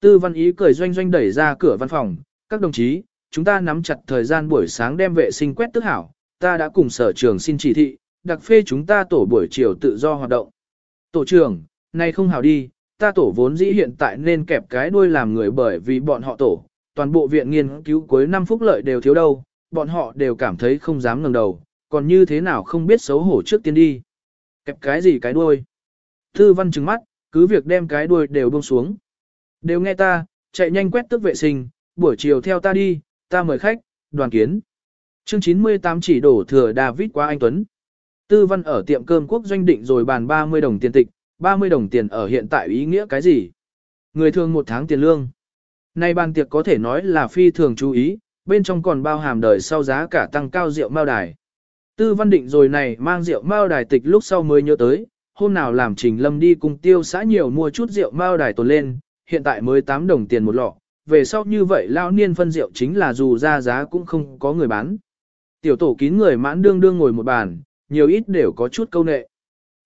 Tư văn ý cười doanh doanh đẩy ra cửa văn phòng, các đồng chí, chúng ta nắm chặt thời gian buổi sáng đem vệ sinh quét tức hảo, ta đã cùng sở trường xin chỉ thị, đặc phê chúng ta tổ buổi chiều tự do hoạt động. Tổ trưởng, này không hảo đi, ta tổ vốn dĩ hiện tại nên kẹp cái đuôi làm người bởi vì bọn họ tổ, toàn bộ viện nghiên cứu cuối năm phúc lợi đều thiếu đâu, bọn họ đều cảm thấy không dám ngẩng đầu, còn như thế nào không biết xấu hổ trước tiên đi. Kẹp cái gì cái đuôi? Tư văn trừng mắt, cứ việc đem cái đuôi đều buông xuống. Đều nghe ta, chạy nhanh quét tước vệ sinh, buổi chiều theo ta đi, ta mời khách, đoàn kiến. Chương 98 chỉ đổ thừa David qua anh Tuấn. Tư văn ở tiệm cơm quốc doanh định rồi bàn 30 đồng tiền tịch, 30 đồng tiền ở hiện tại ý nghĩa cái gì? Người thường một tháng tiền lương. Nay bàn tiệc có thể nói là phi thường chú ý, bên trong còn bao hàm đời sau giá cả tăng cao rượu mao đài. Tư văn định rồi này mang rượu mao đài tịch lúc sau mới nhớ tới, hôm nào làm trình lâm đi cùng tiêu xã nhiều mua chút rượu mao đài tồn lên, hiện tại mới 8 đồng tiền một lọ, về sau như vậy lao niên phân rượu chính là dù ra giá cũng không có người bán. Tiểu tổ kín người mãn đương đương ngồi một bàn, nhiều ít đều có chút câu nệ.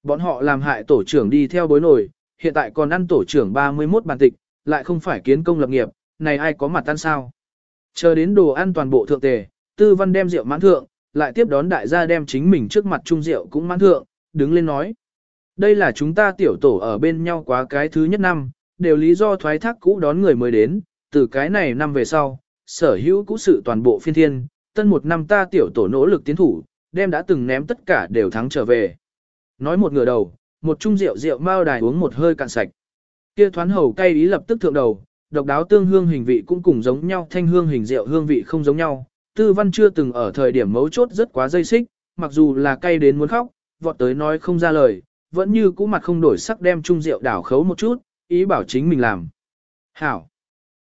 Bọn họ làm hại tổ trưởng đi theo bối nổi, hiện tại còn ăn tổ trưởng 31 bàn tịch, lại không phải kiến công lập nghiệp, này ai có mặt ăn sao. Chờ đến đồ ăn toàn bộ thượng tề, tư văn đem rượu mãn thượng, lại tiếp đón đại gia đem chính mình trước mặt trung rượu cũng mãn thượng, đứng lên nói. Đây là chúng ta tiểu tổ ở bên nhau quá cái thứ nhất năm, đều lý do thoái thác cũ đón người mới đến, từ cái này năm về sau, sở hữu cũ sự toàn bộ phiên thiên, tân một năm ta tiểu tổ nỗ lực tiến thủ, đem đã từng ném tất cả đều thắng trở về. Nói một ngửa đầu, một chung rượu rượu mao đài uống một hơi cạn sạch. Kia thoán hầu cay ý lập tức thượng đầu, độc đáo tương hương hình vị cũng cùng giống nhau thanh hương hình rượu hương vị không giống nhau. Tư văn chưa từng ở thời điểm mấu chốt rất quá dây xích, mặc dù là cay đến muốn khóc, vọt tới nói không ra lời, vẫn như cũ mặt không đổi sắc đem chung rượu đảo khấu một chút, ý bảo chính mình làm. Hảo.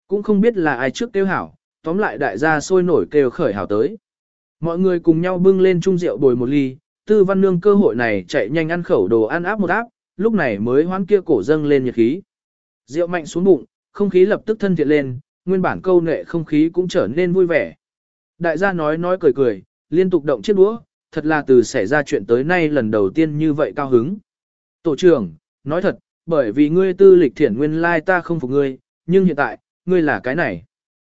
Cũng không biết là ai trước kêu hảo, tóm lại đại gia sôi nổi kêu khởi hảo tới. Mọi người cùng nhau bưng lên chung rượu bồi một ly, tư văn nương cơ hội này chạy nhanh ăn khẩu đồ ăn áp một áp, lúc này mới hoán kia cổ dâng lên nhiệt khí. Rượu mạnh xuống bụng, không khí lập tức thân thiện lên, nguyên bản câu nệ không khí cũng trở nên vui vẻ. Đại gia nói nói cười cười, liên tục động chiếc đũa, thật là từ xảy ra chuyện tới nay lần đầu tiên như vậy cao hứng. Tổ trưởng, nói thật, bởi vì ngươi tư lịch thiển nguyên lai ta không phục ngươi, nhưng hiện tại, ngươi là cái này.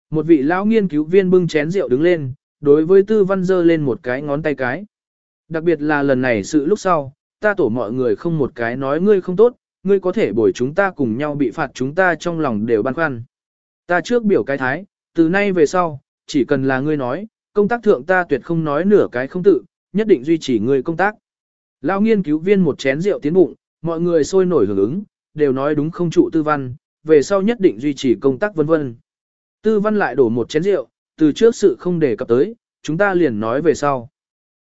Một vị lão nghiên cứu viên bưng chén rượu đứng lên, đối với tư văn dơ lên một cái ngón tay cái. Đặc biệt là lần này sự lúc sau, ta tổ mọi người không một cái nói ngươi không tốt, ngươi có thể bồi chúng ta cùng nhau bị phạt chúng ta trong lòng đều băn khoăn. Ta trước biểu cái thái, từ nay về sau, chỉ cần là ngươi nói, công tác thượng ta tuyệt không nói nửa cái không tự, nhất định duy trì ngươi công tác. Lão nghiên cứu viên một chén rượu tiến bụng, mọi người sôi nổi hưởng ứng, đều nói đúng không trụ tư văn, về sau nhất định duy trì công tác vân vân. Tư văn lại đổ một chén rượu, từ trước sự không đề cập tới, chúng ta liền nói về sau.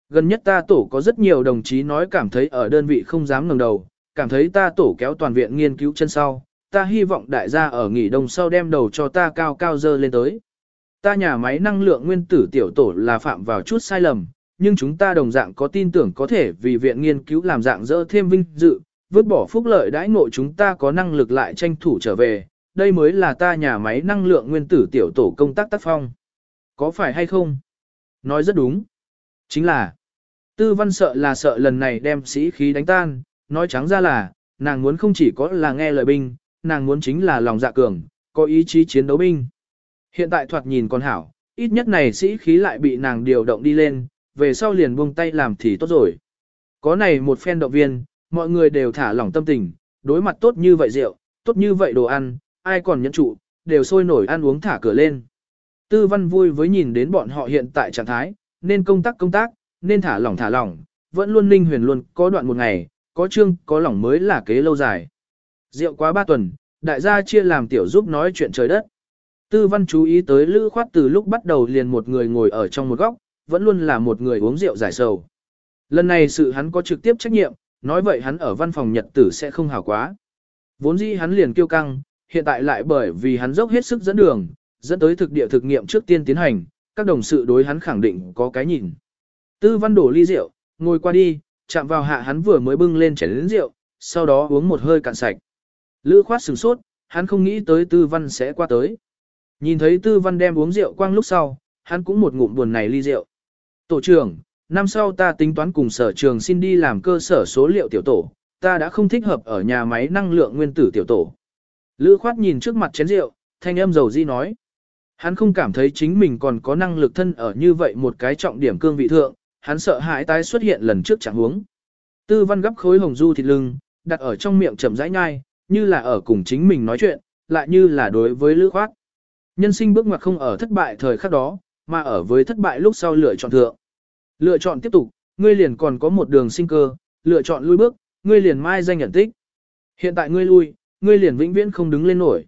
Gần nhất ta tổ có rất nhiều đồng chí nói cảm thấy ở đơn vị không dám ngẩng đầu, cảm thấy ta tổ kéo toàn viện nghiên cứu chân sau, ta hy vọng đại gia ở nghỉ đông sau đem đầu cho ta cao cao dơ lên tới. Ta nhà máy năng lượng nguyên tử tiểu tổ là phạm vào chút sai lầm, nhưng chúng ta đồng dạng có tin tưởng có thể vì viện nghiên cứu làm dạng dỡ thêm vinh dự, vứt bỏ phúc lợi đãi ngộ chúng ta có năng lực lại tranh thủ trở về, đây mới là ta nhà máy năng lượng nguyên tử tiểu tổ công tác tác phong. Có phải hay không? Nói rất đúng. Chính là, tư văn sợ là sợ lần này đem sĩ khí đánh tan, nói trắng ra là, nàng muốn không chỉ có là nghe lời binh, nàng muốn chính là lòng dạ cường, có ý chí chiến đấu binh. Hiện tại thoạt nhìn còn hảo, ít nhất này sĩ khí lại bị nàng điều động đi lên, về sau liền buông tay làm thì tốt rồi. Có này một phen động viên, mọi người đều thả lỏng tâm tình, đối mặt tốt như vậy rượu, tốt như vậy đồ ăn, ai còn nhẫn trụ, đều sôi nổi ăn uống thả cửa lên. Tư văn vui với nhìn đến bọn họ hiện tại trạng thái, nên công tác công tác, nên thả lỏng thả lỏng, vẫn luôn Linh huyền luôn có đoạn một ngày, có chương, có lỏng mới là kế lâu dài. Rượu quá ba tuần, đại gia chia làm tiểu giúp nói chuyện trời đất. Tư văn chú ý tới lữ khoát từ lúc bắt đầu liền một người ngồi ở trong một góc, vẫn luôn là một người uống rượu giải sầu. Lần này sự hắn có trực tiếp trách nhiệm, nói vậy hắn ở văn phòng nhật tử sẽ không hảo quá. Vốn dĩ hắn liền kiêu căng, hiện tại lại bởi vì hắn dốc hết sức dẫn đường, dẫn tới thực địa thực nghiệm trước tiên tiến hành, các đồng sự đối hắn khẳng định có cái nhìn. Tư văn đổ ly rượu, ngồi qua đi, chạm vào hạ hắn vừa mới bưng lên chén lớn rượu, sau đó uống một hơi cạn sạch. Lữ khoát sửng sốt, hắn không nghĩ tới tư văn sẽ qua tới. Nhìn thấy tư văn đem uống rượu quang lúc sau, hắn cũng một ngụm buồn này ly rượu. Tổ trưởng, năm sau ta tính toán cùng sở trường xin đi làm cơ sở số liệu tiểu tổ, ta đã không thích hợp ở nhà máy năng lượng nguyên tử tiểu tổ. Lữ khoát nhìn trước mặt chén rượu, thanh âm dầu di nói. Hắn không cảm thấy chính mình còn có năng lực thân ở như vậy một cái trọng điểm cương vị thượng, hắn sợ hãi tái xuất hiện lần trước chẳng huống. Tư văn gấp khối hồng du thịt lưng, đặt ở trong miệng chậm rãi nhai, như là ở cùng chính mình nói chuyện, lại như là đối với lữ khoát. Nhân sinh bước ngoặt không ở thất bại thời khắc đó, mà ở với thất bại lúc sau lựa chọn thượng. Lựa chọn tiếp tục, ngươi liền còn có một đường sinh cơ, lựa chọn lui bước, ngươi liền mai danh nhận tích. Hiện tại ngươi lui, ngươi liền vĩnh viễn không đứng lên nổi.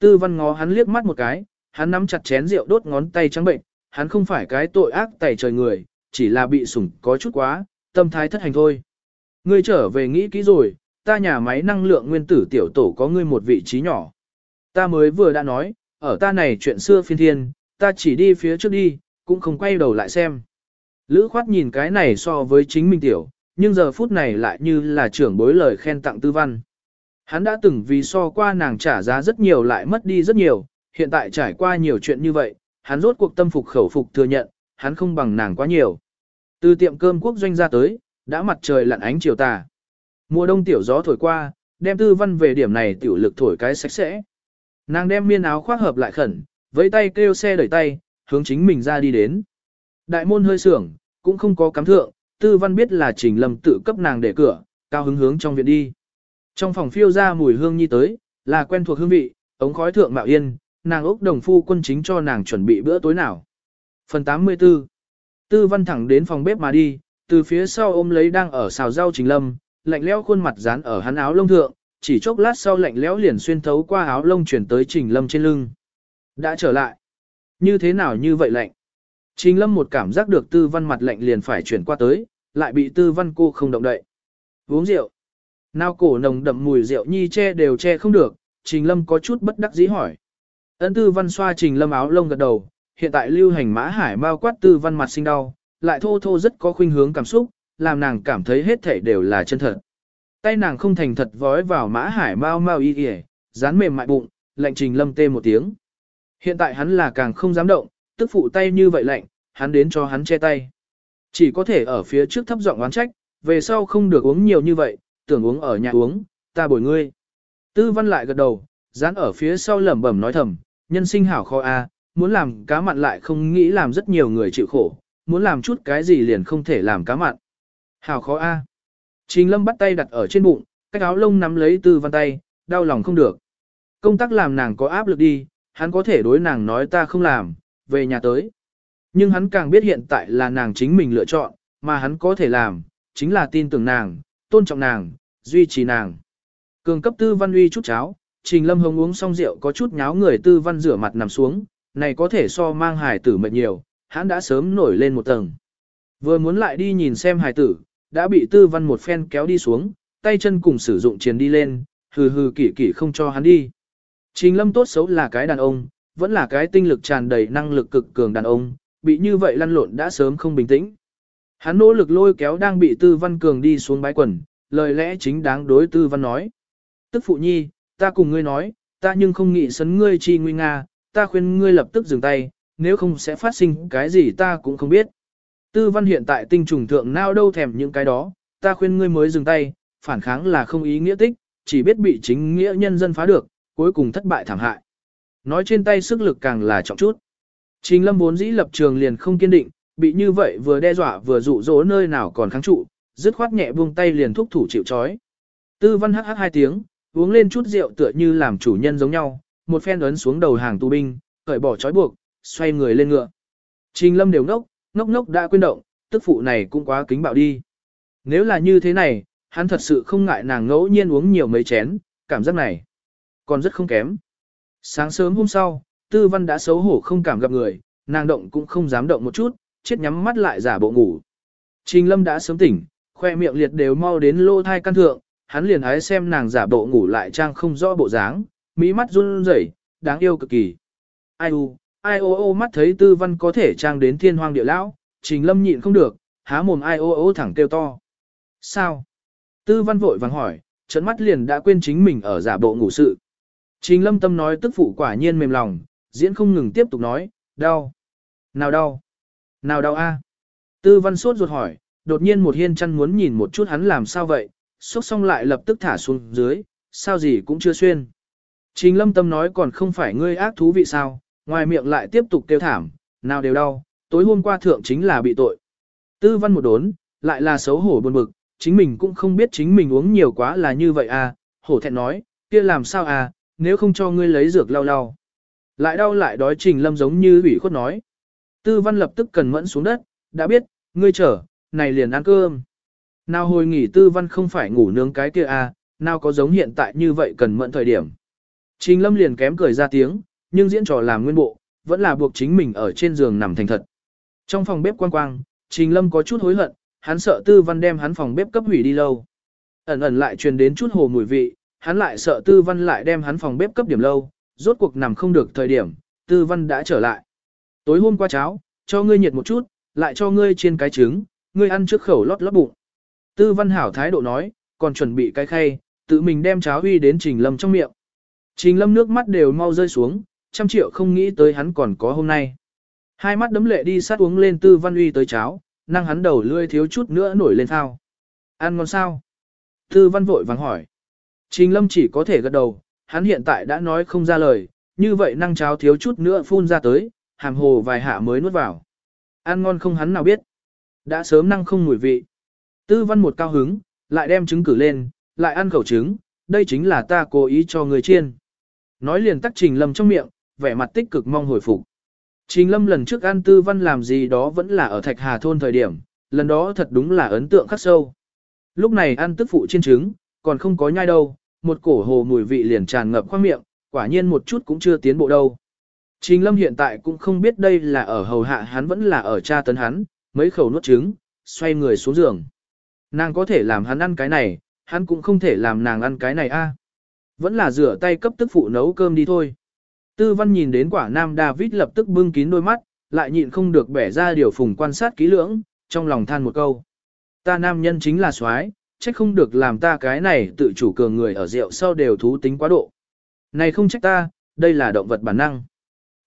Tư văn ngó hắn liếc mắt một cái, hắn nắm chặt chén rượu đốt ngón tay trắng bệnh, hắn không phải cái tội ác tẩy trời người, chỉ là bị sủng có chút quá, tâm thái thất hành thôi. Ngươi trở về nghĩ kỹ rồi, ta nhà máy năng lượng nguyên tử tiểu tổ có ngươi một vị trí nhỏ. Ta mới vừa đã nói, ở ta này chuyện xưa phiên thiên, ta chỉ đi phía trước đi, cũng không quay đầu lại xem. Lữ khoát nhìn cái này so với chính mình tiểu, nhưng giờ phút này lại như là trưởng bối lời khen tặng tư văn. Hắn đã từng vì so qua nàng trả giá rất nhiều lại mất đi rất nhiều, hiện tại trải qua nhiều chuyện như vậy, hắn rốt cuộc tâm phục khẩu phục thừa nhận, hắn không bằng nàng quá nhiều. Từ tiệm cơm quốc doanh ra tới, đã mặt trời lặn ánh chiều tà. Mùa đông tiểu gió thổi qua, đem tư văn về điểm này tiểu lực thổi cái sạch sẽ. Nàng đem miên áo khoác hợp lại khẩn, với tay kêu xe đẩy tay, hướng chính mình ra đi đến. Đại môn hơi sưởng, cũng không có cắm thượng, tư văn biết là trình lâm tự cấp nàng để cửa, cao hứng hướng trong viện đi. Trong phòng phiêu ra mùi hương nhi tới, là quen thuộc hương vị, ống khói thượng mạo yên, nàng ốc đồng phu quân chính cho nàng chuẩn bị bữa tối nào. Phần 84 Tư văn thẳng đến phòng bếp mà đi, từ phía sau ôm lấy đang ở xào rau trình lâm, lạnh lẽo khuôn mặt dán ở hắn áo lông thượng, chỉ chốc lát sau lạnh lẽo liền xuyên thấu qua áo lông chuyển tới trình lâm trên lưng. Đã trở lại. Như thế nào như vậy lạnh? Trình lâm một cảm giác được tư văn mặt lạnh liền phải chuyển qua tới, lại bị tư văn cô không động đậy. Uống rượu. Nào cổ nồng đậm mùi rượu nhi che đều che không được, trình lâm có chút bất đắc dĩ hỏi. Ấn tư văn xoa trình lâm áo lông gật đầu, hiện tại lưu hành mã hải bao quát tư văn mặt sinh đau, lại thô thô rất có khuynh hướng cảm xúc, làm nàng cảm thấy hết thể đều là chân thật. Tay nàng không thành thật vói vào mã hải mau mau y kìa, dán mềm mại bụng, lạnh trình lâm tê một tiếng. Hiện tại hắn là càng không dám động, tức phụ tay như vậy lạnh, hắn đến cho hắn che tay. Chỉ có thể ở phía trước thấp giọng oán trách, về sau không được uống nhiều như vậy, tưởng uống ở nhà uống, ta bồi ngươi. Tư văn lại gật đầu, dán ở phía sau lẩm bẩm nói thầm, nhân sinh hảo kho a, muốn làm cá mặn lại không nghĩ làm rất nhiều người chịu khổ, muốn làm chút cái gì liền không thể làm cá mặn. Hảo khó a. Trình lâm bắt tay đặt ở trên bụng, cách áo lông nắm lấy tư văn tay, đau lòng không được. Công tác làm nàng có áp lực đi, hắn có thể đối nàng nói ta không làm, về nhà tới. Nhưng hắn càng biết hiện tại là nàng chính mình lựa chọn, mà hắn có thể làm, chính là tin tưởng nàng, tôn trọng nàng, duy trì nàng. Cường cấp tư văn uy chút cháo, trình lâm hồng uống xong rượu có chút nháo người tư văn rửa mặt nằm xuống, này có thể so mang hài tử mệt nhiều, hắn đã sớm nổi lên một tầng. Vừa muốn lại đi nhìn xem hài tử, đã bị tư văn một phen kéo đi xuống, tay chân cùng sử dụng chiến đi lên, hừ hừ kỷ kỷ không cho hắn đi. Trình lâm tốt xấu là cái đàn ông, vẫn là cái tinh lực tràn đầy năng lực cực cường đàn ông, bị như vậy lăn lộn đã sớm không bình tĩnh. Hắn nỗ lực lôi kéo đang bị tư văn cường đi xuống bái quần, lời lẽ chính đáng đối tư văn nói. Tức phụ nhi, ta cùng ngươi nói, ta nhưng không nghĩ sấn ngươi chi nguy nga, ta khuyên ngươi lập tức dừng tay, nếu không sẽ phát sinh cái gì ta cũng không biết. Tư văn hiện tại tinh trùng thượng nào đâu thèm những cái đó, ta khuyên ngươi mới dừng tay, phản kháng là không ý nghĩa tích, chỉ biết bị chính nghĩa nhân dân phá được, cuối cùng thất bại thảm hại. Nói trên tay sức lực càng là trọng chút. Trình lâm vốn dĩ lập trường liền không kiên định, bị như vậy vừa đe dọa vừa dụ dỗ nơi nào còn kháng trụ, dứt khoát nhẹ buông tay liền thúc thủ chịu chói. Tư văn hắc hắc hai tiếng, uống lên chút rượu tựa như làm chủ nhân giống nhau, một phen ấn xuống đầu hàng tù binh, cởi bỏ trói buộc, xoay người lên ngựa. Trình lâm đều ngốc, ngốc ngốc đã quên động, tức phụ này cũng quá kính bạo đi. Nếu là như thế này, hắn thật sự không ngại nàng ngẫu nhiên uống nhiều mấy chén, cảm giác này còn rất không kém. Sáng sớm hôm sau, Tư Văn đã xấu hổ không cảm gặp người, nàng động cũng không dám động một chút, chết nhắm mắt lại giả bộ ngủ. Trình Lâm đã sớm tỉnh, khoe miệng liệt đều mau đến lô thai căn thượng, hắn liền hái xem nàng giả bộ ngủ lại trang không rõ bộ dáng, mỹ mắt run rẩy, đáng yêu cực kỳ. Ai u, ai ô ô mắt thấy Tư Văn có thể trang đến thiên hoang địa lão, Trình Lâm nhịn không được, há mồm ai ô ô thẳng kêu to. Sao? Tư Văn vội vàng hỏi, trận mắt liền đã quên chính mình ở giả bộ ngủ sự. Trình lâm tâm nói tức phụ quả nhiên mềm lòng, diễn không ngừng tiếp tục nói, đau. Nào đau? Nào đau a? Tư văn sốt ruột hỏi, đột nhiên một hiên chăn muốn nhìn một chút hắn làm sao vậy, xúc xong lại lập tức thả xuống dưới, sao gì cũng chưa xuyên. Trình lâm tâm nói còn không phải ngươi ác thú vị sao, ngoài miệng lại tiếp tục kêu thảm, nào đều đau, tối hôm qua thượng chính là bị tội. Tư văn một đốn, lại là xấu hổ buồn bực, chính mình cũng không biết chính mình uống nhiều quá là như vậy à, hổ thẹn nói, kia làm sao à, nếu không cho ngươi lấy dược lau lau. Lại đau lại đói trình lâm giống như ủy khuất nói. Tư văn lập tức cần mẫn xuống đất, đã biết, ngươi chờ, này liền ăn cơm. Nào hồi nghỉ tư văn không phải ngủ nướng cái kia à, nào có giống hiện tại như vậy cần mẫn thời điểm. Trình lâm liền kém cười ra tiếng, nhưng diễn trò làm nguyên bộ, vẫn là buộc chính mình ở trên giường nằm thành thật. Trong phòng bếp quang quang, Trình lâm có chút hối hận, hắn sợ tư văn đem hắn phòng bếp cấp hủy đi lâu. Ẩn ẩn lại truyền đến chút hồ mùi vị, hắn lại sợ tư văn lại đem hắn phòng bếp cấp điểm lâu, rốt cuộc nằm không được thời điểm, tư văn đã trở lại. Tối hôm qua cháo, cho ngươi nhiệt một chút, lại cho ngươi chiên cái trứng, ngươi ăn trước khẩu lót lót bụng. Tư văn hảo thái độ nói, còn chuẩn bị cái khay, tự mình đem cháo uy đến trình lâm trong miệng. Trình lâm nước mắt đều mau rơi xuống, trăm triệu không nghĩ tới hắn còn có hôm nay. Hai mắt đấm lệ đi sát uống lên tư văn uy tới cháo, năng hắn đầu lươi thiếu chút nữa nổi lên thao. Ăn ngon sao? Tư văn vội vàng hỏi. Trình lâm chỉ có thể gật đầu, hắn hiện tại đã nói không ra lời, như vậy năng cháo thiếu chút nữa phun ra tới, hàm hồ vài hạ mới nuốt vào. Ăn ngon không hắn nào biết. Đã sớm năng không mùi vị. Tư văn một cao hứng, lại đem trứng cử lên, lại ăn khẩu trứng, đây chính là ta cố ý cho người chiên. Nói liền tắc trình lâm trong miệng, vẻ mặt tích cực mong hồi phục. Trình lâm lần trước ăn tư văn làm gì đó vẫn là ở thạch hà thôn thời điểm, lần đó thật đúng là ấn tượng khắc sâu. Lúc này ăn tức phụ chiên trứng, còn không có nhai đâu, một cổ hồ mùi vị liền tràn ngập khoang miệng, quả nhiên một chút cũng chưa tiến bộ đâu. Trình lâm hiện tại cũng không biết đây là ở hầu hạ hắn vẫn là ở cha tấn hắn, mấy khẩu nuốt trứng, xoay người xuống giường. Nàng có thể làm hắn ăn cái này, hắn cũng không thể làm nàng ăn cái này a. Vẫn là rửa tay cấp tức phụ nấu cơm đi thôi. Tư văn nhìn đến quả nam David lập tức bưng kín đôi mắt, lại nhịn không được bẻ ra điều phùng quan sát kỹ lưỡng, trong lòng than một câu. Ta nam nhân chính là soái, trách không được làm ta cái này tự chủ cường người ở rượu sau đều thú tính quá độ. Này không trách ta, đây là động vật bản năng.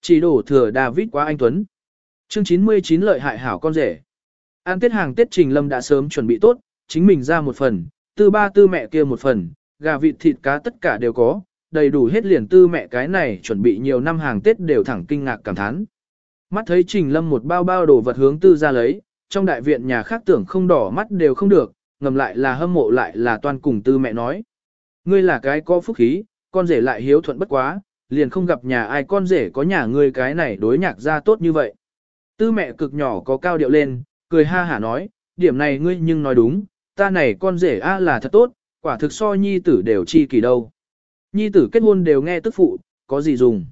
Chỉ đổ thừa David quá anh Tuấn. Chương 99 lợi hại hảo con rể. An Tết hàng Tết Trình Lâm đã sớm chuẩn bị tốt, chính mình ra một phần, tư ba tư mẹ kia một phần, gà vịt thịt cá tất cả đều có, đầy đủ hết liền tư mẹ cái này chuẩn bị nhiều năm hàng Tết đều thẳng kinh ngạc cảm thán. Mắt thấy Trình Lâm một bao bao đồ vật hướng tư ra lấy, trong đại viện nhà khác tưởng không đỏ mắt đều không được, ngầm lại là hâm mộ lại là toàn cùng tư mẹ nói. Ngươi là cái có phúc khí, con rể lại hiếu thuận bất quá, liền không gặp nhà ai con rể có nhà ngươi cái này đối nhạc ra tốt như vậy. Tư mẹ cực nhỏ có cao điệu lên, cười ha hả nói, điểm này ngươi nhưng nói đúng, ta này con rể a là thật tốt, quả thực so nhi tử đều chi kỳ đâu. Nhi tử kết hôn đều nghe tức phụ, có gì dùng.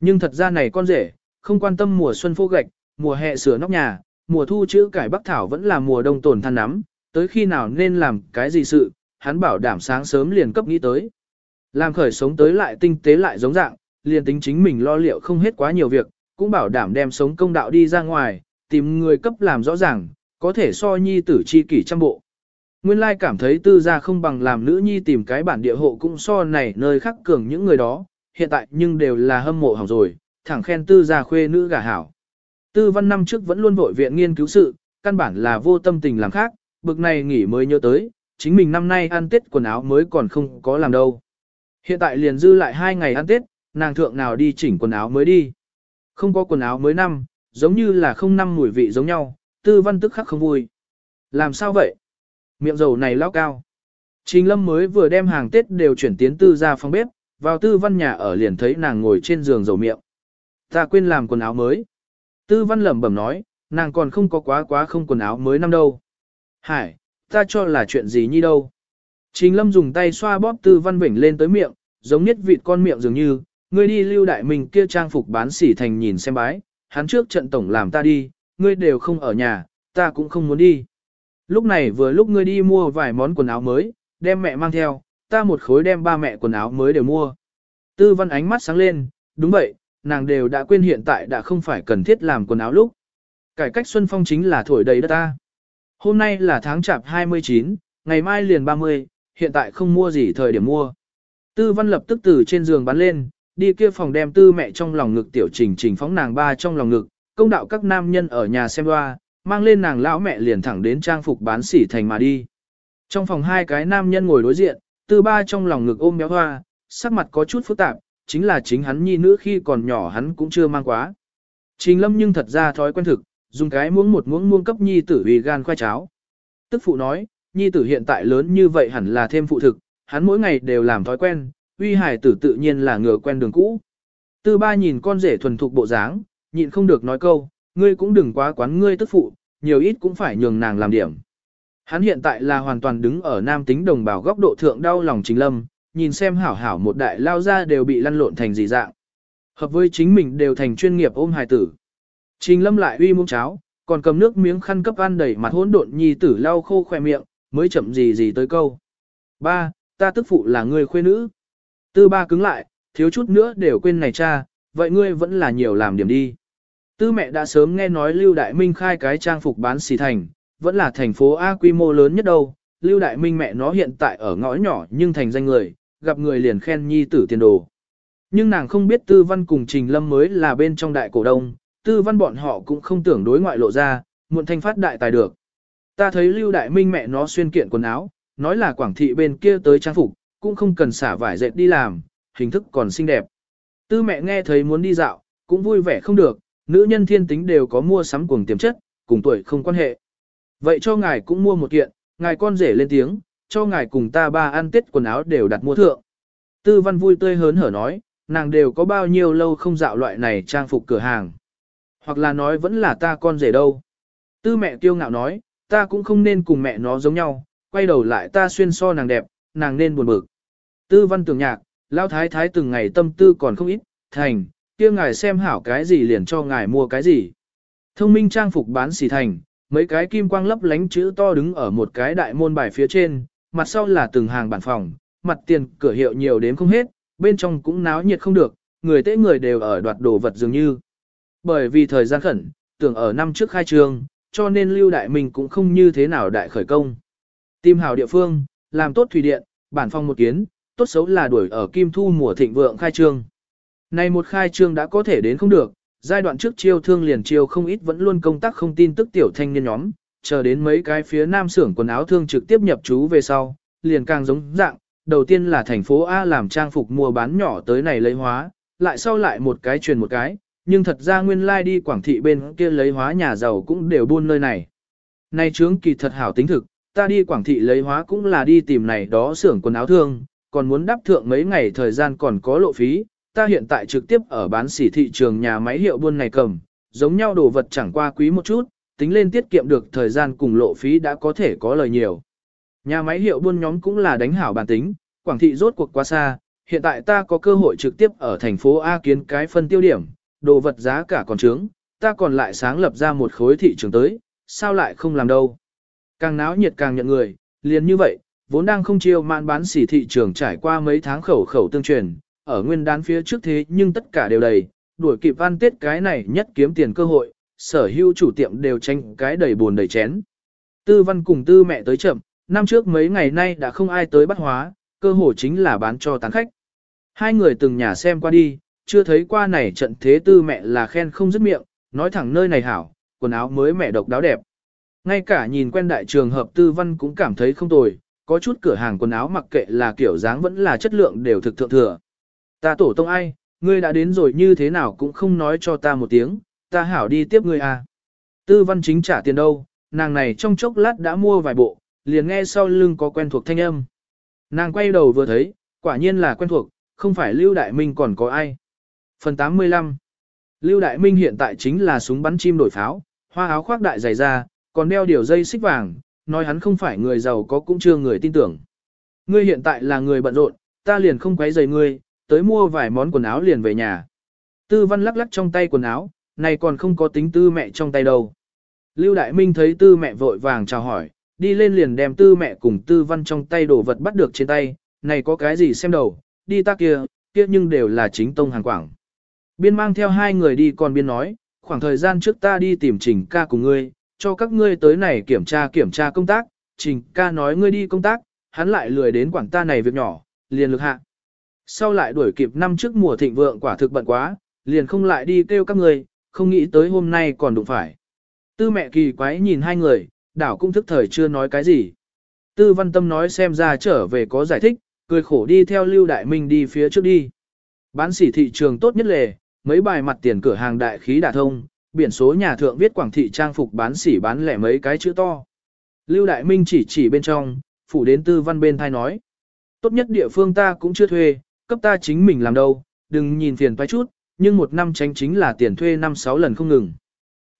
Nhưng thật ra này con rể, không quan tâm mùa xuân phô gạch, mùa hè sửa nóc nhà, mùa thu chữ cải bắc thảo vẫn là mùa đông tổn than nắm, tới khi nào nên làm cái gì sự, hắn bảo đảm sáng sớm liền cấp nghĩ tới. Làm khởi sống tới lại tinh tế lại giống dạng, liền tính chính mình lo liệu không hết quá nhiều việc, cũng bảo đảm đem sống công đạo đi ra ngoài, tìm người cấp làm rõ ràng, có thể so nhi tử chi kỷ trăm bộ. Nguyên lai cảm thấy tư gia không bằng làm nữ nhi tìm cái bản địa hộ cũng so này nơi khắc cường những người đó, hiện tại nhưng đều là hâm mộ hỏng rồi, thẳng khen tư gia khuê nữ gả hảo. Tư văn năm trước vẫn luôn vội viện nghiên cứu sự, căn bản là vô tâm tình làm khác, bực này nghỉ mới nhớ tới, chính mình năm nay ăn tết quần áo mới còn không có làm đâu. Hiện tại liền dư lại hai ngày ăn tết, nàng thượng nào đi chỉnh quần áo mới đi. Không có quần áo mới năm, giống như là không năm mùi vị giống nhau, tư văn tức khắc không vui. Làm sao vậy? Miệng dầu này lao cao. Trình lâm mới vừa đem hàng Tết đều chuyển tiến tư ra phòng bếp, vào tư văn nhà ở liền thấy nàng ngồi trên giường dầu miệng. Ta quên làm quần áo mới. Tư văn lẩm bẩm nói, nàng còn không có quá quá không quần áo mới năm đâu. Hải, ta cho là chuyện gì nhi đâu. Trình lâm dùng tay xoa bóp tư văn vỉnh lên tới miệng, giống nhất vịt con miệng dường như, ngươi đi lưu đại mình kia trang phục bán sỉ thành nhìn xem bái, hắn trước trận tổng làm ta đi, ngươi đều không ở nhà, ta cũng không muốn đi. Lúc này vừa lúc ngươi đi mua vài món quần áo mới, đem mẹ mang theo, ta một khối đem ba mẹ quần áo mới đều mua. Tư văn ánh mắt sáng lên, đúng vậy, nàng đều đã quên hiện tại đã không phải cần thiết làm quần áo lúc. Cải cách Xuân Phong chính là thổi đầy đất ta. Hôm nay là tháng chạp 29, ngày mai liền 30, hiện tại không mua gì thời điểm mua. Tư văn lập tức từ trên giường bắn lên, đi kia phòng đem tư mẹ trong lòng ngực tiểu trình trình phóng nàng ba trong lòng ngực, công đạo các nam nhân ở nhà xem loa, mang lên nàng lão mẹ liền thẳng đến trang phục bán sỉ thành mà đi. Trong phòng hai cái nam nhân ngồi đối diện, tư ba trong lòng ngực ôm béo hoa, sắc mặt có chút phức tạp, chính là chính hắn nhi nữ khi còn nhỏ hắn cũng chưa mang quá. Trình lâm nhưng thật ra thói quen thực, dùng cái muỗng một muỗng muông cấp nhi tử vì gan khoai cháo. Tức phụ nói, nhi tử hiện tại lớn như vậy hẳn là thêm phụ thực, hắn mỗi ngày đều làm thói quen, uy hải tử tự nhiên là ngừa quen đường cũ. Tư ba nhìn con rể thuần thục bộ dáng, nhịn không được nói câu, ngươi cũng đừng quá quán ngươi tức phụ, nhiều ít cũng phải nhường nàng làm điểm. Hắn hiện tại là hoàn toàn đứng ở nam tính đồng bào góc độ thượng đau lòng chính lâm, nhìn xem hảo hảo một đại lao ra đều bị lăn lộn thành gì dạng. Hợp với chính mình đều thành chuyên nghiệp ôm hài tử. Trình lâm lại uy muỗng cháo, còn cầm nước miếng khăn cấp ăn đầy mặt hỗn độn nhi tử lau khô khỏe miệng, mới chậm gì gì tới câu. Ba, ta tức phụ là người khuê nữ. Tư ba cứng lại, thiếu chút nữa đều quên này cha, vậy ngươi vẫn là nhiều làm điểm đi. Tư mẹ đã sớm nghe nói Lưu Đại Minh khai cái trang phục bán xì thành, vẫn là thành phố A quy mô lớn nhất đâu. Lưu Đại Minh mẹ nó hiện tại ở ngõ nhỏ nhưng thành danh người, gặp người liền khen nhi tử tiền đồ. Nhưng nàng không biết Tư Văn cùng Trình Lâm mới là bên trong đại cổ đông, Tư Văn bọn họ cũng không tưởng đối ngoại lộ ra, muộn thanh phát đại tài được. Ta thấy Lưu Đại Minh mẹ nó xuyên kiện quần áo, nói là Quảng Thị bên kia tới trang phục, cũng không cần xả vải dệt đi làm, hình thức còn xinh đẹp. Tư mẹ nghe thấy muốn đi dạo, cũng vui vẻ không được, nữ nhân thiên tính đều có mua sắm cuồng tiềm chất, cùng tuổi không quan hệ. Vậy cho ngài cũng mua một kiện, ngài con rể lên tiếng, cho ngài cùng ta ba ăn tết quần áo đều đặt mua thượng. Tư văn vui tươi hớn hở nói, nàng đều có bao nhiêu lâu không dạo loại này trang phục cửa hàng. Hoặc là nói vẫn là ta con rể đâu. Tư mẹ kiêu ngạo nói, ta cũng không nên cùng mẹ nó giống nhau, quay đầu lại ta xuyên so nàng đẹp, nàng nên buồn bực. Tư văn tưởng nhạc, lao thái thái từng ngày tâm tư còn không ít, thành, kia ngài xem hảo cái gì liền cho ngài mua cái gì. Thông minh trang phục bán xỉ thành, mấy cái kim quang lấp lánh chữ to đứng ở một cái đại môn bài phía trên, mặt sau là từng hàng bản phòng, mặt tiền cửa hiệu nhiều đến không hết, bên trong cũng náo nhiệt không được, người tế người đều ở đoạt đồ vật dường như. Bởi vì thời gian khẩn, tưởng ở năm trước khai trường cho nên Lưu Đại Minh cũng không như thế nào đại khởi công. Tìm hào địa phương, làm tốt thủy điện, bản phong một kiến, tốt xấu là đuổi ở Kim Thu mùa thịnh vượng khai trương. Này một khai trương đã có thể đến không được, giai đoạn trước chiêu thương liền chiêu không ít vẫn luôn công tác không tin tức tiểu thanh niên nhóm, chờ đến mấy cái phía nam xưởng quần áo thương trực tiếp nhập trú về sau, liền càng giống dạng, đầu tiên là thành phố A làm trang phục mua bán nhỏ tới này lấy hóa, lại sau lại một cái truyền một cái, nhưng thật ra nguyên lai like đi Quảng Thị bên kia lấy hóa nhà giàu cũng đều buôn nơi này. Này trướng kỳ thật hảo tính thực, ta đi Quảng Thị lấy hóa cũng là đi tìm này đó xưởng quần áo thương, còn muốn đáp thượng mấy ngày thời gian còn có lộ phí, ta hiện tại trực tiếp ở bán sỉ thị trường nhà máy hiệu buôn này cầm, giống nhau đồ vật chẳng qua quý một chút, tính lên tiết kiệm được thời gian cùng lộ phí đã có thể có lời nhiều. Nhà máy hiệu buôn nhóm cũng là đánh hảo bản tính, Quảng Thị rốt cuộc quá xa, hiện tại ta có cơ hội trực tiếp ở thành phố A kiến cái phân tiêu điểm, đồ vật giá cả còn trướng, ta còn lại sáng lập ra một khối thị trường tới, sao lại không làm đâu. Càng náo nhiệt càng nhận người, liền như vậy, vốn đang không chiêu mạn bán xỉ thị trường trải qua mấy tháng khẩu khẩu tương truyền, ở nguyên đán phía trước thế nhưng tất cả đều đầy, đuổi kịp ăn tết cái này nhất kiếm tiền cơ hội, sở hữu chủ tiệm đều tranh cái đầy buồn đầy chén. Tư văn cùng tư mẹ tới chậm, năm trước mấy ngày nay đã không ai tới bắt hóa, cơ hội chính là bán cho tán khách. Hai người từng nhà xem qua đi, chưa thấy qua này trận thế tư mẹ là khen không dứt miệng, nói thẳng nơi này hảo, quần áo mới mẹ độc đáo đẹp. Ngay cả nhìn quen đại trường hợp tư văn cũng cảm thấy không tồi, có chút cửa hàng quần áo mặc kệ là kiểu dáng vẫn là chất lượng đều thực thượng thừa. Ta tổ tông ai, ngươi đã đến rồi như thế nào cũng không nói cho ta một tiếng, ta hảo đi tiếp ngươi à. Tư văn chính trả tiền đâu, nàng này trong chốc lát đã mua vài bộ, liền nghe sau lưng có quen thuộc thanh âm. Nàng quay đầu vừa thấy, quả nhiên là quen thuộc, không phải Lưu Đại Minh còn có ai. Phần 85 Lưu Đại Minh hiện tại chính là súng bắn chim đổi pháo, hoa áo khoác đại dày ra, còn đeo điều dây xích vàng, nói hắn không phải người giàu có cũng chưa người tin tưởng. Ngươi hiện tại là người bận rộn, ta liền không quấy rầy ngươi, tới mua vài món quần áo liền về nhà. Tư văn lắc lắc trong tay quần áo, này còn không có tính tư mẹ trong tay đâu. Lưu Đại Minh thấy tư mẹ vội vàng chào hỏi, đi lên liền đem tư mẹ cùng tư văn trong tay đồ vật bắt được trên tay, này có cái gì xem đầu, đi ta kia, kia nhưng đều là chính tông hàng quảng. Biên mang theo hai người đi còn biên nói, khoảng thời gian trước ta đi tìm trình ca cùng ngươi, cho các ngươi tới này kiểm tra kiểm tra công tác, trình ca nói ngươi đi công tác, hắn lại lười đến quản ta này việc nhỏ, liền lực hạ. Sau lại đuổi kịp năm trước mùa thịnh vượng quả thực bận quá, liền không lại đi kêu các ngươi, không nghĩ tới hôm nay còn đụng phải. Tư mẹ kỳ quái nhìn hai người, đảo cũng thức thời chưa nói cái gì. Tư văn tâm nói xem ra trở về có giải thích, cười khổ đi theo Lưu Đại Minh đi phía trước đi. Bán sỉ thị trường tốt nhất lề, mấy bài mặt tiền cửa hàng đại khí đả thông, biển số nhà thượng viết quảng thị trang phục bán sỉ bán lẻ mấy cái chữ to. Lưu Đại Minh chỉ chỉ bên trong, phủ đến tư văn bên thai nói. Tốt nhất địa phương ta cũng chưa thuê, cấp ta chính mình làm đâu, đừng nhìn phiền toái chút, nhưng một năm tránh chính là tiền thuê 5-6 lần không ngừng.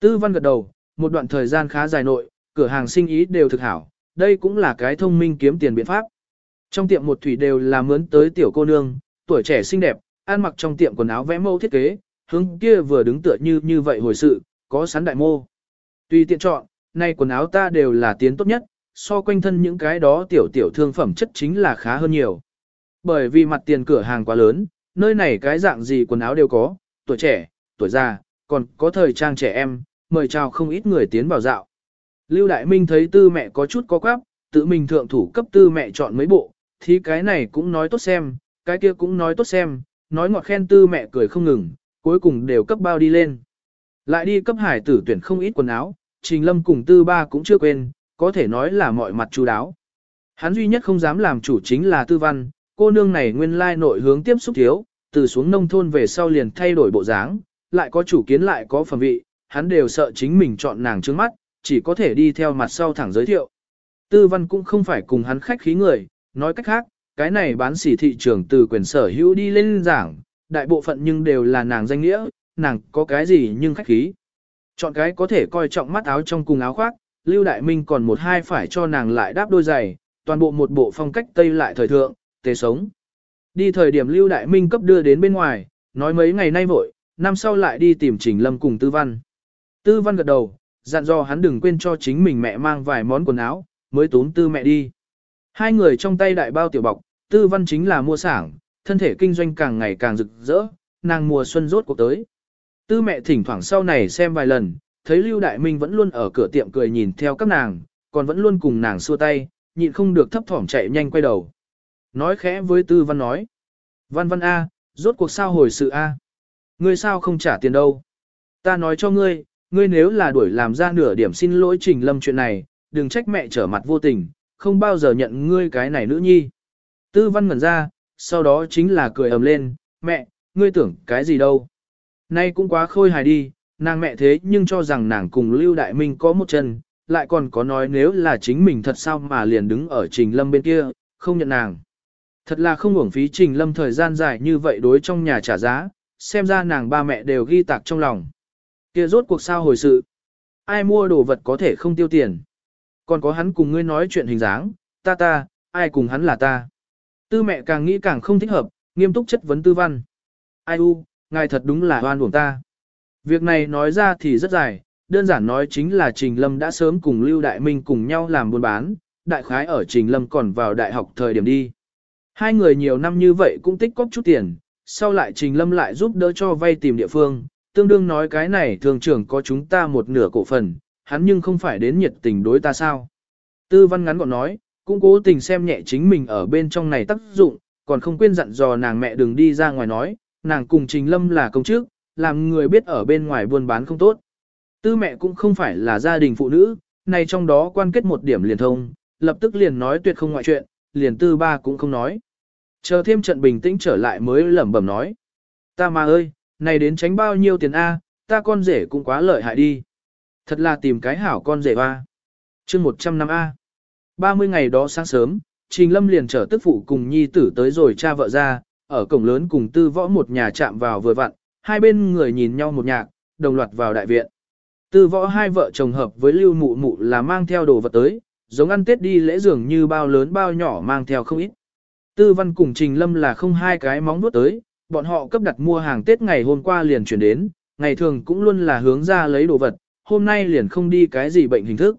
Tư văn gật đầu, một đoạn thời gian khá dài nội, cửa hàng sinh ý đều thực hảo, đây cũng là cái thông minh kiếm tiền biện pháp. Trong tiệm một thủy đều là mướn tới tiểu cô nương, tuổi trẻ xinh đẹp, ăn mặc trong tiệm quần áo vẽ mẫu thiết kế, hướng kia vừa đứng tựa như như vậy hồi sự, có sắn đại mô. Tùy tiện chọn, nay quần áo ta đều là tiến tốt nhất, so quanh thân những cái đó tiểu tiểu thương phẩm chất chính là khá hơn nhiều. Bởi vì mặt tiền cửa hàng quá lớn, nơi này cái dạng gì quần áo đều có, tuổi trẻ, tuổi già, còn có thời trang trẻ em, mời chào không ít người tiến vào dạo. Lưu Đại Minh thấy tư mẹ có chút có quáp, tự mình thượng thủ cấp tư mẹ chọn mấy bộ, thì cái này cũng nói tốt xem, cái kia cũng nói tốt xem, nói ngọt khen tư mẹ cười không ngừng, cuối cùng đều cấp bao đi lên. Lại đi cấp hải tử tuyển không ít quần áo, Trình Lâm cùng tư ba cũng chưa quên, có thể nói là mọi mặt chú đáo. Hắn duy nhất không dám làm chủ chính là tư văn, cô nương này nguyên lai nội hướng tiếp xúc thiếu, từ xuống nông thôn về sau liền thay đổi bộ dáng, lại có chủ kiến lại có phẩm vị, hắn đều sợ chính mình chọn nàng trước mắt, chỉ có thể đi theo mặt sau thẳng giới thiệu. Tư văn cũng không phải cùng hắn khách khí người, nói cách khác, cái này bán sỉ thị trường từ quyền sở hữu đi lên giảng, đại bộ phận nhưng đều là nàng danh nghĩa, nàng có cái gì nhưng khách khí. Chọn cái có thể coi trọng mắt áo trong cùng áo khoác, Lưu Đại Minh còn một hai phải cho nàng lại đáp đôi giày, toàn bộ một bộ phong cách Tây lại thời thượng, tế sống. Đi thời điểm Lưu Đại Minh cấp đưa đến bên ngoài, nói mấy ngày nay vội, năm sau lại đi tìm Trình Lâm cùng Tư Văn. Tư Văn gật đầu, dặn dò hắn đừng quên cho chính mình mẹ mang vài món quần áo, mới tốn tư mẹ đi. Hai người trong tay đại bao tiểu bọc, Tư Văn chính là mua sảng, thân thể kinh doanh càng ngày càng rực rỡ, nàng mùa xuân rốt cuộc tới. Tư mẹ thỉnh thoảng sau này xem vài lần, thấy Lưu Đại Minh vẫn luôn ở cửa tiệm cười nhìn theo các nàng, còn vẫn luôn cùng nàng xua tay, nhịn không được thấp thỏm chạy nhanh quay đầu. Nói khẽ với Tư Văn nói. Văn Văn A, rốt cuộc sao hồi sự A. Ngươi sao không trả tiền đâu. Ta nói cho ngươi, ngươi nếu là đuổi làm ra nửa điểm xin lỗi Trình Lâm chuyện này, đừng trách mẹ trở mặt vô tình, không bao giờ nhận ngươi cái này nữ nhi. Tư Văn ngẩn ra, sau đó chính là cười ầm lên, mẹ, ngươi tưởng cái gì đâu. Nay cũng quá khôi hài đi, nàng mẹ thế nhưng cho rằng nàng cùng Lưu Đại Minh có một chân, lại còn có nói nếu là chính mình thật sao mà liền đứng ở Trình Lâm bên kia, không nhận nàng. Thật là không uổng phí Trình Lâm thời gian dài như vậy đối trong nhà trả giá, xem ra nàng ba mẹ đều ghi tạc trong lòng. Kia rốt cuộc sao hồi sự. Ai mua đồ vật có thể không tiêu tiền. Còn có hắn cùng ngươi nói chuyện hình dáng, ta ta, ai cùng hắn là ta. Tư mẹ càng nghĩ càng không thích hợp, nghiêm túc chất vấn tư văn. Ai u, ngài thật đúng là hoan buồn ta. Việc này nói ra thì rất dài, đơn giản nói chính là Trình Lâm đã sớm cùng Lưu Đại Minh cùng nhau làm buôn bán, đại khái ở Trình Lâm còn vào đại học thời điểm đi. Hai người nhiều năm như vậy cũng tích cóp chút tiền, sau lại Trình Lâm lại giúp đỡ cho vay tìm địa phương, tương đương nói cái này thường trưởng có chúng ta một nửa cổ phần, hắn nhưng không phải đến nhiệt tình đối ta sao. Tư văn ngắn gọn nói, cũng cố tình xem nhẹ chính mình ở bên trong này tác dụng, còn không quên dặn dò nàng mẹ đừng đi ra ngoài nói, nàng cùng Trình Lâm là công chức, làm người biết ở bên ngoài buôn bán không tốt. Tư mẹ cũng không phải là gia đình phụ nữ, này trong đó quan kết một điểm liền thông, lập tức liền nói tuyệt không ngoại chuyện, liền tư ba cũng không nói. Chờ thêm trận bình tĩnh trở lại mới lẩm bẩm nói. Ta mà ơi, này đến tránh bao nhiêu tiền A, ta con rể cũng quá lợi hại đi. Thật là tìm cái hảo con rể hoa. chương 100 năm A. 30 ngày đó sáng sớm, Trình Lâm liền chở tức phụ cùng nhi tử tới rồi cha vợ ra, ở cổng lớn cùng tư võ một nhà chạm vào vừa vặn, hai bên người nhìn nhau một nhạc, đồng loạt vào đại viện. Tư võ hai vợ chồng hợp với lưu mụ mụ là mang theo đồ vật tới, giống ăn tết đi lễ dường như bao lớn bao nhỏ mang theo không ít. Tư văn cùng Trình Lâm là không hai cái móng nuốt tới, bọn họ cấp đặt mua hàng tết ngày hôm qua liền chuyển đến, ngày thường cũng luôn là hướng ra lấy đồ vật, hôm nay liền không đi cái gì bệnh hình thức.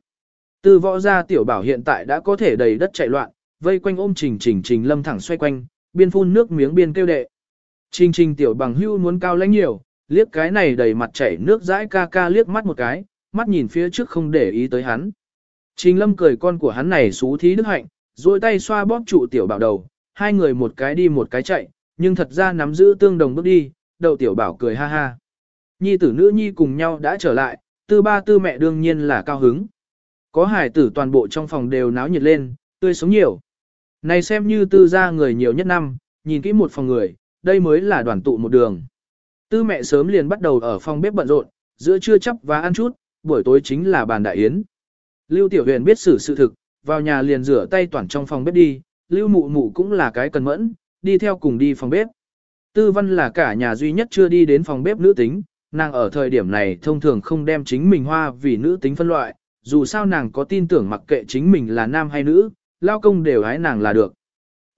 Tư võ gia tiểu bảo hiện tại đã có thể đầy đất chạy loạn, vây quanh ôm Trình Trình Trình Lâm thẳng xoay quanh, biên phun nước miếng biên kêu đệ. Trình Trình tiểu bằng hưu muốn cao lãnh nhiều, liếc cái này đầy mặt chảy nước dãi ca ca liếc mắt một cái, mắt nhìn phía trước không để ý tới hắn. Trình Lâm cười con của hắn này xú thí đức hạnh, duỗi tay xoa bóp trụ tiểu bảo đầu, hai người một cái đi một cái chạy, nhưng thật ra nắm giữ tương đồng bước đi, Đầu tiểu bảo cười ha ha. Nhi tử nữ nhi cùng nhau đã trở lại, tư ba tư mẹ đương nhiên là cao hứng. Có hải tử toàn bộ trong phòng đều náo nhiệt lên, tươi sống nhiều. Này xem như tư gia người nhiều nhất năm, nhìn kỹ một phòng người, đây mới là đoàn tụ một đường. Tư mẹ sớm liền bắt đầu ở phòng bếp bận rộn, giữa trưa chắp và ăn chút, buổi tối chính là bàn đại yến. Lưu Tiểu Huyền biết xử sự thực, vào nhà liền rửa tay toàn trong phòng bếp đi, Lưu Mụ Mụ cũng là cái cần mẫn, đi theo cùng đi phòng bếp. Tư Văn là cả nhà duy nhất chưa đi đến phòng bếp nữ tính, nàng ở thời điểm này thông thường không đem chính mình hoa vì nữ tính phân loại, dù sao nàng có tin tưởng mặc kệ chính mình là nam hay nữ, lao công đều hái nàng là được.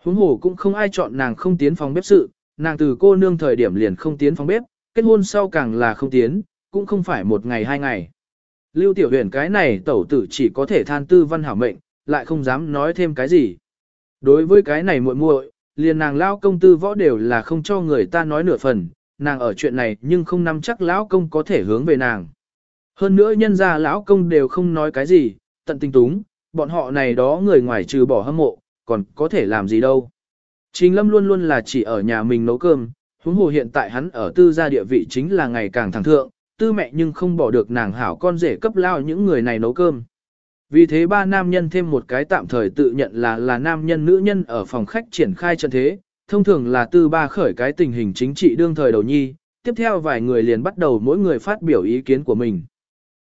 Huống hồ cũng không ai chọn nàng không tiến phòng bếp sự, nàng từ cô nương thời điểm liền không tiến phòng bếp, kết hôn sau càng là không tiến, cũng không phải một ngày hai ngày. Lưu tiểu huyền cái này tẩu tử chỉ có thể than tư văn hảo mệnh, lại không dám nói thêm cái gì. Đối với cái này muội muội, liền nàng lao công tư võ đều là không cho người ta nói nửa phần, nàng ở chuyện này nhưng không nắm chắc lão công có thể hướng về nàng. Hơn nữa nhân ra lão công đều không nói cái gì, tận tình túng, bọn họ này đó người ngoài trừ bỏ hâm mộ, còn có thể làm gì đâu. Trình Lâm luôn luôn là chỉ ở nhà mình nấu cơm, huống hồ hiện tại hắn ở tư gia địa vị chính là ngày càng thẳng thượng, tư mẹ nhưng không bỏ được nàng hảo con rể cấp lao những người này nấu cơm. Vì thế ba nam nhân thêm một cái tạm thời tự nhận là là nam nhân nữ nhân ở phòng khách triển khai trận thế, thông thường là tư ba khởi cái tình hình chính trị đương thời đầu nhi, tiếp theo vài người liền bắt đầu mỗi người phát biểu ý kiến của mình.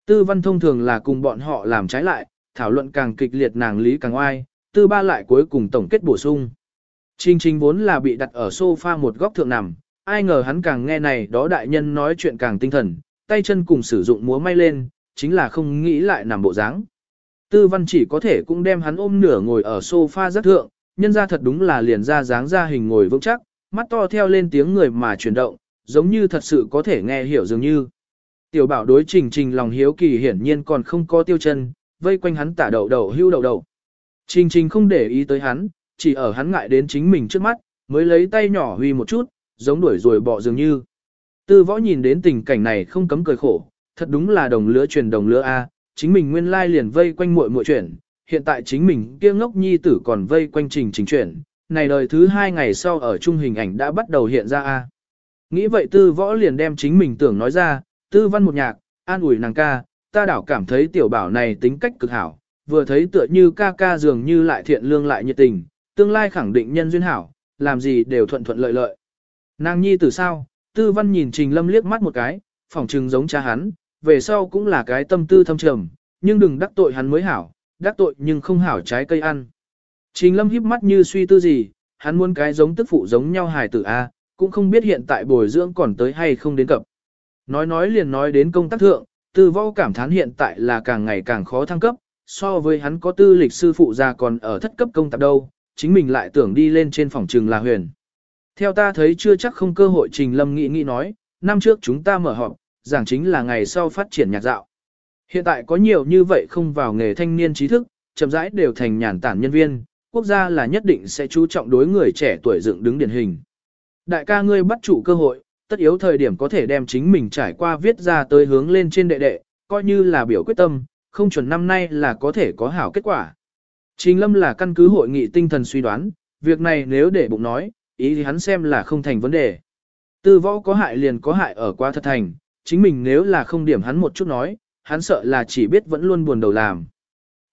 Tư văn thông thường là cùng bọn họ làm trái lại, thảo luận càng kịch liệt nàng lý càng oai, tư ba lại cuối cùng tổng kết bổ sung. Trình trình vốn là bị đặt ở sofa một góc thượng nằm, ai ngờ hắn càng nghe này đó đại nhân nói chuyện càng tinh thần, tay chân cùng sử dụng múa may lên, chính là không nghĩ lại nằm bộ dáng. Tư văn chỉ có thể cũng đem hắn ôm nửa ngồi ở sofa rất thượng, nhân ra thật đúng là liền ra dáng ra hình ngồi vững chắc, mắt to theo lên tiếng người mà chuyển động, giống như thật sự có thể nghe hiểu dường như. Tiểu bảo đối trình trình lòng hiếu kỳ hiển nhiên còn không có tiêu chân, vây quanh hắn tả đầu đầu hưu đầu đầu. Trình trình không để ý tới hắn, chỉ ở hắn ngại đến chính mình trước mắt, mới lấy tay nhỏ huy một chút, giống đuổi rồi bỏ dường như. Tư võ nhìn đến tình cảnh này không cấm cười khổ, thật đúng là đồng lứa truyền đồng lứa A, chính mình nguyên lai liền vây quanh muội muội chuyển, hiện tại chính mình kia ngốc nhi tử còn vây quanh trình trình chuyển, này đời thứ hai ngày sau ở chung hình ảnh đã bắt đầu hiện ra A. Nghĩ vậy tư võ liền đem chính mình tưởng nói ra, tư văn một nhạc, an ủi nàng ca, ta đảo cảm thấy tiểu bảo này tính cách cực hảo, vừa thấy tựa như ca ca dường như lại thiện lương lại nhiệt tình, tương lai khẳng định nhân duyên hảo, làm gì đều thuận thuận lợi lợi. Nàng nhi tử sao, tư văn nhìn trình lâm liếc mắt một cái, phỏng trừng giống cha hắn, về sau cũng là cái tâm tư thâm trầm, nhưng đừng đắc tội hắn mới hảo, đắc tội nhưng không hảo trái cây ăn. Trình lâm híp mắt như suy tư gì, hắn muốn cái giống tức phụ giống nhau hài tử A, cũng không biết hiện tại bồi dưỡng còn tới hay không đến cập. Nói nói liền nói đến công tác thượng, tư võ cảm thán hiện tại là càng ngày càng khó thăng cấp, so với hắn có tư lịch sư phụ già còn ở thất cấp công tác đâu, chính mình lại tưởng đi lên trên phòng trường là huyền. Theo ta thấy chưa chắc không cơ hội Trình Lâm nghĩ nghĩ nói, năm trước chúng ta mở họp, giảng chính là ngày sau phát triển nhạc dạo. Hiện tại có nhiều như vậy không vào nghề thanh niên trí thức, chậm rãi đều thành nhàn tản nhân viên, quốc gia là nhất định sẽ chú trọng đối người trẻ tuổi dựng đứng điển hình. Đại ca ngươi bắt chủ cơ hội, tất yếu thời điểm có thể đem chính mình trải qua viết ra tới hướng lên trên đệ đệ, coi như là biểu quyết tâm, không chuẩn năm nay là có thể có hảo kết quả. Trình Lâm là căn cứ hội nghị tinh thần suy đoán, việc này nếu để bụng nói, ý thì hắn xem là không thành vấn đề. Tư võ có hại liền có hại ở qua thật thành, chính mình nếu là không điểm hắn một chút nói, hắn sợ là chỉ biết vẫn luôn buồn đầu làm.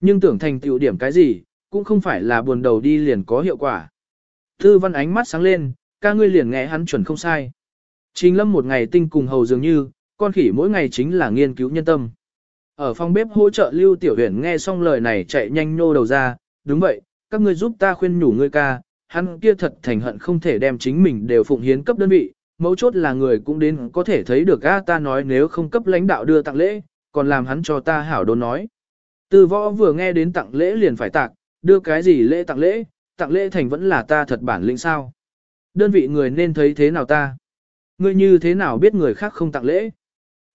Nhưng tưởng thành tựu điểm cái gì, cũng không phải là buồn đầu đi liền có hiệu quả. Tư văn ánh mắt sáng lên, ca ngươi liền nghe hắn chuẩn không sai. Trình lâm một ngày tinh cùng hầu dường như, con khỉ mỗi ngày chính là nghiên cứu nhân tâm. Ở phòng bếp hỗ trợ Lưu Tiểu Huyền nghe xong lời này chạy nhanh nô đầu ra, đúng vậy, các ngươi giúp ta khuyên nhủ ngươi ca, hắn kia thật thành hận không thể đem chính mình đều phụng hiến cấp đơn vị, mấu chốt là người cũng đến có thể thấy được a ta nói nếu không cấp lãnh đạo đưa tặng lễ, còn làm hắn cho ta hảo đồn nói. Từ võ vừa nghe đến tặng lễ liền phải tặng, đưa cái gì lễ tặng lễ, tặng lễ thành vẫn là ta thật bản lĩnh sao. Đơn vị người nên thấy thế nào ta? Ngươi như thế nào biết người khác không tặng lễ?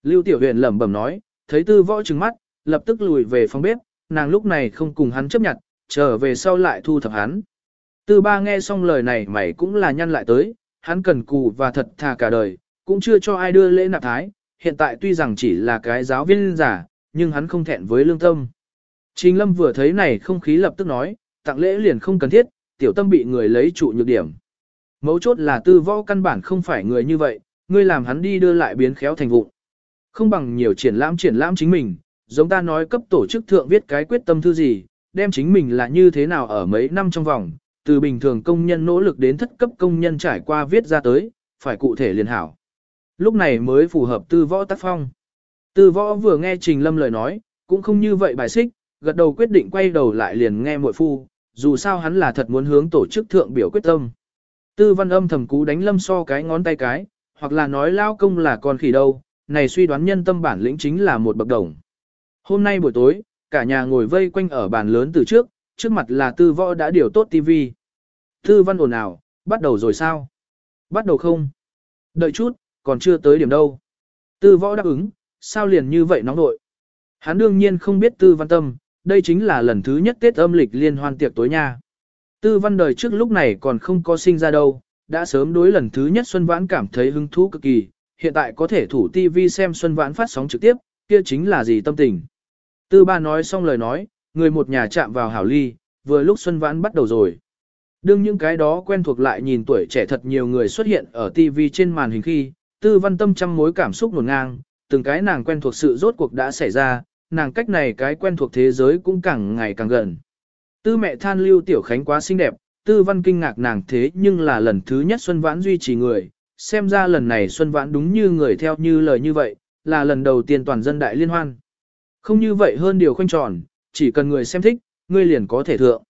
Lưu Tiểu Huyền lẩm bẩm nói, thấy tư võ trừng mắt, lập tức lùi về phòng bếp, nàng lúc này không cùng hắn chấp nhận, trở về sau lại thu thập hắn. Tư ba nghe xong lời này mày cũng là nhăn lại tới, hắn cần cù và thật thà cả đời, cũng chưa cho ai đưa lễ nạp thái, hiện tại tuy rằng chỉ là cái giáo viên giả, nhưng hắn không thẹn với lương tâm. Trình lâm vừa thấy này không khí lập tức nói, tặng lễ liền không cần thiết, tiểu tâm bị người lấy trụ nhược điểm. Mấu chốt là tư võ căn bản không phải người như vậy, ngươi làm hắn đi đưa lại biến khéo thành vụ. Không bằng nhiều triển lãm triển lãm chính mình, giống ta nói cấp tổ chức thượng viết cái quyết tâm thư gì, đem chính mình là như thế nào ở mấy năm trong vòng, từ bình thường công nhân nỗ lực đến thất cấp công nhân trải qua viết ra tới, phải cụ thể liền hảo. Lúc này mới phù hợp tư võ tác phong. Tư võ vừa nghe Trình Lâm lời nói, cũng không như vậy bài xích, gật đầu quyết định quay đầu lại liền nghe muội phu, dù sao hắn là thật muốn hướng tổ chức thượng biểu quyết tâm. Tư văn âm thầm cú đánh Lâm so cái ngón tay cái, hoặc là nói lao công là con khỉ đâu, này suy đoán nhân tâm bản lĩnh chính là một bậc đồng. Hôm nay buổi tối, cả nhà ngồi vây quanh ở bàn lớn từ trước, trước mặt là tư võ đã điều tốt tivi. Tư văn ồn ào, bắt đầu rồi sao? Bắt đầu không? Đợi chút, còn chưa tới điểm đâu. Tư võ đáp ứng, sao liền như vậy nóng nội. Hắn đương nhiên không biết tư văn tâm, đây chính là lần thứ nhất Tết âm lịch liên hoan tiệc tối nha. Tư văn đời trước lúc này còn không có sinh ra đâu, đã sớm đối lần thứ nhất Xuân Vãn cảm thấy hứng thú cực kỳ, hiện tại có thể thủ TV xem Xuân Vãn phát sóng trực tiếp, kia chính là gì tâm tình. Tư ba nói xong lời nói, người một nhà chạm vào hảo ly, vừa lúc Xuân Vãn bắt đầu rồi. Đương những cái đó quen thuộc lại nhìn tuổi trẻ thật nhiều người xuất hiện ở TV trên màn hình khi, tư văn tâm trăm mối cảm xúc nổn ngang, từng cái nàng quen thuộc sự rốt cuộc đã xảy ra, nàng cách này cái quen thuộc thế giới cũng càng ngày càng gần. Tư mẹ than lưu tiểu khánh quá xinh đẹp, tư văn kinh ngạc nàng thế nhưng là lần thứ nhất Xuân Vãn duy trì người, xem ra lần này Xuân Vãn đúng như người theo như lời như vậy, là lần đầu tiên toàn dân đại liên hoan. Không như vậy hơn điều khoanh tròn, chỉ cần người xem thích, người liền có thể thượng.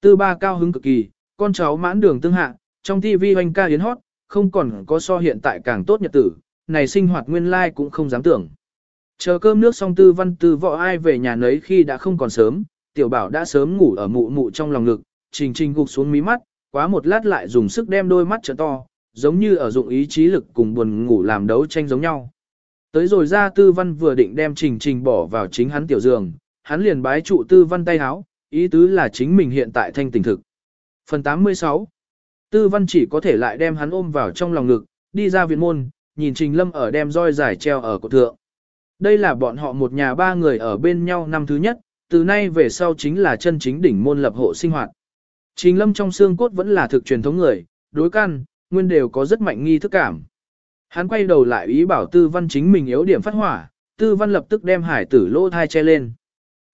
Tư ba cao hứng cực kỳ, con cháu mãn đường tương hạ, trong TV hoành ca yến hót, không còn có so hiện tại càng tốt nhật tử, này sinh hoạt nguyên lai cũng không dám tưởng. Chờ cơm nước xong tư văn tư võ ai về nhà nấy khi đã không còn sớm, tiểu bảo đã sớm ngủ ở mụ mụ trong lòng ngực, trình trình gục xuống mí mắt, quá một lát lại dùng sức đem đôi mắt trợ to, giống như ở dụng ý chí lực cùng buồn ngủ làm đấu tranh giống nhau. Tới rồi ra tư văn vừa định đem trình trình bỏ vào chính hắn tiểu giường, hắn liền bái trụ tư văn tay háo, ý tứ là chính mình hiện tại thanh tỉnh thực. Phần 86 Tư văn chỉ có thể lại đem hắn ôm vào trong lòng ngực, đi ra viện môn, nhìn trình lâm ở đem roi giải treo ở cột thượng. Đây là bọn họ một nhà ba người ở bên nhau năm thứ nhất, từ nay về sau chính là chân chính đỉnh môn lập hộ sinh hoạt. Trình lâm trong xương cốt vẫn là thực truyền thống người, đối căn, nguyên đều có rất mạnh nghi thức cảm. Hắn quay đầu lại ý bảo tư văn chính mình yếu điểm phát hỏa, tư văn lập tức đem hải tử lỗ thai che lên.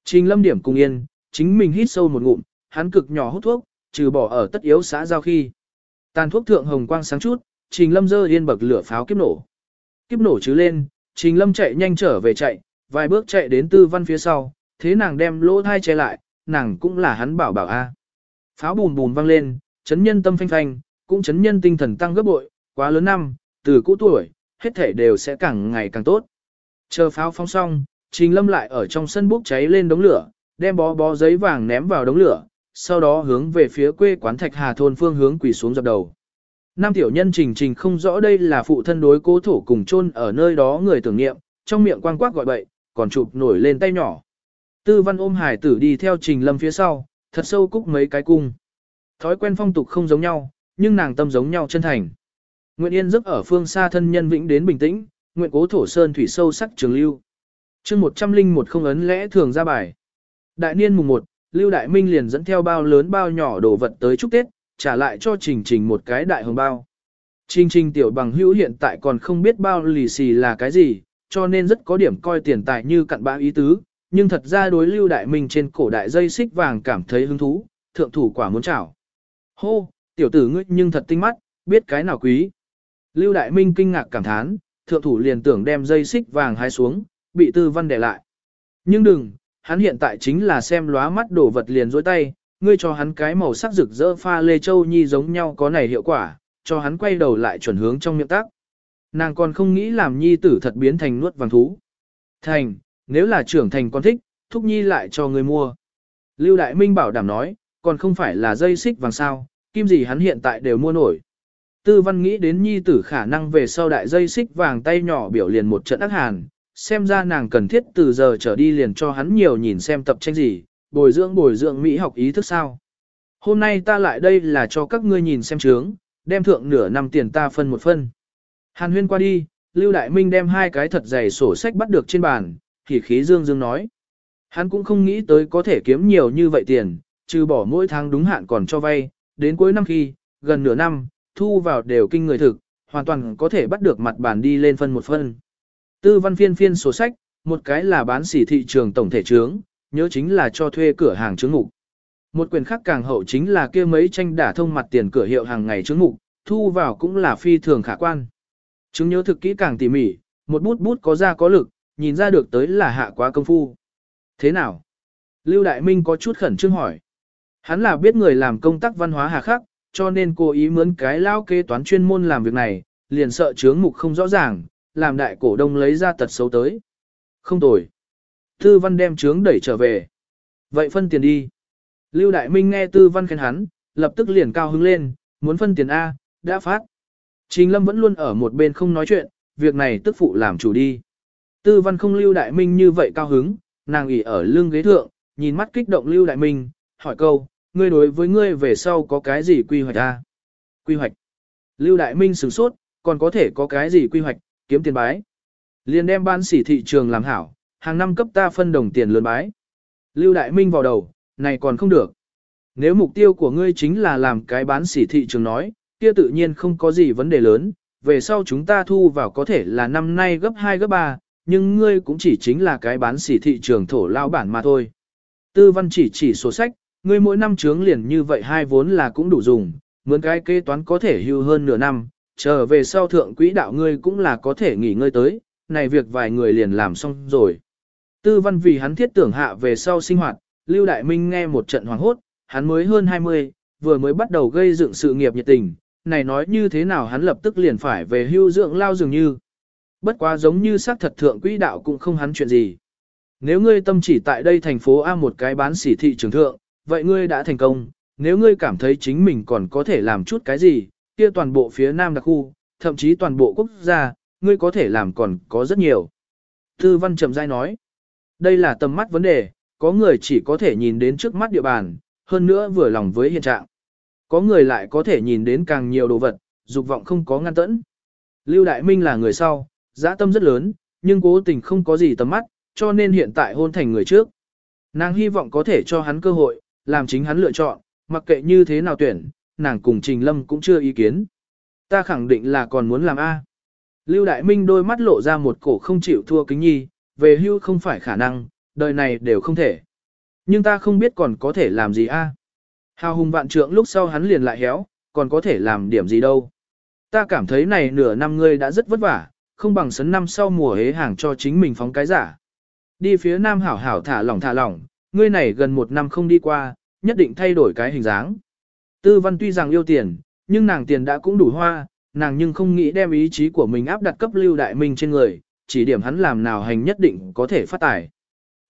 Trình lâm điểm cùng yên, chính mình hít sâu một ngụm, hắn cực nhỏ hút thuốc, trừ bỏ ở tất yếu xã giao khi. Tàn thuốc thượng hồng quang sáng chút, trình lâm dơ yên bậc lửa pháo kiếp nổ. Kiếp nổ chứ lên, trình lâm chạy nhanh trở về chạy, vài bước chạy đến tư văn phía sau, thế nàng đem lỗ thai che lại, nàng cũng là hắn bảo bảo a. Pháo bùm bùm vang lên, chấn nhân tâm phanh phanh, cũng chấn nhân tinh thần tăng gấp bội, quá lớn năm, từ cũ tuổi, hết thể đều sẽ càng ngày càng tốt. Chờ pháo phóng xong, Trình Lâm lại ở trong sân bốc cháy lên đống lửa, đem bó bó giấy vàng ném vào đống lửa, sau đó hướng về phía quê quán Thạch Hà thôn phương hướng quỳ xuống dập đầu. Nam tiểu nhân Trình Trình không rõ đây là phụ thân đối cố thổ cùng chôn ở nơi đó người tưởng niệm, trong miệng quang quác gọi bậy, còn chụp nổi lên tay nhỏ. Tư văn ôm hải tử đi theo Trình Lâm phía sau, thật sâu cúc mấy cái cung. Thói quen phong tục không giống nhau, nhưng nàng tâm giống nhau chân thành. Nguyện yên giấc ở phương xa thân nhân vĩnh đến bình tĩnh, nguyện cố thổ sơn thủy sâu sắc trường lưu. chương 101 không ấn lẽ thường ra bài. Đại niên mùng 1, Lưu Đại Minh liền dẫn theo bao lớn bao nhỏ đồ vật tới chúc Tết, trả lại cho Trình Trình một cái đại hồng bao. Trình Trình tiểu bằng hữu hiện tại còn không biết bao lì xì là cái gì, cho nên rất có điểm coi tiền tài như cặn bã ý tứ, nhưng thật ra đối Lưu Đại Minh trên cổ đại dây xích vàng cảm thấy hứng thú, thượng thủ quả muốn chảo. Hô, tiểu tử ngươi nhưng thật tinh mắt, biết cái nào quý. Lưu Đại Minh kinh ngạc cảm thán, thượng thủ liền tưởng đem dây xích vàng hái xuống, bị tư văn để lại. Nhưng đừng, hắn hiện tại chính là xem lóa mắt đổ vật liền dối tay, ngươi cho hắn cái màu sắc rực rỡ pha lê châu nhi giống nhau có này hiệu quả, cho hắn quay đầu lại chuẩn hướng trong miệng tác. Nàng còn không nghĩ làm nhi tử thật biến thành nuốt vàng thú. Thành, nếu là trưởng thành con thích, thúc nhi lại cho người mua. Lưu Đại Minh bảo đảm nói, còn không phải là dây xích vàng sao, kim gì hắn hiện tại đều mua nổi. Tư văn nghĩ đến nhi tử khả năng về sau đại dây xích vàng tay nhỏ biểu liền một trận ác hàn, xem ra nàng cần thiết từ giờ trở đi liền cho hắn nhiều nhìn xem tập tranh gì, bồi dưỡng bồi dưỡng Mỹ học ý thức sao. Hôm nay ta lại đây là cho các ngươi nhìn xem trướng, đem thượng nửa năm tiền ta phân một phân. Hàn huyên qua đi, Lưu Đại Minh đem hai cái thật dày sổ sách bắt được trên bàn, thì khí dương dương nói. Hắn cũng không nghĩ tới có thể kiếm nhiều như vậy tiền, trừ bỏ mỗi tháng đúng hạn còn cho vay, đến cuối năm khi, gần nửa năm, thu vào đều kinh người thực, hoàn toàn có thể bắt được mặt bàn đi lên phân một phân. Tư văn phiên phiên sổ sách, một cái là bán sỉ thị trường tổng thể trướng, nhớ chính là cho thuê cửa hàng trướng ngục. Một quyền khác càng hậu chính là kia mấy tranh đả thông mặt tiền cửa hiệu hàng ngày trướng mục, thu vào cũng là phi thường khả quan. Chứng nhớ thực kỹ càng tỉ mỉ, một bút bút có ra có lực, nhìn ra được tới là hạ quá công phu. Thế nào? Lưu Đại Minh có chút khẩn trương hỏi. Hắn là biết người làm công tác văn hóa hà khắc, cho nên cố ý mướn cái lao kế toán chuyên môn làm việc này, liền sợ chướng mục không rõ ràng, làm đại cổ đông lấy ra tật xấu tới. Không tồi. Tư văn đem trướng đẩy trở về. Vậy phân tiền đi. Lưu Đại Minh nghe tư văn khen hắn, lập tức liền cao hứng lên, muốn phân tiền A, đã phát. Trình Lâm vẫn luôn ở một bên không nói chuyện, việc này tức phụ làm chủ đi. Tư văn không Lưu Đại Minh như vậy cao hứng, nàng ỉ ở lưng ghế thượng, nhìn mắt kích động Lưu Đại Minh, hỏi câu, ngươi đối với ngươi về sau có cái gì quy hoạch a? Quy hoạch. Lưu Đại Minh sửng sốt, còn có thể có cái gì quy hoạch, kiếm tiền bái. Liền đem ban sỉ thị trường làm hảo, hàng năm cấp ta phân đồng tiền lớn bái. Lưu Đại Minh vào đầu, này còn không được. Nếu mục tiêu của ngươi chính là làm cái bán sỉ thị trường nói, kia tự nhiên không có gì vấn đề lớn, về sau chúng ta thu vào có thể là năm nay gấp 2 gấp 3, nhưng ngươi cũng chỉ chính là cái bán sỉ thị trường thổ lao bản mà thôi. Tư văn chỉ chỉ sổ sách, ngươi mỗi năm trướng liền như vậy hai vốn là cũng đủ dùng, mướn cái kế toán có thể hưu hơn nửa năm, chờ về sau thượng quỹ đạo ngươi cũng là có thể nghỉ ngơi tới, này việc vài người liền làm xong rồi. Tư văn vì hắn thiết tưởng hạ về sau sinh hoạt, Lưu Đại Minh nghe một trận hoàng hốt, hắn mới hơn 20, vừa mới bắt đầu gây dựng sự nghiệp nhiệt tình, này nói như thế nào hắn lập tức liền phải về hưu dưỡng lao dường như. Bất quá giống như xác thật thượng quỹ đạo cũng không hắn chuyện gì. Nếu ngươi tâm chỉ tại đây thành phố A một cái bán sỉ thị trường thượng, vậy ngươi đã thành công, nếu ngươi cảm thấy chính mình còn có thể làm chút cái gì, kia toàn bộ phía Nam đặc khu, thậm chí toàn bộ quốc gia, ngươi có thể làm còn có rất nhiều. Tư văn trầm dai nói, đây là tầm mắt vấn đề, có người chỉ có thể nhìn đến trước mắt địa bàn, hơn nữa vừa lòng với hiện trạng. Có người lại có thể nhìn đến càng nhiều đồ vật, dục vọng không có ngăn tẫn. Lưu Đại Minh là người sau, dã tâm rất lớn, nhưng cố tình không có gì tầm mắt, cho nên hiện tại hôn thành người trước. Nàng hy vọng có thể cho hắn cơ hội, làm chính hắn lựa chọn, mặc kệ như thế nào tuyển, nàng cùng Trình Lâm cũng chưa ý kiến. Ta khẳng định là còn muốn làm A. Lưu Đại Minh đôi mắt lộ ra một cổ không chịu thua kính nhi, về hưu không phải khả năng, đời này đều không thể. Nhưng ta không biết còn có thể làm gì A. Hào hùng vạn trượng lúc sau hắn liền lại héo, còn có thể làm điểm gì đâu. Ta cảm thấy này nửa năm ngươi đã rất vất vả, không bằng sấn năm sau mùa hế hàng cho chính mình phóng cái giả. Đi phía nam hảo hảo thả lỏng thả lỏng, ngươi này gần một năm không đi qua, nhất định thay đổi cái hình dáng. Tư văn tuy rằng yêu tiền, nhưng nàng tiền đã cũng đủ hoa, nàng nhưng không nghĩ đem ý chí của mình áp đặt cấp Lưu Đại Minh trên người, chỉ điểm hắn làm nào hành nhất định có thể phát tài.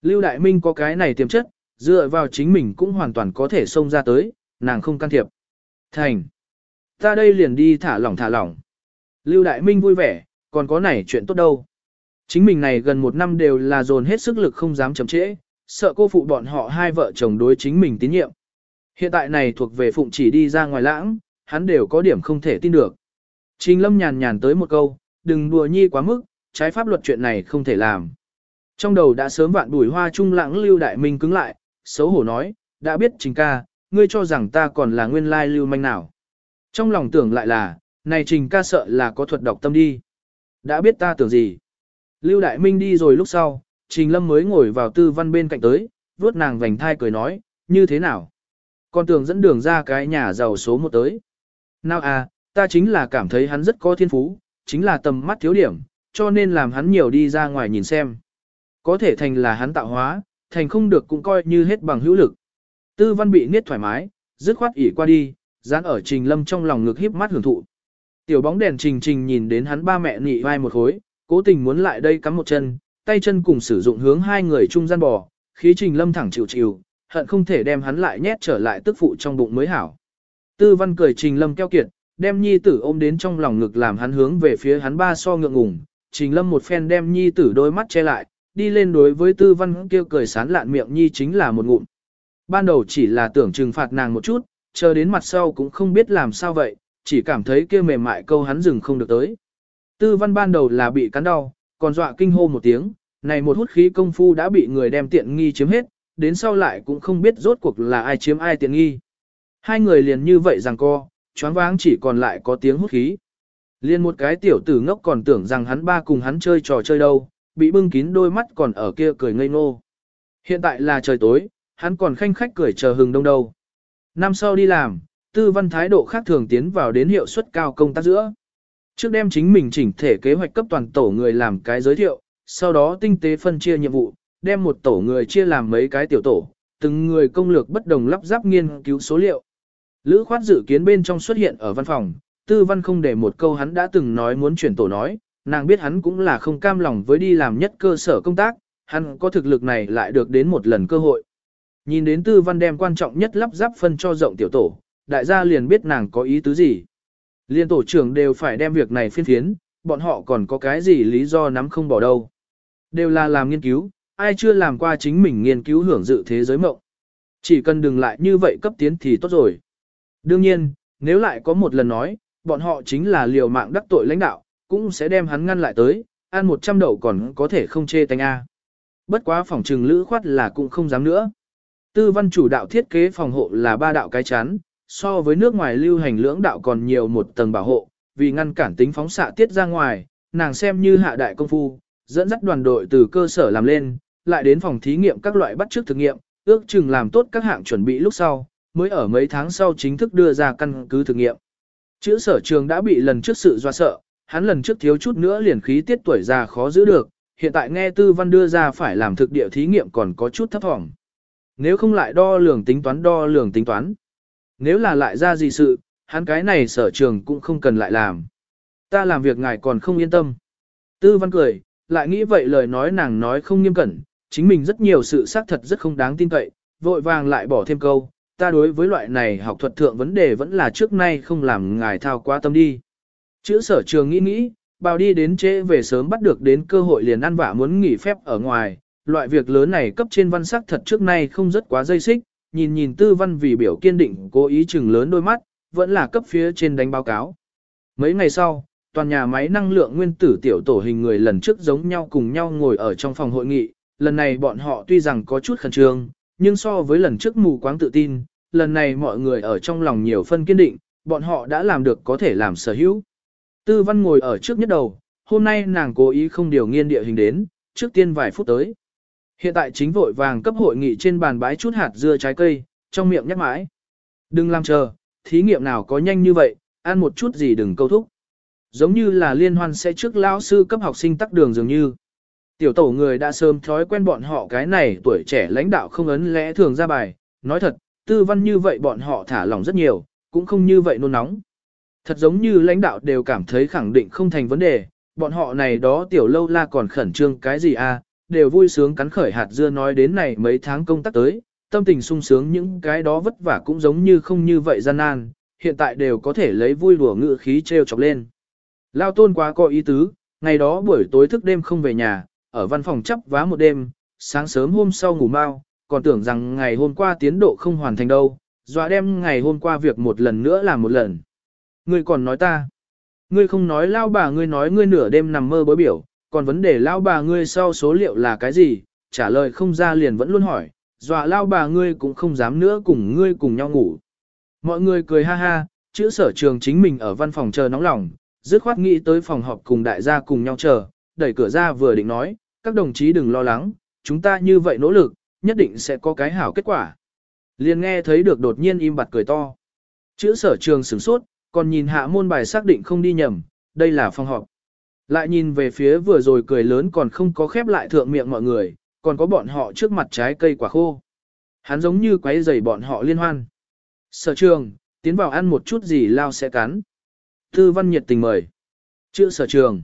Lưu Đại Minh có cái này tiềm chất, dựa vào chính mình cũng hoàn toàn có thể xông ra tới, nàng không can thiệp. Thành. Ta đây liền đi thả lỏng thả lỏng. Lưu Đại Minh vui vẻ, còn có này chuyện tốt đâu. Chính mình này gần một năm đều là dồn hết sức lực không dám chậm trễ, sợ cô phụ bọn họ hai vợ chồng đối chính mình tín nhiệm. Hiện tại này thuộc về phụng chỉ đi ra ngoài lãng, hắn đều có điểm không thể tin được. Trình lâm nhàn nhàn tới một câu, đừng đùa nhi quá mức, trái pháp luật chuyện này không thể làm. Trong đầu đã sớm vạn bùi hoa trung lãng lưu đại minh cứng lại, xấu hổ nói, đã biết trình ca, ngươi cho rằng ta còn là nguyên lai lưu manh nào. Trong lòng tưởng lại là, này trình ca sợ là có thuật độc tâm đi. Đã biết ta tưởng gì. Lưu Đại Minh đi rồi lúc sau, Trình Lâm mới ngồi vào tư văn bên cạnh tới, vuốt nàng vành thai cười nói, như thế nào? Con tưởng dẫn đường ra cái nhà giàu số một tới. Nào à, ta chính là cảm thấy hắn rất có thiên phú, chính là tầm mắt thiếu điểm, cho nên làm hắn nhiều đi ra ngoài nhìn xem. Có thể thành là hắn tạo hóa, thành không được cũng coi như hết bằng hữu lực. Tư văn bị niết thoải mái, dứt khoát ỉ qua đi, dán ở trình lâm trong lòng ngực híp mắt hưởng thụ. Tiểu bóng đèn trình trình nhìn đến hắn ba mẹ nị vai một khối, cố tình muốn lại đây cắm một chân, tay chân cùng sử dụng hướng hai người trung gian bò, khí trình lâm thẳng chịu chịu, hận không thể đem hắn lại nhét trở lại tức phụ trong bụng mới hảo. Tư văn cười trình lâm keo kiệt, đem nhi tử ôm đến trong lòng ngực làm hắn hướng về phía hắn ba so ngượng ngùng, trình lâm một phen đem nhi tử đôi mắt che lại, đi lên đối với tư văn kêu cười sán lạn miệng nhi chính là một ngụm. Ban đầu chỉ là tưởng trừng phạt nàng một chút, chờ đến mặt sau cũng không biết làm sao vậy, chỉ cảm thấy kia mềm mại câu hắn dừng không được tới. Tư văn ban đầu là bị cắn đau, còn dọa kinh hô một tiếng, này một hút khí công phu đã bị người đem tiện nghi chiếm hết, đến sau lại cũng không biết rốt cuộc là ai chiếm ai tiện nghi. Hai người liền như vậy rằng co, choáng váng chỉ còn lại có tiếng hút khí. Liên một cái tiểu tử ngốc còn tưởng rằng hắn ba cùng hắn chơi trò chơi đâu, bị bưng kín đôi mắt còn ở kia cười ngây ngô. Hiện tại là trời tối, hắn còn khanh khách cười chờ hừng đông đâu. Năm sau đi làm, tư văn thái độ khác thường tiến vào đến hiệu suất cao công tác giữa. Trước đem chính mình chỉnh thể kế hoạch cấp toàn tổ người làm cái giới thiệu, sau đó tinh tế phân chia nhiệm vụ, đem một tổ người chia làm mấy cái tiểu tổ, từng người công lược bất đồng lắp ráp nghiên cứu số liệu. Lữ khoát dự kiến bên trong xuất hiện ở văn phòng, tư văn không để một câu hắn đã từng nói muốn chuyển tổ nói, nàng biết hắn cũng là không cam lòng với đi làm nhất cơ sở công tác, hắn có thực lực này lại được đến một lần cơ hội. Nhìn đến tư văn đem quan trọng nhất lắp ráp phân cho rộng tiểu tổ, đại gia liền biết nàng có ý tứ gì. Liên tổ trưởng đều phải đem việc này phiên phiến, bọn họ còn có cái gì lý do nắm không bỏ đâu. Đều là làm nghiên cứu, ai chưa làm qua chính mình nghiên cứu hưởng dự thế giới mộng. Chỉ cần đừng lại như vậy cấp tiến thì tốt rồi. Đương nhiên, nếu lại có một lần nói, bọn họ chính là liều mạng đắc tội lãnh đạo, cũng sẽ đem hắn ngăn lại tới, ăn 100 đậu còn có thể không chê tanh A. Bất quá phòng trừng lữ khoát là cũng không dám nữa. Tư văn chủ đạo thiết kế phòng hộ là ba đạo cái chắn, so với nước ngoài lưu hành lưỡng đạo còn nhiều một tầng bảo hộ, vì ngăn cản tính phóng xạ tiết ra ngoài, nàng xem như hạ đại công phu, dẫn dắt đoàn đội từ cơ sở làm lên, lại đến phòng thí nghiệm các loại bắt trước thực nghiệm, ước chừng làm tốt các hạng chuẩn bị lúc sau, mới ở mấy tháng sau chính thức đưa ra căn cứ thực nghiệm. Chữ sở trường đã bị lần trước sự doa sợ, hắn lần trước thiếu chút nữa liền khí tiết tuổi già khó giữ được, hiện tại nghe tư văn đưa ra phải làm thực địa thí nghiệm còn có chút thấp thỏm. Nếu không lại đo lường tính toán đo lường tính toán. Nếu là lại ra gì sự, hắn cái này sở trường cũng không cần lại làm. Ta làm việc ngài còn không yên tâm. Tư văn cười, lại nghĩ vậy lời nói nàng nói không nghiêm cẩn, chính mình rất nhiều sự xác thật rất không đáng tin cậy, vội vàng lại bỏ thêm câu, ta đối với loại này học thuật thượng vấn đề vẫn là trước nay không làm ngài thao quá tâm đi. Chữ sở trường nghĩ nghĩ, bao đi đến trễ về sớm bắt được đến cơ hội liền ăn vả muốn nghỉ phép ở ngoài, loại việc lớn này cấp trên văn sắc thật trước nay không rất quá dây xích, nhìn nhìn tư văn vì biểu kiên định cố ý chừng lớn đôi mắt, vẫn là cấp phía trên đánh báo cáo. Mấy ngày sau, toàn nhà máy năng lượng nguyên tử tiểu tổ hình người lần trước giống nhau cùng nhau ngồi ở trong phòng hội nghị, lần này bọn họ tuy rằng có chút khẩn trương, nhưng so với lần trước mù quáng tự tin, lần này mọi người ở trong lòng nhiều phân kiên định, bọn họ đã làm được có thể làm sở hữu. Tư văn ngồi ở trước nhất đầu, hôm nay nàng cố ý không điều nghiên địa hình đến, trước tiên vài phút tới. Hiện tại chính vội vàng cấp hội nghị trên bàn bãi chút hạt dưa trái cây, trong miệng nhắc mãi. Đừng làm chờ, thí nghiệm nào có nhanh như vậy, ăn một chút gì đừng câu thúc. Giống như là liên hoan sẽ trước lão sư cấp học sinh tắc đường dường như. Tiểu tổ người đã sớm thói quen bọn họ cái này tuổi trẻ lãnh đạo không ấn lẽ thường ra bài, nói thật, tư văn như vậy bọn họ thả lỏng rất nhiều, cũng không như vậy nôn nóng. Thật giống như lãnh đạo đều cảm thấy khẳng định không thành vấn đề, bọn họ này đó tiểu lâu la còn khẩn trương cái gì à, đều vui sướng cắn khởi hạt dưa nói đến này mấy tháng công tác tới, tâm tình sung sướng những cái đó vất vả cũng giống như không như vậy gian nan, hiện tại đều có thể lấy vui đùa ngự khí treo chọc lên. Lao tôn quá có ý tứ, ngày đó buổi tối thức đêm không về nhà, ở văn phòng chấp vá một đêm, sáng sớm hôm sau ngủ mau, còn tưởng rằng ngày hôm qua tiến độ không hoàn thành đâu, dọa đem ngày hôm qua việc một lần nữa làm một lần. Ngươi còn nói ta. Ngươi không nói lao bà ngươi nói ngươi nửa đêm nằm mơ bối biểu, còn vấn đề lao bà ngươi sau số liệu là cái gì, trả lời không ra liền vẫn luôn hỏi, dọa lao bà ngươi cũng không dám nữa cùng ngươi cùng nhau ngủ. Mọi người cười ha ha, chữ sở trường chính mình ở văn phòng chờ nóng lòng, dứt khoát nghĩ tới phòng họp cùng đại gia cùng nhau chờ, đẩy cửa ra vừa định nói, các đồng chí đừng lo lắng, chúng ta như vậy nỗ lực, nhất định sẽ có cái hảo kết quả. Liền nghe thấy được đột nhiên im bặt cười to. Chữ sở trường sửng sốt, còn nhìn hạ môn bài xác định không đi nhầm, đây là phòng họp. Lại nhìn về phía vừa rồi cười lớn còn không có khép lại thượng miệng mọi người, còn có bọn họ trước mặt trái cây quả khô. Hắn giống như quấy giày bọn họ liên hoan. Sở trường, tiến vào ăn một chút gì lao sẽ cắn. Tư văn nhiệt tình mời. Chữ sở trường.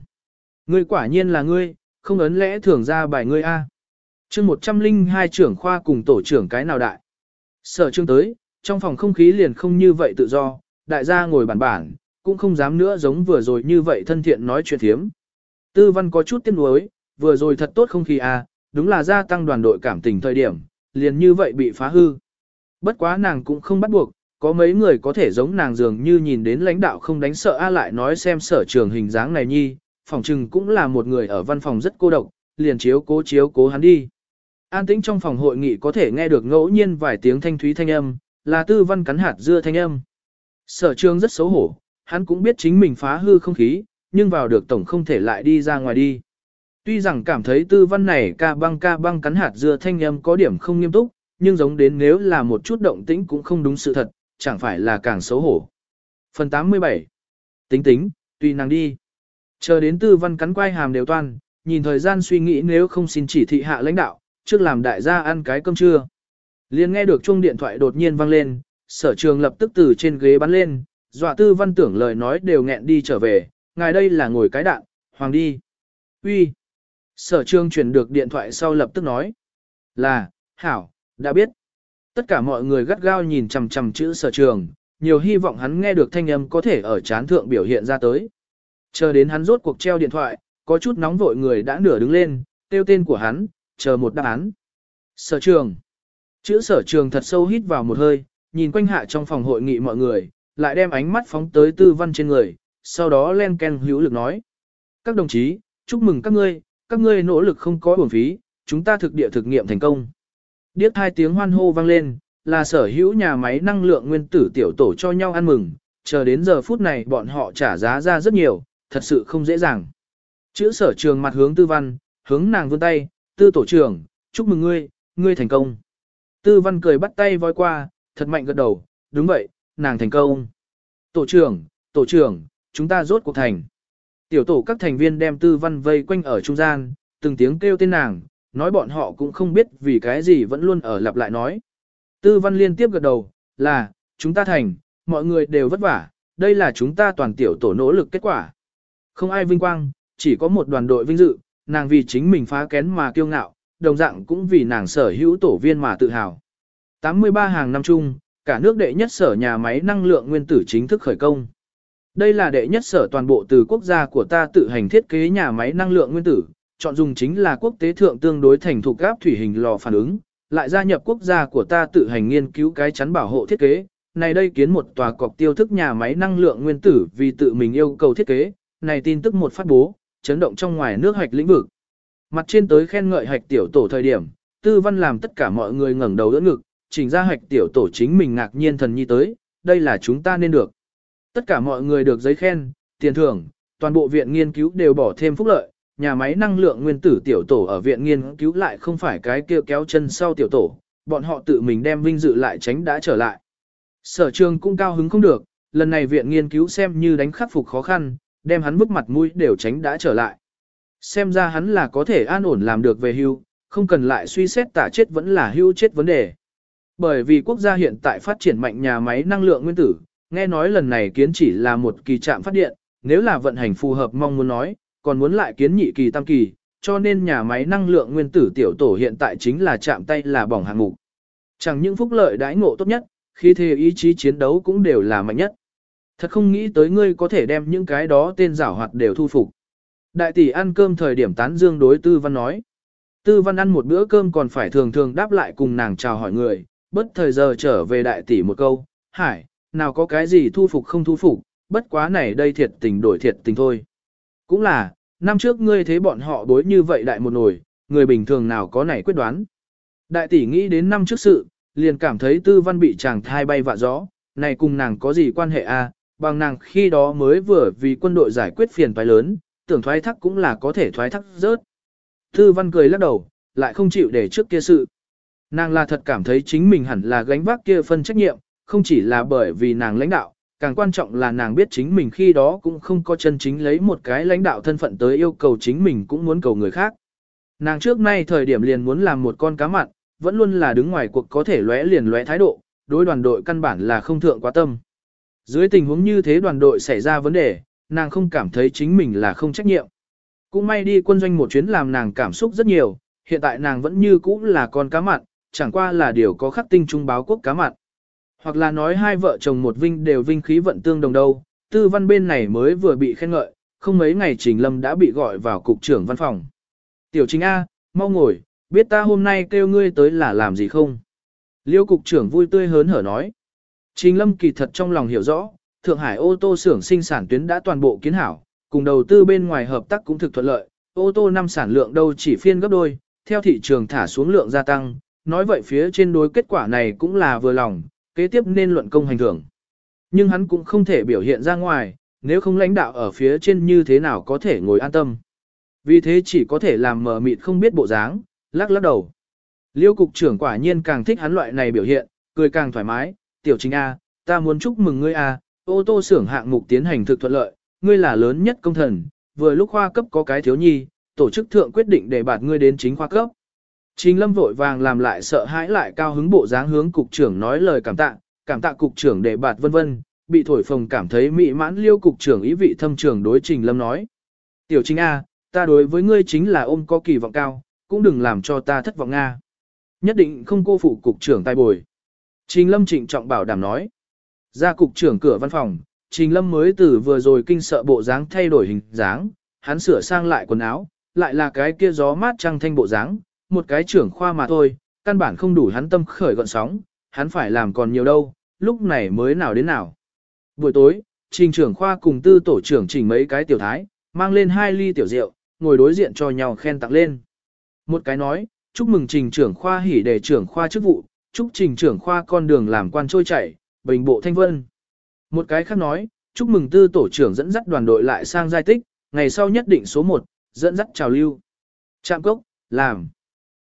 Ngươi quả nhiên là ngươi, không ấn lẽ thường ra bài ngươi A. chương 102 trưởng khoa cùng tổ trưởng cái nào đại. Sở trương tới, trong phòng không khí liền không như vậy tự do, đại gia ngồi bản bản, cũng không dám nữa giống vừa rồi như vậy thân thiện nói chuyện thiếm. Tư văn có chút tiếc nuối, vừa rồi thật tốt không khí a, đúng là gia tăng đoàn đội cảm tình thời điểm, liền như vậy bị phá hư. Bất quá nàng cũng không bắt buộc, có mấy người có thể giống nàng dường như nhìn đến lãnh đạo không đánh sợ a lại nói xem sở trường hình dáng này nhi, phòng trừng cũng là một người ở văn phòng rất cô độc, liền chiếu cố chiếu cố hắn đi. An tĩnh trong phòng hội nghị có thể nghe được ngẫu nhiên vài tiếng thanh thúy thanh âm, là tư văn cắn hạt dưa thanh âm. Sở trường rất xấu hổ, hắn cũng biết chính mình phá hư không khí, nhưng vào được tổng không thể lại đi ra ngoài đi. Tuy rằng cảm thấy tư văn này ca băng ca băng cắn hạt dưa thanh âm có điểm không nghiêm túc, nhưng giống đến nếu là một chút động tĩnh cũng không đúng sự thật, chẳng phải là càng xấu hổ. Phần 87 Tính tính, tùy nàng đi. Chờ đến tư văn cắn quai hàm đều toan, nhìn thời gian suy nghĩ nếu không xin chỉ thị hạ lãnh đạo, trước làm đại gia ăn cái cơm trưa. liền nghe được chuông điện thoại đột nhiên vang lên, sở trường lập tức từ trên ghế bắn lên, dọa tư văn tưởng lời nói đều nghẹn đi trở về, ngài đây là ngồi cái đạn, hoàng đi. uy Sở trường chuyển được điện thoại sau lập tức nói. Là, hảo, đã biết. Tất cả mọi người gắt gao nhìn chằm chằm chữ sở trường, nhiều hy vọng hắn nghe được thanh âm có thể ở chán thượng biểu hiện ra tới. Chờ đến hắn rốt cuộc treo điện thoại, có chút nóng vội người đã nửa đứng lên, tiêu tên của hắn, chờ một đáp án. Sở trường. Chữ sở trường thật sâu hít vào một hơi, nhìn quanh hạ trong phòng hội nghị mọi người, lại đem ánh mắt phóng tới tư văn trên người, sau đó len ken hữu lực nói. Các đồng chí, chúc mừng các ngươi, các ngươi nỗ lực không có uổng phí, chúng ta thực địa thực nghiệm thành công. Điếc hai tiếng hoan hô vang lên, là sở hữu nhà máy năng lượng nguyên tử tiểu tổ cho nhau ăn mừng, chờ đến giờ phút này bọn họ trả giá ra rất nhiều, thật sự không dễ dàng. Chữ sở trường mặt hướng tư văn, hướng nàng vươn tay, tư tổ trưởng, chúc mừng ngươi, ngươi thành công. Tư văn cười bắt tay voi qua, thật mạnh gật đầu, đúng vậy, nàng thành công. Tổ trưởng, tổ trưởng, chúng ta rốt cuộc thành. Tiểu tổ các thành viên đem tư văn vây quanh ở trung gian, từng tiếng kêu tên nàng, nói bọn họ cũng không biết vì cái gì vẫn luôn ở lặp lại nói. Tư văn liên tiếp gật đầu, là, chúng ta thành, mọi người đều vất vả, đây là chúng ta toàn tiểu tổ nỗ lực kết quả. Không ai vinh quang, chỉ có một đoàn đội vinh dự, nàng vì chính mình phá kén mà kiêu ngạo, đồng dạng cũng vì nàng sở hữu tổ viên mà tự hào. 83 hàng năm chung, cả nước đệ nhất sở nhà máy năng lượng nguyên tử chính thức khởi công. Đây là đệ nhất sở toàn bộ từ quốc gia của ta tự hành thiết kế nhà máy năng lượng nguyên tử, chọn dùng chính là quốc tế thượng tương đối thành thục gáp thủy hình lò phản ứng, lại gia nhập quốc gia của ta tự hành nghiên cứu cái chắn bảo hộ thiết kế. Này đây kiến một tòa cọc tiêu thức nhà máy năng lượng nguyên tử vì tự mình yêu cầu thiết kế, này tin tức một phát bố, chấn động trong ngoài nước hạch lĩnh vực. Mặt trên tới khen ngợi hạch tiểu tổ thời điểm, tư văn làm tất cả mọi người ngẩng đầu đỡ ngực, chỉnh ra hạch tiểu tổ chính mình ngạc nhiên thần nhi tới, đây là chúng ta nên được. Tất cả mọi người được giấy khen, tiền thưởng, toàn bộ viện nghiên cứu đều bỏ thêm phúc lợi, nhà máy năng lượng nguyên tử tiểu tổ ở viện nghiên cứu lại không phải cái kia kéo chân sau tiểu tổ, bọn họ tự mình đem vinh dự lại tránh đã trở lại. Sở trường cũng cao hứng không được, lần này viện nghiên cứu xem như đánh khắc phục khó khăn, đem hắn bức mặt mũi đều tránh đã trở lại. Xem ra hắn là có thể an ổn làm được về hưu, không cần lại suy xét tả chết vẫn là hưu chết vấn đề. Bởi vì quốc gia hiện tại phát triển mạnh nhà máy năng lượng nguyên tử, nghe nói lần này kiến chỉ là một kỳ trạm phát điện, nếu là vận hành phù hợp mong muốn nói, còn muốn lại kiến nhị kỳ tam kỳ, cho nên nhà máy năng lượng nguyên tử tiểu tổ hiện tại chính là chạm tay là bỏng hạng mục. Chẳng những phúc lợi đãi ngộ tốt nhất, khi thế ý chí chiến đấu cũng đều là mạnh nhất. Thật không nghĩ tới ngươi có thể đem những cái đó tên giảo hoạt đều thu phục. Đại tỷ ăn cơm thời điểm tán dương đối tư văn nói. Tư văn ăn một bữa cơm còn phải thường thường đáp lại cùng nàng chào hỏi người, bất thời giờ trở về đại tỷ một câu, hải, nào có cái gì thu phục không thu phục, bất quá này đây thiệt tình đổi thiệt tình thôi. Cũng là, năm trước ngươi thấy bọn họ đối như vậy đại một nồi, người bình thường nào có này quyết đoán. Đại tỷ nghĩ đến năm trước sự, liền cảm thấy tư văn bị chàng thai bay vạ gió, này cùng nàng có gì quan hệ a? À? Bằng nàng khi đó mới vừa vì quân đội giải quyết phiền toái lớn, tưởng thoái thác cũng là có thể thoái thác rớt. thư văn cười lắc đầu, lại không chịu để trước kia sự. Nàng là thật cảm thấy chính mình hẳn là gánh vác kia phân trách nhiệm, không chỉ là bởi vì nàng lãnh đạo, càng quan trọng là nàng biết chính mình khi đó cũng không có chân chính lấy một cái lãnh đạo thân phận tới yêu cầu chính mình cũng muốn cầu người khác. Nàng trước nay thời điểm liền muốn làm một con cá mặn, vẫn luôn là đứng ngoài cuộc có thể lóe liền lóe thái độ, đối đoàn đội căn bản là không thượng quá tâm. Dưới tình huống như thế đoàn đội xảy ra vấn đề, nàng không cảm thấy chính mình là không trách nhiệm. Cũng may đi quân doanh một chuyến làm nàng cảm xúc rất nhiều, hiện tại nàng vẫn như cũ là con cá mặn, chẳng qua là điều có khắc tinh trung báo quốc cá mặn. Hoặc là nói hai vợ chồng một vinh đều vinh khí vận tương đồng đâu, tư văn bên này mới vừa bị khen ngợi, không mấy ngày Trình Lâm đã bị gọi vào cục trưởng văn phòng. Tiểu Trình A, mau ngồi, biết ta hôm nay kêu ngươi tới là làm gì không? Liêu cục trưởng vui tươi hớn hở nói. Trình Lâm kỳ thật trong lòng hiểu rõ, Thượng Hải ô tô xưởng sinh sản tuyến đã toàn bộ kiến hảo, cùng đầu tư bên ngoài hợp tác cũng thực thuận lợi, ô tô năm sản lượng đâu chỉ phiên gấp đôi, theo thị trường thả xuống lượng gia tăng, nói vậy phía trên đối kết quả này cũng là vừa lòng, kế tiếp nên luận công hành thưởng. Nhưng hắn cũng không thể biểu hiện ra ngoài, nếu không lãnh đạo ở phía trên như thế nào có thể ngồi an tâm. Vì thế chỉ có thể làm mờ mịt không biết bộ dáng, lắc lắc đầu. Liêu cục trưởng quả nhiên càng thích hắn loại này biểu hiện, cười càng thoải mái, tiểu trình A, ta muốn chúc mừng ngươi A, ô tô xưởng hạng mục tiến hành thực thuận lợi, ngươi là lớn nhất công thần, vừa lúc khoa cấp có cái thiếu nhi, tổ chức thượng quyết định để bạt ngươi đến chính khoa cấp. Trình lâm vội vàng làm lại sợ hãi lại cao hứng bộ dáng hướng cục trưởng nói lời cảm tạ, cảm tạ cục trưởng để bạt vân vân, bị thổi phồng cảm thấy mỹ mãn liêu cục trưởng ý vị thâm trường đối trình lâm nói. Tiểu trình A, ta đối với ngươi chính là ôm có kỳ vọng cao, cũng đừng làm cho ta thất vọng Nga. Nhất định không cô phụ cục trưởng tai bồi. Trình lâm trịnh trọng bảo đảm nói. Ra cục trưởng cửa văn phòng, Trình Lâm mới từ vừa rồi kinh sợ bộ dáng thay đổi hình dáng, hắn sửa sang lại quần áo, lại là cái kia gió mát trăng thanh bộ dáng, một cái trưởng khoa mà thôi, căn bản không đủ hắn tâm khởi gọn sóng, hắn phải làm còn nhiều đâu, lúc này mới nào đến nào. Buổi tối, trình trưởng khoa cùng tư tổ trưởng chỉnh mấy cái tiểu thái, mang lên hai ly tiểu rượu, ngồi đối diện cho nhau khen tặng lên. Một cái nói, chúc mừng trình trưởng khoa hỉ đề trưởng khoa chức vụ, chúc trình trưởng khoa con đường làm quan trôi chảy, bình bộ thanh vân. Một cái khác nói, chúc mừng tư tổ trưởng dẫn dắt đoàn đội lại sang giai tích, ngày sau nhất định số 1, dẫn dắt trào lưu. Trạm cốc, làm.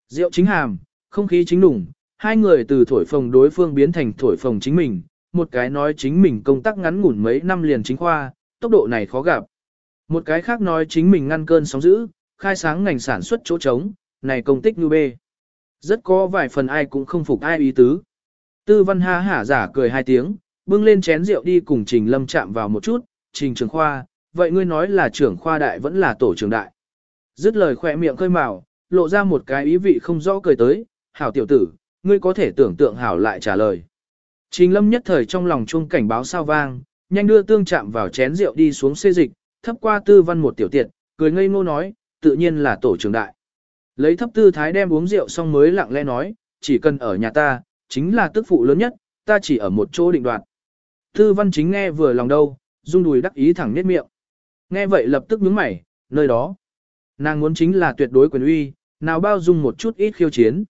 Rượu chính hàm, không khí chính đủng, hai người từ thổi phồng đối phương biến thành thổi phồng chính mình, một cái nói chính mình công tác ngắn ngủn mấy năm liền chính khoa, tốc độ này khó gặp. Một cái khác nói chính mình ngăn cơn sóng dữ, khai sáng ngành sản xuất chỗ trống, này công tích như bê. Rất có vài phần ai cũng không phục ai ý tứ. Tư văn ha hả giả cười hai tiếng, bưng lên chén rượu đi cùng Trình Lâm chạm vào một chút, Trình trưởng khoa, vậy ngươi nói là trưởng khoa đại vẫn là tổ trưởng đại. Dứt lời khỏe miệng khơi mào, lộ ra một cái ý vị không rõ cười tới, hảo tiểu tử, ngươi có thể tưởng tượng hảo lại trả lời. Trình Lâm nhất thời trong lòng chuông cảnh báo sao vang, nhanh đưa tương chạm vào chén rượu đi xuống xê dịch, thấp qua tư văn một tiểu tiện, cười ngây ngô nói, tự nhiên là tổ trưởng đại. Lấy thấp tư thái đem uống rượu xong mới lặng lẽ nói, chỉ cần ở nhà ta, chính là tức phụ lớn nhất, ta chỉ ở một chỗ định đoạt. Tư văn chính nghe vừa lòng đâu, rung đùi đắc ý thẳng nết miệng. Nghe vậy lập tức nhướng mày, nơi đó. Nàng muốn chính là tuyệt đối quyền uy, nào bao dung một chút ít khiêu chiến.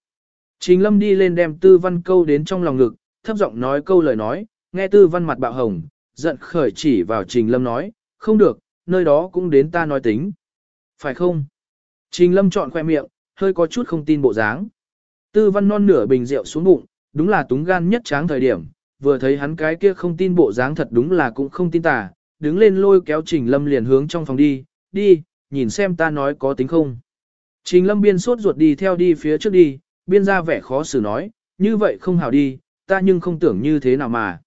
Trình lâm đi lên đem tư văn câu đến trong lòng ngực, thấp giọng nói câu lời nói, nghe tư văn mặt bạo hồng, giận khởi chỉ vào trình lâm nói, không được, nơi đó cũng đến ta nói tính. Phải không? Trình lâm chọn khoe miệng, hơi có chút không tin bộ dáng. Tư văn non nửa bình rượu xuống bụng, đúng là túng gan nhất tráng thời điểm, vừa thấy hắn cái kia không tin bộ dáng thật đúng là cũng không tin tà, đứng lên lôi kéo Trình Lâm liền hướng trong phòng đi, đi, nhìn xem ta nói có tính không. Trình Lâm biên sốt ruột đi theo đi phía trước đi, biên ra vẻ khó xử nói, như vậy không hảo đi, ta nhưng không tưởng như thế nào mà.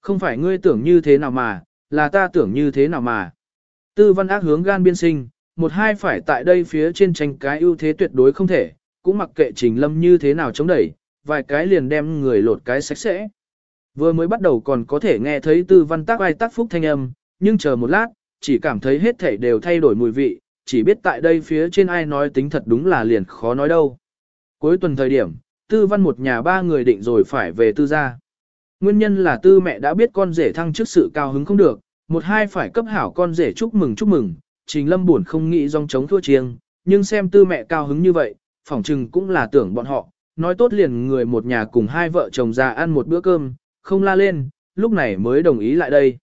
Không phải ngươi tưởng như thế nào mà, là ta tưởng như thế nào mà. Tư văn ác hướng gan biên sinh, một hai phải tại đây phía trên tranh cái ưu thế tuyệt đối không thể, cũng mặc kệ Trình Lâm như thế nào chống đẩy, vài cái liền đem người lột cái sạch sẽ. Vừa mới bắt đầu còn có thể nghe thấy tư văn tác ai tác phúc thanh âm, nhưng chờ một lát, chỉ cảm thấy hết thể đều thay đổi mùi vị, chỉ biết tại đây phía trên ai nói tính thật đúng là liền khó nói đâu. Cuối tuần thời điểm, tư văn một nhà ba người định rồi phải về tư gia. Nguyên nhân là tư mẹ đã biết con rể thăng trước sự cao hứng không được, một hai phải cấp hảo con rể chúc mừng chúc mừng, trình lâm buồn không nghĩ dòng chống thua chiêng, nhưng xem tư mẹ cao hứng như vậy, phỏng chừng cũng là tưởng bọn họ, nói tốt liền người một nhà cùng hai vợ chồng già ăn một bữa cơm, không la lên, lúc này mới đồng ý lại đây.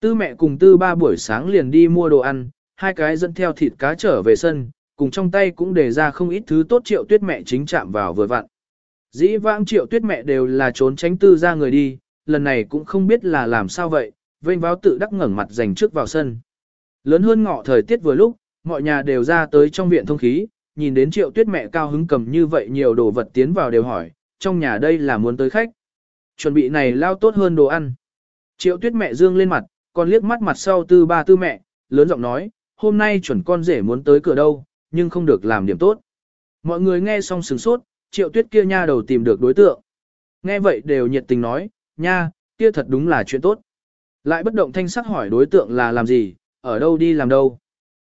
Tư mẹ cùng tư ba buổi sáng liền đi mua đồ ăn, hai cái dẫn theo thịt cá trở về sân, cùng trong tay cũng để ra không ít thứ tốt triệu tuyết mẹ chính chạm vào vừa vặn. Dĩ vãng triệu tuyết mẹ đều là trốn tránh tư ra người đi, lần này cũng không biết là làm sao vậy, vênh báo tự đắc ngẩng mặt dành trước vào sân. Lớn hơn ngọ thời tiết vừa lúc, mọi nhà đều ra tới trong viện thông khí, nhìn đến triệu tuyết mẹ cao hứng cầm như vậy nhiều đồ vật tiến vào đều hỏi, trong nhà đây là muốn tới khách chuẩn bị này lao tốt hơn đồ ăn. Triệu tuyết mẹ dương lên mặt, còn liếc mắt mặt sau tư ba tư mẹ, lớn giọng nói, hôm nay chuẩn con rể muốn tới cửa đâu, nhưng không được làm điểm tốt. Mọi người nghe xong sửng sốt, triệu tuyết kia nha đầu tìm được đối tượng. Nghe vậy đều nhiệt tình nói, nha, kia thật đúng là chuyện tốt. Lại bất động thanh sắc hỏi đối tượng là làm gì, ở đâu đi làm đâu.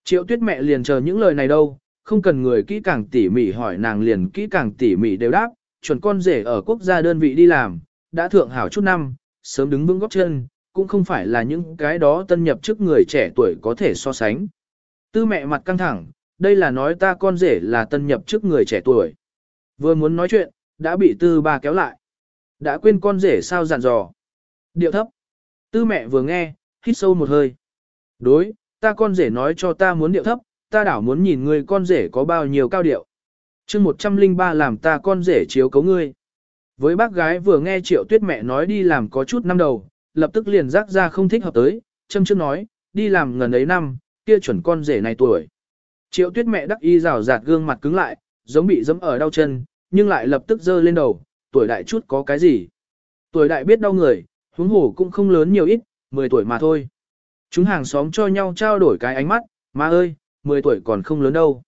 Triệu tuyết mẹ liền chờ những lời này đâu, không cần người kỹ càng tỉ mỉ hỏi nàng liền kỹ càng tỉ mỉ đều đáp, chuẩn con rể ở quốc gia đơn vị đi làm, đã thượng hảo chút năm, sớm đứng vững góc chân, cũng không phải là những cái đó tân nhập chức người trẻ tuổi có thể so sánh. Tư mẹ mặt căng thẳng, đây là nói ta con rể là tân nhập chức người trẻ tuổi. Vừa muốn nói chuyện, đã bị tư ba kéo lại. Đã quên con rể sao dặn dò. Điệu thấp. Tư mẹ vừa nghe, hít sâu một hơi. Đối, ta con rể nói cho ta muốn điệu thấp, ta đảo muốn nhìn người con rể có bao nhiêu cao điệu. chương 103 làm ta con rể chiếu cấu ngươi. Với bác gái vừa nghe triệu tuyết mẹ nói đi làm có chút năm đầu, lập tức liền rắc ra không thích hợp tới, châm trước nói, đi làm ngần ấy năm, kia chuẩn con rể này tuổi. Triệu tuyết mẹ đắc y rào rạt gương mặt cứng lại, giống bị dẫm ở đau chân, nhưng lại lập tức giơ lên đầu, tuổi đại chút có cái gì. Tuổi đại biết đau người, huống hổ cũng không lớn nhiều ít, 10 tuổi mà thôi. Chúng hàng xóm cho nhau trao đổi cái ánh mắt, má ơi, 10 tuổi còn không lớn đâu.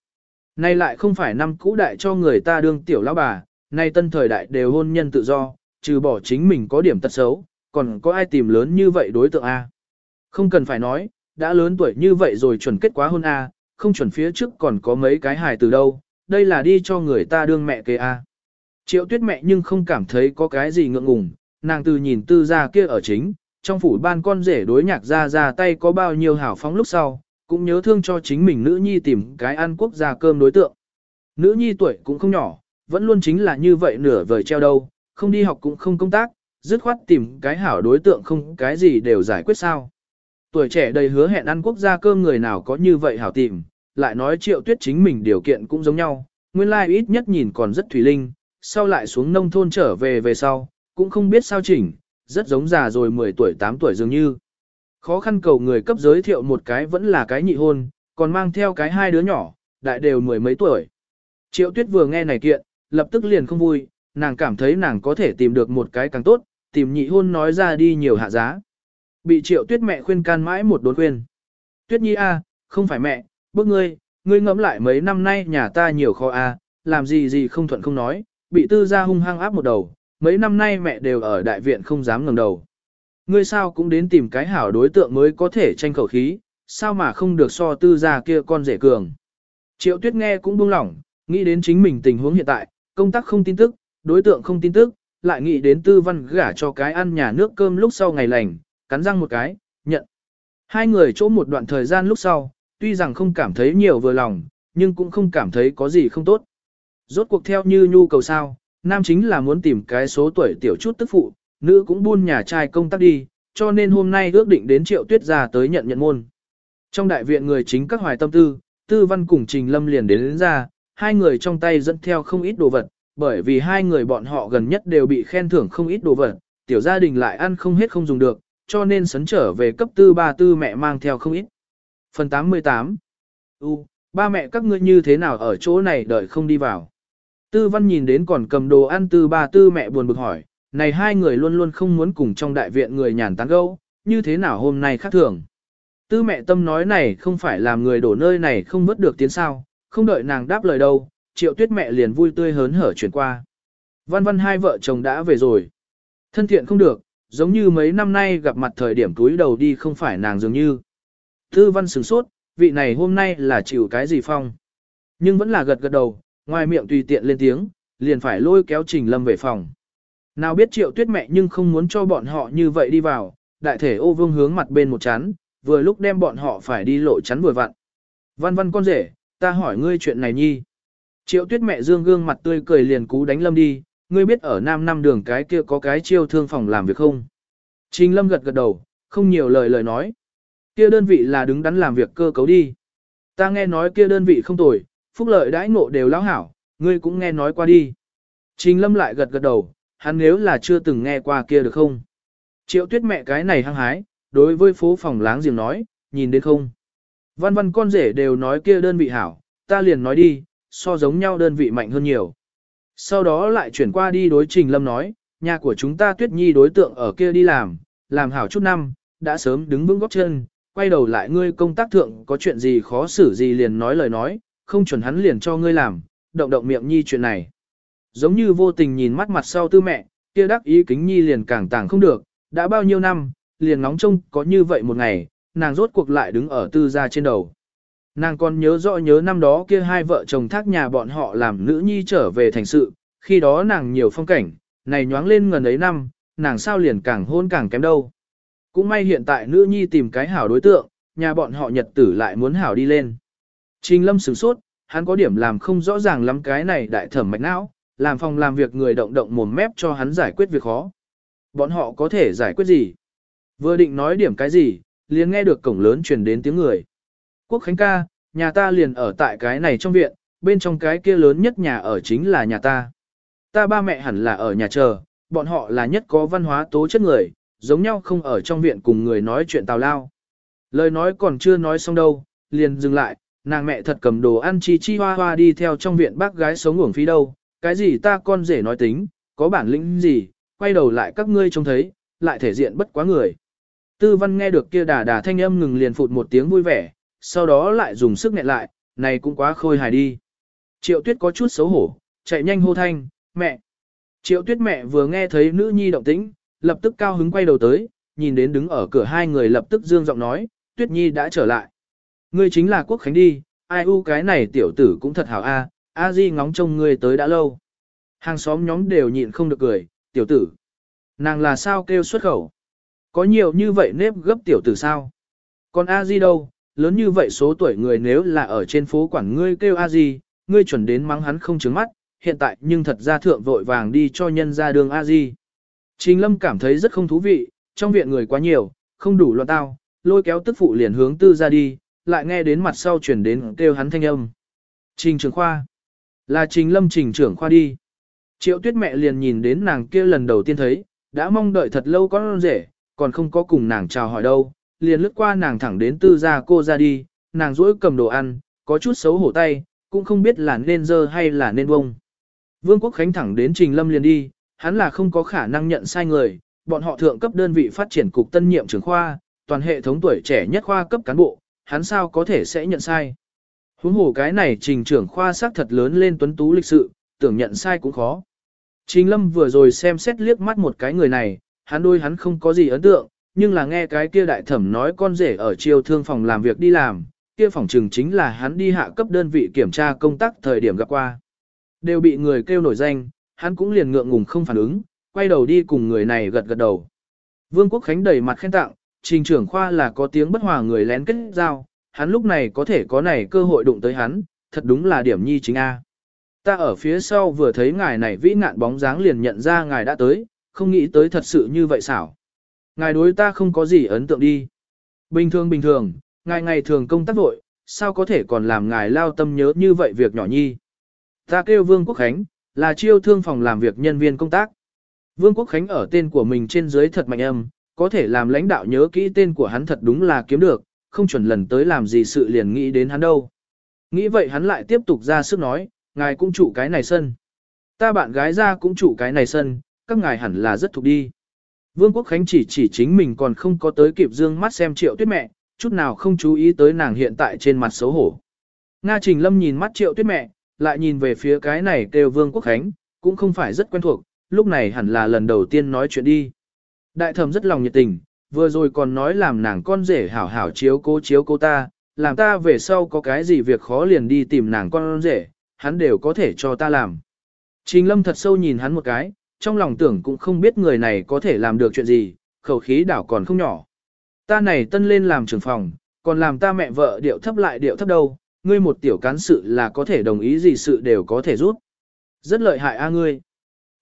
Nay lại không phải năm cũ đại cho người ta đương tiểu lão bà, nay tân thời đại đều hôn nhân tự do, trừ bỏ chính mình có điểm tật xấu, còn có ai tìm lớn như vậy đối tượng A. Không cần phải nói, đã lớn tuổi như vậy rồi chuẩn kết quá hôn A, không chuẩn phía trước còn có mấy cái hài từ đâu, đây là đi cho người ta đương mẹ kế A. Triệu tuyết mẹ nhưng không cảm thấy có cái gì ngượng ngùng, nàng từ nhìn tư gia kia ở chính, trong phủ ban con rể đối nhạc ra ra tay có bao nhiêu hảo phóng lúc sau, cũng nhớ thương cho chính mình nữ nhi tìm cái ăn quốc gia cơm đối tượng. Nữ nhi tuổi cũng không nhỏ, vẫn luôn chính là như vậy nửa vời treo đâu, không đi học cũng không công tác, dứt khoát tìm cái hảo đối tượng không cái gì đều giải quyết sao. Tuổi trẻ đầy hứa hẹn ăn quốc gia cơm người nào có như vậy hảo tìm, lại nói triệu tuyết chính mình điều kiện cũng giống nhau, nguyên lai like ít nhất nhìn còn rất thủy linh, sau lại xuống nông thôn trở về về sau, cũng không biết sao chỉnh, rất giống già rồi 10 tuổi 8 tuổi dường như. Khó khăn cầu người cấp giới thiệu một cái vẫn là cái nhị hôn, còn mang theo cái hai đứa nhỏ, đại đều mười mấy tuổi. Triệu tuyết vừa nghe này kiện, lập tức liền không vui, nàng cảm thấy nàng có thể tìm được một cái càng tốt, tìm nhị hôn nói ra đi nhiều hạ giá. Bị triệu tuyết mẹ khuyên can mãi một đốn khuyên. Tuyết nhi a, không phải mẹ, bước ngươi, ngươi ngẫm lại mấy năm nay nhà ta nhiều kho a, làm gì gì không thuận không nói, bị tư gia hung hăng áp một đầu, mấy năm nay mẹ đều ở đại viện không dám ngẩng đầu. Ngươi sao cũng đến tìm cái hảo đối tượng mới có thể tranh khẩu khí, sao mà không được so tư gia kia con rể cường. Triệu tuyết nghe cũng buông lỏng, nghĩ đến chính mình tình huống hiện tại, công tác không tin tức, đối tượng không tin tức, lại nghĩ đến tư văn gả cho cái ăn nhà nước cơm lúc sau ngày lành, cắn răng một cái, nhận. Hai người chỗ một đoạn thời gian lúc sau, tuy rằng không cảm thấy nhiều vừa lòng, nhưng cũng không cảm thấy có gì không tốt. Rốt cuộc theo như nhu cầu sao, nam chính là muốn tìm cái số tuổi tiểu chút tức phụ, nữ cũng buôn nhà trai công tác đi, cho nên hôm nay ước định đến triệu tuyết ra tới nhận nhận môn. Trong đại viện người chính các hoài tâm tư, tư văn cùng trình lâm liền đến, đến ra, hai người trong tay dẫn theo không ít đồ vật, bởi vì hai người bọn họ gần nhất đều bị khen thưởng không ít đồ vật, tiểu gia đình lại ăn không hết không dùng được, cho nên sấn trở về cấp tư ba tư mẹ mang theo không ít. Phần 88 U, ba mẹ các ngươi như thế nào ở chỗ này đợi không đi vào? Tư văn nhìn đến còn cầm đồ ăn tư ba tư mẹ buồn bực hỏi, này hai người luôn luôn không muốn cùng trong đại viện người nhàn tán gẫu, như thế nào hôm nay khác thường. Tư mẹ tâm nói này không phải làm người đổ nơi này không vớt được tiến sao, không đợi nàng đáp lời đâu, triệu tuyết mẹ liền vui tươi hớn hở chuyển qua. Văn văn hai vợ chồng đã về rồi. Thân thiện không được, giống như mấy năm nay gặp mặt thời điểm túi đầu đi không phải nàng dường như. Tư văn sửng sốt, vị này hôm nay là chịu cái gì phong. Nhưng vẫn là gật gật đầu, ngoài miệng tùy tiện lên tiếng, liền phải lôi kéo Trình Lâm về phòng. Nào biết triệu tuyết mẹ nhưng không muốn cho bọn họ như vậy đi vào, đại thể ô vương hướng mặt bên một chán, vừa lúc đem bọn họ phải đi lộ chắn vừa vặn. Văn văn con rể, ta hỏi ngươi chuyện này nhi. Triệu tuyết mẹ dương gương mặt tươi cười liền cú đánh lâm đi, ngươi biết ở Nam Năm đường cái kia có cái chiêu thương phòng làm việc không? Trình lâm gật gật đầu, không nhiều lời lời nói. Kia đơn vị là đứng đắn làm việc cơ cấu đi. Ta nghe nói kia đơn vị không tồi, phúc lợi đãi ngộ đều lão hảo, ngươi cũng nghe nói qua đi. Trình lâm lại gật gật đầu, hắn nếu là chưa từng nghe qua kia được không? Triệu tuyết mẹ cái này hăng hái, đối với phố phòng láng giềng nói, nhìn đến không? Văn văn con rể đều nói kia đơn vị hảo, ta liền nói đi, so giống nhau đơn vị mạnh hơn nhiều. Sau đó lại chuyển qua đi đối trình lâm nói, nhà của chúng ta tuyết nhi đối tượng ở kia đi làm, làm hảo chút năm, đã sớm đứng vững góc chân, quay đầu lại ngươi công tác thượng có chuyện gì khó xử gì liền nói lời nói, không chuẩn hắn liền cho ngươi làm, động động miệng nhi chuyện này. Giống như vô tình nhìn mắt mặt sau tư mẹ, kia đắc ý kính nhi liền càng tàng không được, đã bao nhiêu năm, liền nóng trông có như vậy một ngày, nàng rốt cuộc lại đứng ở tư gia trên đầu. Nàng còn nhớ rõ nhớ năm đó kia hai vợ chồng thác nhà bọn họ làm nữ nhi trở về thành sự, khi đó nàng nhiều phong cảnh, này nhoáng lên ngần ấy năm, nàng sao liền càng hôn càng kém đâu. Cũng may hiện tại nữ nhi tìm cái hảo đối tượng, nhà bọn họ nhật tử lại muốn hảo đi lên. Trình lâm sửng sốt, hắn có điểm làm không rõ ràng lắm cái này đại thẩm mạch não, làm phòng làm việc người động động mồm mép cho hắn giải quyết việc khó. Bọn họ có thể giải quyết gì? Vừa định nói điểm cái gì, liền nghe được cổng lớn truyền đến tiếng người. Quốc Khánh ca, nhà ta liền ở tại cái này trong viện, bên trong cái kia lớn nhất nhà ở chính là nhà ta. Ta ba mẹ hẳn là ở nhà chờ, bọn họ là nhất có văn hóa tố chất người, giống nhau không ở trong viện cùng người nói chuyện tào lao. Lời nói còn chưa nói xong đâu, liền dừng lại, nàng mẹ thật cầm đồ ăn chi chi hoa hoa đi theo trong viện bác gái sống uổng phí đâu, cái gì ta con rể nói tính, có bản lĩnh gì, quay đầu lại các ngươi trông thấy, lại thể diện bất quá người. Tư văn nghe được kia đà đà thanh âm ngừng liền phụt một tiếng vui vẻ, sau đó lại dùng sức nghẹn lại, này cũng quá khôi hài đi. Triệu tuyết có chút xấu hổ, chạy nhanh hô thanh, mẹ. Triệu tuyết mẹ vừa nghe thấy nữ nhi động tĩnh, lập tức cao hứng quay đầu tới, nhìn đến đứng ở cửa hai người lập tức dương giọng nói, tuyết nhi đã trở lại. Ngươi chính là quốc khánh đi, ai u cái này tiểu tử cũng thật hảo a, a di ngóng trông ngươi tới đã lâu. Hàng xóm nhóm đều nhịn không được cười, tiểu tử. Nàng là sao kêu xuất khẩu? Có nhiều như vậy nếp gấp tiểu tử sao? Còn a di đâu, lớn như vậy số tuổi người nếu là ở trên phố quản ngươi kêu a di, ngươi chuẩn đến mắng hắn không trứng mắt, hiện tại nhưng thật ra thượng vội vàng đi cho nhân ra đường a di. Trình lâm cảm thấy rất không thú vị, trong viện người quá nhiều, không đủ loạn tao, lôi kéo tức phụ liền hướng tư ra đi, lại nghe đến mặt sau chuyển đến kêu hắn thanh âm. Trình trưởng khoa. Là trình lâm trình trưởng khoa đi. Triệu tuyết mẹ liền nhìn đến nàng kia lần đầu tiên thấy, đã mong đợi thật lâu con rể, còn không có cùng nàng chào hỏi đâu, liền lướt qua nàng thẳng đến tư gia cô ra đi, nàng rỗi cầm đồ ăn, có chút xấu hổ tay, cũng không biết là nên dơ hay là nên bông. Vương Quốc Khánh thẳng đến Trình Lâm liền đi, hắn là không có khả năng nhận sai người, bọn họ thượng cấp đơn vị phát triển cục tân nhiệm trưởng khoa, toàn hệ thống tuổi trẻ nhất khoa cấp cán bộ, hắn sao có thể sẽ nhận sai. Huống hồ cái này trình trưởng khoa xác thật lớn lên tuấn tú lịch sự, tưởng nhận sai cũng khó. Trình Lâm vừa rồi xem xét liếc mắt một cái người này, hắn đôi hắn không có gì ấn tượng, nhưng là nghe cái kia đại thẩm nói con rể ở chiêu thương phòng làm việc đi làm, kia phòng trừng chính là hắn đi hạ cấp đơn vị kiểm tra công tác thời điểm gặp qua. Đều bị người kêu nổi danh, hắn cũng liền ngượng ngùng không phản ứng, quay đầu đi cùng người này gật gật đầu. Vương Quốc Khánh đầy mặt khen tặng, trình trưởng khoa là có tiếng bất hòa người lén kết giao, hắn lúc này có thể có này cơ hội đụng tới hắn, thật đúng là điểm nhi chính A. Ta ở phía sau vừa thấy ngài này vĩ ngạn bóng dáng liền nhận ra ngài đã tới, không nghĩ tới thật sự như vậy xảo. Ngài đối ta không có gì ấn tượng đi. Bình thường bình thường, ngài ngày thường công tác vội, sao có thể còn làm ngài lao tâm nhớ như vậy việc nhỏ nhi. Ta kêu Vương Quốc Khánh, là chiêu thương phòng làm việc nhân viên công tác. Vương Quốc Khánh ở tên của mình trên dưới thật mạnh âm, có thể làm lãnh đạo nhớ kỹ tên của hắn thật đúng là kiếm được, không chuẩn lần tới làm gì sự liền nghĩ đến hắn đâu. Nghĩ vậy hắn lại tiếp tục ra sức nói, ngài cũng chủ cái này sân. Ta bạn gái ra cũng chủ cái này sân, các ngài hẳn là rất thuộc đi. Vương Quốc Khánh chỉ chỉ chính mình còn không có tới kịp dương mắt xem triệu tuyết mẹ, chút nào không chú ý tới nàng hiện tại trên mặt xấu hổ. Nga Trình Lâm nhìn mắt triệu tuyết mẹ, lại nhìn về phía cái này kêu Vương Quốc Khánh, cũng không phải rất quen thuộc, lúc này hẳn là lần đầu tiên nói chuyện đi. Đại thẩm rất lòng nhiệt tình, vừa rồi còn nói làm nàng con rể hảo hảo chiếu cố chiếu cô ta, làm ta về sau có cái gì việc khó liền đi tìm nàng con rể, hắn đều có thể cho ta làm. Trình lâm thật sâu nhìn hắn một cái, trong lòng tưởng cũng không biết người này có thể làm được chuyện gì, khẩu khí đảo còn không nhỏ. Ta này tân lên làm trưởng phòng, còn làm ta mẹ vợ điệu thấp lại điệu thấp đâu, ngươi một tiểu cán sự là có thể đồng ý gì sự đều có thể rút. Rất lợi hại a ngươi.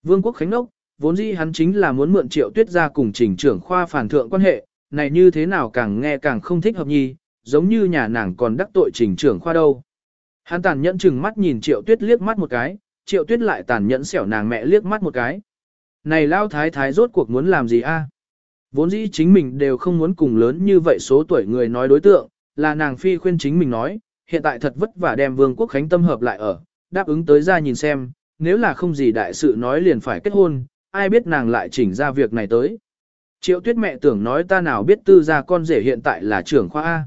Vương quốc khánh đốc, vốn dĩ hắn chính là muốn mượn triệu tuyết ra cùng trình trưởng khoa phản thượng quan hệ, này như thế nào càng nghe càng không thích hợp nhi, giống như nhà nàng còn đắc tội trình trưởng khoa đâu. Hắn tàn nhẫn chừng mắt nhìn triệu tuyết liếc mắt một cái, triệu tuyết lại tàn nhẫn xẻo nàng mẹ liếc mắt một cái. Này lao thái thái rốt cuộc muốn làm gì a? Vốn dĩ chính mình đều không muốn cùng lớn như vậy số tuổi người nói đối tượng, là nàng phi khuyên chính mình nói, hiện tại thật vất vả đem vương quốc khánh tâm hợp lại ở, đáp ứng tới ra nhìn xem, nếu là không gì đại sự nói liền phải kết hôn, ai biết nàng lại chỉnh ra việc này tới. Triệu tuyết mẹ tưởng nói ta nào biết tư gia con rể hiện tại là trưởng khoa A.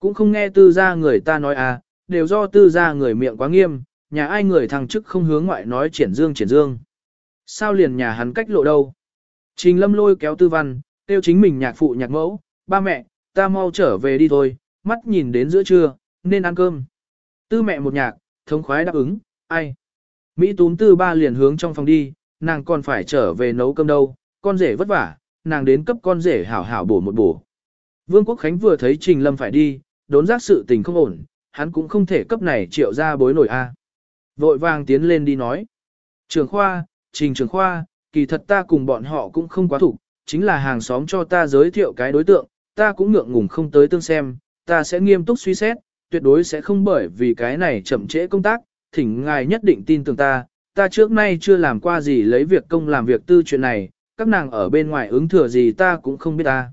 Cũng không nghe tư gia người ta nói A, đều do tư gia người miệng quá nghiêm, nhà ai người thằng chức không hướng ngoại nói triển dương triển dương. Sao liền nhà hắn cách lộ đâu? Trình lâm lôi kéo tư văn, tiêu chính mình nhạc phụ nhạc mẫu, ba mẹ, ta mau trở về đi thôi, mắt nhìn đến giữa trưa, nên ăn cơm. Tư mẹ một nhạc, thống khoái đáp ứng, ai? Mỹ túm tư ba liền hướng trong phòng đi, nàng còn phải trở về nấu cơm đâu, con rể vất vả, nàng đến cấp con rể hảo hảo bổ một bổ. Vương Quốc Khánh vừa thấy Trình Lâm phải đi, đốn giác sự tình không ổn, hắn cũng không thể cấp này triệu ra bối nổi a. Vội vàng tiến lên đi nói. Trường khoa, Trình trường khoa, kỳ thật ta cùng bọn họ cũng không quá thủ, chính là hàng xóm cho ta giới thiệu cái đối tượng, ta cũng ngượng ngùng không tới tương xem, ta sẽ nghiêm túc suy xét, tuyệt đối sẽ không bởi vì cái này chậm trễ công tác, thỉnh ngài nhất định tin tưởng ta, ta trước nay chưa làm qua gì lấy việc công làm việc tư chuyện này, các nàng ở bên ngoài ứng thừa gì ta cũng không biết ta.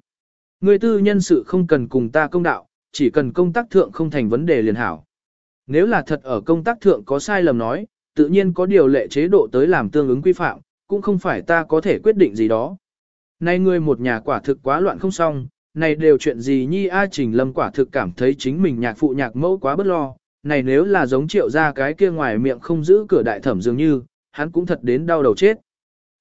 Người tư nhân sự không cần cùng ta công đạo, chỉ cần công tác thượng không thành vấn đề liền hảo. Nếu là thật ở công tác thượng có sai lầm nói, tự nhiên có điều lệ chế độ tới làm tương ứng quy phạm, cũng không phải ta có thể quyết định gì đó. Nay ngươi một nhà quả thực quá loạn không xong, này đều chuyện gì nhi A Trình Lâm quả thực cảm thấy chính mình nhạc phụ nhạc mẫu quá bất lo, này nếu là giống triệu ra cái kia ngoài miệng không giữ cửa đại thẩm dường như, hắn cũng thật đến đau đầu chết.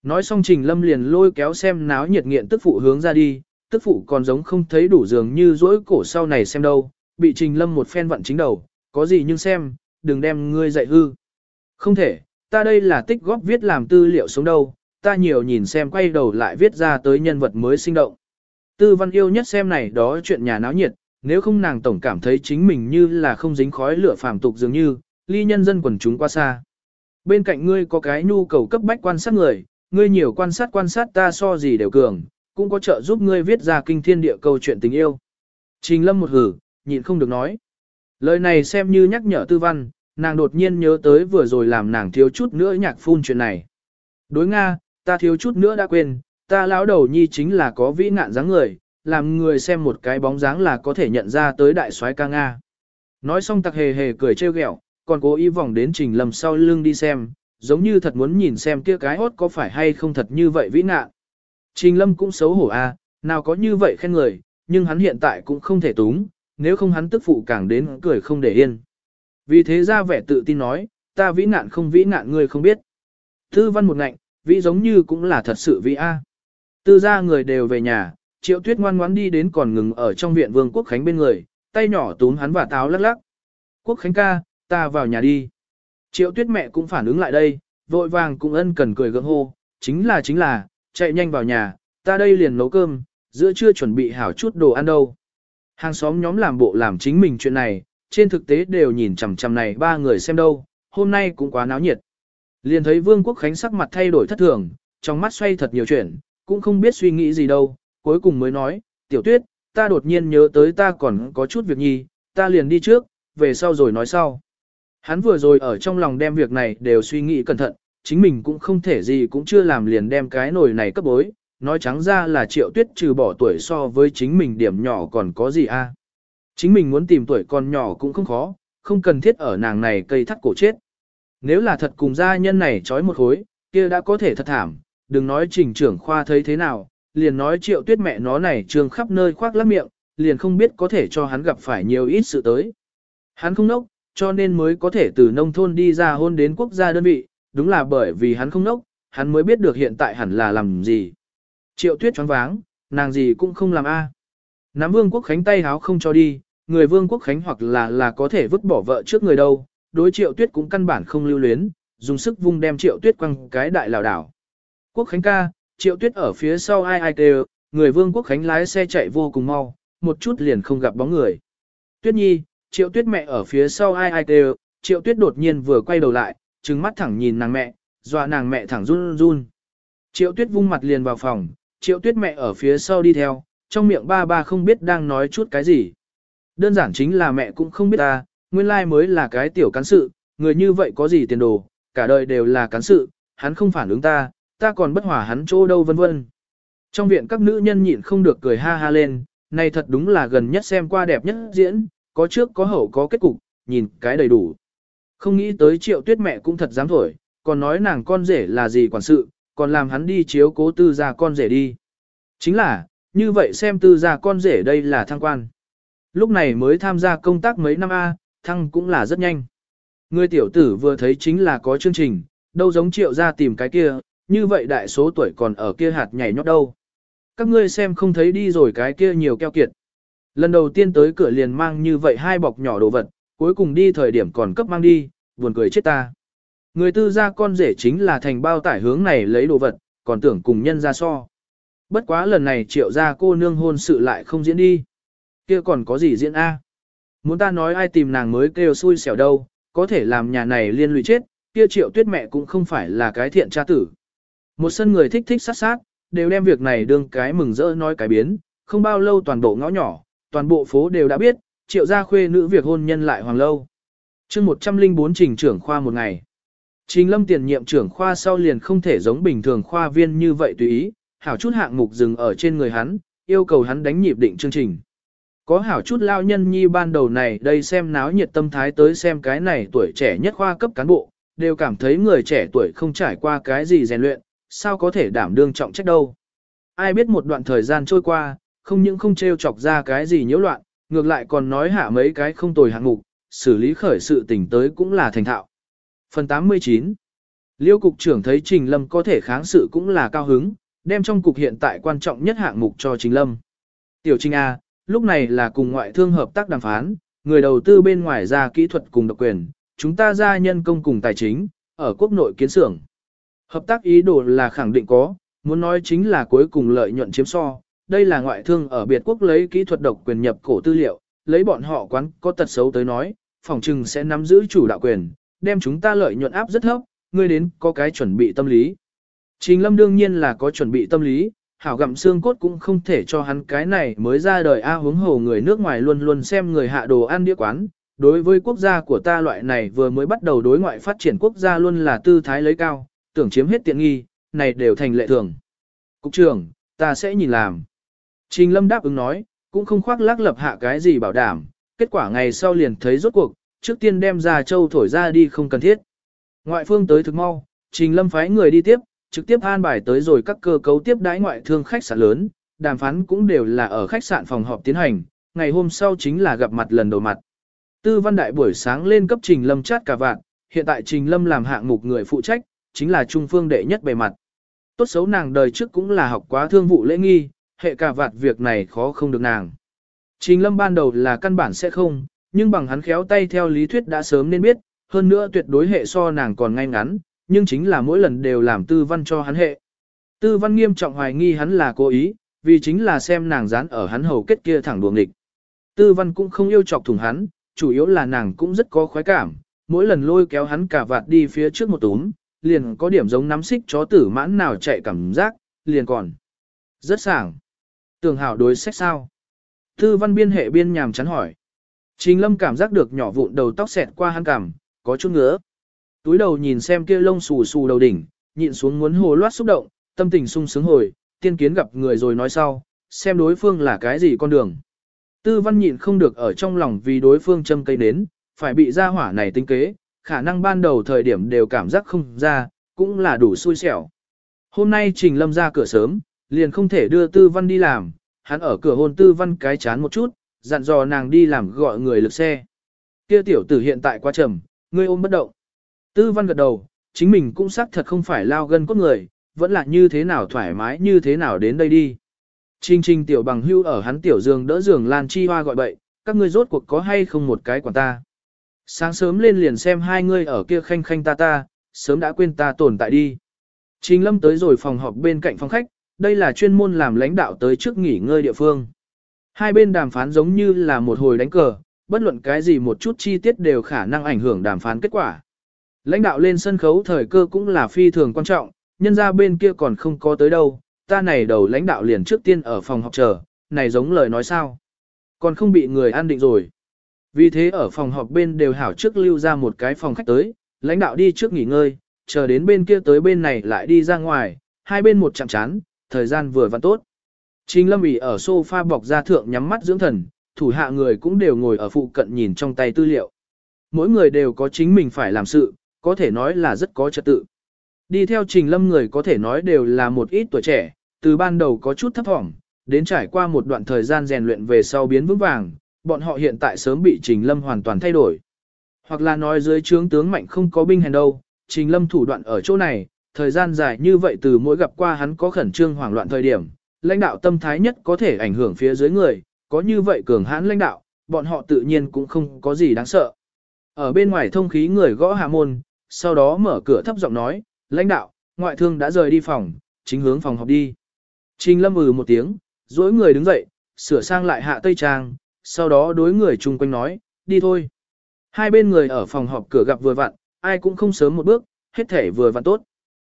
Nói xong Trình Lâm liền lôi kéo xem náo nhiệt nghiện tức phụ hướng ra đi, tức phụ còn giống không thấy đủ dường như dỗi cổ sau này xem đâu, bị Trình Lâm một phen vặn chính đầu, có gì nhưng xem, đừng đem ngươi dạy hư. Không thể, ta đây là tích góp viết làm tư liệu sống đâu, ta nhiều nhìn xem quay đầu lại viết ra tới nhân vật mới sinh động. Tư văn yêu nhất xem này đó chuyện nhà náo nhiệt, nếu không nàng tổng cảm thấy chính mình như là không dính khói lửa phàm tục dường như, ly nhân dân quần chúng qua xa. Bên cạnh ngươi có cái nhu cầu cấp bách quan sát người, ngươi nhiều quan sát quan sát ta so gì đều cường, cũng có trợ giúp ngươi viết ra kinh thiên địa câu chuyện tình yêu. Trình lâm một hử, nhịn không được nói. Lời này xem như nhắc nhở tư văn, nàng đột nhiên nhớ tới vừa rồi làm nàng thiếu chút nữa nhạc phun chuyện này. Đối Nga, ta thiếu chút nữa đã quên, ta lão đầu nhi chính là có vĩ nạn dáng người, làm người xem một cái bóng dáng là có thể nhận ra tới đại soái ca Nga. Nói xong tặc hề hề cười trêu ghẹo, còn cố ý vòng đến trình lầm sau lưng đi xem, giống như thật muốn nhìn xem kia cái hốt có phải hay không thật như vậy vĩ nạn. Trình lâm cũng xấu hổ a, à, nào có như vậy khen người, nhưng hắn hiện tại cũng không thể túng, nếu không hắn tức phụ càng đến cười không để yên. Vì thế ra vẻ tự tin nói, ta vĩ nạn không vĩ nạn người không biết. Tư văn một ngạnh, vĩ giống như cũng là thật sự vĩ A. Tư ra người đều về nhà, triệu tuyết ngoan ngoãn đi đến còn ngừng ở trong viện vương quốc khánh bên người, tay nhỏ túm hắn và táo lắc lắc. Quốc khánh ca, ta vào nhà đi. Triệu tuyết mẹ cũng phản ứng lại đây, vội vàng cũng ân cần cười gượng hô, chính là chính là, chạy nhanh vào nhà, ta đây liền nấu cơm, giữa trưa chuẩn bị hảo chút đồ ăn đâu. Hàng xóm nhóm làm bộ làm chính mình chuyện này, trên thực tế đều nhìn chằm chằm này ba người xem đâu, hôm nay cũng quá náo nhiệt. Liền thấy Vương Quốc Khánh sắc mặt thay đổi thất thường, trong mắt xoay thật nhiều chuyện, cũng không biết suy nghĩ gì đâu, cuối cùng mới nói, tiểu tuyết, ta đột nhiên nhớ tới ta còn có chút việc nhi, ta liền đi trước, về sau rồi nói sau. Hắn vừa rồi ở trong lòng đem việc này đều suy nghĩ cẩn thận, chính mình cũng không thể gì cũng chưa làm liền đem cái nồi này cấp bối, nói trắng ra là triệu tuyết trừ bỏ tuổi so với chính mình điểm nhỏ còn có gì a Chính mình muốn tìm tuổi con nhỏ cũng không khó, không cần thiết ở nàng này cây thắt cổ chết. Nếu là thật cùng gia nhân này trói một khối, kia đã có thể thật thảm, đừng nói trình trưởng khoa thấy thế nào, liền nói triệu tuyết mẹ nó này trường khắp nơi khoác lác miệng, liền không biết có thể cho hắn gặp phải nhiều ít sự tới. Hắn không nốc, cho nên mới có thể từ nông thôn đi ra hôn đến quốc gia đơn vị, đúng là bởi vì hắn không nốc, hắn mới biết được hiện tại hẳn là làm gì. Triệu tuyết choáng váng, nàng gì cũng không làm a. À. Nắm vương quốc khánh tay háo không cho đi, người vương quốc khánh hoặc là là có thể vứt bỏ vợ trước người đâu, đối triệu tuyết cũng căn bản không lưu luyến, dùng sức vung đem triệu tuyết quăng cái đại lào đảo. Quốc khánh ca, triệu tuyết ở phía sau ai ai kêu, người vương quốc khánh lái xe chạy vô cùng mau, một chút liền không gặp bóng người. Tuyết nhi, triệu tuyết mẹ ở phía sau ai ai kêu, triệu tuyết đột nhiên vừa quay đầu lại, trừng mắt thẳng nhìn nàng mẹ, dọa nàng mẹ thẳng run run. Triệu tuyết vung mặt liền vào phòng, triệu tuyết mẹ ở phía sau đi theo, trong miệng ba ba không biết đang nói chút cái gì. Đơn giản chính là mẹ cũng không biết ta, nguyên lai mới là cái tiểu cán sự, người như vậy có gì tiền đồ, cả đời đều là cán sự, hắn không phản ứng ta, ta còn bất hòa hắn chỗ đâu vân vân. Trong viện các nữ nhân nhịn không được cười ha ha lên, này thật đúng là gần nhất xem qua đẹp nhất diễn, có trước có hậu có kết cục, nhìn cái đầy đủ. Không nghĩ tới triệu tuyết mẹ cũng thật dám thổi, còn nói nàng con rể là gì quản sự, còn làm hắn đi chiếu cố tư gia con rể đi. Chính là, như vậy xem tư gia con rể đây là thăng quan. Lúc này mới tham gia công tác mấy năm A, thăng cũng là rất nhanh. Người tiểu tử vừa thấy chính là có chương trình, đâu giống triệu gia tìm cái kia, như vậy đại số tuổi còn ở kia hạt nhảy nhót đâu. Các ngươi xem không thấy đi rồi cái kia nhiều keo kiệt. Lần đầu tiên tới cửa liền mang như vậy hai bọc nhỏ đồ vật, cuối cùng đi thời điểm còn cấp mang đi, buồn cười chết ta. Người tư gia con rể chính là thành bao tải hướng này lấy đồ vật, còn tưởng cùng nhân ra so. Bất quá lần này triệu gia cô nương hôn sự lại không diễn đi. kia còn có gì diễn A? Muốn ta nói ai tìm nàng mới kêu xui xẻo đâu, có thể làm nhà này liên lụy chết, kia triệu tuyết mẹ cũng không phải là cái thiện cha tử. Một sân người thích thích sát sát, đều đem việc này đương cái mừng rỡ nói cái biến, không bao lâu toàn bộ ngõ nhỏ, toàn bộ phố đều đã biết, triệu gia khuê nữ việc hôn nhân lại hoàng lâu. chương 104 trình trưởng khoa một ngày. Trình lâm tiền nhiệm trưởng khoa sau liền không thể giống bình thường khoa viên như vậy tùy ý, hảo chút hạng mục dừng ở trên người hắn, yêu cầu hắn đánh nhịp định chương trình. Có hảo chút lao nhân nhi ban đầu này đây xem náo nhiệt tâm thái tới xem cái này tuổi trẻ nhất khoa cấp cán bộ, đều cảm thấy người trẻ tuổi không trải qua cái gì rèn luyện, sao có thể đảm đương trọng trách đâu. Ai biết một đoạn thời gian trôi qua, không những không trêu chọc ra cái gì nhiễu loạn, ngược lại còn nói hạ mấy cái không tồi hạng mục, xử lý khởi sự tình tới cũng là thành thạo. Phần 89 Liêu cục trưởng thấy Trình Lâm có thể kháng sự cũng là cao hứng, đem trong cục hiện tại quan trọng nhất hạng mục cho Trình Lâm. Tiểu Trình A, lúc này là cùng ngoại thương hợp tác đàm phán, người đầu tư bên ngoài ra kỹ thuật cùng độc quyền, chúng ta ra nhân công cùng tài chính, ở quốc nội kiến xưởng. Hợp tác ý đồ là khẳng định có, muốn nói chính là cuối cùng lợi nhuận chiếm so. Đây là ngoại thương ở biệt quốc lấy kỹ thuật độc quyền nhập cổ tư liệu, lấy bọn họ quán có tật xấu tới nói, phòng trừng sẽ nắm giữ chủ đạo quyền, đem chúng ta lợi nhuận áp rất thấp, ngươi đến có cái chuẩn bị tâm lý. Trình lâm đương nhiên là có chuẩn bị tâm lý, hảo gặm xương cốt cũng không thể cho hắn cái này mới ra đời A huống hồ người nước ngoài luôn luôn xem người hạ đồ ăn đĩa quán. Đối với quốc gia của ta loại này vừa mới bắt đầu đối ngoại phát triển quốc gia luôn là tư thái lấy cao, tưởng chiếm hết tiện nghi, này đều thành lệ thường. Cục trưởng, ta sẽ nhìn làm. Trình lâm đáp ứng nói, cũng không khoác lác lập hạ cái gì bảo đảm, kết quả ngày sau liền thấy rốt cuộc, trước tiên đem ra châu thổi ra đi không cần thiết. Ngoại phương tới thực mau, trình lâm phái người đi tiếp, trực tiếp an bài tới rồi các cơ cấu tiếp đãi ngoại thương khách sạn lớn, đàm phán cũng đều là ở khách sạn phòng họp tiến hành, ngày hôm sau chính là gặp mặt lần đầu mặt. Tư văn đại buổi sáng lên cấp trình lâm chát cả vạn, hiện tại trình lâm làm hạng mục người phụ trách, chính là trung phương đệ nhất bề mặt. Tốt xấu nàng đời trước cũng là học quá thương vụ lễ nghi, hệ cả vạt việc này khó không được nàng. Trình lâm ban đầu là căn bản sẽ không, nhưng bằng hắn khéo tay theo lý thuyết đã sớm nên biết, hơn nữa tuyệt đối hệ so nàng còn ngay ngắn, nhưng chính là mỗi lần đều làm tư văn cho hắn hệ. Tư văn nghiêm trọng hoài nghi hắn là cố ý, vì chính là xem nàng dán ở hắn hầu kết kia thẳng đuồng địch. Tư văn cũng không yêu chọc thủng hắn, chủ yếu là nàng cũng rất có khoái cảm, mỗi lần lôi kéo hắn cả vạt đi phía trước một túm, liền có điểm giống nắm xích chó tử mãn nào chạy cảm giác, liền còn. Rất sảng. Tường hảo đối sách sao? Tư văn biên hệ biên nhàm chán hỏi. Trình lâm cảm giác được nhỏ vụn đầu tóc xẹt qua hắn cằm, có chút ngứa. Túi đầu nhìn xem kia lông xù xù đầu đỉnh, nhịn xuống muốn hồ loát xúc động, tâm tình sung sướng hồi, tiên kiến gặp người rồi nói sau, xem đối phương là cái gì con đường. Tư văn nhịn không được ở trong lòng vì đối phương châm cây nến, phải bị ra hỏa này tinh kế, khả năng ban đầu thời điểm đều cảm giác không ra, cũng là đủ xui xẻo. Hôm nay Trình Lâm ra cửa sớm, liền không thể đưa Tư Văn đi làm, hắn ở cửa hôn Tư Văn cái chán một chút, dặn dò nàng đi làm gọi người lực xe. Kia tiểu tử hiện tại quá trầm, ngươi ôm bất động. Tư Văn gật đầu, chính mình cũng xác thật không phải lao gân cốt người, vẫn là như thế nào thoải mái như thế nào đến đây đi. Trình trình tiểu bằng hưu ở hắn tiểu giường đỡ giường Lan Chi Hoa gọi bậy, các ngươi rốt cuộc có hay không một cái quản ta. Sáng sớm lên liền xem hai ngươi ở kia khanh khanh ta ta, sớm đã quên ta tồn tại đi. Trình lâm tới rồi phòng họp bên cạnh phòng khách, đây là chuyên môn làm lãnh đạo tới trước nghỉ ngơi địa phương. Hai bên đàm phán giống như là một hồi đánh cờ, bất luận cái gì một chút chi tiết đều khả năng ảnh hưởng đàm phán kết quả. Lãnh đạo lên sân khấu thời cơ cũng là phi thường quan trọng, nhân ra bên kia còn không có tới đâu, ta này đầu lãnh đạo liền trước tiên ở phòng học chờ, này giống lời nói sao. Còn không bị người an định rồi. Vì thế ở phòng họp bên đều hảo trước lưu ra một cái phòng khách tới, lãnh đạo đi trước nghỉ ngơi, chờ đến bên kia tới bên này lại đi ra ngoài, hai bên một chạm chán, thời gian vừa vặn tốt. Trình lâm ỉ ở sofa bọc ra thượng nhắm mắt dưỡng thần, thủ hạ người cũng đều ngồi ở phụ cận nhìn trong tay tư liệu. Mỗi người đều có chính mình phải làm sự, có thể nói là rất có trật tự. Đi theo trình lâm người có thể nói đều là một ít tuổi trẻ, từ ban đầu có chút thấp thỏm, đến trải qua một đoạn thời gian rèn luyện về sau biến vững vàng, bọn họ hiện tại sớm bị Trình Lâm hoàn toàn thay đổi. Hoặc là nói dưới trướng tướng mạnh không có binh hèn đâu, Trình Lâm thủ đoạn ở chỗ này, thời gian dài như vậy từ mỗi gặp qua hắn có khẩn trương hoảng loạn thời điểm, lãnh đạo tâm thái nhất có thể ảnh hưởng phía dưới người, có như vậy cường hãn lãnh đạo, bọn họ tự nhiên cũng không có gì đáng sợ. Ở bên ngoài thông khí người gõ hạ môn, sau đó mở cửa thấp giọng nói, lãnh đạo, ngoại thương đã rời đi phòng, chính hướng phòng học đi. Trình Lâm ừ một tiếng, dối người đứng dậy, sửa sang lại hạ tây trang, sau đó đối người chung quanh nói, đi thôi. Hai bên người ở phòng họp cửa gặp vừa vặn, ai cũng không sớm một bước, hết thể vừa vặn tốt.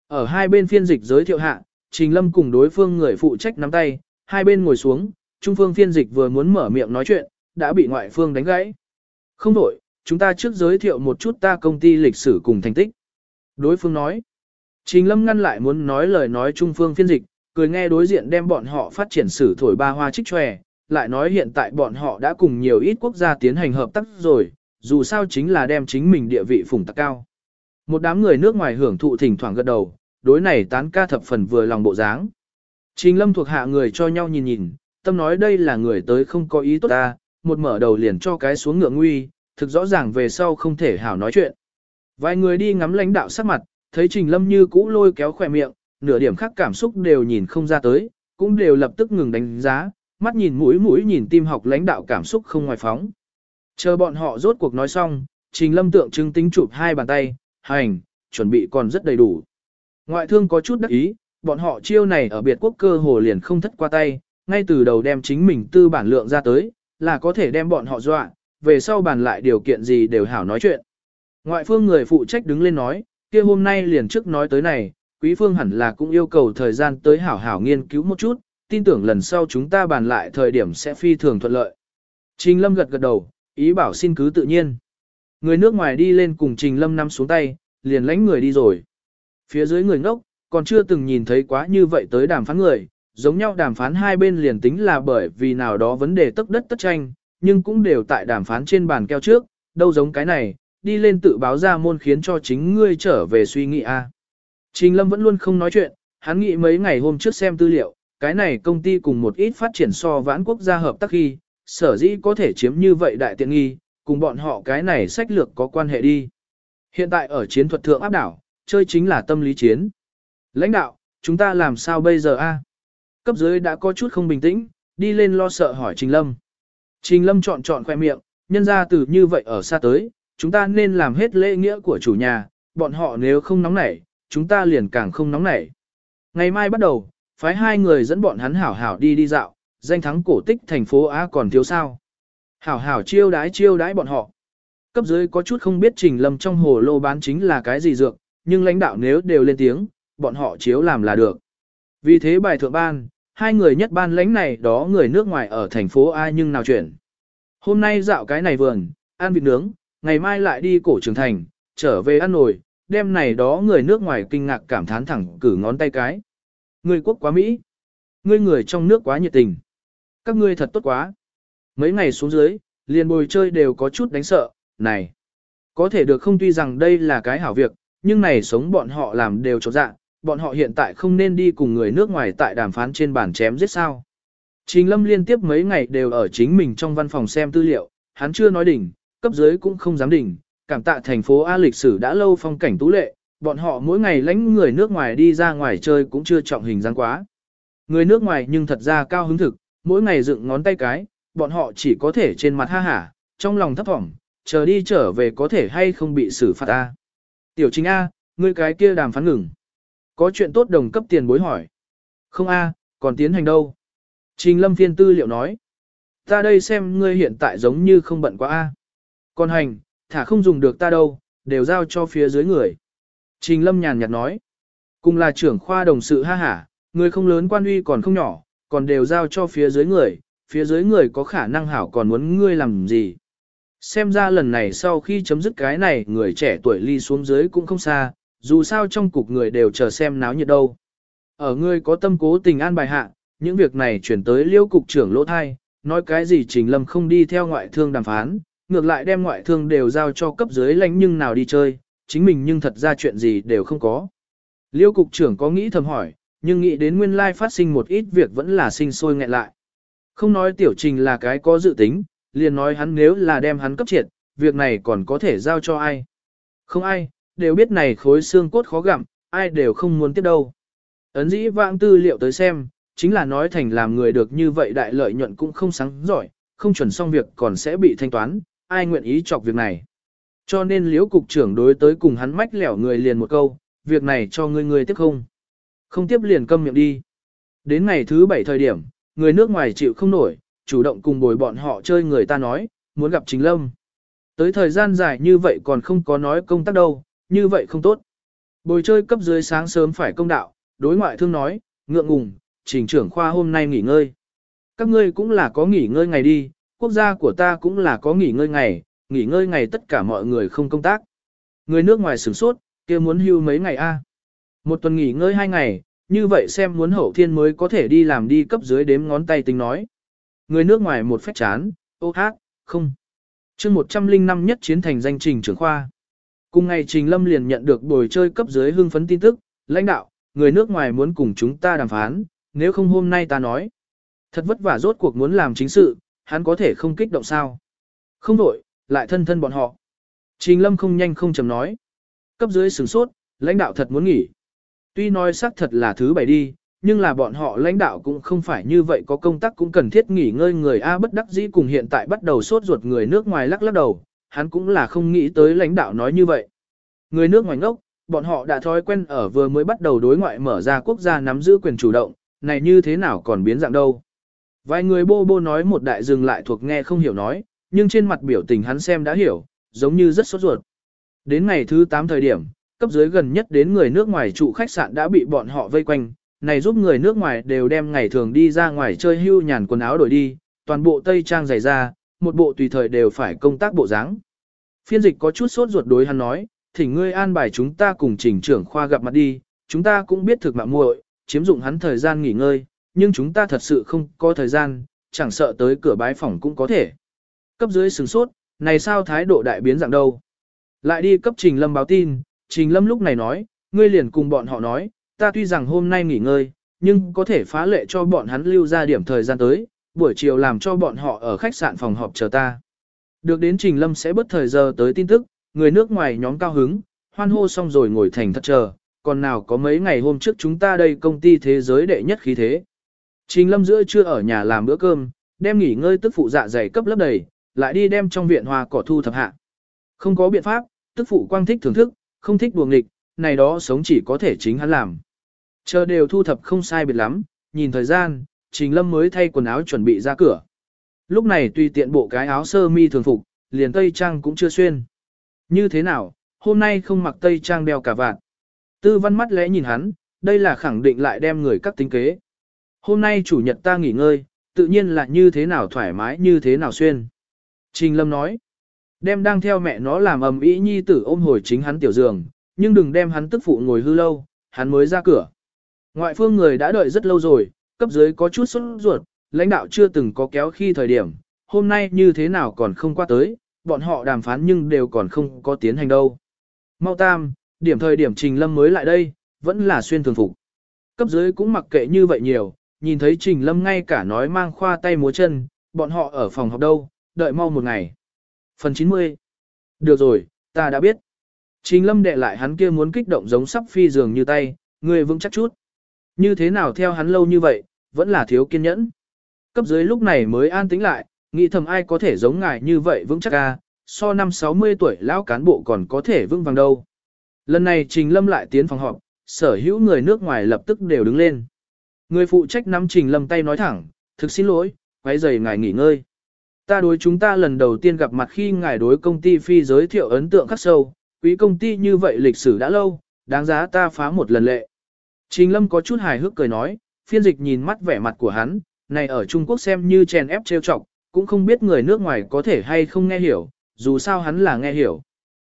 Ở hai bên phiên dịch giới thiệu hạ, Trình Lâm cùng đối phương người phụ trách nắm tay, hai bên ngồi xuống, trung phương phiên dịch vừa muốn mở miệng nói chuyện, đã bị ngoại phương đánh gãy. Không đổi, chúng ta trước giới thiệu một chút ta công ty lịch sử cùng thành tích. Đối phương nói, Trình Lâm ngăn lại muốn nói lời nói trung phương phiên dịch, cười nghe đối diện đem bọn họ phát triển sử thổi ba hoa trích tròe, lại nói hiện tại bọn họ đã cùng nhiều ít quốc gia tiến hành hợp tác rồi, dù sao chính là đem chính mình địa vị phủng tắc cao. Một đám người nước ngoài hưởng thụ thỉnh thoảng gật đầu, đối này tán ca thập phần vừa lòng bộ dáng. Trình lâm thuộc hạ người cho nhau nhìn nhìn, tâm nói đây là người tới không có ý tốt ta, một mở đầu liền cho cái xuống ngựa nguy, thực rõ ràng về sau không thể hảo nói chuyện. Vài người đi ngắm lãnh đạo sắc mặt, thấy trình lâm như cũ lôi kéo khỏe miệng, nửa điểm khác cảm xúc đều nhìn không ra tới, cũng đều lập tức ngừng đánh giá, mắt nhìn mũi mũi nhìn tim học lãnh đạo cảm xúc không ngoài phóng. Chờ bọn họ rốt cuộc nói xong, trình lâm tượng trưng tính chụp hai bàn tay, hành, chuẩn bị còn rất đầy đủ. Ngoại thương có chút đắc ý, bọn họ chiêu này ở biệt quốc cơ hồ liền không thất qua tay, ngay từ đầu đem chính mình tư bản lượng ra tới, là có thể đem bọn họ dọa, về sau bàn lại điều kiện gì đều hảo nói chuyện. Ngoại phương người phụ trách đứng lên nói, kia hôm nay liền trước nói tới này, quý phương hẳn là cũng yêu cầu thời gian tới hảo hảo nghiên cứu một chút, tin tưởng lần sau chúng ta bàn lại thời điểm sẽ phi thường thuận lợi. Trình Lâm gật gật đầu, ý bảo xin cứ tự nhiên. Người nước ngoài đi lên cùng Trình Lâm nắm xuống tay, liền lánh người đi rồi. Phía dưới người ngốc, còn chưa từng nhìn thấy quá như vậy tới đàm phán người, giống nhau đàm phán hai bên liền tính là bởi vì nào đó vấn đề tất đất tất tranh, nhưng cũng đều tại đàm phán trên bàn keo trước, đâu giống cái này, đi lên tự báo ra môn khiến cho chính ngươi trở về suy nghĩ a. Trình Lâm vẫn luôn không nói chuyện, hắn nghĩ mấy ngày hôm trước xem tư liệu, cái này công ty cùng một ít phát triển so vãn quốc gia hợp tác khi, sở dĩ có thể chiếm như vậy đại tiện nghi, cùng bọn họ cái này sách lược có quan hệ đi. Hiện tại ở chiến thuật thượng áp đảo, chơi chính là tâm lý chiến. Lãnh đạo, chúng ta làm sao bây giờ a? Cấp dưới đã có chút không bình tĩnh, đi lên lo sợ hỏi Trình Lâm. Trình Lâm chọn chọn khoe miệng, nhân ra từ như vậy ở xa tới, chúng ta nên làm hết lễ nghĩa của chủ nhà, bọn họ nếu không nóng nảy, chúng ta liền càng không nóng nảy. Ngày mai bắt đầu, phái hai người dẫn bọn hắn hảo hảo đi đi dạo, danh thắng cổ tích thành phố Á còn thiếu sao. Hảo hảo chiêu đái chiêu đái bọn họ. Cấp dưới có chút không biết Trình Lâm trong hồ lô bán chính là cái gì dược, nhưng lãnh đạo nếu đều lên tiếng, bọn họ chiếu làm là được. Vì thế bài thượng ban, hai người nhất ban lãnh này đó người nước ngoài ở thành phố A nhưng nào chuyển. Hôm nay dạo cái này vườn, ăn vịt nướng, ngày mai lại đi cổ trường thành, trở về ăn nồi, đêm này đó người nước ngoài kinh ngạc cảm thán thẳng cử ngón tay cái. Người quốc quá Mỹ. Ngươi người trong nước quá nhiệt tình. Các ngươi thật tốt quá. Mấy ngày xuống dưới, liền bồi chơi đều có chút đánh sợ, này. Có thể được không tuy rằng đây là cái hảo việc, nhưng này sống bọn họ làm đều trọt dạng, bọn họ hiện tại không nên đi cùng người nước ngoài tại đàm phán trên bàn chém giết sao. Trình Lâm liên tiếp mấy ngày đều ở chính mình trong văn phòng xem tư liệu, hắn chưa nói đỉnh, cấp dưới cũng không dám đỉnh, cảm tạ thành phố A lịch sử đã lâu phong cảnh tú lệ, bọn họ mỗi ngày lãnh người nước ngoài đi ra ngoài chơi cũng chưa trọng hình dáng quá. Người nước ngoài nhưng thật ra cao hứng thực, mỗi ngày dựng ngón tay cái, bọn họ chỉ có thể trên mặt ha hả, trong lòng thấp thỏm, chờ đi trở về có thể hay không bị xử phạt A. Tiểu chính A, ngươi cái kia đàm phán ngừng. Có chuyện tốt đồng cấp tiền bối hỏi. Không A, còn tiến hành đâu. Trình lâm phiên tư liệu nói. Ta đây xem ngươi hiện tại giống như không bận quá A. Còn hành, thả không dùng được ta đâu, đều giao cho phía dưới người. Trình lâm nhàn nhạt nói. Cùng là trưởng khoa đồng sự ha hả, người không lớn quan uy còn không nhỏ, còn đều giao cho phía dưới người, phía dưới người có khả năng hảo còn muốn ngươi làm gì. Xem ra lần này sau khi chấm dứt cái này người trẻ tuổi ly xuống dưới cũng không xa, dù sao trong cục người đều chờ xem náo nhiệt đâu. Ở ngươi có tâm cố tình an bài hạ, những việc này chuyển tới liêu cục trưởng lỗ thai, nói cái gì Trình Lâm không đi theo ngoại thương đàm phán, ngược lại đem ngoại thương đều giao cho cấp dưới lãnh nhưng nào đi chơi, chính mình nhưng thật ra chuyện gì đều không có. Liêu cục trưởng có nghĩ thầm hỏi, nhưng nghĩ đến nguyên lai phát sinh một ít việc vẫn là sinh sôi nghẹn lại. Không nói tiểu trình là cái có dự tính, liền nói hắn nếu là đem hắn cấp triệt, việc này còn có thể giao cho ai. Không ai, đều biết này khối xương cốt khó gặm, ai đều không muốn tiếp đâu. Ấn dĩ vãng tư liệu tới xem, chính là nói thành làm người được như vậy đại lợi nhuận cũng không sáng giỏi, không chuẩn xong việc còn sẽ bị thanh toán, ai nguyện ý chọc việc này. Cho nên liễu cục trưởng đối tới cùng hắn mách lẻo người liền một câu, việc này cho ngươi người tiếp không. Không tiếp liền câm miệng đi. Đến ngày thứ bảy thời điểm, người nước ngoài chịu không nổi, chủ động cùng bồi bọn họ chơi người ta nói, muốn gặp Trình Lâm. Tới thời gian dài như vậy còn không có nói công tác đâu, như vậy không tốt. Bồi chơi cấp dưới sáng sớm phải công đạo, đối ngoại thương nói, ngượng ngùng, trình trưởng khoa hôm nay nghỉ ngơi. Các ngươi cũng là có nghỉ ngơi ngày đi, quốc gia của ta cũng là có nghỉ ngơi ngày, nghỉ ngơi ngày tất cả mọi người không công tác. Người nước ngoài sửng sốt, kia muốn hưu mấy ngày a? Một tuần nghỉ ngơi hai ngày, như vậy xem muốn hậu thiên mới có thể đi làm đi cấp dưới đếm ngón tay tính nói. Người nước ngoài một phép chán, ô hát, không. chương 105 nhất chiến thành danh trình trưởng khoa. Cùng ngày Trình Lâm liền nhận được buổi chơi cấp dưới hưng phấn tin tức, lãnh đạo, người nước ngoài muốn cùng chúng ta đàm phán, nếu không hôm nay ta nói. Thật vất vả rốt cuộc muốn làm chính sự, hắn có thể không kích động sao. Không đổi, lại thân thân bọn họ. Trình Lâm không nhanh không chậm nói. Cấp dưới sửng sốt, lãnh đạo thật muốn nghỉ. Tuy nói xác thật là thứ bảy đi, nhưng là bọn họ lãnh đạo cũng không phải như vậy có công tác cũng cần thiết nghỉ ngơi người A bất đắc dĩ cùng hiện tại bắt đầu sốt ruột người nước ngoài lắc lắc đầu, hắn cũng là không nghĩ tới lãnh đạo nói như vậy. Người nước ngoài ngốc, bọn họ đã thói quen ở vừa mới bắt đầu đối ngoại mở ra quốc gia nắm giữ quyền chủ động, này như thế nào còn biến dạng đâu. Vài người bô bô nói một đại dừng lại thuộc nghe không hiểu nói, nhưng trên mặt biểu tình hắn xem đã hiểu, giống như rất sốt ruột. Đến ngày thứ 8 thời điểm, cấp dưới gần nhất đến người nước ngoài trụ khách sạn đã bị bọn họ vây quanh, này giúp người nước ngoài đều đem ngày thường đi ra ngoài chơi hưu nhàn quần áo đổi đi, toàn bộ tây trang giày ra, một bộ tùy thời đều phải công tác bộ dáng. Phiên dịch có chút sốt ruột đối hắn nói, thỉnh ngươi an bài chúng ta cùng trình trưởng khoa gặp mặt đi, chúng ta cũng biết thực mạng muội, chiếm dụng hắn thời gian nghỉ ngơi, nhưng chúng ta thật sự không có thời gian, chẳng sợ tới cửa bái phòng cũng có thể. Cấp dưới sừng sốt, này sao thái độ đại biến dạng đâu. Lại đi cấp Trình Lâm báo tin, Trình Lâm lúc này nói, ngươi liền cùng bọn họ nói, ta tuy rằng hôm nay nghỉ ngơi, nhưng có thể phá lệ cho bọn hắn lưu ra điểm thời gian tới, buổi chiều làm cho bọn họ ở khách sạn phòng họp chờ ta. Được đến Trình Lâm sẽ bất thời giờ tới tin tức, người nước ngoài nhóm cao hứng, hoan hô xong rồi ngồi thành thật chờ, còn nào có mấy ngày hôm trước chúng ta đây công ty thế giới đệ nhất khí thế. Trình Lâm giữa trưa ở nhà làm bữa cơm, đem nghỉ ngơi tức phụ dạ dày cấp lớp đầy, lại đi đem trong viện hoa cỏ thu thập hạ. Không có biện pháp, tức phụ quang thích thưởng thức, không thích buồng nghịch, này đó sống chỉ có thể chính hắn làm. Chờ đều thu thập không sai biệt lắm, nhìn thời gian, Trình Lâm mới thay quần áo chuẩn bị ra cửa. Lúc này tùy tiện bộ cái áo sơ mi thường phục, liền tây trang cũng chưa xuyên. Như thế nào, hôm nay không mặc tây trang đeo cả vạn. Tư văn mắt lẽ nhìn hắn, đây là khẳng định lại đem người cắt tính kế. Hôm nay chủ nhật ta nghỉ ngơi, tự nhiên là như thế nào thoải mái như thế nào xuyên. Trình Lâm nói, đem đang theo mẹ nó làm ầm ĩ nhi tử ôm hồi chính hắn tiểu giường, nhưng đừng đem hắn tức phụ ngồi hư lâu, hắn mới ra cửa. Ngoại phương người đã đợi rất lâu rồi, cấp dưới có chút sốt ruột, lãnh đạo chưa từng có kéo khi thời điểm, hôm nay như thế nào còn không qua tới, bọn họ đàm phán nhưng đều còn không có tiến hành đâu. Mau tam, điểm thời điểm Trình Lâm mới lại đây, vẫn là xuyên thường phục. Cấp dưới cũng mặc kệ như vậy nhiều, nhìn thấy Trình Lâm ngay cả nói mang khoa tay múa chân, bọn họ ở phòng học đâu, đợi mau một ngày. Phần 90 Được rồi, ta đã biết. Trình Lâm đệ lại hắn kia muốn kích động giống sắp phi giường như tay, người vững chắc chút. Như thế nào theo hắn lâu như vậy, vẫn là thiếu kiên nhẫn. Cấp dưới lúc này mới an tĩnh lại, nghĩ thầm ai có thể giống ngài như vậy vững chắc ca, so năm 60 tuổi lão cán bộ còn có thể vững vàng đâu. Lần này Trình Lâm lại tiến phòng họp, sở hữu người nước ngoài lập tức đều đứng lên. Người phụ trách nắm Trình Lâm tay nói thẳng, thực xin lỗi, quấy rầy ngài nghỉ ngơi. Ta đối chúng ta lần đầu tiên gặp mặt khi ngài đối công ty phi giới thiệu ấn tượng khắc sâu, quý công ty như vậy lịch sử đã lâu, đáng giá ta phá một lần lệ. Trình Lâm có chút hài hước cười nói, phiên dịch nhìn mắt vẻ mặt của hắn, này ở Trung Quốc xem như chèn ép trêu chọc, cũng không biết người nước ngoài có thể hay không nghe hiểu, dù sao hắn là nghe hiểu.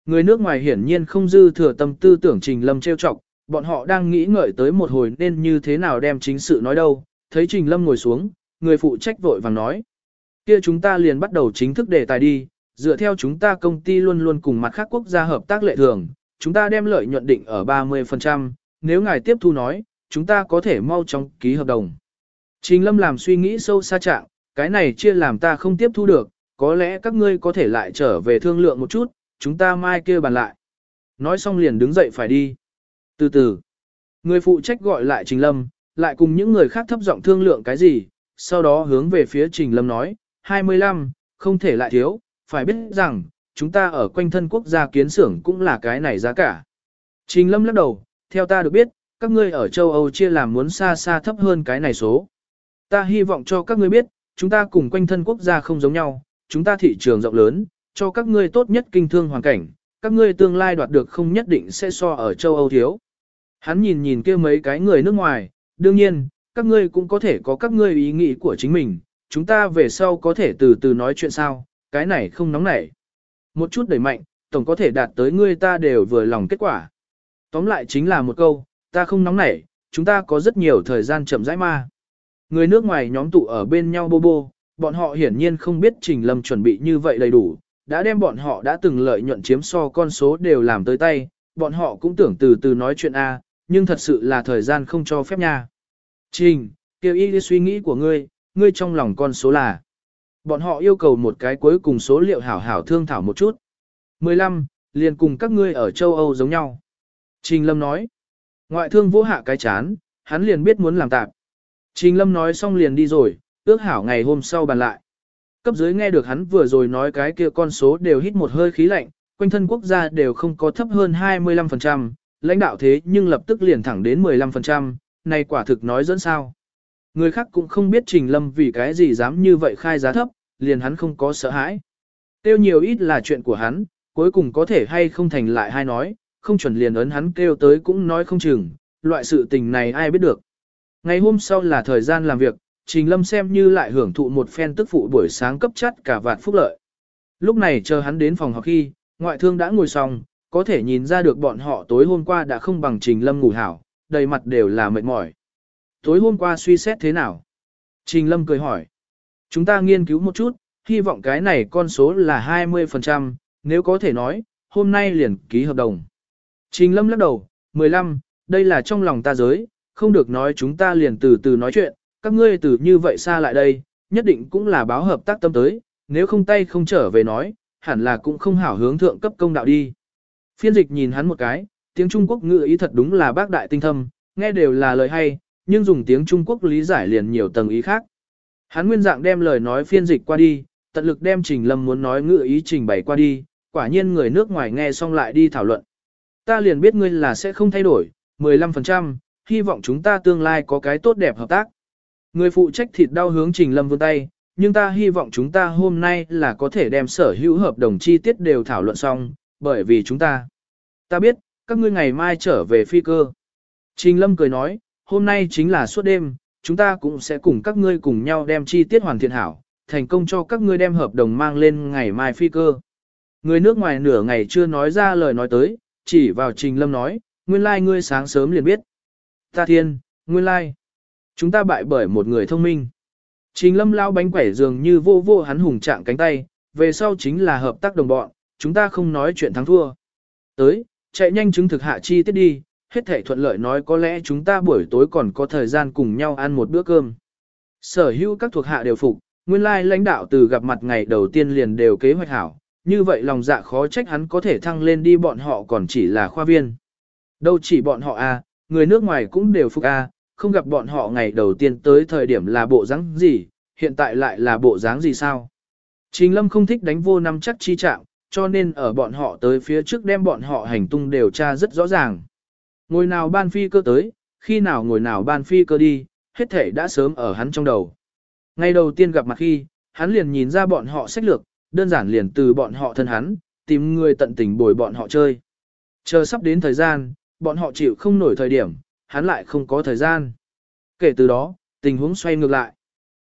Người nước ngoài hiển nhiên không dư thừa tâm tư tưởng Trình Lâm trêu chọc, bọn họ đang nghĩ ngợi tới một hồi nên như thế nào đem chính sự nói đâu, thấy Trình Lâm ngồi xuống, người phụ trách vội vàng nói kia chúng ta liền bắt đầu chính thức đề tài đi, dựa theo chúng ta công ty luôn luôn cùng mặt khác quốc gia hợp tác lệ thường, chúng ta đem lợi nhuận định ở 30%, nếu ngài tiếp thu nói, chúng ta có thể mau chóng ký hợp đồng. Trình Lâm làm suy nghĩ sâu xa trạng, cái này chia làm ta không tiếp thu được, có lẽ các ngươi có thể lại trở về thương lượng một chút, chúng ta mai kia bàn lại. Nói xong liền đứng dậy phải đi. Từ từ, người phụ trách gọi lại Trình Lâm, lại cùng những người khác thấp giọng thương lượng cái gì, sau đó hướng về phía Trình Lâm nói, 25, không thể lại thiếu, phải biết rằng, chúng ta ở quanh thân quốc gia kiến xưởng cũng là cái này giá cả. Trình Lâm lắc đầu, theo ta được biết, các ngươi ở châu Âu chia làm muốn xa xa thấp hơn cái này số. Ta hy vọng cho các ngươi biết, chúng ta cùng quanh thân quốc gia không giống nhau, chúng ta thị trường rộng lớn, cho các ngươi tốt nhất kinh thương hoàn cảnh, các ngươi tương lai đoạt được không nhất định sẽ so ở châu Âu thiếu. Hắn nhìn nhìn kia mấy cái người nước ngoài, đương nhiên, các ngươi cũng có thể có các ngươi ý nghĩ của chính mình, chúng ta về sau có thể từ từ nói chuyện sao, cái này không nóng nảy. một chút đẩy mạnh, tổng có thể đạt tới ngươi ta đều vừa lòng kết quả. Tóm lại chính là một câu, ta không nóng nảy, chúng ta có rất nhiều thời gian chậm rãi ma. Người nước ngoài nhóm tụ ở bên nhau bô bô, bọn họ hiển nhiên không biết Trình Lâm chuẩn bị như vậy đầy đủ, đã đem bọn họ đã từng lợi nhuận chiếm so con số đều làm tới tay, bọn họ cũng tưởng từ từ nói chuyện A, nhưng thật sự là thời gian không cho phép nha. Trình, kêu y suy nghĩ của ngươi, ngươi trong lòng con số là. Bọn họ yêu cầu một cái cuối cùng số liệu hảo hảo thương thảo một chút. 15, liền cùng các ngươi ở châu Âu giống nhau. Trình Lâm nói, ngoại thương vô hạ cái chán, hắn liền biết muốn làm tạp. Trình Lâm nói xong liền đi rồi, ước hảo ngày hôm sau bàn lại. Cấp dưới nghe được hắn vừa rồi nói cái kia con số đều hít một hơi khí lạnh, quanh thân quốc gia đều không có thấp hơn 25%, lãnh đạo thế nhưng lập tức liền thẳng đến 15%, này quả thực nói dẫn sao. Người khác cũng không biết Trình Lâm vì cái gì dám như vậy khai giá thấp, liền hắn không có sợ hãi. Tiêu nhiều ít là chuyện của hắn, cuối cùng có thể hay không thành lại hay nói, không chuẩn liền ấn hắn kêu tới cũng nói không chừng, loại sự tình này ai biết được. Ngày hôm sau là thời gian làm việc, Trình Lâm xem như lại hưởng thụ một phen tức phụ buổi sáng cấp chất cả vạt phúc lợi. Lúc này chờ hắn đến phòng học khi, ngoại thương đã ngồi xong, có thể nhìn ra được bọn họ tối hôm qua đã không bằng Trình Lâm ngủ hảo, đầy mặt đều là mệt mỏi. Tối hôm qua suy xét thế nào? Trình Lâm cười hỏi. Chúng ta nghiên cứu một chút, hy vọng cái này con số là 20%, nếu có thể nói, hôm nay liền ký hợp đồng. Trình Lâm lắc đầu, 15, đây là trong lòng ta giới, không được nói chúng ta liền từ từ nói chuyện, các ngươi từ như vậy xa lại đây, nhất định cũng là báo hợp tác tâm tới, nếu không tay không trở về nói, hẳn là cũng không hảo hướng thượng cấp công đạo đi. Phiên dịch nhìn hắn một cái, tiếng Trung Quốc ngữ ý thật đúng là bác đại tinh thâm, nghe đều là lời hay, nhưng dùng tiếng Trung Quốc lý giải liền nhiều tầng ý khác. Hắn nguyên dạng đem lời nói phiên dịch qua đi, tận lực đem Trình Lâm muốn nói ngữ ý trình bày qua đi, quả nhiên người nước ngoài nghe xong lại đi thảo luận. Ta liền biết ngươi là sẽ không thay đổi, 15%, hy vọng chúng ta tương lai có cái tốt đẹp hợp tác. Người phụ trách thịt đau hướng Trình Lâm vươn tay, nhưng ta hy vọng chúng ta hôm nay là có thể đem sở hữu hợp đồng chi tiết đều thảo luận xong, bởi vì chúng ta. Ta biết, các ngươi ngày mai trở về phi cơ. Trình Lâm cười nói, hôm nay chính là suốt đêm, chúng ta cũng sẽ cùng các ngươi cùng nhau đem chi tiết hoàn thiện hảo, thành công cho các ngươi đem hợp đồng mang lên ngày mai phi cơ. Người nước ngoài nửa ngày chưa nói ra lời nói tới, chỉ vào Trình Lâm nói, nguyên lai like ngươi sáng sớm liền biết. Ta thiên, nguyên lai. Like. Chúng ta bại bởi một người thông minh. Trình lâm lao bánh quẻ dường như vô vô hắn hùng trạng cánh tay, về sau chính là hợp tác đồng bọn, chúng ta không nói chuyện thắng thua. Tới, chạy nhanh chứng thực hạ chi tiết đi, hết thể thuận lợi nói có lẽ chúng ta buổi tối còn có thời gian cùng nhau ăn một bữa cơm. Sở hữu các thuộc hạ đều phục, nguyên lai lãnh đạo từ gặp mặt ngày đầu tiên liền đều kế hoạch hảo, như vậy lòng dạ khó trách hắn có thể thăng lên đi bọn họ còn chỉ là khoa viên. Đâu chỉ bọn họ a, à, người nước ngoài cũng đều phục a, à, không gặp bọn họ ngày đầu tiên tới thời điểm là bộ dáng gì, hiện tại lại là bộ dáng gì sao. Trình Lâm không thích đánh vô năm chắc chi trạng, cho nên ở bọn họ tới phía trước đem bọn họ hành tung điều tra rất rõ ràng. Ngồi nào ban phi cơ tới, khi nào ngồi nào ban phi cơ đi, hết thể đã sớm ở hắn trong đầu. Ngày đầu tiên gặp mặt khi, hắn liền nhìn ra bọn họ sách lược, đơn giản liền từ bọn họ thân hắn, tìm người tận tình bồi bọn họ chơi. Chờ sắp đến thời gian, bọn họ chịu không nổi thời điểm, hắn lại không có thời gian. Kể từ đó, tình huống xoay ngược lại.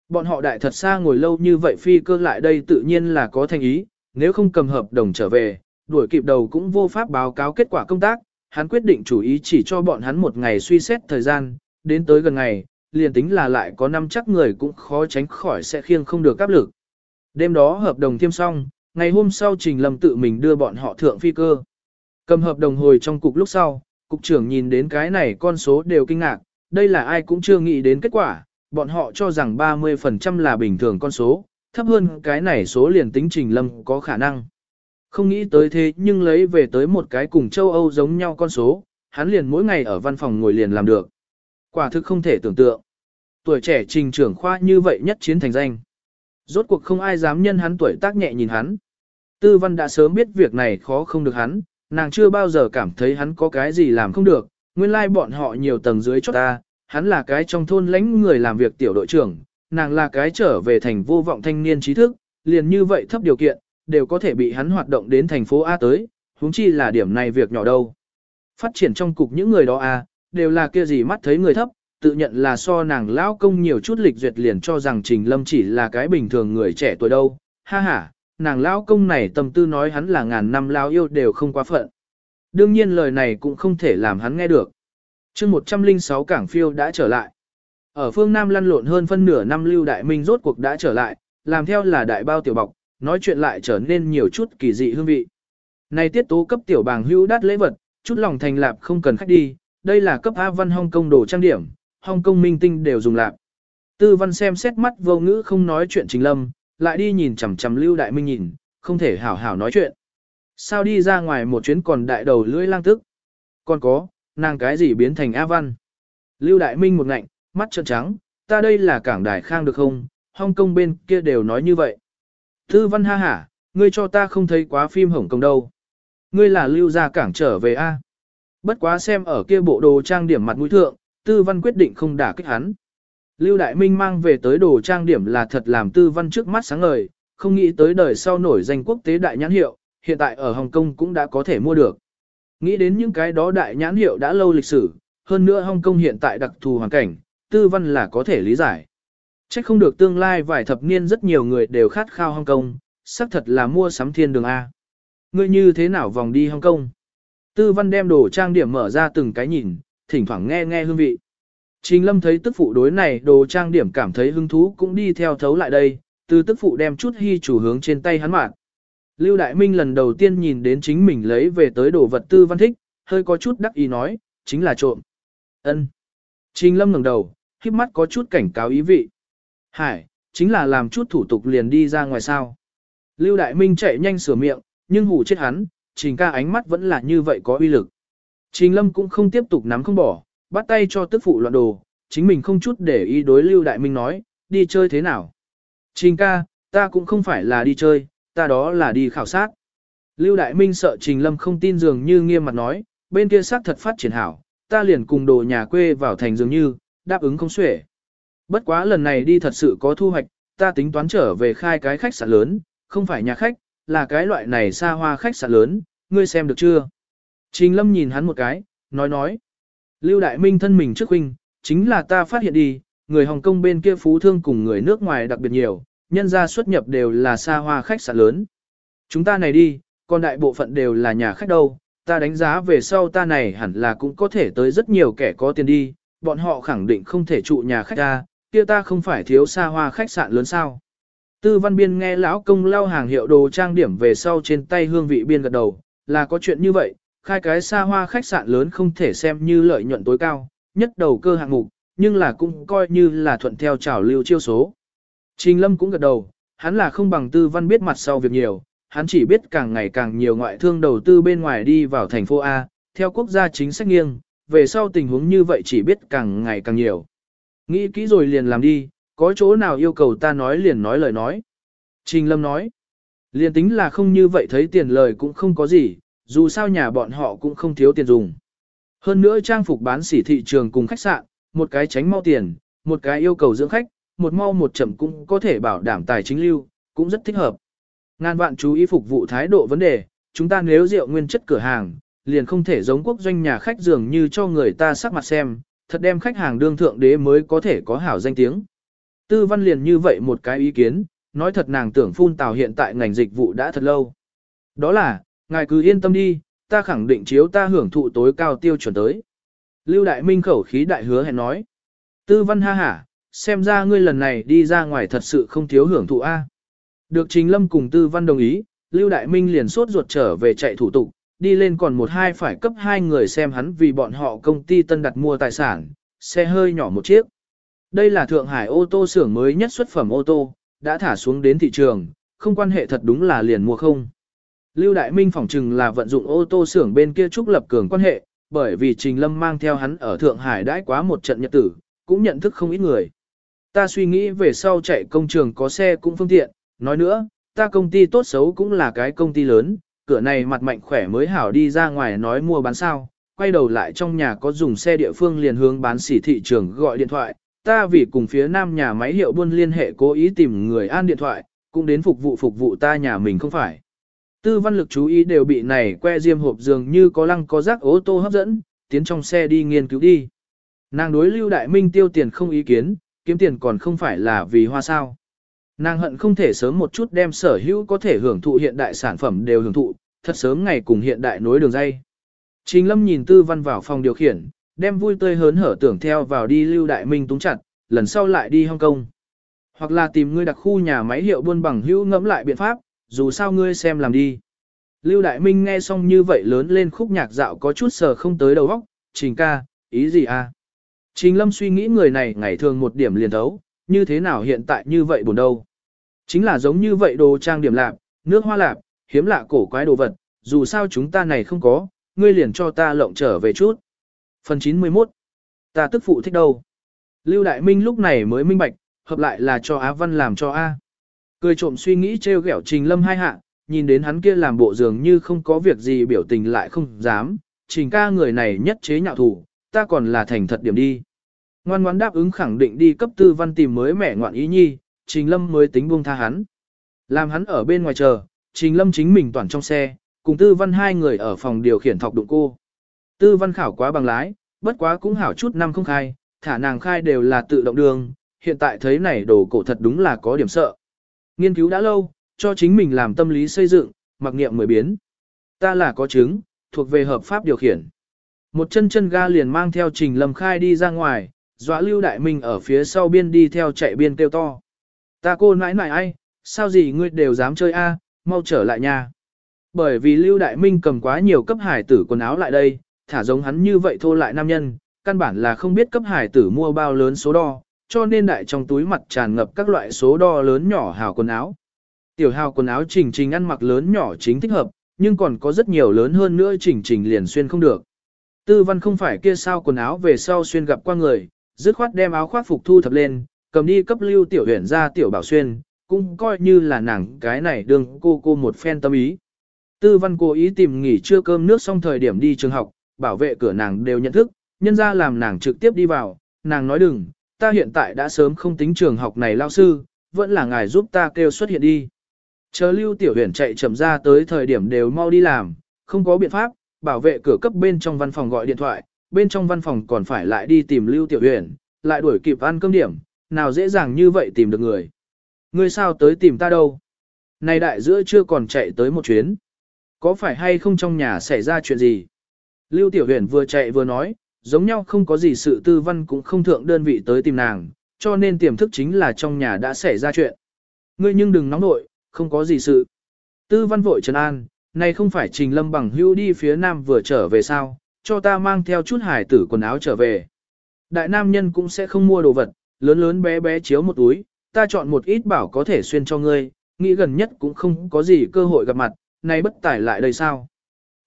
Bọn họ đại thật xa ngồi lâu như vậy phi cơ lại đây tự nhiên là có thành ý, nếu không cầm hợp đồng trở về, đuổi kịp đầu cũng vô pháp báo cáo kết quả công tác, hắn quyết định chủ ý chỉ cho bọn hắn một ngày suy xét thời gian, đến tới gần ngày, liền tính là lại có năm chắc người cũng khó tránh khỏi sẽ khiêng không được áp lực. Đêm đó hợp đồng thiêm xong, ngày hôm sau Trình Lâm tự mình đưa bọn họ thượng phi cơ. Cầm hợp đồng hồi trong cục lúc sau, cục trưởng nhìn đến cái này con số đều kinh ngạc, đây là ai cũng chưa nghĩ đến kết quả, bọn họ cho rằng 30% là bình thường con số, thấp hơn cái này số liền tính Trình Lâm có khả năng. Không nghĩ tới thế nhưng lấy về tới một cái cùng châu Âu giống nhau con số, hắn liền mỗi ngày ở văn phòng ngồi liền làm được. Quả thực không thể tưởng tượng. Tuổi trẻ trình trưởng khoa như vậy nhất chiến thành danh. Rốt cuộc không ai dám nhân hắn tuổi tác nhẹ nhìn hắn. Tư văn đã sớm biết việc này khó không được hắn, nàng chưa bao giờ cảm thấy hắn có cái gì làm không được, nguyên lai like bọn họ nhiều tầng dưới chót ta, hắn là cái trong thôn lãnh người làm việc tiểu đội trưởng, nàng là cái trở về thành vô vọng thanh niên trí thức, liền như vậy thấp điều kiện, đều có thể bị hắn hoạt động đến thành phố A tới, huống chi là điểm này việc nhỏ đâu. Phát triển trong cục những người đó A, đều là kia gì mắt thấy người thấp, tự nhận là so nàng lão công nhiều chút lịch duyệt liền cho rằng Trình Lâm chỉ là cái bình thường người trẻ tuổi đâu, ha ha, nàng lão công này tâm tư nói hắn là ngàn năm lão yêu đều không quá phận. Đương nhiên lời này cũng không thể làm hắn nghe được. chương 106 cảng phiêu đã trở lại. Ở phương Nam lăn lộn hơn phân nửa năm Lưu Đại Minh rốt cuộc đã trở lại, làm theo là đại bao tiểu bọc, nói chuyện lại trở nên nhiều chút kỳ dị hương vị. Này tiết tố cấp tiểu bàng hữu đắt lễ vật, chút lòng thành lạp không cần khách đi, đây là cấp A văn Hong Kong đồ trang điểm, Hong Kong minh tinh đều dùng lạp. Tư văn xem xét mắt vô ngữ không nói chuyện trình lâm, lại đi nhìn chằm chằm Lưu Đại Minh nhìn, không thể hảo hảo nói chuyện. Sao đi ra ngoài một chuyến còn đại đầu lưỡi lang tức? Còn có, nàng cái gì biến thành A văn? Lưu Đại Minh một ngạnh, mắt trợn trắng, ta đây là cảng đài khang được không? Hong Kong bên kia đều nói như vậy. Tư văn ha hả, ngươi cho ta không thấy quá phim Hồng Kông đâu. Ngươi là lưu ra cảng trở về A. Bất quá xem ở kia bộ đồ trang điểm mặt mũi thượng, tư văn quyết định không đả kích hắn. Lưu Đại Minh mang về tới đồ trang điểm là thật làm tư văn trước mắt sáng ngời, không nghĩ tới đời sau nổi danh quốc tế đại nhãn hiệu, hiện tại ở Hồng Kông cũng đã có thể mua được. Nghĩ đến những cái đó đại nhãn hiệu đã lâu lịch sử, hơn nữa Hồng Kông hiện tại đặc thù hoàn cảnh, tư văn là có thể lý giải. Chắc không được tương lai vài thập niên rất nhiều người đều khát khao Hồng Kong, xác thật là mua sắm thiên đường A. Ngươi như thế nào vòng đi Hồng Kong? Tư văn đem đồ trang điểm mở ra từng cái nhìn, thỉnh thoảng nghe nghe hương vị. Trình lâm thấy tức phụ đối này đồ trang điểm cảm thấy hứng thú cũng đi theo thấu lại đây, từ tức phụ đem chút hy chủ hướng trên tay hắn mạn. Lưu Đại Minh lần đầu tiên nhìn đến chính mình lấy về tới đồ vật tư văn thích, hơi có chút đắc ý nói, chính là trộm. ân Trình lâm ngẩng đầu, khiếp mắt có chút cảnh cáo ý vị. Hải, chính là làm chút thủ tục liền đi ra ngoài sao. Lưu Đại Minh chạy nhanh sửa miệng, nhưng hủ chết hắn, trình ca ánh mắt vẫn là như vậy có uy lực. Trình lâm cũng không tiếp tục nắm không bỏ, bắt tay cho tức phụ loạn đồ, chính mình không chút để ý đối Lưu Đại Minh nói, đi chơi thế nào. Trình ca, ta cũng không phải là đi chơi, ta đó là đi khảo sát. Lưu Đại Minh sợ Trình Lâm không tin dường như nghiêm mặt nói, bên kia xác thật phát triển hảo, ta liền cùng đồ nhà quê vào thành dường như, đáp ứng không xuể. Bất quá lần này đi thật sự có thu hoạch, ta tính toán trở về khai cái khách sạn lớn, không phải nhà khách, là cái loại này xa hoa khách sạn lớn, ngươi xem được chưa? Trình Lâm nhìn hắn một cái, nói nói. Lưu Đại Minh thân mình trước huynh, chính là ta phát hiện đi, người Hồng Kông bên kia phú thương cùng người nước ngoài đặc biệt nhiều, nhân gia xuất nhập đều là xa hoa khách sạn lớn. Chúng ta này đi, còn đại bộ phận đều là nhà khách đâu, ta đánh giá về sau ta này hẳn là cũng có thể tới rất nhiều kẻ có tiền đi, bọn họ khẳng định không thể trụ nhà khách ra, kia ta không phải thiếu xa hoa khách sạn lớn sao. Tư văn biên nghe lão công lao hàng hiệu đồ trang điểm về sau trên tay hương vị biên gật đầu, là có chuyện như vậy, khai cái xa hoa khách sạn lớn không thể xem như lợi nhuận tối cao, nhất đầu cơ hạng mục, nhưng là cũng coi như là thuận theo trào lưu chiêu số. Trình Lâm cũng gật đầu, hắn là không bằng tư văn biết mặt sau việc nhiều, hắn chỉ biết càng ngày càng nhiều ngoại thương đầu tư bên ngoài đi vào thành phố A, theo quốc gia chính sách nghiêng, về sau tình huống như vậy chỉ biết càng ngày càng nhiều. Nghĩ kỹ rồi liền làm đi, có chỗ nào yêu cầu ta nói liền nói lời nói. Trình Lâm nói, liền tính là không như vậy thấy tiền lời cũng không có gì, dù sao nhà bọn họ cũng không thiếu tiền dùng. Hơn nữa trang phục bán sỉ thị trường cùng khách sạn, một cái tránh mau tiền, một cái yêu cầu dưỡng khách, một mau một chậm cũng có thể bảo đảm tài chính lưu, cũng rất thích hợp. Ngàn vạn chú ý phục vụ thái độ vấn đề, chúng ta nếu rượu nguyên chất cửa hàng, liền không thể giống quốc doanh nhà khách dường như cho người ta sắc mặt xem, thật đem khách hàng đương thượng đế mới có thể có hảo danh tiếng. Tư văn liền như vậy một cái ý kiến, nói thật nàng tưởng phun tào hiện tại ngành dịch vụ đã thật lâu. Đó là, ngài cứ yên tâm đi, ta khẳng định chiếu ta hưởng thụ tối cao tiêu chuẩn tới. Lưu Đại Minh khẩu khí đại hứa hẹn nói. Tư văn ha hả, xem ra ngươi lần này đi ra ngoài thật sự không thiếu hưởng thụ A. Được Trình Lâm cùng Tư văn đồng ý, Lưu Đại Minh liền sốt ruột trở về chạy thủ tục, đi lên còn một hai phải cấp hai người xem hắn vì bọn họ công ty tân đặt mua tài sản, xe hơi nhỏ một chiếc. Đây là Thượng Hải ô tô xưởng mới nhất xuất phẩm ô tô, đã thả xuống đến thị trường, không quan hệ thật đúng là liền mua không. Lưu Đại Minh phỏng chừng là vận dụng ô tô xưởng bên kia trúc lập cường quan hệ, bởi vì Trình Lâm mang theo hắn ở Thượng Hải đãi quá một trận nhật tử, cũng nhận thức không ít người. Ta suy nghĩ về sau chạy công trường có xe cũng phương tiện, nói nữa, ta công ty tốt xấu cũng là cái công ty lớn, cửa này mặt mạnh khỏe mới hảo đi ra ngoài nói mua bán sao, quay đầu lại trong nhà có dùng xe địa phương liền hướng bán sỉ thị trường gọi điện thoại, ta vì cùng phía nam nhà máy hiệu buôn liên hệ cố ý tìm người an điện thoại, cũng đến phục vụ phục vụ ta nhà mình không phải. Tư văn lực chú ý đều bị này que diêm hộp dường như có lăng có rác ô tô hấp dẫn, tiến trong xe đi nghiên cứu đi. Nàng đối Lưu Đại Minh tiêu tiền không ý kiến, kiếm tiền còn không phải là vì hoa sao. Nàng hận không thể sớm một chút đem sở hữu có thể hưởng thụ hiện đại sản phẩm đều hưởng thụ, thật sớm ngày cùng hiện đại nối đường dây. Trình Lâm nhìn Tư Văn vào phòng điều khiển, đem vui tươi hớn hở tưởng theo vào đi Lưu Đại Minh túng chặt, lần sau lại đi Hong Kong. Hoặc là tìm ngươi đặc khu nhà máy hiệu buôn bằng hữu ngẫm lại biện pháp, dù sao ngươi xem làm đi. Lưu Đại Minh nghe xong như vậy lớn lên khúc nhạc dạo có chút sờ không tới đầu óc, Trình ca, ý gì à? Trình Lâm suy nghĩ người này ngày thường một điểm liền thấu, như thế nào hiện tại như vậy buồn đâu. Chính là giống như vậy đồ trang điểm lạp, nước hoa lạp, hiếm lạ cổ quái đồ vật, dù sao chúng ta này không có, ngươi liền cho ta lộng trở về chút. Phần 91 Ta tức phụ thích đâu? Lưu Đại Minh lúc này mới minh bạch, hợp lại là cho Á Văn làm cho A. Cười trộm suy nghĩ trêu ghẹo Trình Lâm hai hạ, nhìn đến hắn kia làm bộ dường như không có việc gì biểu tình lại không dám, Trình ca người này nhất chế nhạo thủ, ta còn là thành thật điểm đi. Ngoan ngoãn đáp ứng khẳng định đi cấp tư văn tìm mới mẻ ngoạn ý nhi, Trình Lâm mới tính buông tha hắn. Làm hắn ở bên ngoài chờ, Trình Lâm chính mình toàn trong xe, cùng tư văn hai người ở phòng điều khiển thọc đụng cô. Tư văn khảo quá bằng lái, bất quá cũng hảo chút năm không khai, thả nàng khai đều là tự động đường, hiện tại thấy này đồ cổ thật đúng là có điểm sợ. Nghiên cứu đã lâu, cho chính mình làm tâm lý xây dựng, mặc niệm mười biến. Ta là có chứng, thuộc về hợp pháp điều khiển. Một chân chân ga liền mang theo trình lâm khai đi ra ngoài, dọa lưu đại minh ở phía sau biên đi theo chạy biên kêu to. Ta cô nãi nãi ai, sao gì ngươi đều dám chơi a, mau trở lại nhà. Bởi vì lưu đại minh cầm quá nhiều cấp hải tử quần áo lại đây, thả giống hắn như vậy thô lại nam nhân, căn bản là không biết cấp hải tử mua bao lớn số đo, cho nên đại trong túi mặt tràn ngập các loại số đo lớn nhỏ hào quần áo. Tiểu hào quần áo chỉnh trình ăn mặc lớn nhỏ chính thích hợp, nhưng còn có rất nhiều lớn hơn nữa chỉnh trình liền xuyên không được. Tư văn không phải kia sao quần áo về sau xuyên gặp qua người, dứt khoát đem áo khoác phục thu thập lên, cầm đi cấp lưu tiểu huyền ra tiểu bảo xuyên, cũng coi như là nàng cái này đương cô cô một phen tâm ý. Tư văn cố ý tìm nghỉ trưa cơm nước xong thời điểm đi trường học, bảo vệ cửa nàng đều nhận thức, nhân ra làm nàng trực tiếp đi vào, nàng nói đừng, ta hiện tại đã sớm không tính trường học này lao sư, vẫn là ngài giúp ta kêu xuất hiện đi. Chờ lưu tiểu huyền chạy chậm ra tới thời điểm đều mau đi làm, không có biện pháp, bảo vệ cửa cấp bên trong văn phòng gọi điện thoại, bên trong văn phòng còn phải lại đi tìm lưu tiểu huyền, lại đuổi kịp ăn cơm điểm, nào dễ dàng như vậy tìm được người. Ngươi sao tới tìm ta đâu? Này đại giữa chưa còn chạy tới một chuyến. Có phải hay không trong nhà xảy ra chuyện gì? Lưu Tiểu Huyền vừa chạy vừa nói, giống nhau không có gì sự tư văn cũng không thượng đơn vị tới tìm nàng, cho nên tiềm thức chính là trong nhà đã xảy ra chuyện. Ngươi nhưng đừng nóng nội, không có gì sự. Tư văn vội trấn an, này không phải trình lâm bằng hưu đi phía nam vừa trở về sao, cho ta mang theo chút hải tử quần áo trở về. Đại nam nhân cũng sẽ không mua đồ vật, lớn lớn bé bé chiếu một túi, ta chọn một ít bảo có thể xuyên cho ngươi, nghĩ gần nhất cũng không có gì cơ hội gặp mặt, nay bất tải lại đây sao.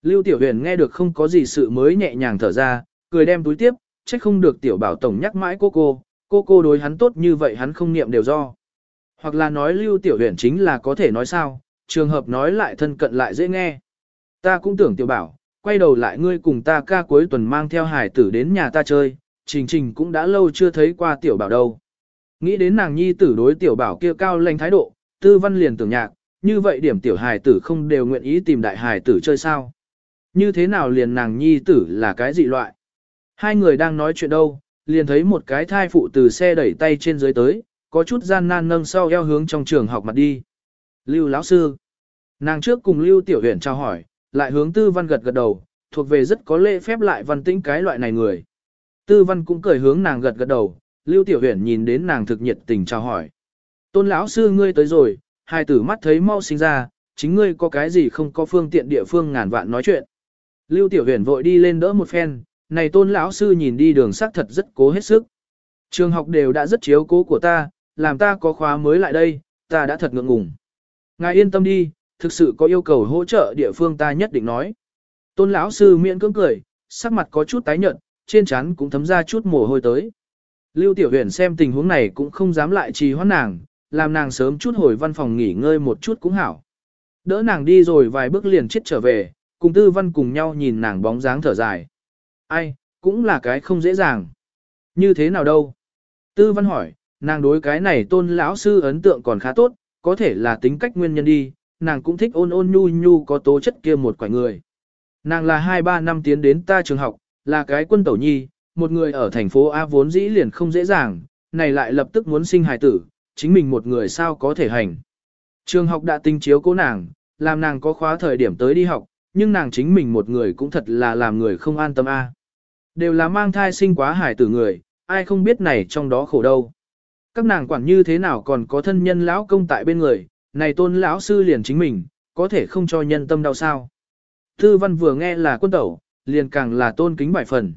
Lưu Tiểu Huyền nghe được không có gì sự mới nhẹ nhàng thở ra, cười đem túi tiếp, trách không được Tiểu Bảo Tổng nhắc mãi cô cô, cô cô đối hắn tốt như vậy hắn không niệm đều do. Hoặc là nói Lưu Tiểu Huyền chính là có thể nói sao, trường hợp nói lại thân cận lại dễ nghe. Ta cũng tưởng Tiểu Bảo, quay đầu lại ngươi cùng ta ca cuối tuần mang theo hải tử đến nhà ta chơi, Trình Trình cũng đã lâu chưa thấy qua Tiểu Bảo đâu. Nghĩ đến nàng nhi tử đối Tiểu Bảo kia cao lãnh thái độ, tư văn liền tưởng nhạc, như vậy điểm Tiểu Hải tử không đều nguyện ý tìm đại hải tử chơi sao. Như thế nào liền nàng nhi tử là cái dị loại? Hai người đang nói chuyện đâu, liền thấy một cái thai phụ từ xe đẩy tay trên dưới tới, có chút gian nan nâng sau eo hướng trong trường học mặt đi. Lưu lão sư. Nàng trước cùng Lưu Tiểu Huyền trao hỏi, lại hướng Tư Văn gật gật đầu, thuộc về rất có lễ phép lại văn tĩnh cái loại này người. Tư Văn cũng cười hướng nàng gật gật đầu, Lưu Tiểu Huyền nhìn đến nàng thực nhiệt tình chào hỏi. Tôn lão sư ngươi tới rồi, hai tử mắt thấy mau sinh ra, chính ngươi có cái gì không có phương tiện địa phương ngàn vạn nói chuyện. Lưu Tiểu Huyền vội đi lên đỡ một phen, này tôn lão sư nhìn đi đường xác thật rất cố hết sức. Trường học đều đã rất chiếu cố của ta, làm ta có khóa mới lại đây, ta đã thật ngượng ngùng. Ngài yên tâm đi, thực sự có yêu cầu hỗ trợ địa phương ta nhất định nói. Tôn lão sư miễn cưỡng cười, sắc mặt có chút tái nhợt, trên trán cũng thấm ra chút mồ hôi tới. Lưu Tiểu Huyền xem tình huống này cũng không dám lại trì hoãn nàng, làm nàng sớm chút hồi văn phòng nghỉ ngơi một chút cũng hảo. Đỡ nàng đi rồi vài bước liền chết trở về, cùng tư văn cùng nhau nhìn nàng bóng dáng thở dài. Ai, cũng là cái không dễ dàng. Như thế nào đâu? Tư văn hỏi, nàng đối cái này tôn lão sư ấn tượng còn khá tốt, có thể là tính cách nguyên nhân đi, nàng cũng thích ôn ôn nhu nhu có tố chất kia một quả người. Nàng là 2-3 năm tiến đến ta trường học, là cái quân tẩu nhi, một người ở thành phố A vốn dĩ liền không dễ dàng, này lại lập tức muốn sinh hài tử, chính mình một người sao có thể hành. Trường học đã tinh chiếu cố nàng, làm nàng có khóa thời điểm tới đi học, nhưng nàng chính mình một người cũng thật là làm người không an tâm a. Đều là mang thai sinh quá hài tử người, ai không biết này trong đó khổ đâu. Các nàng quản như thế nào còn có thân nhân lão công tại bên người, này tôn lão sư liền chính mình, có thể không cho nhân tâm đau sao. Tư văn vừa nghe là quân tẩu, liền càng là tôn kính bài phần.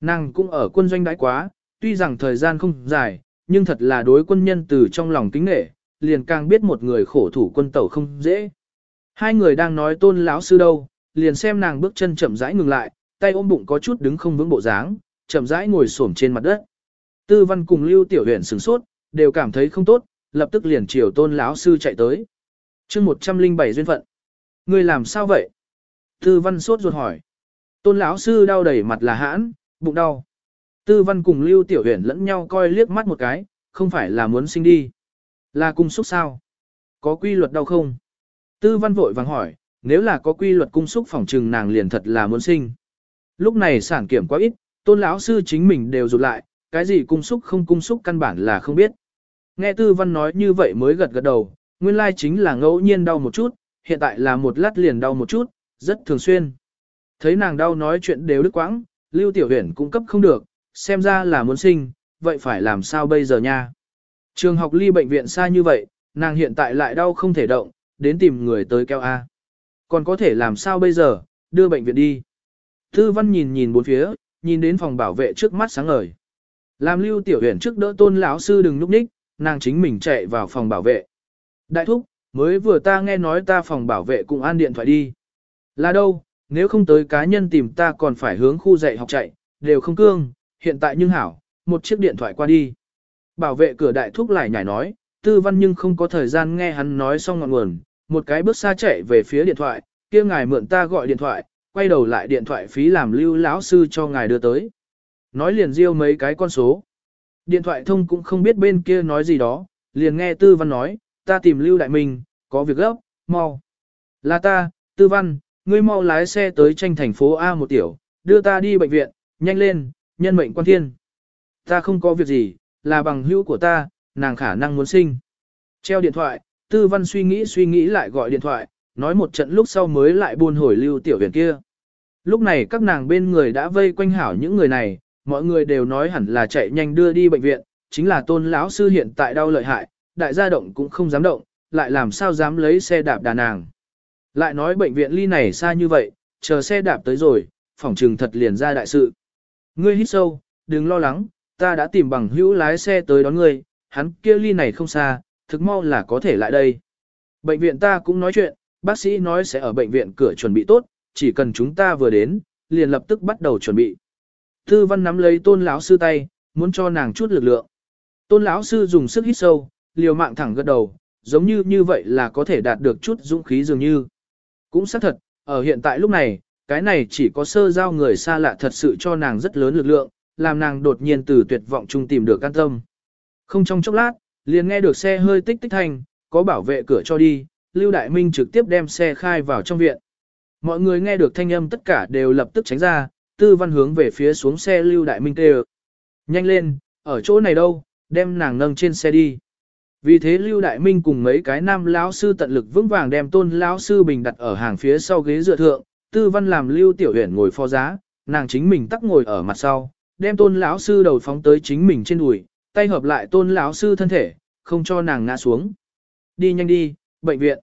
Nàng cũng ở quân doanh đãi quá, tuy rằng thời gian không dài, nhưng thật là đối quân nhân từ trong lòng kính nghệ, liền càng biết một người khổ thủ quân tẩu không dễ. Hai người đang nói tôn lão sư đâu, liền xem nàng bước chân chậm rãi ngừng lại, tay ôm bụng có chút đứng không vững bộ dáng, chậm rãi ngồi xổm trên mặt đất. Tư văn cùng Lưu Tiểu Huyền sửng sốt, đều cảm thấy không tốt, lập tức liền chiều tôn lão sư chạy tới. chương 107 duyên phận. Người làm sao vậy? Tư văn sốt ruột hỏi. Tôn lão sư đau đầy mặt là hãn, bụng đau. Tư văn cùng Lưu Tiểu Huyền lẫn nhau coi liếc mắt một cái, không phải là muốn sinh đi. Là cung xúc sao? Có quy luật đau không? Tư văn vội vàng hỏi, nếu là có quy luật cung xúc phòng trừng nàng liền thật là muốn sinh. Lúc này sản kiểm quá ít, tôn lão sư chính mình đều rụt lại, cái gì cung xúc không cung xúc căn bản là không biết. Nghe tư văn nói như vậy mới gật gật đầu, nguyên lai chính là ngẫu nhiên đau một chút, hiện tại là một lát liền đau một chút, rất thường xuyên. Thấy nàng đau nói chuyện đều đứt quãng, lưu tiểu huyển cung cấp không được, xem ra là muốn sinh, vậy phải làm sao bây giờ nha. Trường học ly bệnh viện xa như vậy, nàng hiện tại lại đau không thể động, đến tìm người tới keo A. Còn có thể làm sao bây giờ, đưa bệnh viện đi. Tư văn nhìn nhìn bốn phía, nhìn đến phòng bảo vệ trước mắt sáng ngời. Làm lưu tiểu huyển trước đỡ tôn lão sư đừng núp ních, nàng chính mình chạy vào phòng bảo vệ. Đại thúc, mới vừa ta nghe nói ta phòng bảo vệ cùng an điện thoại đi. Là đâu, nếu không tới cá nhân tìm ta còn phải hướng khu dạy học chạy, đều không cương, hiện tại nhưng hảo, một chiếc điện thoại qua đi. Bảo vệ cửa đại thúc lại nhảy nói, tư văn nhưng không có thời gian nghe hắn nói xong ngọn nguồn, một cái bước xa chạy về phía điện thoại, kia ngài mượn ta gọi điện thoại, quay đầu lại điện thoại phí làm lưu lão sư cho ngài đưa tới. Nói liền riêu mấy cái con số. Điện thoại thông cũng không biết bên kia nói gì đó, liền nghe tư văn nói, ta tìm lưu đại minh, có việc gấp, mau. Là ta, tư văn, ngươi mau lái xe tới tranh thành phố A một tiểu, đưa ta đi bệnh viện, nhanh lên, nhân mệnh quan thiên. Ta không có việc gì, là bằng hữu của ta, nàng khả năng muốn sinh. Treo điện thoại, tư văn suy nghĩ suy nghĩ lại gọi điện thoại, nói một trận lúc sau mới lại buôn hồi lưu tiểu huyền kia. Lúc này các nàng bên người đã vây quanh hảo những người này, mọi người đều nói hẳn là chạy nhanh đưa đi bệnh viện, chính là tôn lão sư hiện tại đau lợi hại, đại gia động cũng không dám động, lại làm sao dám lấy xe đạp đà nàng. Lại nói bệnh viện ly này xa như vậy, chờ xe đạp tới rồi, phòng trừng thật liền ra đại sự. Ngươi hít sâu, đừng lo lắng, ta đã tìm bằng hữu lái xe tới đón ngươi, hắn kia ly này không xa, thực mau là có thể lại đây. Bệnh viện ta cũng nói chuyện, bác sĩ nói sẽ ở bệnh viện cửa chuẩn bị tốt, chỉ cần chúng ta vừa đến, liền lập tức bắt đầu chuẩn bị. Tư văn nắm lấy tôn lão sư tay, muốn cho nàng chút lực lượng. Tôn lão sư dùng sức hít sâu, liều mạng thẳng gật đầu, giống như như vậy là có thể đạt được chút dũng khí dường như. Cũng xác thật, ở hiện tại lúc này, cái này chỉ có sơ giao người xa lạ thật sự cho nàng rất lớn lực lượng, làm nàng đột nhiên từ tuyệt vọng chung tìm được can tâm. Không trong chốc lát, liền nghe được xe hơi tích tích thanh, có bảo vệ cửa cho đi, Lưu Đại Minh trực tiếp đem xe khai vào trong viện. Mọi người nghe được thanh âm tất cả đều lập tức tránh ra, tư văn hướng về phía xuống xe Lưu Đại Minh tê Nhanh lên, ở chỗ này đâu, đem nàng nâng trên xe đi. Vì thế Lưu Đại Minh cùng mấy cái nam lão sư tận lực vững vàng đem tôn lão sư bình đặt ở hàng phía sau ghế dựa thượng, tư văn làm Lưu Tiểu Huyền ngồi phó giá, nàng chính mình tắc ngồi ở mặt sau, đem tôn lão sư đầu phóng tới chính mình trên đùi, tay hợp lại tôn lão sư thân thể, không cho nàng ngã xuống. Đi nhanh đi, bệnh viện.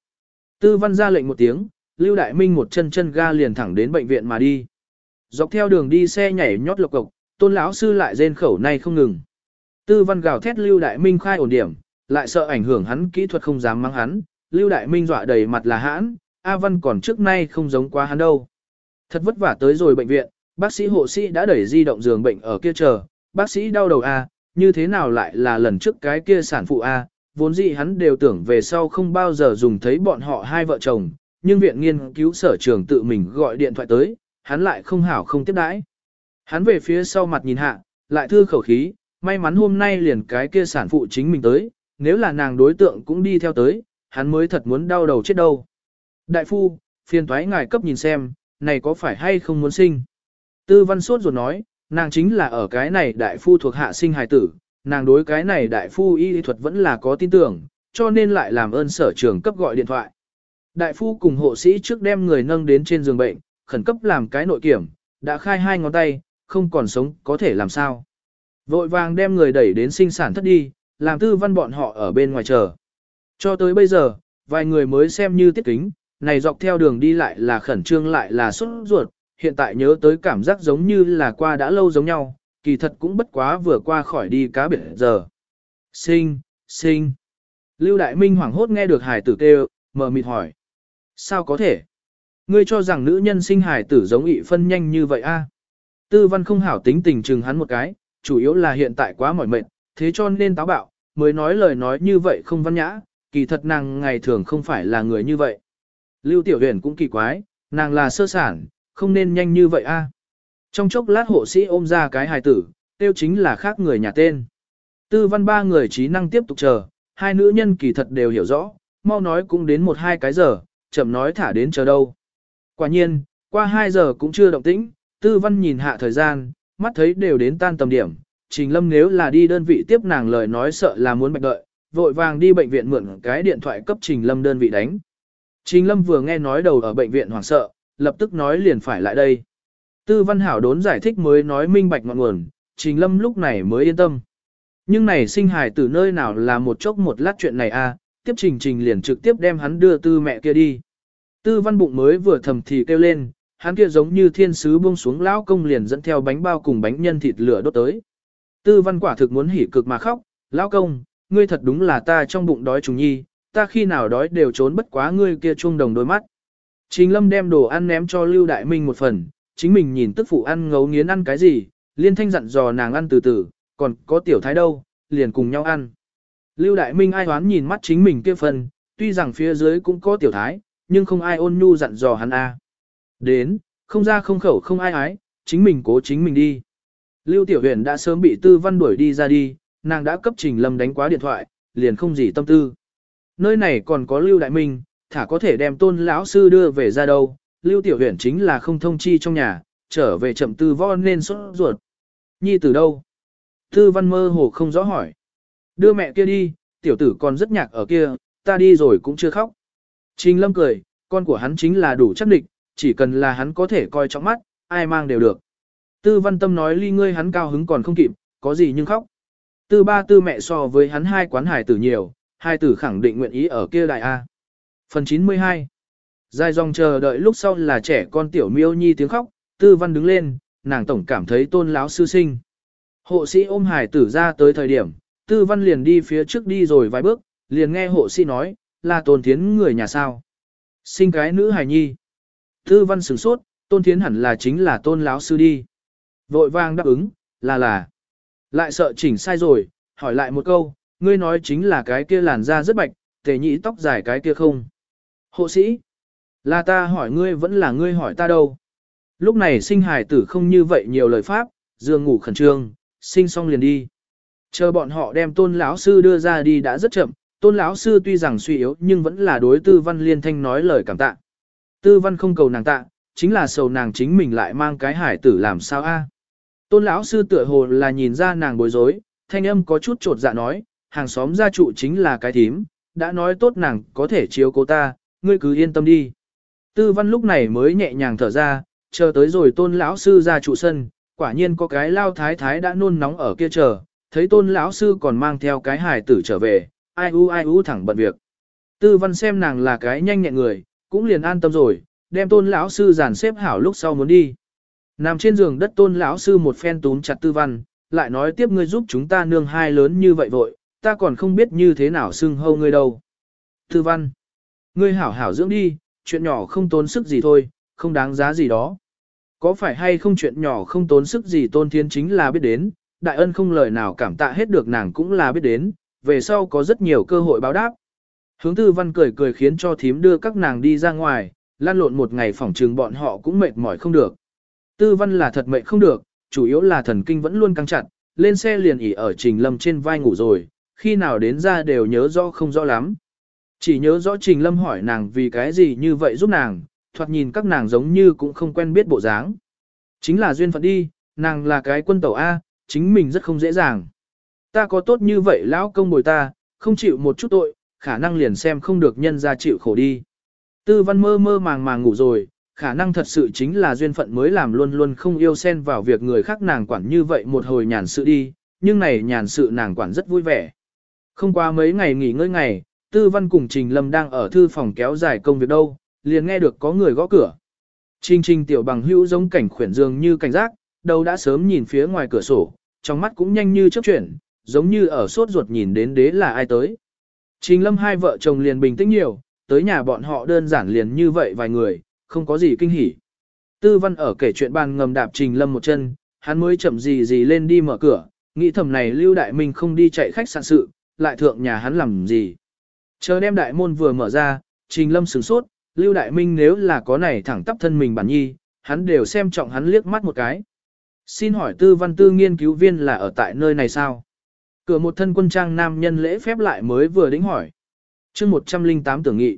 Tư văn ra lệnh một tiếng, Lưu Đại Minh một chân chân ga liền thẳng đến bệnh viện mà đi. Dọc theo đường đi xe nhảy nhót lộc cộc, tôn lão sư lại rên khẩu này không ngừng. Tư văn gào thét Lưu Đại Minh khai ổn điểm, lại sợ ảnh hưởng hắn kỹ thuật không dám mang hắn. Lưu Đại Minh dọa đầy mặt là hãn, A Văn còn trước nay không giống quá hắn đâu. Thật vất vả tới rồi bệnh viện, bác sĩ hộ sĩ đã đẩy di động giường bệnh ở kia chờ, bác sĩ đau đầu A, như thế nào lại là lần trước cái kia sản phụ A, vốn dĩ hắn đều tưởng về sau không bao giờ dùng thấy bọn họ hai vợ chồng, nhưng viện nghiên cứu sở trường tự mình gọi điện thoại tới, hắn lại không hảo không tiếp đãi. Hắn về phía sau mặt nhìn hạ, lại thư khẩu khí, may mắn hôm nay liền cái kia sản phụ chính mình tới, nếu là nàng đối tượng cũng đi theo tới, hắn mới thật muốn đau đầu chết đâu. Đại phu, phiền thoái ngài cấp nhìn xem, này có phải hay không muốn sinh? Tư văn sốt rồi nói, nàng chính là ở cái này đại phu thuộc hạ sinh hài tử, nàng đối cái này đại phu y thuật vẫn là có tin tưởng, cho nên lại làm ơn sở trường cấp gọi điện thoại. Đại phu cùng hộ sĩ trước đem người nâng đến trên giường bệnh, khẩn cấp làm cái nội kiểm, đã khai hai ngón tay, không còn sống có thể làm sao. Vội vàng đem người đẩy đến sinh sản thất đi, làm tư văn bọn họ ở bên ngoài chờ. Cho tới bây giờ, vài người mới xem như tiết kính, này dọc theo đường đi lại là khẩn trương lại là xuất ruột, hiện tại nhớ tới cảm giác giống như là qua đã lâu giống nhau, kỳ thật cũng bất quá vừa qua khỏi đi cá biệt giờ. Sinh, sinh. Lưu Đại Minh hoảng hốt nghe được hải tử kêu, mờ mịt hỏi. Sao có thể? Ngươi cho rằng nữ nhân sinh hài tử giống ị phân nhanh như vậy a? Tư văn không hảo tính tình chừng hắn một cái, chủ yếu là hiện tại quá mỏi mệt, thế cho nên táo bạo, mới nói lời nói như vậy không văn nhã, kỳ thật nàng ngày thường không phải là người như vậy. Lưu Tiểu Huyền cũng kỳ quái, nàng là sơ sản, không nên nhanh như vậy a. Trong chốc lát hộ sĩ ôm ra cái hài tử, tiêu chính là khác người nhà tên. Tư văn ba người trí năng tiếp tục chờ, hai nữ nhân kỳ thật đều hiểu rõ, mau nói cũng đến một hai cái giờ, chậm nói thả đến chờ đâu. Quả nhiên, qua hai giờ cũng chưa động tĩnh, tư văn nhìn hạ thời gian, mắt thấy đều đến tan tầm điểm, trình lâm nếu là đi đơn vị tiếp nàng lời nói sợ là muốn bạch đợi, vội vàng đi bệnh viện mượn cái điện thoại cấp trình lâm đơn vị đánh. Trình lâm vừa nghe nói đầu ở bệnh viện hoảng sợ, lập tức nói liền phải lại đây. Tư văn hảo đốn giải thích mới nói minh bạch ngọn nguồn, trình lâm lúc này mới yên tâm. Nhưng này sinh hài từ nơi nào là một chốc một lát chuyện này a à, tiếp trình trình liền trực tiếp đem hắn đưa tư mẹ kia đi. Tư văn bụng mới vừa thầm thì kêu lên, hắn kia giống như thiên sứ buông xuống lão công liền dẫn theo bánh bao cùng bánh nhân thịt lửa đốt tới. Tư văn quả thực muốn hỉ cực mà khóc, lão công, ngươi thật đúng là ta trong bụng đói trùng nhi, ta khi nào đói đều trốn bất quá ngươi kia chuông đồng đôi mắt. Trình lâm đem đồ ăn ném cho Lưu Đại Minh một phần, chính mình nhìn tức phụ ăn ngấu nghiến ăn cái gì, liên thanh dặn dò nàng ăn từ từ, còn có tiểu thái đâu, liền cùng nhau ăn. Lưu Đại Minh ai hoán nhìn mắt chính mình kia phần, tuy rằng phía dưới cũng có tiểu thái, nhưng không ai ôn nhu dặn dò hắn a. Đến, không ra không khẩu không ai ái, chính mình cố chính mình đi. Lưu Tiểu Huyền đã sớm bị Tư Văn đuổi đi ra đi, nàng đã cấp Trình Lâm đánh quá điện thoại, liền không gì tâm tư. Nơi này còn có Lưu Đại Minh, thả có thể đem tôn lão sư đưa về ra đâu, Lưu Tiểu Huyền chính là không thông chi trong nhà, trở về chậm tư vo nên sốt ruột. Nhi từ đâu? Tư văn mơ hồ không rõ hỏi. Đưa mẹ kia đi, tiểu tử còn rất nhạc ở kia, ta đi rồi cũng chưa khóc. Trình lâm cười, con của hắn chính là đủ chắc địch, chỉ cần là hắn có thể coi trọng mắt, ai mang đều được. Tư văn tâm nói ly ngươi hắn cao hứng còn không kịp, có gì nhưng khóc. Tư ba tư mẹ so với hắn hai quán hải tử nhiều, hai tử khẳng định nguyện ý ở kia đại A. Phần 92 Dài dòng chờ đợi lúc sau là trẻ con tiểu miêu nhi tiếng khóc, tư văn đứng lên, nàng tổng cảm thấy tôn láo sư sinh. Hộ sĩ ôm hải tử ra tới thời điểm, tư văn liền đi phía trước đi rồi vài bước, liền nghe hộ sĩ nói, là tôn thiến người nhà sao. Sinh cái nữ hài nhi. Tư văn sửng sốt, tôn thiến hẳn là chính là tôn láo sư đi. Vội vàng đáp ứng, là là. Lại sợ chỉnh sai rồi, hỏi lại một câu, ngươi nói chính là cái kia làn da rất bạch, tề nhị tóc dài cái kia không. Hộ sĩ, là ta hỏi ngươi vẫn là ngươi hỏi ta đâu. Lúc này sinh hài tử không như vậy nhiều lời pháp, giường ngủ khẩn trương, sinh xong liền đi. Chờ bọn họ đem tôn lão sư đưa ra đi đã rất chậm, tôn lão sư tuy rằng suy yếu nhưng vẫn là đối tư văn liên thanh nói lời cảm tạ. Tư văn không cầu nàng tạ, chính là sầu nàng chính mình lại mang cái hải tử làm sao a? Tôn lão sư tựa hồ là nhìn ra nàng bối rối, thanh âm có chút trột dạ nói, hàng xóm gia trụ chính là cái thím, đã nói tốt nàng có thể chiếu cô ta, ngươi cứ yên tâm đi. Tư văn lúc này mới nhẹ nhàng thở ra, chờ tới rồi tôn lão sư ra trụ sân, quả nhiên có cái lao thái thái đã nôn nóng ở kia chờ, thấy tôn lão sư còn mang theo cái hài tử trở về, ai u ai u thẳng bận việc. Tư văn xem nàng là cái nhanh nhẹn người, cũng liền an tâm rồi, đem tôn lão sư dàn xếp hảo lúc sau muốn đi. Nằm trên giường đất tôn lão sư một phen túm chặt tư văn, lại nói tiếp ngươi giúp chúng ta nương hai lớn như vậy vội, ta còn không biết như thế nào xưng hâu ngươi đâu. Tư văn, ngươi hảo hảo dưỡng đi, chuyện nhỏ không tốn sức gì thôi, không đáng giá gì đó. Có phải hay không chuyện nhỏ không tốn sức gì tôn thiên chính là biết đến, đại ân không lời nào cảm tạ hết được nàng cũng là biết đến, về sau có rất nhiều cơ hội báo đáp. Hướng tư văn cười cười khiến cho thím đưa các nàng đi ra ngoài, lan lộn một ngày phỏng trường bọn họ cũng mệt mỏi không được. Tư văn là thật mệt không được, chủ yếu là thần kinh vẫn luôn căng chặt, lên xe liền ỉ ở trình lâm trên vai ngủ rồi, khi nào đến ra đều nhớ rõ không rõ lắm. Chỉ nhớ rõ trình lâm hỏi nàng vì cái gì như vậy giúp nàng, thoạt nhìn các nàng giống như cũng không quen biết bộ dáng. Chính là duyên phận đi, nàng là cái quân tàu A, chính mình rất không dễ dàng. Ta có tốt như vậy lão công bồi ta, không chịu một chút tội, khả năng liền xem không được nhân ra chịu khổ đi. Tư văn mơ mơ màng màng ngủ rồi, khả năng thật sự chính là duyên phận mới làm luôn luôn không yêu xen vào việc người khác nàng quản như vậy một hồi nhàn sự đi, nhưng này nhàn sự nàng quản rất vui vẻ. Không qua mấy ngày nghỉ ngơi ngày, Tư Văn cùng Trình Lâm đang ở thư phòng kéo dài công việc đâu, liền nghe được có người gõ cửa. Trình trình tiểu bằng hữu giống cảnh khuyển dường như cảnh giác, đầu đã sớm nhìn phía ngoài cửa sổ, trong mắt cũng nhanh như chớp chuyển, giống như ở sốt ruột nhìn đến đế là ai tới. Trình Lâm hai vợ chồng liền bình tĩnh nhiều, tới nhà bọn họ đơn giản liền như vậy vài người, không có gì kinh hỉ. Tư Văn ở kể chuyện bàn ngầm đạp Trình Lâm một chân, hắn mới chậm gì gì lên đi mở cửa, nghĩ thầm này Lưu Đại Minh không đi chạy khách sạn sự, lại thượng nhà hắn làm gì. Chờ đem đại môn vừa mở ra, Trình Lâm sửng sốt, Lưu Đại Minh nếu là có này thẳng tắp thân mình bản nhi, hắn đều xem trọng hắn liếc mắt một cái. Xin hỏi tư văn tư nghiên cứu viên là ở tại nơi này sao? Cửa một thân quân trang nam nhân lễ phép lại mới vừa đính hỏi. chương 108 tưởng nghị.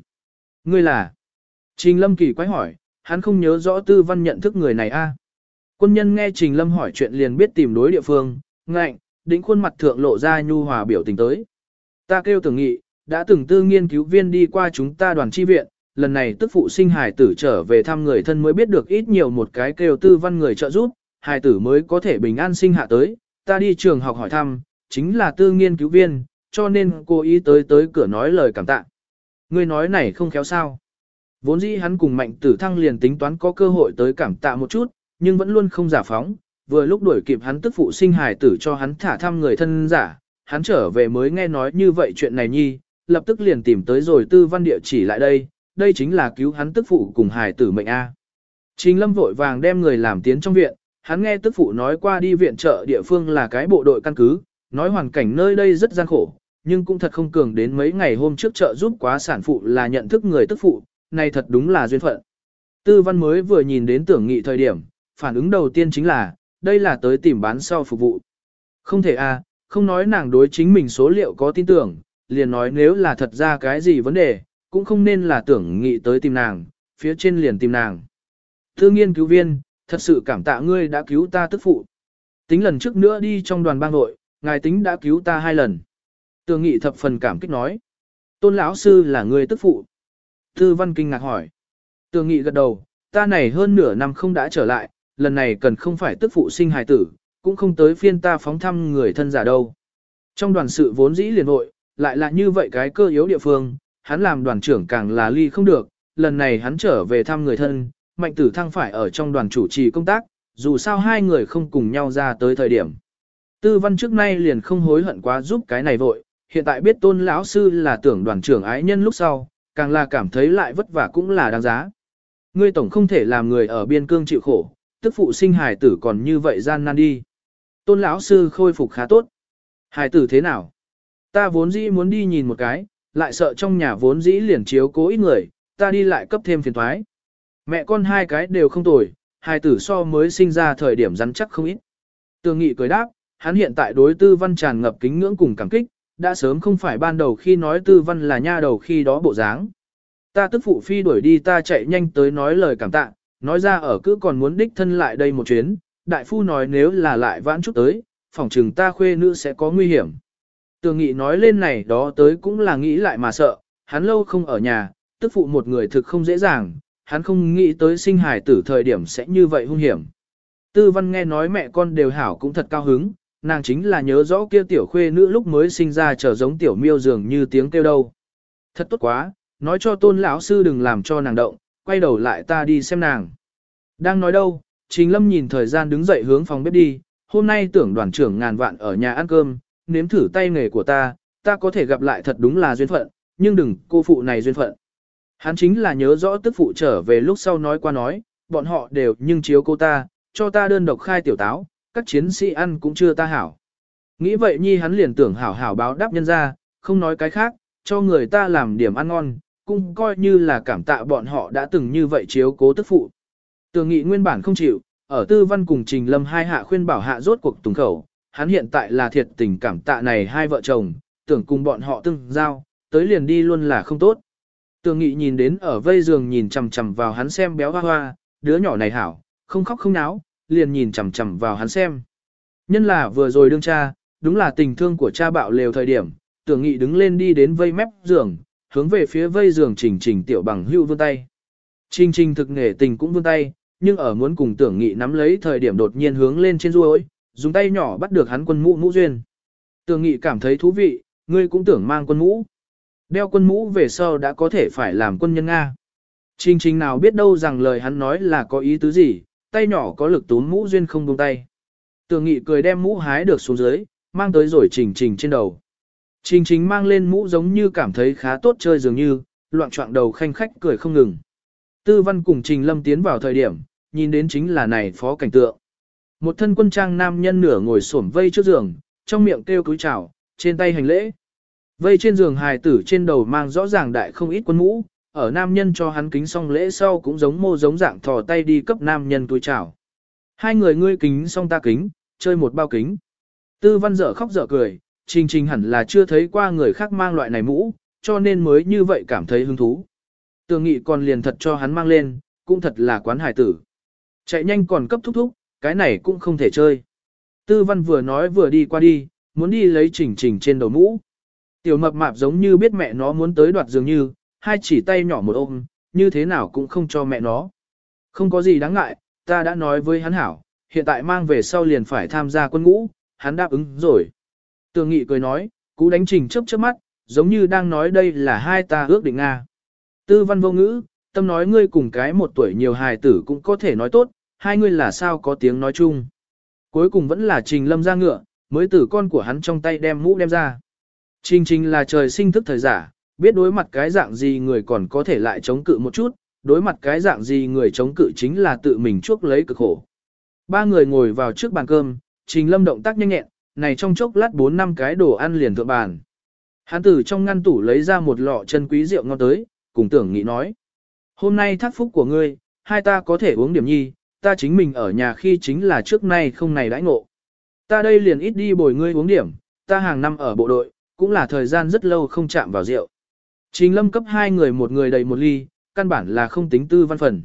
Ngươi là? Trình Lâm kỳ quái hỏi, hắn không nhớ rõ tư văn nhận thức người này a. Quân nhân nghe Trình Lâm hỏi chuyện liền biết tìm đối địa phương, ngạnh, đính khuôn mặt thượng lộ ra nhu hòa biểu tình tới. Ta kêu tưởng nghị, đã từng tư nghiên cứu viên đi qua chúng ta đoàn chi viện, lần này tức phụ sinh hài tử trở về thăm người thân mới biết được ít nhiều một cái kêu tư văn người trợ giúp, hài tử mới có thể bình an sinh hạ tới, ta đi trường học hỏi thăm, chính là tư nghiên cứu viên, cho nên cô ý tới tới cửa nói lời cảm tạ. Người nói này không khéo sao. Vốn dĩ hắn cùng mạnh tử thăng liền tính toán có cơ hội tới cảm tạ một chút, nhưng vẫn luôn không giả phóng, vừa lúc đuổi kịp hắn tức phụ sinh hài tử cho hắn thả thăm người thân giả, hắn trở về mới nghe nói như vậy chuyện này nhi, lập tức liền tìm tới rồi tư văn địa chỉ lại đây, đây chính là cứu hắn tức phụ cùng hài tử mệnh A. Trình lâm vội vàng đem người làm tiến trong viện, hắn nghe tức phụ nói qua đi viện trợ địa phương là cái bộ đội căn cứ, nói hoàn cảnh nơi đây rất gian khổ, nhưng cũng thật không cường đến mấy ngày hôm trước trợ giúp quá sản phụ là nhận thức người tức phụ, này thật đúng là duyên phận. Tư văn mới vừa nhìn đến tưởng nghị thời điểm, phản ứng đầu tiên chính là, đây là tới tìm bán sau phục vụ. Không thể à không nói nàng đối chính mình số liệu có tin tưởng, liền nói nếu là thật ra cái gì vấn đề, cũng không nên là tưởng nghị tới tìm nàng, phía trên liền tìm nàng. Thư nghiên cứu viên, thật sự cảm tạ ngươi đã cứu ta tức phụ. Tính lần trước nữa đi trong đoàn bang nội, ngài tính đã cứu ta hai lần. Tường nghị thập phần cảm kích nói. Tôn lão sư là người tức phụ. Tư văn kinh ngạc hỏi. Tường nghị gật đầu, ta này hơn nửa năm không đã trở lại, lần này cần không phải tức phụ sinh hài tử, cũng không tới phiên ta phóng thăm người thân giả đâu. Trong đoàn sự vốn dĩ liền hội, lại là như vậy cái cơ yếu địa phương, hắn làm đoàn trưởng càng là ly không được, lần này hắn trở về thăm người thân, mạnh tử thăng phải ở trong đoàn chủ trì công tác, dù sao hai người không cùng nhau ra tới thời điểm. Tư văn trước nay liền không hối hận quá giúp cái này vội, hiện tại biết tôn lão sư là tưởng đoàn trưởng ái nhân lúc sau, càng là cảm thấy lại vất vả cũng là đáng giá. Ngươi tổng không thể làm người ở biên cương chịu khổ, tức phụ sinh hài tử còn như vậy gian nan đi. Tôn lão sư khôi phục khá tốt. Hài tử thế nào? Ta vốn dĩ muốn đi nhìn một cái, lại sợ trong nhà vốn dĩ liền chiếu cố ít người, ta đi lại cấp thêm phiền thoái. Mẹ con hai cái đều không tồi, hài tử so mới sinh ra thời điểm rắn chắc không ít. Tường nghị cười đáp, hắn hiện tại đối tư văn tràn ngập kính ngưỡng cùng cảm kích, đã sớm không phải ban đầu khi nói tư văn là nha đầu khi đó bộ dáng. Ta tức phụ phi đuổi đi ta chạy nhanh tới nói lời cảm tạ, nói ra ở cứ còn muốn đích thân lại đây một chuyến, đại phu nói nếu là lại vãn chút tới, phòng trừng ta khuê nữ sẽ có nguy hiểm. Tường nghị nói lên này đó tới cũng là nghĩ lại mà sợ, hắn lâu không ở nhà, tức phụ một người thực không dễ dàng, hắn không nghĩ tới sinh hài tử thời điểm sẽ như vậy hung hiểm. Tư văn nghe nói mẹ con đều hảo cũng thật cao hứng, nàng chính là nhớ rõ kia tiểu khuê nữ lúc mới sinh ra trở giống tiểu miêu dường như tiếng kêu đâu. Thật tốt quá, nói cho tôn lão sư đừng làm cho nàng động, quay đầu lại ta đi xem nàng. Đang nói đâu, Trình Lâm nhìn thời gian đứng dậy hướng phòng bếp đi, hôm nay tưởng đoàn trưởng ngàn vạn ở nhà ăn cơm, nếm thử tay nghề của ta, ta có thể gặp lại thật đúng là duyên phận, nhưng đừng cô phụ này duyên phận. Hắn chính là nhớ rõ tức phụ trở về lúc sau nói qua nói, bọn họ đều nhưng chiếu cô ta, cho ta đơn độc khai tiểu táo, các chiến sĩ ăn cũng chưa ta hảo. Nghĩ vậy nhi hắn liền tưởng hảo hảo báo đáp nhân ra, không nói cái khác, cho người ta làm điểm ăn ngon, cũng coi như là cảm tạ bọn họ đã từng như vậy chiếu cố tức phụ. Tường nghị nguyên bản không chịu, ở tư văn cùng trình lâm hai hạ khuyên bảo hạ rốt cuộc tùng khẩu, hắn hiện tại là thiệt tình cảm tạ này hai vợ chồng, tưởng cùng bọn họ tương giao, tới liền đi luôn là không tốt. Tường nghị nhìn đến ở vây giường nhìn chằm chằm vào hắn xem béo hoa hoa, đứa nhỏ này hảo, không khóc không náo, liền nhìn chằm chằm vào hắn xem. Nhân là vừa rồi đương cha, đúng là tình thương của cha bạo lều thời điểm, tưởng nghị đứng lên đi đến vây mép giường, hướng về phía vây giường trình trình tiểu bằng hưu vươn tay. Trình trình thực nghề tình cũng vươn tay, nhưng ở muốn cùng tưởng nghị nắm lấy thời điểm đột nhiên hướng lên trên ruôi, dùng tay nhỏ bắt được hắn quân mũ mũ duyên. Tưởng nghị cảm thấy thú vị, ngươi cũng tưởng mang quân mũ. Đeo quân mũ về sau đã có thể phải làm quân nhân Nga. Trình trình nào biết đâu rằng lời hắn nói là có ý tứ gì, tay nhỏ có lực túm mũ duyên không buông tay. Tưởng nghị cười đem mũ hái được xuống dưới, mang tới rồi trình trình trên đầu. Trình trình mang lên mũ giống như cảm thấy khá tốt chơi dường như, loạn trọng đầu khanh khách cười không ngừng. Tư văn cùng trình lâm tiến vào thời điểm, nhìn đến chính là này phó cảnh tượng. Một thân quân trang nam nhân nửa ngồi xổm vây trước giường, trong miệng kêu cúi chào, trên tay hành lễ. Vây trên giường hài tử trên đầu mang rõ ràng đại không ít quân mũ, ở nam nhân cho hắn kính xong lễ sau cũng giống mô giống dạng thò tay đi cấp nam nhân túi chào. Hai người ngươi kính xong ta kính, chơi một bao kính. Tư văn dở khóc dở cười, trình trình hẳn là chưa thấy qua người khác mang loại này mũ, cho nên mới như vậy cảm thấy hứng thú. Tường nghị còn liền thật cho hắn mang lên, cũng thật là quán hải tử. Chạy nhanh còn cấp thúc thúc, cái này cũng không thể chơi. Tư văn vừa nói vừa đi qua đi, muốn đi lấy trình trình trên đầu mũ. Tiểu mập mạp giống như biết mẹ nó muốn tới đoạt dường như, hai chỉ tay nhỏ một ôm, như thế nào cũng không cho mẹ nó. Không có gì đáng ngại, ta đã nói với hắn hảo, hiện tại mang về sau liền phải tham gia quân ngũ, hắn đáp ứng rồi. Tường nghị cười nói, cú đánh trình chớp chớp mắt, giống như đang nói đây là hai ta ước định Nga. Tư văn vô ngữ, tâm nói ngươi cùng cái một tuổi nhiều hài tử cũng có thể nói tốt, hai ngươi là sao có tiếng nói chung. Cuối cùng vẫn là trình lâm ra ngựa, mới tử con của hắn trong tay đem mũ đem ra. Trình trình là trời sinh thức thời giả, biết đối mặt cái dạng gì người còn có thể lại chống cự một chút, đối mặt cái dạng gì người chống cự chính là tự mình chuốc lấy cực khổ. Ba người ngồi vào trước bàn cơm, trình lâm động tác nhanh nhẹn, này trong chốc lát bốn năm cái đồ ăn liền thượng bàn. Hắn tử trong ngăn tủ lấy ra một lọ chân quý rượu ngon tới, cùng tưởng nghĩ nói. Hôm nay thác phúc của ngươi, hai ta có thể uống điểm nhi, ta chính mình ở nhà khi chính là trước nay không này đãi ngộ. Ta đây liền ít đi bồi ngươi uống điểm, ta hàng năm ở bộ đội, cũng là thời gian rất lâu không chạm vào rượu. Trình lâm cấp hai người một người đầy một ly, căn bản là không tính tư văn phần.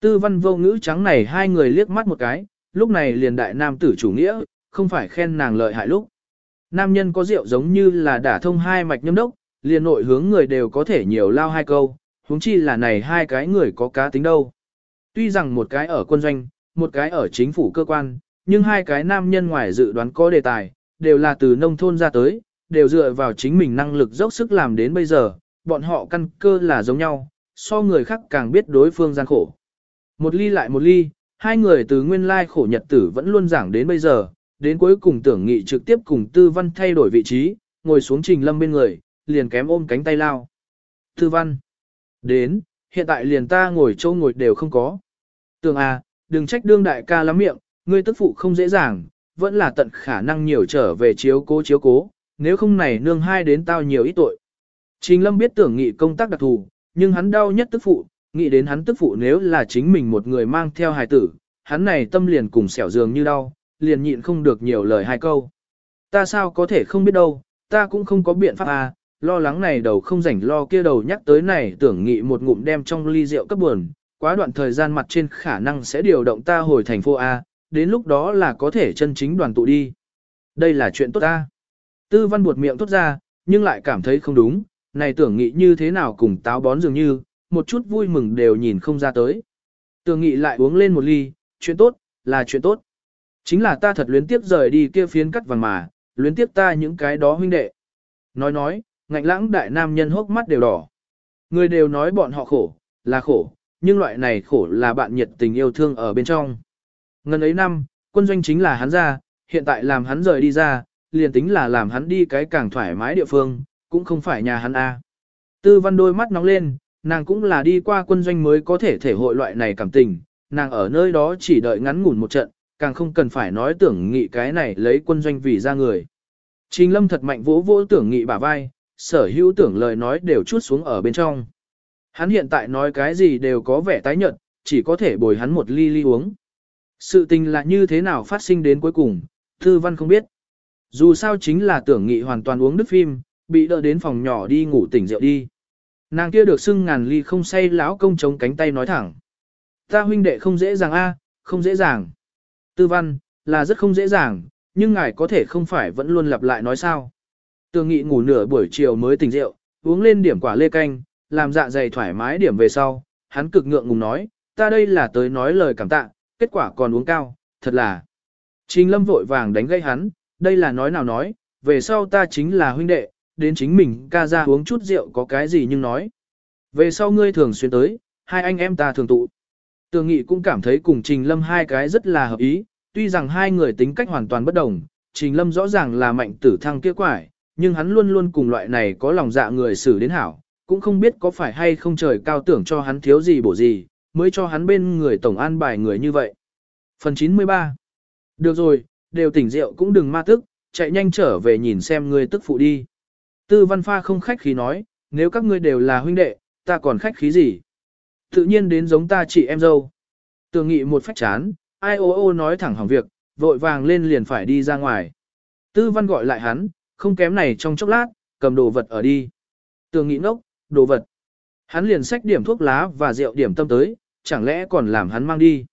Tư văn vô ngữ trắng này hai người liếc mắt một cái, lúc này liền đại nam tử chủ nghĩa, không phải khen nàng lợi hại lúc. Nam nhân có rượu giống như là đả thông hai mạch nhâm đốc, liền nội hướng người đều có thể nhiều lao hai câu, huống chi là này hai cái người có cá tính đâu. Tuy rằng một cái ở quân doanh, một cái ở chính phủ cơ quan, nhưng hai cái nam nhân ngoài dự đoán có đề tài, đều là từ nông thôn ra tới, đều dựa vào chính mình năng lực dốc sức làm đến bây giờ, bọn họ căn cơ là giống nhau, so người khác càng biết đối phương gian khổ. Một ly lại một ly, hai người từ nguyên lai khổ nhật tử vẫn luôn giảng đến bây giờ, đến cuối cùng tưởng nghị trực tiếp cùng tư văn thay đổi vị trí, ngồi xuống trình lâm bên người, liền kém ôm cánh tay lao. Tư văn, đến, hiện tại liền ta ngồi châu ngồi đều không có. Tưởng à, đừng trách đương đại ca lắm miệng, ngươi tức phụ không dễ dàng, vẫn là tận khả năng nhiều trở về chiếu cố chiếu cố, nếu không này nương hai đến tao nhiều ít tội. Trình lâm biết tưởng nghị công tác đặc thù, nhưng hắn đau nhất tức phụ, nghĩ đến hắn tức phụ nếu là chính mình một người mang theo hài tử, hắn này tâm liền cùng xẻo dường như đau, liền nhịn không được nhiều lời hai câu. Ta sao có thể không biết đâu, ta cũng không có biện pháp à, lo lắng này đầu không rảnh lo kia đầu nhắc tới này tưởng nghị một ngụm đem trong ly rượu cấp buồn, quá đoạn thời gian mặt trên khả năng sẽ điều động ta hồi thành phố A, đến lúc đó là có thể chân chính đoàn tụ đi. Đây là chuyện tốt ta. Tư văn buột miệng tốt ra, nhưng lại cảm thấy không đúng, này tưởng nghị như thế nào cùng táo bón dường như, một chút vui mừng đều nhìn không ra tới. Tưởng nghị lại uống lên một ly, chuyện tốt, là chuyện tốt. Chính là ta thật luyến tiếp rời đi kia phiến cắt vàng mà, luyến tiếp ta những cái đó huynh đệ. Nói nói, ngạnh lãng đại nam nhân hốc mắt đều đỏ. Người đều nói bọn họ khổ, là khổ, nhưng loại này khổ là bạn nhiệt tình yêu thương ở bên trong. Ngân ấy năm, quân doanh chính là hắn ra, hiện tại làm hắn rời đi ra, liền tính là làm hắn đi cái càng thoải mái địa phương, cũng không phải nhà hắn a. Tư văn đôi mắt nóng lên, nàng cũng là đi qua quân doanh mới có thể thể hội loại này cảm tình, nàng ở nơi đó chỉ đợi ngắn ngủn một trận, càng không cần phải nói tưởng nghị cái này lấy quân doanh vì ra người. Trình lâm thật mạnh vỗ vỗ tưởng nghị bả vai, sở hữu tưởng lời nói đều chút xuống ở bên trong. Hắn hiện tại nói cái gì đều có vẻ tái nhợt, chỉ có thể bồi hắn một ly ly uống. Sự tình là như thế nào phát sinh đến cuối cùng, Tư văn không biết. Dù sao chính là tưởng nghị hoàn toàn uống đức phim, bị đỡ đến phòng nhỏ đi ngủ tỉnh rượu đi. Nàng kia được xưng ngàn ly không say lão công chống cánh tay nói thẳng. Ta huynh đệ không dễ dàng a, không dễ dàng. Tư văn, là rất không dễ dàng, nhưng ngài có thể không phải vẫn luôn lặp lại nói sao. Tường nghị ngủ nửa buổi chiều mới tỉnh rượu, uống lên điểm quả lê canh, làm dạ dày thoải mái điểm về sau, hắn cực ngượng ngùng nói, ta đây là tới nói lời cảm tạ, kết quả còn uống cao, thật là. Trình lâm vội vàng đánh gây hắn, đây là nói nào nói, về sau ta chính là huynh đệ, đến chính mình ca ra uống chút rượu có cái gì nhưng nói. Về sau ngươi thường xuyên tới, hai anh em ta thường tụ. Tường Nghị cũng cảm thấy cùng Trình Lâm hai cái rất là hợp ý, tuy rằng hai người tính cách hoàn toàn bất đồng, Trình Lâm rõ ràng là mạnh tử thăng kia quải, nhưng hắn luôn luôn cùng loại này có lòng dạ người xử đến hảo, cũng không biết có phải hay không trời cao tưởng cho hắn thiếu gì bổ gì, mới cho hắn bên người tổng an bài người như vậy. Phần 93 Được rồi, đều tỉnh rượu cũng đừng ma tức, chạy nhanh trở về nhìn xem người tức phụ đi. Tư văn pha không khách khí nói, nếu các ngươi đều là huynh đệ, ta còn khách khí gì? Tự nhiên đến giống ta chị em dâu. Tường nghị một phách chán, ai ô ô nói thẳng hỏng việc, vội vàng lên liền phải đi ra ngoài. Tư văn gọi lại hắn, không kém này trong chốc lát, cầm đồ vật ở đi. Tường nghị ngốc, đồ vật. Hắn liền xách điểm thuốc lá và rượu điểm tâm tới, chẳng lẽ còn làm hắn mang đi.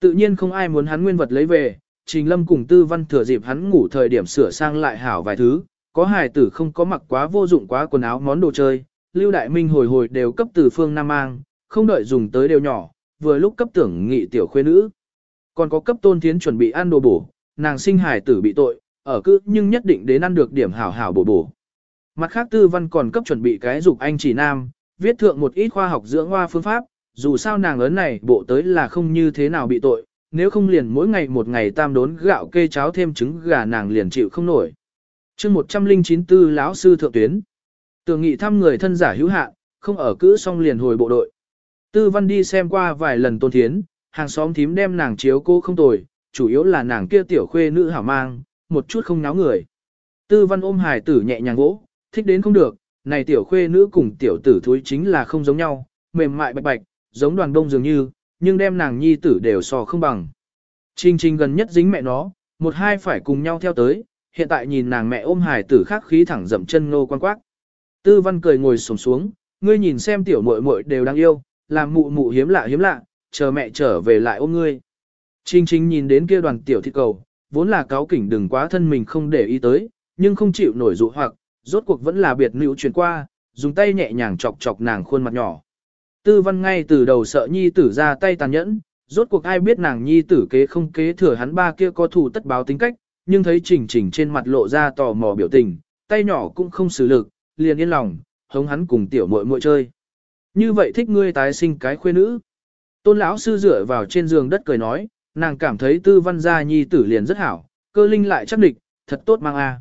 Tự nhiên không ai muốn hắn nguyên vật lấy về, Trình Lâm cùng Tư Văn thừa dịp hắn ngủ thời điểm sửa sang lại hảo vài thứ, có hài tử không có mặc quá vô dụng quá quần áo món đồ chơi, Lưu Đại Minh hồi hồi đều cấp từ phương Nam mang, không đợi dùng tới đều nhỏ, vừa lúc cấp tưởng nghị tiểu khuê nữ. Còn có cấp tôn thiến chuẩn bị ăn đồ bổ, nàng sinh hài tử bị tội, ở cứ nhưng nhất định đến ăn được điểm hảo hảo bổ bổ. Mặt khác tư văn còn cấp chuẩn bị cái dục anh chỉ nam, viết thượng một ít khoa học dưỡng hoa phương pháp, dù sao nàng lớn này bộ tới là không như thế nào bị tội, nếu không liền mỗi ngày một ngày tam đốn gạo kê cháo thêm trứng gà nàng liền chịu không nổi chương 194 lão sư thượng tuyến. Tường nghị thăm người thân giả hữu hạ, không ở cữ xong liền hồi bộ đội. Tư văn đi xem qua vài lần tôn thiến, hàng xóm thím đem nàng chiếu cô không tồi, chủ yếu là nàng kia tiểu khuê nữ hảo mang, một chút không náo người. Tư văn ôm hài tử nhẹ nhàng vỗ, thích đến không được, này tiểu khuê nữ cùng tiểu tử thúi chính là không giống nhau, mềm mại bạch bạch, giống đoàn đông dường như, nhưng đem nàng nhi tử đều so không bằng. Trình trình gần nhất dính mẹ nó, một hai phải cùng nhau theo tới, hiện tại nhìn nàng mẹ ôm hài tử khác khí thẳng dậm chân ngô quan quát. Tư văn cười ngồi sổng xuống, ngươi nhìn xem tiểu muội muội đều đang yêu, làm mụ mụ hiếm lạ hiếm lạ, chờ mẹ trở về lại ôm ngươi. Trinh Trinh nhìn đến kia đoàn tiểu thịt cầu, vốn là cáo kỉnh đừng quá thân mình không để ý tới, nhưng không chịu nổi dụ hoặc, rốt cuộc vẫn là biệt nữ chuyển qua, dùng tay nhẹ nhàng chọc chọc nàng khuôn mặt nhỏ. Tư văn ngay từ đầu sợ nhi tử ra tay tàn nhẫn, rốt cuộc ai biết nàng nhi tử kế không kế thừa hắn ba kia có thủ tất báo tính cách, nhưng thấy chỉnh chỉnh trên mặt lộ ra tò mò biểu tình, tay nhỏ cũng không xử lực, liền yên lòng, hống hắn cùng tiểu muội muội chơi. Như vậy thích ngươi tái sinh cái khuê nữ. Tôn lão sư dựa vào trên giường đất cười nói, nàng cảm thấy tư văn gia nhi tử liền rất hảo, cơ linh lại chắc địch, thật tốt mang a.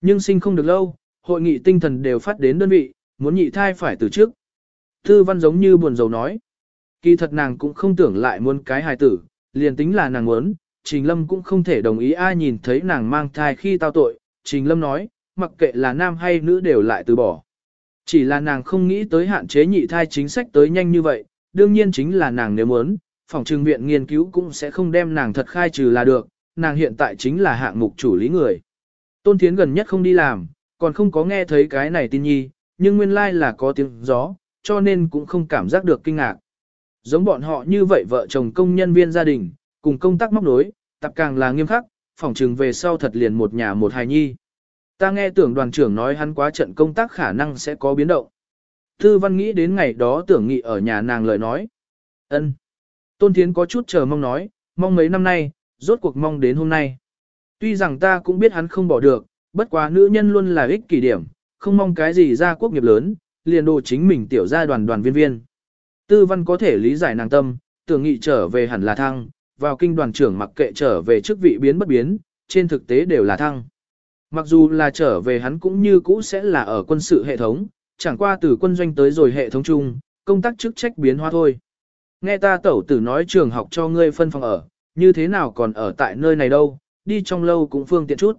Nhưng sinh không được lâu, hội nghị tinh thần đều phát đến đơn vị, muốn nhị thai phải từ trước. Tư văn giống như buồn rầu nói. Kỳ thật nàng cũng không tưởng lại muốn cái hài tử, liền tính là nàng muốn, Trình Lâm cũng không thể đồng ý ai nhìn thấy nàng mang thai khi tao tội. Trình Lâm nói, mặc kệ là nam hay nữ đều lại từ bỏ. Chỉ là nàng không nghĩ tới hạn chế nhị thai chính sách tới nhanh như vậy, đương nhiên chính là nàng nếu muốn, phòng trừng viện nghiên cứu cũng sẽ không đem nàng thật khai trừ là được, nàng hiện tại chính là hạng mục chủ lý người. Tôn Thiến gần nhất không đi làm, còn không có nghe thấy cái này tin nhi, nhưng nguyên lai like là có tiếng gió, cho nên cũng không cảm giác được kinh ngạc. Giống bọn họ như vậy vợ chồng công nhân viên gia đình, cùng công tác móc nối, tập càng là nghiêm khắc, phỏng trừng về sau thật liền một nhà một hài nhi. Ta nghe tưởng đoàn trưởng nói hắn quá trận công tác khả năng sẽ có biến động. Thư văn nghĩ đến ngày đó tưởng nghị ở nhà nàng lời nói. ân Tôn Thiến có chút chờ mong nói, mong mấy năm nay, rốt cuộc mong đến hôm nay. Tuy rằng ta cũng biết hắn không bỏ được, bất quá nữ nhân luôn là ích kỷ điểm, không mong cái gì ra quốc nghiệp lớn, liền đồ chính mình tiểu gia đoàn đoàn viên viên. Tư văn có thể lý giải nàng tâm, tưởng nghị trở về hẳn là thăng, vào kinh đoàn trưởng mặc kệ trở về chức vị biến bất biến, trên thực tế đều là thăng. Mặc dù là trở về hắn cũng như cũ sẽ là ở quân sự hệ thống, chẳng qua từ quân doanh tới rồi hệ thống chung, công tác chức trách biến hóa thôi. Nghe ta tẩu tử nói trường học cho ngươi phân phòng ở, như thế nào còn ở tại nơi này đâu, đi trong lâu cũng phương tiện chút.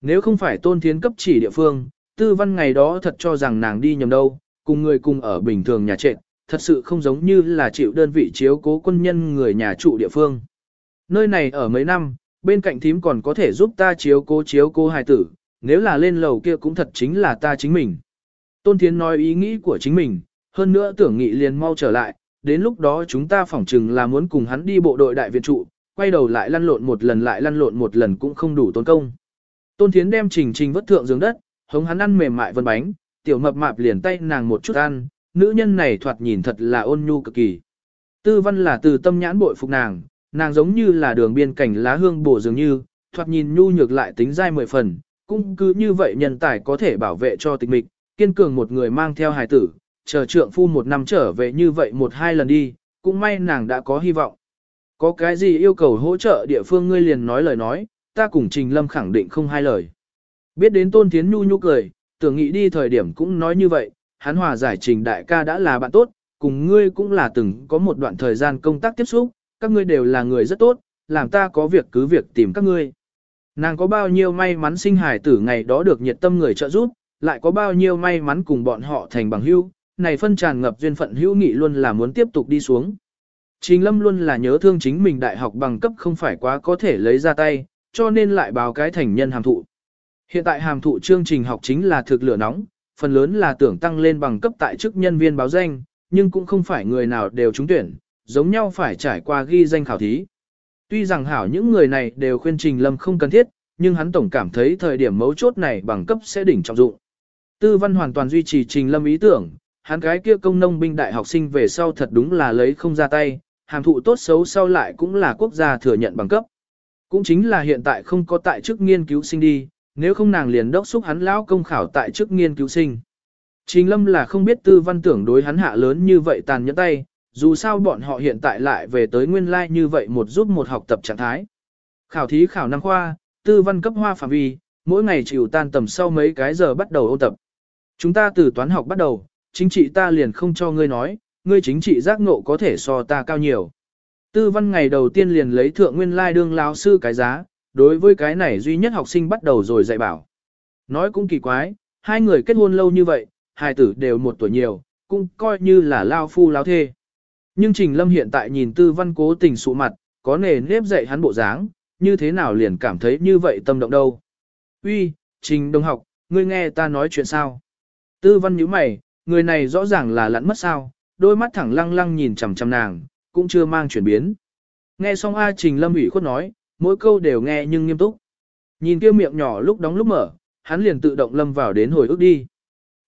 Nếu không phải tôn thiến cấp chỉ địa phương, tư văn ngày đó thật cho rằng nàng đi nhầm đâu, cùng người cùng ở bình thường nhà trệt, thật sự không giống như là chịu đơn vị chiếu cố quân nhân người nhà trụ địa phương. Nơi này ở mấy năm, bên cạnh thím còn có thể giúp ta chiếu cố chiếu cô hài tử, nếu là lên lầu kia cũng thật chính là ta chính mình. Tôn Thiến nói ý nghĩ của chính mình, hơn nữa tưởng nghị liền mau trở lại, đến lúc đó chúng ta phỏng chừng là muốn cùng hắn đi bộ đội đại viện trụ, quay đầu lại lăn lộn một lần lại lăn lộn một lần cũng không đủ tốn công. Tôn Thiến đem Trình Trình vất thượng giường đất, hống hắn ăn mềm mại vân bánh, tiểu mập mạp liền tay nàng một chút ăn, nữ nhân này thoạt nhìn thật là ôn nhu cực kỳ. Tư văn là từ tâm nhãn bội phục nàng, nàng giống như là đường biên cảnh lá hương bổ dường như, thoạt nhìn nhu nhược lại tính dai mười phần, cũng cứ như vậy nhân tài có thể bảo vệ cho tịch mịch, kiên cường một người mang theo hài tử, chờ trượng phu một năm trở về như vậy một hai lần đi, cũng may nàng đã có hy vọng. Có cái gì yêu cầu hỗ trợ địa phương ngươi liền nói lời nói, ta cùng Trình Lâm khẳng định không hai lời. Biết đến Tôn Thiến Nhu nhu cười, tưởng nghĩ đi thời điểm cũng nói như vậy, hắn hòa giải Trình đại ca đã là bạn tốt, cùng ngươi cũng là từng có một đoạn thời gian công tác tiếp xúc, các ngươi đều là người rất tốt, làm ta có việc cứ việc tìm các ngươi. Nàng có bao nhiêu may mắn sinh hải tử ngày đó được nhiệt tâm người trợ giúp, lại có bao nhiêu may mắn cùng bọn họ thành bằng hữu, này phân tràn ngập duyên phận hữu nghị luôn là muốn tiếp tục đi xuống. Trình Lâm luôn là nhớ thương chính mình đại học bằng cấp không phải quá có thể lấy ra tay, cho nên lại báo cái thành nhân hàm thụ. Hiện tại hàm thụ chương trình học chính là thực lửa nóng, phần lớn là tưởng tăng lên bằng cấp tại chức nhân viên báo danh, nhưng cũng không phải người nào đều trúng tuyển, giống nhau phải trải qua ghi danh khảo thí. Tuy rằng hảo những người này đều khuyên Trình Lâm không cần thiết, nhưng hắn tổng cảm thấy thời điểm mấu chốt này bằng cấp sẽ đỉnh trọng dụng. Tư văn hoàn toàn duy trì Trình Lâm ý tưởng, hắn cái kia công nông binh đại học sinh về sau thật đúng là lấy không ra tay, hàm thụ tốt xấu sau lại cũng là quốc gia thừa nhận bằng cấp. Cũng chính là hiện tại không có tại chức nghiên cứu sinh đi, nếu không nàng liền đốc xúc hắn lão công khảo tại chức nghiên cứu sinh. Trình Lâm là không biết tư văn tưởng đối hắn hạ lớn như vậy tàn nhẫn tay, dù sao bọn họ hiện tại lại về tới nguyên lai like như vậy một giúp một học tập trạng thái. Khảo thí khảo năm khoa, tư văn cấp hoa phạm vi, mỗi ngày chịu tan tầm sau mấy cái giờ bắt đầu ôn tập. Chúng ta từ toán học bắt đầu, chính trị ta liền không cho ngươi nói, ngươi chính trị giác ngộ có thể so ta cao nhiều. Tư văn ngày đầu tiên liền lấy thượng nguyên lai đương lao sư cái giá, đối với cái này duy nhất học sinh bắt đầu rồi dạy bảo. Nói cũng kỳ quái, hai người kết hôn lâu như vậy, hai tử đều một tuổi nhiều, cũng coi như là lao phu lao thê. Nhưng Trình Lâm hiện tại nhìn tư văn cố tình sụ mặt, có nề nếp dạy hắn bộ dáng, như thế nào liền cảm thấy như vậy tâm động đâu. Uy, Trình đồng học, ngươi nghe ta nói chuyện sao? Tư văn nhíu mày, người này rõ ràng là lẫn mất sao, đôi mắt thẳng lăng lăng nhìn chằm chằm nàng, cũng chưa mang chuyển biến. Nghe xong A Trình Lâm ủy khuất nói, mỗi câu đều nghe nhưng nghiêm túc. Nhìn kia miệng nhỏ lúc đóng lúc mở, hắn liền tự động lâm vào đến hồi ức đi.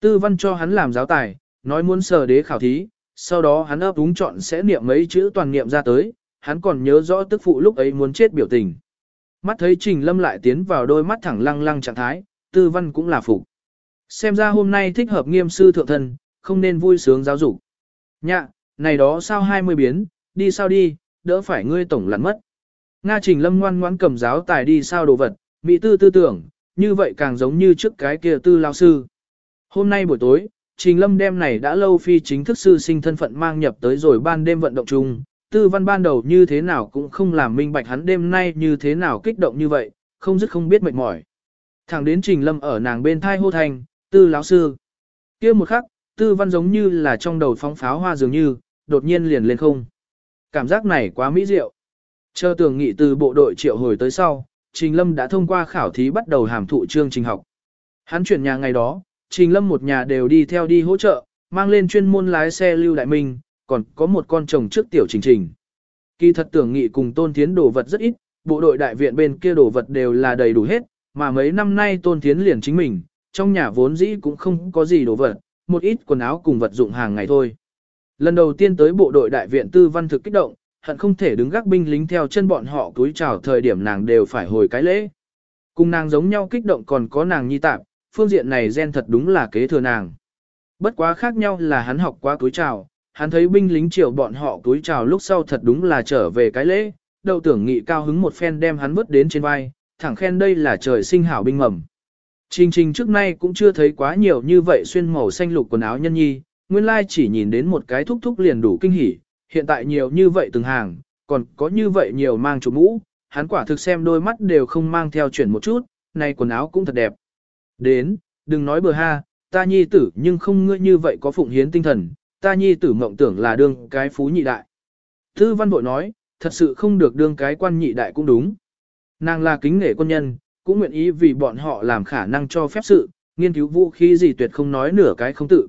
Tư văn cho hắn làm giáo tài, nói muốn sờ đế khảo thí, sau đó hắn ấp úng chọn sẽ niệm mấy chữ toàn niệm ra tới, hắn còn nhớ rõ tức phụ lúc ấy muốn chết biểu tình. Mắt thấy Trình Lâm lại tiến vào đôi mắt thẳng lăng lăng trạng thái, tư văn cũng là phục. Xem ra hôm nay thích hợp nghiêm sư thượng thân, không nên vui sướng giáo dục. Nhạ, này đó sao hai mươi biến, đi sao đi, đỡ phải ngươi tổng lặn mất. Nga Trình Lâm ngoan ngoãn cầm giáo tài đi sao đồ vật, mỹ tư tư tưởng, như vậy càng giống như trước cái kia tư lao sư. Hôm nay buổi tối, Trình Lâm đem này đã lâu phi chính thức sư sinh thân phận mang nhập tới rồi ban đêm vận động chung, tư văn ban đầu như thế nào cũng không làm minh bạch hắn đêm nay như thế nào kích động như vậy, không dứt không biết mệt mỏi. Thẳng đến Trình Lâm ở nàng bên thai hô thành, tư lão sư. kia một khắc, tư văn giống như là trong đầu phóng pháo hoa dường như, đột nhiên liền lên không. Cảm giác này quá mỹ diệu. Chờ tưởng nghị từ bộ đội triệu hồi tới sau, Trình Lâm đã thông qua khảo thí bắt đầu hàm thụ chương trình học. Hắn chuyển nhà ngày đó, Trình Lâm một nhà đều đi theo đi hỗ trợ, mang lên chuyên môn lái xe lưu đại minh, còn có một con chồng trước tiểu trình trình. Kỳ thật tưởng nghị cùng tôn thiến đồ vật rất ít, bộ đội đại viện bên kia đồ vật đều là đầy đủ hết, mà mấy năm nay tôn thiến liền chính mình, trong nhà vốn dĩ cũng không có gì đồ vật, một ít quần áo cùng vật dụng hàng ngày thôi. Lần đầu tiên tới bộ đội đại viện tư văn thực kích động, hận không thể đứng gác binh lính theo chân bọn họ túi chào thời điểm nàng đều phải hồi cái lễ. Cùng nàng giống nhau kích động còn có nàng nhi tạp, phương diện này gen thật đúng là kế thừa nàng. Bất quá khác nhau là hắn học qua túi chào, hắn thấy binh lính triều bọn họ túi chào lúc sau thật đúng là trở về cái lễ, đầu tưởng nghị cao hứng một phen đem hắn vứt đến trên vai, thẳng khen đây là trời sinh hảo binh mầm. Trình trình trước nay cũng chưa thấy quá nhiều như vậy xuyên màu xanh lục quần áo nhân nhi, nguyên lai chỉ nhìn đến một cái thúc thúc liền đủ kinh hỉ, hiện tại nhiều như vậy từng hàng, còn có như vậy nhiều mang chủ mũ, hắn quả thực xem đôi mắt đều không mang theo chuyển một chút, này quần áo cũng thật đẹp. Đến, đừng nói bừa ha, ta nhi tử nhưng không ngươi như vậy có phụng hiến tinh thần, ta nhi tử mộng tưởng là đương cái phú nhị đại. Tư văn bội nói, thật sự không được đương cái quan nhị đại cũng đúng. Nàng là kính nể quân nhân, cũng nguyện ý vì bọn họ làm khả năng cho phép sự, nghiên cứu vũ khí gì tuyệt không nói nửa cái không tự.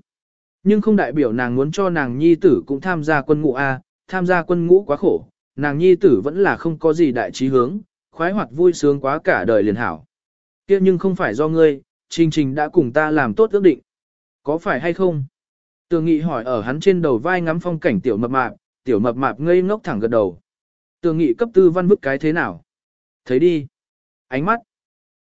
Nhưng không đại biểu nàng muốn cho nàng nhi tử cũng tham gia quân ngũ A, tham gia quân ngũ quá khổ, nàng nhi tử vẫn là không có gì đại trí hướng, khoái hoạt vui sướng quá cả đời liền hảo. kia nhưng không phải do ngươi, Trình Trình đã cùng ta làm tốt ước định. Có phải hay không? Tường Nghị hỏi ở hắn trên đầu vai ngắm phong cảnh tiểu mập mạp, tiểu mập mạp ngây ngốc thẳng gật đầu. Tường Nghị cấp tư văn bức cái thế nào? Thấy đi. Ánh mắt.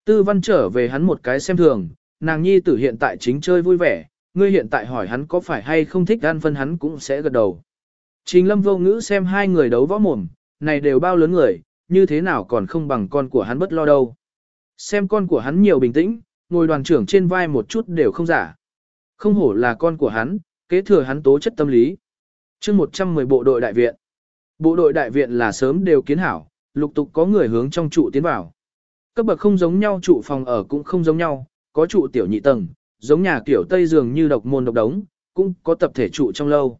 Tư văn trở về hắn một cái xem thường, nàng nhi tử hiện tại chính chơi vui vẻ, ngươi hiện tại hỏi hắn có phải hay không thích ăn phân hắn cũng sẽ gật đầu. Trình lâm vô ngữ xem hai người đấu võ mồm, này đều bao lớn người, như thế nào còn không bằng con của hắn bất lo đâu. Xem con của hắn nhiều bình tĩnh, ngồi đoàn trưởng trên vai một chút đều không giả. Không hổ là con của hắn, kế thừa hắn tố chất tâm lý. chương 110 bộ đội đại viện. Bộ đội đại viện là sớm đều kiến hảo, lục tục có người hướng trong trụ tiến vào. Cấp bậc không giống nhau trụ phòng ở cũng không giống nhau, có trụ tiểu nhị tầng, giống nhà kiểu Tây dường như độc môn độc đống, cũng có tập thể trụ trong lâu.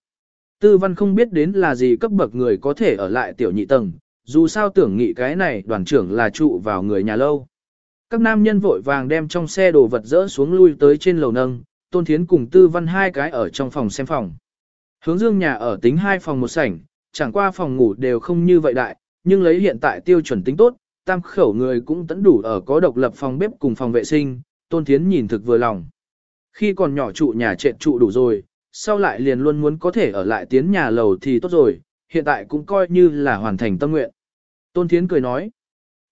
Tư văn không biết đến là gì cấp bậc người có thể ở lại tiểu nhị tầng, dù sao tưởng nghị cái này đoàn trưởng là trụ vào người nhà lâu. Các nam nhân vội vàng đem trong xe đồ vật dỡ xuống lui tới trên lầu nâng, Tôn Thiến cùng Tư Văn hai cái ở trong phòng xem phòng. Hướng dương nhà ở tính hai phòng một sảnh, chẳng qua phòng ngủ đều không như vậy đại, nhưng lấy hiện tại tiêu chuẩn tính tốt, tam khẩu người cũng tẫn đủ ở có độc lập phòng bếp cùng phòng vệ sinh, Tôn Thiến nhìn thực vừa lòng. Khi còn nhỏ trụ nhà trệt trụ đủ rồi, sau lại liền luôn muốn có thể ở lại tiến nhà lầu thì tốt rồi, hiện tại cũng coi như là hoàn thành tâm nguyện. Tôn Thiến cười nói,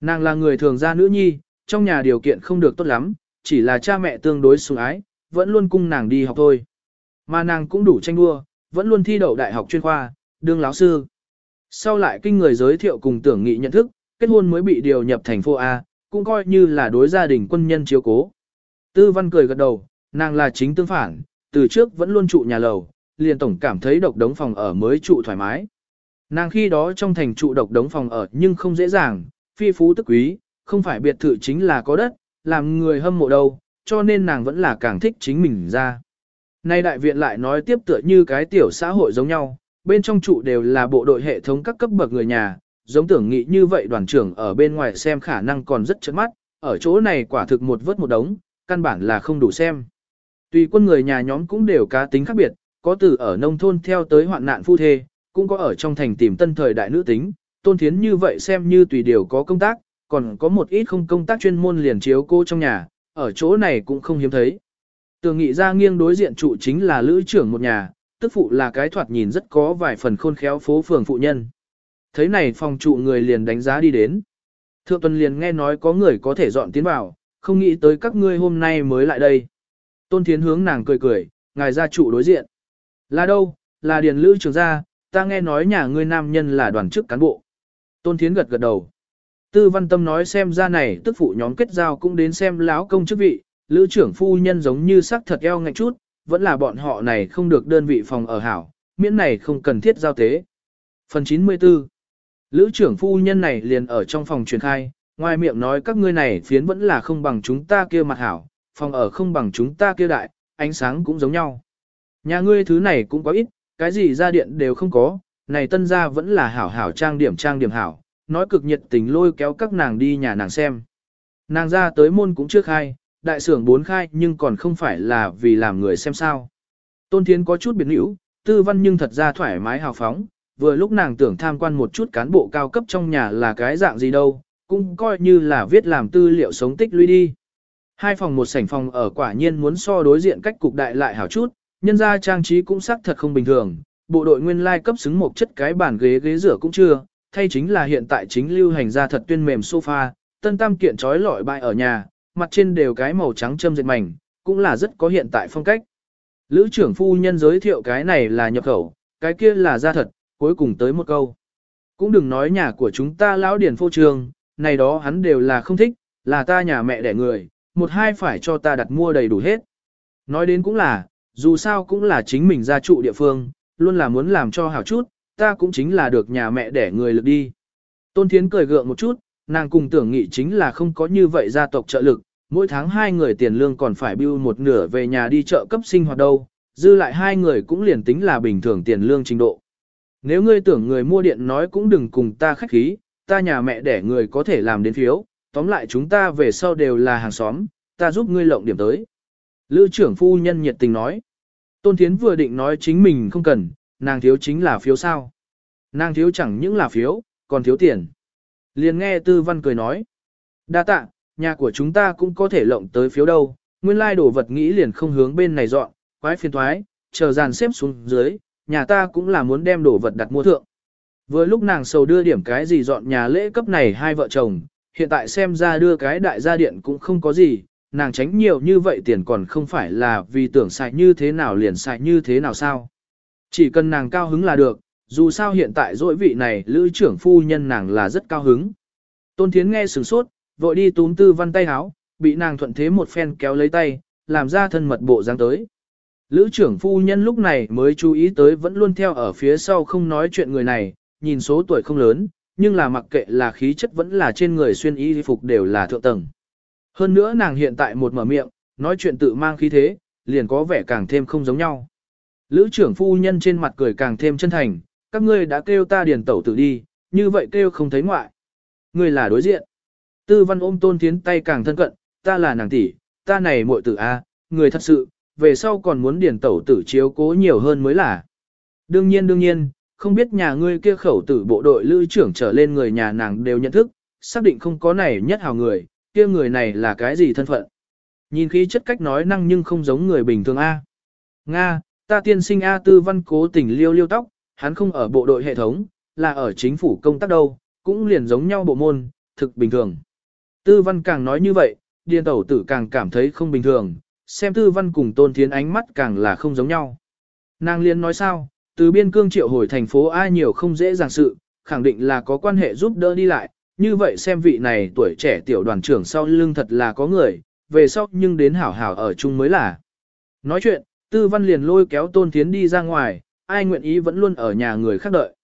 nàng là người thường gia nữ nhi, trong nhà điều kiện không được tốt lắm, chỉ là cha mẹ tương đối sủng ái, vẫn luôn cung nàng đi học thôi. Mà nàng cũng đủ tranh đua, vẫn luôn thi đậu đại học chuyên khoa, đương láo sư. Sau lại kinh người giới thiệu cùng tưởng nghị nhận thức, kết hôn mới bị điều nhập thành phố A, cũng coi như là đối gia đình quân nhân chiếu cố. Tư văn cười gật đầu, nàng là chính tương phản, từ trước vẫn luôn trụ nhà lầu, liền tổng cảm thấy độc đống phòng ở mới trụ thoải mái. Nàng khi đó trong thành trụ độc đống phòng ở nhưng không dễ dàng, phi phú tức quý, không phải biệt thự chính là có đất, làm người hâm mộ đâu, cho nên nàng vẫn là càng thích chính mình ra. Nay đại viện lại nói tiếp tựa như cái tiểu xã hội giống nhau, bên trong trụ đều là bộ đội hệ thống các cấp bậc người nhà, giống tưởng nghị như vậy đoàn trưởng ở bên ngoài xem khả năng còn rất chấn mắt, ở chỗ này quả thực một vớt một đống, căn bản là không đủ xem. Tùy quân người nhà nhóm cũng đều cá tính khác biệt, có từ ở nông thôn theo tới hoạn nạn phu thê, cũng có ở trong thành tìm tân thời đại nữ tính, tôn thiến như vậy xem như tùy điều có công tác, còn có một ít không công tác chuyên môn liền chiếu cô trong nhà, ở chỗ này cũng không hiếm thấy. Tường nghị ra nghiêng đối diện trụ chính là lữ trưởng một nhà, tức phụ là cái thoạt nhìn rất có vài phần khôn khéo phố phường phụ nhân. Thấy này phòng trụ người liền đánh giá đi đến. Thượng tuần liền nghe nói có người có thể dọn tiến vào, không nghĩ tới các ngươi hôm nay mới lại đây. Tôn Thiến hướng nàng cười cười, ngài gia trụ đối diện. Là đâu, là điền lữ trưởng gia, ta nghe nói nhà ngươi nam nhân là đoàn chức cán bộ. Tôn Thiến gật gật đầu. Tư văn tâm nói xem ra này tức phụ nhóm kết giao cũng đến xem láo công chức vị, lữ trưởng phu nhân giống như sắc thật eo ngạch chút, vẫn là bọn họ này không được đơn vị phòng ở hảo, miễn này không cần thiết giao tế. Phần 94 Lữ trưởng phu nhân này liền ở trong phòng truyền khai, ngoài miệng nói các ngươi này phiến vẫn là không bằng chúng ta kia mặt hảo, phòng ở không bằng chúng ta kia đại, ánh sáng cũng giống nhau. Nhà ngươi thứ này cũng quá ít, cái gì ra điện đều không có, này tân gia vẫn là hảo hảo trang điểm trang điểm hảo, nói cực nhiệt tình lôi kéo các nàng đi nhà nàng xem. Nàng ra tới môn cũng chưa khai, đại sưởng bốn khai nhưng còn không phải là vì làm người xem sao. Tôn Thiến có chút biến hữu, tư văn nhưng thật ra thoải mái hào phóng, vừa lúc nàng tưởng tham quan một chút cán bộ cao cấp trong nhà là cái dạng gì đâu, cũng coi như là viết làm tư liệu sống tích lũy đi. Hai phòng một sảnh phòng ở quả nhiên muốn so đối diện cách cục đại lại hảo chút, nhân ra trang trí cũng sắc thật không bình thường, bộ đội nguyên lai cấp xứng một chất cái bàn ghế ghế rửa cũng chưa, thay chính là hiện tại chính lưu hành ra thật tuyên mềm sofa, tân tam kiện trói lọi bại ở nhà, mặt trên đều cái màu trắng châm dệt mảnh, cũng là rất có hiện tại phong cách. Lữ trưởng phu nhân giới thiệu cái này là nhập khẩu, cái kia là ra thật, cuối cùng tới một câu. Cũng đừng nói nhà của chúng ta lão điển phô trường, này đó hắn đều là không thích, là ta nhà mẹ đẻ người, một hai phải cho ta đặt mua đầy đủ hết. Nói đến cũng là, dù sao cũng là chính mình gia trụ địa phương, luôn là muốn làm cho hảo chút, ta cũng chính là được nhà mẹ đẻ người lực đi. Tôn Thiến cười gượng một chút, nàng cùng tưởng nghị chính là không có như vậy gia tộc trợ lực, mỗi tháng hai người tiền lương còn phải bưu một nửa về nhà đi chợ cấp sinh hoạt đâu, dư lại hai người cũng liền tính là bình thường tiền lương trình độ. Nếu ngươi tưởng người mua điện nói cũng đừng cùng ta khách khí, ta nhà mẹ đẻ người có thể làm đến phiếu, tóm lại chúng ta về sau đều là hàng xóm, ta giúp ngươi lộng điểm tới. Lữ trưởng phu nhân nhiệt tình nói. Tôn Thiến vừa định nói chính mình không cần, nàng thiếu chính là phiếu sao. Nàng thiếu chẳng những là phiếu, còn thiếu tiền. Liền nghe tư văn cười nói. Đa tạ, nhà của chúng ta cũng có thể lộng tới phiếu đâu, nguyên lai đổ vật nghĩ liền không hướng bên này dọn, quái phiền thoái, chờ dàn xếp xuống dưới, nhà ta cũng là muốn đem đổ vật đặt mua thượng. Vừa lúc nàng sầu đưa điểm cái gì dọn nhà lễ cấp này hai vợ chồng, hiện tại xem ra đưa cái đại gia điện cũng không có gì, nàng tránh nhiều như vậy tiền còn không phải là vì tưởng xài như thế nào liền xài như thế nào sao. Chỉ cần nàng cao hứng là được, dù sao hiện tại dỗi vị này lữ trưởng phu nhân nàng là rất cao hứng. Tôn Thiến nghe sửng sốt, vội đi túm tư văn tay háo, bị nàng thuận thế một phen kéo lấy tay, làm ra thân mật bộ dáng tới. Lữ trưởng phu nhân lúc này mới chú ý tới vẫn luôn theo ở phía sau không nói chuyện người này, nhìn số tuổi không lớn, nhưng là mặc kệ là khí chất vẫn là trên người xuyên y phục đều là thượng tầng. Hơn nữa nàng hiện tại một mở miệng, nói chuyện tự mang khí thế, liền có vẻ càng thêm không giống nhau. Lữ trưởng phu nhân trên mặt cười càng thêm chân thành, các ngươi đã kêu ta điền tẩu tử đi, như vậy kêu không thấy ngoại. Ngươi là đối diện. Tư văn ôm tôn tiến tay càng thân cận, ta là nàng tỷ, ta này muội tử a, người thật sự, về sau còn muốn điền tẩu tử chiếu cố nhiều hơn mới là. Đương nhiên đương nhiên, không biết nhà ngươi kia khẩu tử bộ đội lữ trưởng trở lên người nhà nàng đều nhận thức, xác định không có này nhất hào người, kia người này là cái gì thân phận. Nhìn khí chất cách nói năng nhưng không giống người bình thường A. Nga, ta tiên sinh A tư văn cố tình liêu liêu tóc, hắn không ở bộ đội hệ thống, là ở chính phủ công tác đâu, cũng liền giống nhau bộ môn, thực bình thường. Tư văn càng nói như vậy, điền tẩu tử càng cảm thấy không bình thường, xem tư văn cùng tôn thiến ánh mắt càng là không giống nhau. Nàng liên nói sao, từ biên cương triệu hồi thành phố ai nhiều không dễ dàng sự, khẳng định là có quan hệ giúp đỡ đi lại, như vậy xem vị này tuổi trẻ tiểu đoàn trưởng sau lưng thật là có người, về sau nhưng đến hảo hảo ở chung mới là. Nói chuyện, tư văn liền lôi kéo tôn thiến đi ra ngoài, ai nguyện ý vẫn luôn ở nhà người khác đợi.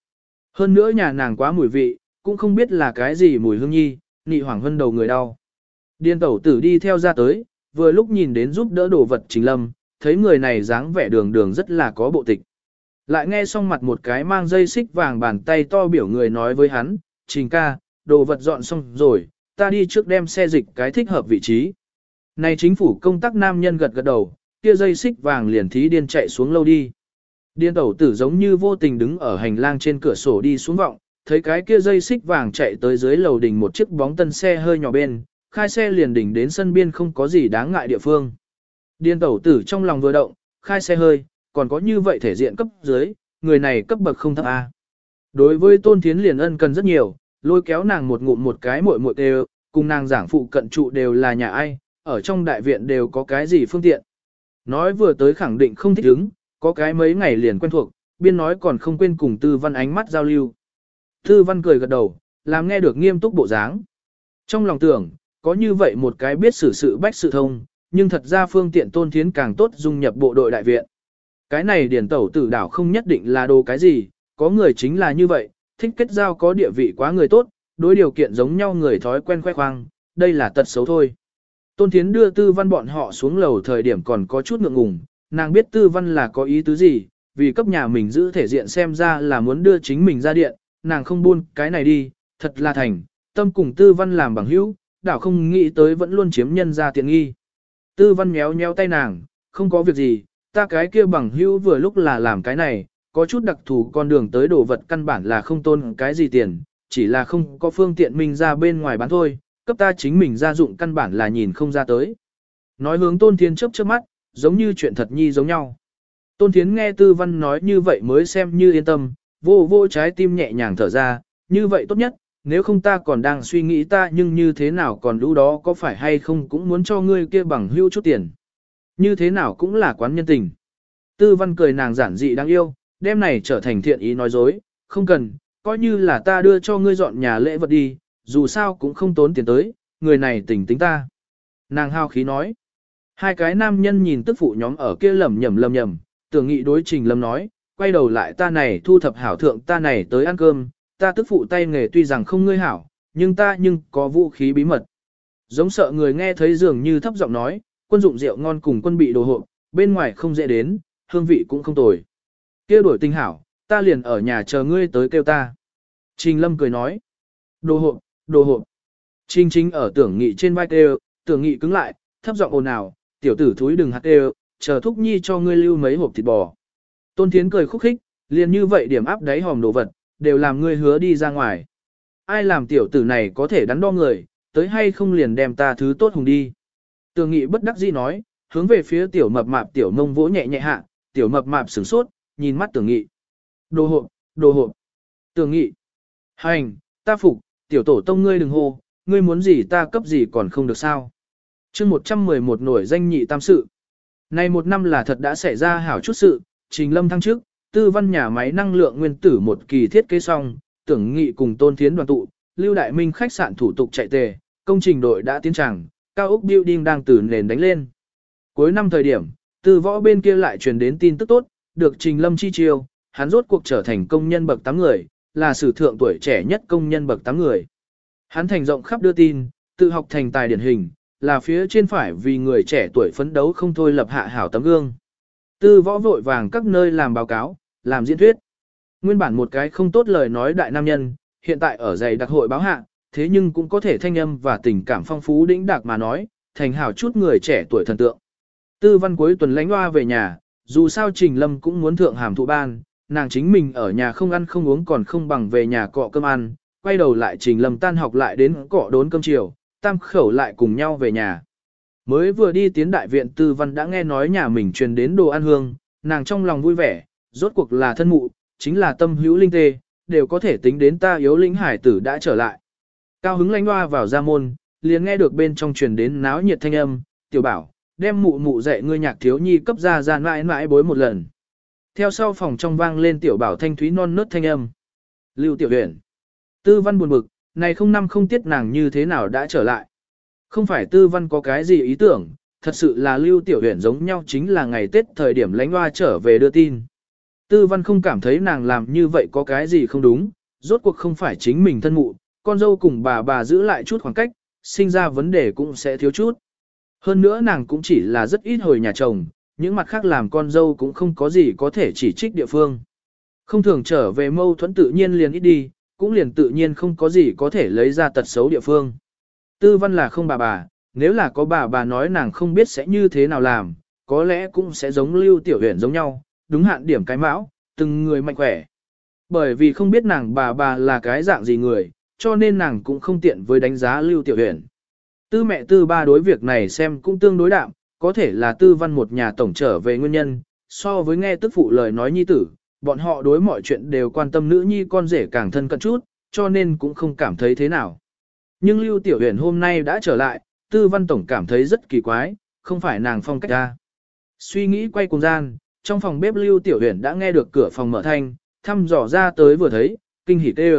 Hơn nữa nhà nàng quá mùi vị, cũng không biết là cái gì mùi hương nhi, nị hoàng hân đầu người đau. Điên tẩu tử đi theo ra tới, vừa lúc nhìn đến giúp đỡ đồ vật Trình lâm, thấy người này dáng vẻ đường đường rất là có bộ tịch. Lại nghe xong mặt một cái mang dây xích vàng bàn tay to biểu người nói với hắn, trình ca, đồ vật dọn xong rồi, ta đi trước đem xe dịch cái thích hợp vị trí. Này chính phủ công tác nam nhân gật gật đầu, kia dây xích vàng liền thí điên chạy xuống lâu đi. Điên tẩu tử giống như vô tình đứng ở hành lang trên cửa sổ đi xuống vọng, thấy cái kia dây xích vàng chạy tới dưới lầu đỉnh một chiếc bóng tân xe hơi nhỏ bên, khai xe liền đỉnh đến sân biên không có gì đáng ngại địa phương. Điên tẩu tử trong lòng vừa động, khai xe hơi, còn có như vậy thể diện cấp dưới, người này cấp bậc không thấp A. Đối với tôn thiến liền ân cần rất nhiều, lôi kéo nàng một ngụm một cái muội muội đều, cùng nàng giảng phụ cận trụ đều là nhà ai, ở trong đại viện đều có cái gì phương tiện. Nói vừa tới khẳng định không thích ứng, có cái mấy ngày liền quen thuộc, biên nói còn không quên cùng tư văn ánh mắt giao lưu. Tư văn cười gật đầu, làm nghe được nghiêm túc bộ dáng. Trong lòng tưởng, có như vậy một cái biết xử sự bách sự thông, nhưng thật ra phương tiện tôn thiến càng tốt dung nhập bộ đội đại viện. Cái này điển tẩu tử đảo không nhất định là đồ cái gì, có người chính là như vậy, thích kết giao có địa vị quá người tốt, đối điều kiện giống nhau người thói quen khoe khoang, đây là tật xấu thôi. Tôn Thiến đưa tư văn bọn họ xuống lầu thời điểm còn có chút ngượng ngùng, nàng biết tư văn là có ý tứ gì, vì cấp nhà mình giữ thể diện xem ra là muốn đưa chính mình ra điện, nàng không buôn cái này đi, thật là thành, tâm cùng tư văn làm bằng hữu, đảo không nghĩ tới vẫn luôn chiếm nhân ra tiện nghi. Tư văn méo méo tay nàng, không có việc gì, ta cái kia bằng hữu vừa lúc là làm cái này, có chút đặc thù con đường tới đồ vật căn bản là không tôn cái gì tiền, chỉ là không có phương tiện mình ra bên ngoài bán thôi, cấp ta chính mình ra dụng căn bản là nhìn không ra tới. Nói hướng tôn thiên chớp chớp mắt, giống như chuyện thật nhi giống nhau. Tôn Thiến nghe tư văn nói như vậy mới xem như yên tâm, vô vô trái tim nhẹ nhàng thở ra, như vậy tốt nhất, nếu không ta còn đang suy nghĩ ta nhưng như thế nào còn lũ đó có phải hay không cũng muốn cho ngươi kia bằng hưu chút tiền. Như thế nào cũng là quán nhân tình. Tư văn cười nàng giản dị đáng yêu, đêm này trở thành thiện ý nói dối, không cần, coi như là ta đưa cho ngươi dọn nhà lễ vật đi, dù sao cũng không tốn tiền tới, người này tỉnh tính ta. Nàng hao khí nói. Hai cái nam nhân nhìn tức phụ nhóm ở kia lầm nhầm lầm nhầm, tưởng nghị đối trình lâm nói, quay đầu lại ta này thu thập hảo thượng ta này tới ăn cơm, ta tức phụ tay nghề tuy rằng không ngươi hảo, nhưng ta nhưng có vũ khí bí mật. Giống sợ người nghe thấy dường như thấp giọng nói, quân dụng rượu ngon cùng quân bị đồ hộ, bên ngoài không dễ đến, hương vị cũng không tồi. kia đổi tinh hảo, ta liền ở nhà chờ ngươi tới kêu ta. Trình lâm cười nói, đồ hộ, đồ hộp. Trinh chính ở tưởng nghị trên vai kêu, tưởng nghị cứng lại, thấp giọng ồn ào, tiểu tử thúi đừng hạt kêu, chờ thúc nhi cho ngươi lưu mấy hộp thịt bò. Tôn Thiến cười khúc khích, liền như vậy điểm áp đáy hòm đồ vật, đều làm ngươi hứa đi ra ngoài. ai làm tiểu tử này có thể đắn đo người, tới hay không liền đem ta thứ tốt hùng đi. Tường nghị bất đắc dĩ nói, hướng về phía tiểu mập mạp tiểu mông vỗ nhẹ nhẹ hạ, tiểu mập mạp sửng sốt, nhìn mắt tường nghị. Đồ hộp, đồ hộp. Tường nghị. Hành, ta phục, tiểu tổ tông ngươi đừng hô, ngươi muốn gì ta cấp gì còn không được sao. chương 111 nổi danh nhị tam sự. Này một năm là thật đã xảy ra hảo chút sự, trình lâm thăng trước, tư văn nhà máy năng lượng nguyên tử một kỳ thiết kế xong, tưởng nghị cùng tôn thiến đoàn tụ, lưu đại minh khách sạn thủ tục chạy tề, công trình đội đã tiến tràng, cao ốc building đang từ nền đánh lên. Cuối năm thời điểm, Tư võ bên kia lại truyền đến tin tức tốt, được trình lâm chi chiêu, hắn rốt cuộc trở thành công nhân bậc 8 người, là sử thượng tuổi trẻ nhất công nhân bậc 8 người. Hắn thành rộng khắp đưa tin, tự học thành tài điển hình, là phía trên phải vì người trẻ tuổi phấn đấu không thôi lập hạ hảo tấm gương. Tư võ vội vàng các nơi làm báo cáo, làm diễn thuyết. Nguyên bản một cái không tốt lời nói đại nam nhân, hiện tại ở dày đặc hội báo hạ, thế nhưng cũng có thể thanh âm và tình cảm phong phú đĩnh đạc mà nói, thành hảo chút người trẻ tuổi thần tượng. Tư văn cuối tuần lánh loa về nhà, dù sao Trình Lâm cũng muốn thượng hàm thụ ban, nàng chính mình ở nhà không ăn không uống còn không bằng về nhà cọ cơm ăn, quay đầu lại Trình lầm tan học lại đến cọ đốn cơm chiều, tam khẩu lại cùng nhau về nhà. Mới vừa đi tiến đại viện tư văn đã nghe nói nhà mình truyền đến đồ ăn hương, nàng trong lòng vui vẻ, rốt cuộc là thân mụ, chính là tâm hữu linh tê, đều có thể tính đến ta yếu lĩnh hải tử đã trở lại. Cao hứng lánh hoa vào ra môn, liền nghe được bên trong truyền đến náo nhiệt thanh âm, tiểu bảo, đem mụ mụ dạy ngươi nhạc thiếu nhi cấp ra ra mãi mãi bối một lần. Theo sau phòng trong vang lên tiểu bảo thanh thúy non nớt thanh âm. Lưu tiểu huyền. Tư văn buồn bực, này không năm không tiết nàng như thế nào đã trở lại. Không phải tư văn có cái gì ý tưởng, thật sự là lưu tiểu huyền giống nhau chính là ngày Tết thời điểm lánh hoa trở về đưa tin. Tư văn không cảm thấy nàng làm như vậy có cái gì không đúng, rốt cuộc không phải chính mình thân mụ, con dâu cùng bà bà giữ lại chút khoảng cách, sinh ra vấn đề cũng sẽ thiếu chút. Hơn nữa nàng cũng chỉ là rất ít hồi nhà chồng, những mặt khác làm con dâu cũng không có gì có thể chỉ trích địa phương. Không thường trở về mâu thuẫn tự nhiên liền ít đi, cũng liền tự nhiên không có gì có thể lấy ra tật xấu địa phương. Tư văn là không bà bà, nếu là có bà bà nói nàng không biết sẽ như thế nào làm, có lẽ cũng sẽ giống lưu tiểu huyền giống nhau, đúng hạn điểm cái mão, từng người mạnh khỏe. Bởi vì không biết nàng bà bà là cái dạng gì người, cho nên nàng cũng không tiện với đánh giá lưu tiểu huyền. Tư mẹ tư ba đối việc này xem cũng tương đối đạm, có thể là tư văn một nhà tổng trở về nguyên nhân, so với nghe tức phụ lời nói nhi tử, bọn họ đối mọi chuyện đều quan tâm nữ nhi con rể càng thân cận chút, cho nên cũng không cảm thấy thế nào. Nhưng Lưu Tiểu Huyền hôm nay đã trở lại, tư văn tổng cảm thấy rất kỳ quái, không phải nàng phong cách ra. Suy nghĩ quay cùng gian, trong phòng bếp Lưu Tiểu Huyền đã nghe được cửa phòng mở thanh, thăm dò ra tới vừa thấy, kinh hỉ tê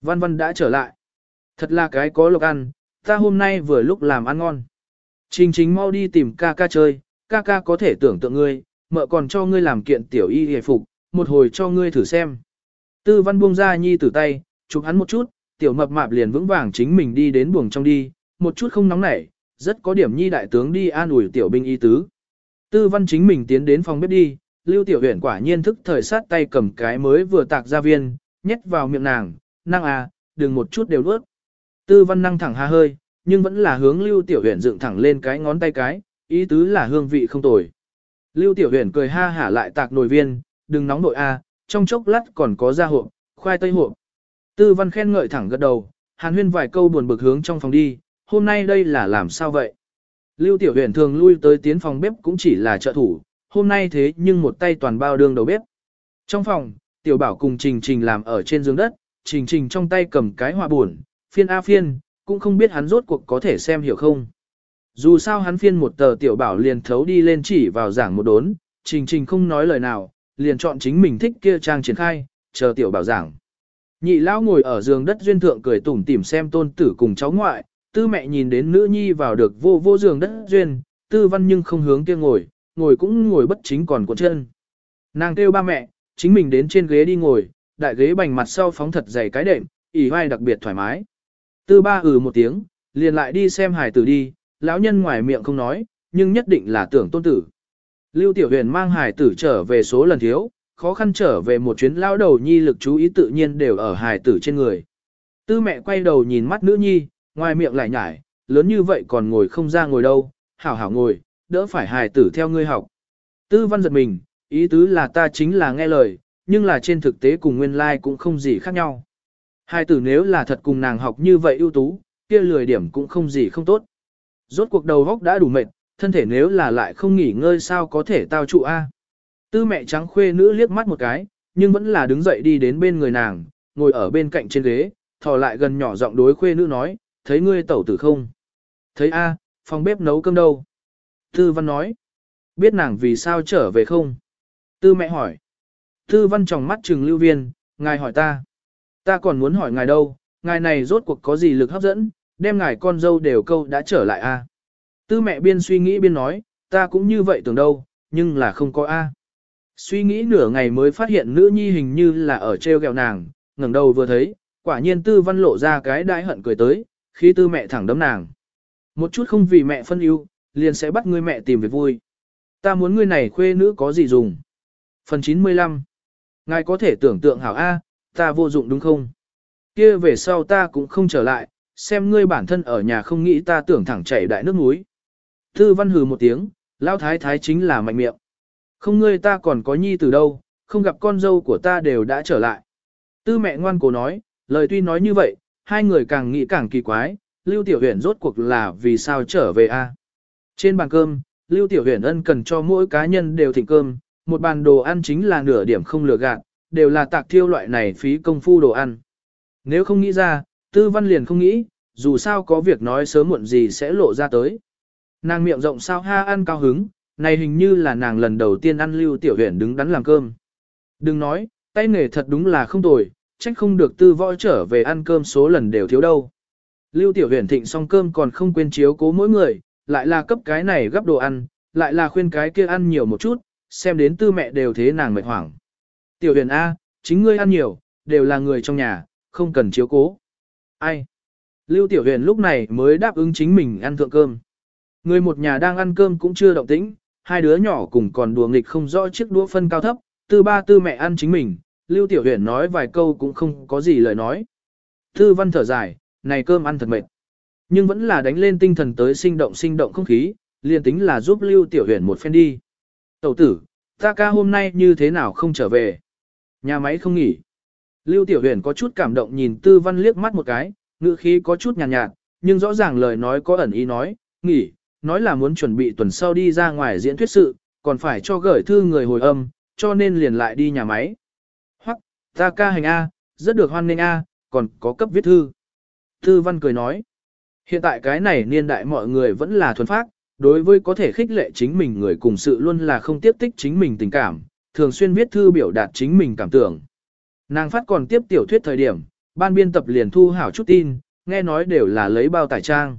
Văn văn đã trở lại. Thật là cái có lộc ăn, ta hôm nay vừa lúc làm ăn ngon. Trình chính mau đi tìm ca ca chơi, ca ca có thể tưởng tượng ngươi, mợ còn cho ngươi làm kiện tiểu y hề phục, một hồi cho ngươi thử xem. Tư văn buông ra nhi tử tay, chụp hắn một chút, tiểu mập mạp liền vững vàng chính mình đi đến buồng trong đi, một chút không nóng nảy, rất có điểm nhi đại tướng đi an ủi tiểu binh y tứ. Tư văn chính mình tiến đến phòng bếp đi, lưu tiểu huyện quả nhiên thức thời sát tay cầm cái mới vừa tạc ra viên, nhét vào miệng nàng, năng à, đừng một chút đều nuốt. Tư văn năng thẳng ha hơi, nhưng vẫn là hướng Lưu Tiểu Huyền dựng thẳng lên cái ngón tay cái, ý tứ là hương vị không tồi. Lưu Tiểu Huyền cười ha hả lại tạc nồi viên, đừng nóng nội a, trong chốc lát còn có da hộp, khoai tây hộp. Tư văn khen ngợi thẳng gật đầu, hàn huyên vài câu buồn bực hướng trong phòng đi, hôm nay đây là làm sao vậy? Lưu Tiểu Huyền thường lui tới tiến phòng bếp cũng chỉ là trợ thủ, hôm nay thế nhưng một tay toàn bao đương đầu bếp. Trong phòng, Tiểu Bảo cùng Trình Trình làm ở trên giường đất, Trình Trình trong tay cầm cái hòa buồn, phiên a phiên, cũng không biết hắn rốt cuộc có thể xem hiểu không. Dù sao hắn phiên một tờ tiểu bảo liền thấu đi lên chỉ vào giảng một đốn, trình trình không nói lời nào, liền chọn chính mình thích kia trang triển khai, chờ tiểu bảo giảng. Nhị lão ngồi ở giường đất duyên thượng cười tủm tỉm xem tôn tử cùng cháu ngoại, tư mẹ nhìn đến nữ nhi vào được vô vô giường đất duyên, tư văn nhưng không hướng kia ngồi, ngồi cũng ngồi bất chính còn cuộn chân. Nàng kêu ba mẹ, chính mình đến trên ghế đi ngồi, đại ghế bành mặt sau phóng thật dày cái đệm, ỉ vai đặc biệt thoải mái. Tư ba ừ một tiếng, liền lại đi xem hài tử đi, lão nhân ngoài miệng không nói, nhưng nhất định là tưởng tôn tử. Lưu Tiểu Huyền mang hài tử trở về số lần thiếu, khó khăn trở về một chuyến lao đầu nhi lực chú ý tự nhiên đều ở hài tử trên người. Tư mẹ quay đầu nhìn mắt nữ nhi, ngoài miệng lại nhải, lớn như vậy còn ngồi không ra ngồi đâu, hảo hảo ngồi, đỡ phải hài tử theo ngươi học. Tư văn giật mình, ý tứ là ta chính là nghe lời, nhưng là trên thực tế cùng nguyên lai like cũng không gì khác nhau. Hai tử nếu là thật cùng nàng học như vậy ưu tú, kia lười điểm cũng không gì không tốt. Rốt cuộc đầu góc đã đủ mệt, thân thể nếu là lại không nghỉ ngơi sao có thể tao trụ a? Tư mẹ trắng khuê nữ liếc mắt một cái, nhưng vẫn là đứng dậy đi đến bên người nàng, ngồi ở bên cạnh trên ghế, thò lại gần nhỏ giọng đối khuê nữ nói, thấy ngươi tẩu tử không? Thấy a, phòng bếp nấu cơm đâu? Tư văn nói, biết nàng vì sao trở về không? Tư mẹ hỏi. Tư văn tròng mắt trừng lưu viên, ngài hỏi ta. Ta còn muốn hỏi ngài đâu, ngài này rốt cuộc có gì lực hấp dẫn, đem ngài con dâu đều câu đã trở lại a. Tư mẹ biên suy nghĩ biên nói, ta cũng như vậy tưởng đâu, nhưng là không có a. Suy nghĩ nửa ngày mới phát hiện nữ nhi hình như là ở treo gẹo nàng, ngẩng đầu vừa thấy, quả nhiên tư văn lộ ra cái đại hận cười tới, khi tư mẹ thẳng đấm nàng. Một chút không vì mẹ phân ưu, liền sẽ bắt ngươi mẹ tìm việc vui. Ta muốn ngươi này khuê nữ có gì dùng. Phần 95 Ngài có thể tưởng tượng hảo A, ta vô dụng đúng không? kia về sau ta cũng không trở lại, xem ngươi bản thân ở nhà không nghĩ ta tưởng thẳng chảy đại nước núi. Tư văn hừ một tiếng, lao thái thái chính là mạnh miệng. Không ngươi ta còn có nhi từ đâu, không gặp con dâu của ta đều đã trở lại. Tư mẹ ngoan cố nói, lời tuy nói như vậy, hai người càng nghĩ càng kỳ quái, Lưu Tiểu Huyền rốt cuộc là vì sao trở về a? Trên bàn cơm, Lưu Tiểu Huyền ân cần cho mỗi cá nhân đều thịnh cơm, một bàn đồ ăn chính là nửa điểm không lừa gạt, đều là tạc thiêu loại này phí công phu đồ ăn. Nếu không nghĩ ra, Tư Văn liền không nghĩ, dù sao có việc nói sớm muộn gì sẽ lộ ra tới. Nàng miệng rộng sao ha ăn cao hứng, này hình như là nàng lần đầu tiên ăn Lưu Tiểu Huyền đứng đắn làm cơm. Đừng nói, tay nghề thật đúng là không tồi, trách không được tư võ trở về ăn cơm số lần đều thiếu đâu. Lưu Tiểu Huyền thịnh xong cơm còn không quên chiếu cố mỗi người, lại là cấp cái này gấp đồ ăn, lại là khuyên cái kia ăn nhiều một chút, xem đến tư mẹ đều thế nàng mệt hoảng. Tiểu Huyền A, chính ngươi ăn nhiều, đều là người trong nhà, không cần chiếu cố. Ai? Lưu Tiểu Huyền lúc này mới đáp ứng chính mình ăn thượng cơm. Người một nhà đang ăn cơm cũng chưa động tĩnh, hai đứa nhỏ cùng còn đùa nghịch không rõ chiếc đũa phân cao thấp, tư ba tư mẹ ăn chính mình, Lưu Tiểu Huyền nói vài câu cũng không có gì lời nói. Tư văn thở dài, này cơm ăn thật mệt. Nhưng vẫn là đánh lên tinh thần tới sinh động sinh động không khí, liền tính là giúp Lưu Tiểu Huyền một phen đi. Tẩu tử, ta ca hôm nay như thế nào không trở về? Nhà máy không nghỉ. Lưu Tiểu Huyền có chút cảm động nhìn Tư Văn liếc mắt một cái, ngữ khí có chút nhàn nhạt, nhạt, nhưng rõ ràng lời nói có ẩn ý nói, nghỉ, nói là muốn chuẩn bị tuần sau đi ra ngoài diễn thuyết sự, còn phải cho gửi thư người hồi âm, cho nên liền lại đi nhà máy. Hoặc, ta ca hành A, rất được hoan nghênh A, còn có cấp viết thư. Tư văn cười nói, hiện tại cái này niên đại mọi người vẫn là thuần phác, đối với có thể khích lệ chính mình người cùng sự luôn là không tiếp tích chính mình tình cảm, thường xuyên viết thư biểu đạt chính mình cảm tưởng. Nàng phát còn tiếp tiểu thuyết thời điểm, ban biên tập liền thu hảo chút tin, nghe nói đều là lấy bao tải trang.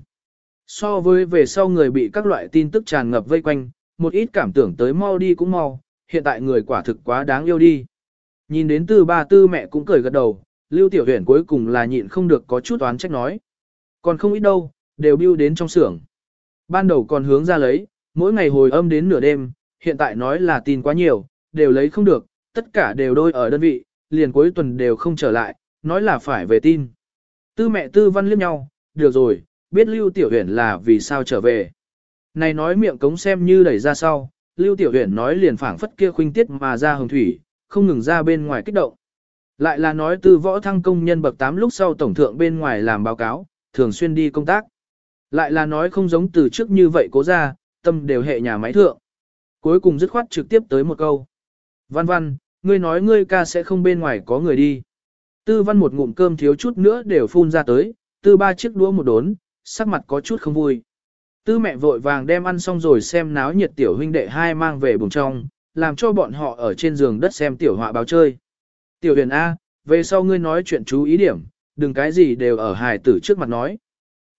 So với về sau người bị các loại tin tức tràn ngập vây quanh, một ít cảm tưởng tới mau đi cũng mau, hiện tại người quả thực quá đáng yêu đi. Nhìn đến tư ba tư mẹ cũng cười gật đầu, lưu tiểu huyền cuối cùng là nhịn không được có chút oán trách nói. Còn không ít đâu, đều bưu đến trong xưởng. Ban đầu còn hướng ra lấy, mỗi ngày hồi âm đến nửa đêm, hiện tại nói là tin quá nhiều, đều lấy không được, tất cả đều đôi ở đơn vị, liền cuối tuần đều không trở lại, nói là phải về tin. Tư mẹ tư văn liếc nhau, được rồi, biết Lưu Tiểu Huyền là vì sao trở về. Này nói miệng cống xem như đẩy ra sau, Lưu Tiểu Huyền nói liền phảng phất kia khuynh tiết mà ra hồng thủy, không ngừng ra bên ngoài kích động. Lại là nói từ võ thăng công nhân bậc 8 lúc sau tổng thượng bên ngoài làm báo cáo, thường xuyên đi công tác. Lại là nói không giống từ trước như vậy cố ra, tâm đều hệ nhà máy thượng. Cuối cùng dứt khoát trực tiếp tới một câu. Văn văn, ngươi nói ngươi ca sẽ không bên ngoài có người đi. Tư văn một ngụm cơm thiếu chút nữa đều phun ra tới, tư ba chiếc đũa một đốn, sắc mặt có chút không vui. Tư mẹ vội vàng đem ăn xong rồi xem náo nhiệt tiểu huynh đệ hai mang về bùng trong, làm cho bọn họ ở trên giường đất xem tiểu họa báo chơi. Tiểu huyền A, về sau ngươi nói chuyện chú ý điểm, đừng cái gì đều ở hài tử trước mặt nói.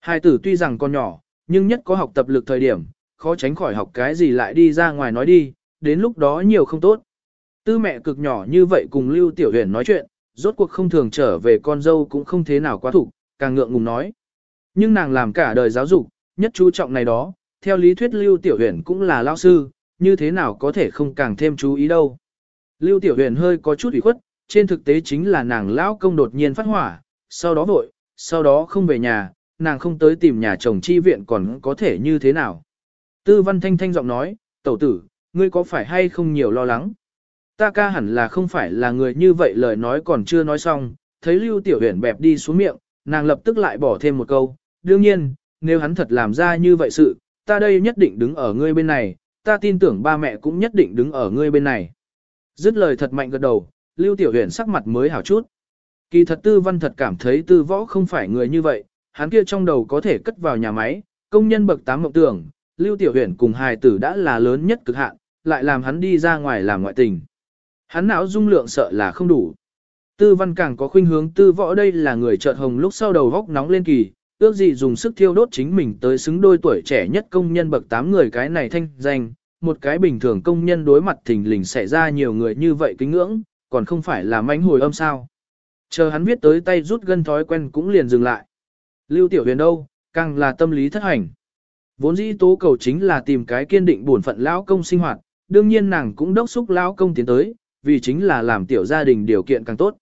Hài tử tuy rằng còn nhỏ, nhưng nhất có học tập lực thời điểm, khó tránh khỏi học cái gì lại đi ra ngoài nói đi, đến lúc đó nhiều không tốt. Tư mẹ cực nhỏ như vậy cùng Lưu Tiểu Huyền nói chuyện, rốt cuộc không thường trở về con dâu cũng không thế nào quá thủ, càng ngượng ngùng nói. Nhưng nàng làm cả đời giáo dục, nhất chú trọng này đó, theo lý thuyết Lưu Tiểu Huyền cũng là lao sư, như thế nào có thể không càng thêm chú ý đâu. Lưu Tiểu Huyền hơi có chút ủy khuất, trên thực tế chính là nàng lão công đột nhiên phát hỏa, sau đó vội, sau đó không về nhà, nàng không tới tìm nhà chồng chi viện còn có thể như thế nào. Tư văn thanh thanh giọng nói, tẩu tử, ngươi có phải hay không nhiều lo lắng? Ta ca hẳn là không phải là người như vậy lời nói còn chưa nói xong, thấy Lưu Tiểu Huyền bẹp đi xuống miệng, nàng lập tức lại bỏ thêm một câu, đương nhiên, nếu hắn thật làm ra như vậy sự, ta đây nhất định đứng ở ngươi bên này, ta tin tưởng ba mẹ cũng nhất định đứng ở ngươi bên này. Dứt lời thật mạnh gật đầu, Lưu Tiểu Huyền sắc mặt mới hảo chút. Kỳ thật tư văn thật cảm thấy tư võ không phải người như vậy, hắn kia trong đầu có thể cất vào nhà máy, công nhân bậc tám mộng tưởng, Lưu Tiểu Huyền cùng hài tử đã là lớn nhất cực hạn, lại làm hắn đi ra ngoài làm ngoại tình. Hắn não dung lượng sợ là không đủ. Tư văn càng có khuynh hướng tư võ đây là người chợt hồng lúc sau đầu góc nóng lên kỳ, ước gì dùng sức thiêu đốt chính mình tới xứng đôi tuổi trẻ nhất công nhân bậc 8 người cái này thanh danh, một cái bình thường công nhân đối mặt thình lình xảy ra nhiều người như vậy kính ngưỡng, còn không phải là mánh hồi âm sao. Chờ hắn viết tới tay rút gân thói quen cũng liền dừng lại. Lưu Tiểu Huyền đâu, càng là tâm lý thất hành. Vốn dĩ tố cầu chính là tìm cái kiên định bổn phận lão công sinh hoạt, đương nhiên nàng cũng đốc xúc lão công tiến tới, vì chính là làm tiểu gia đình điều kiện càng tốt.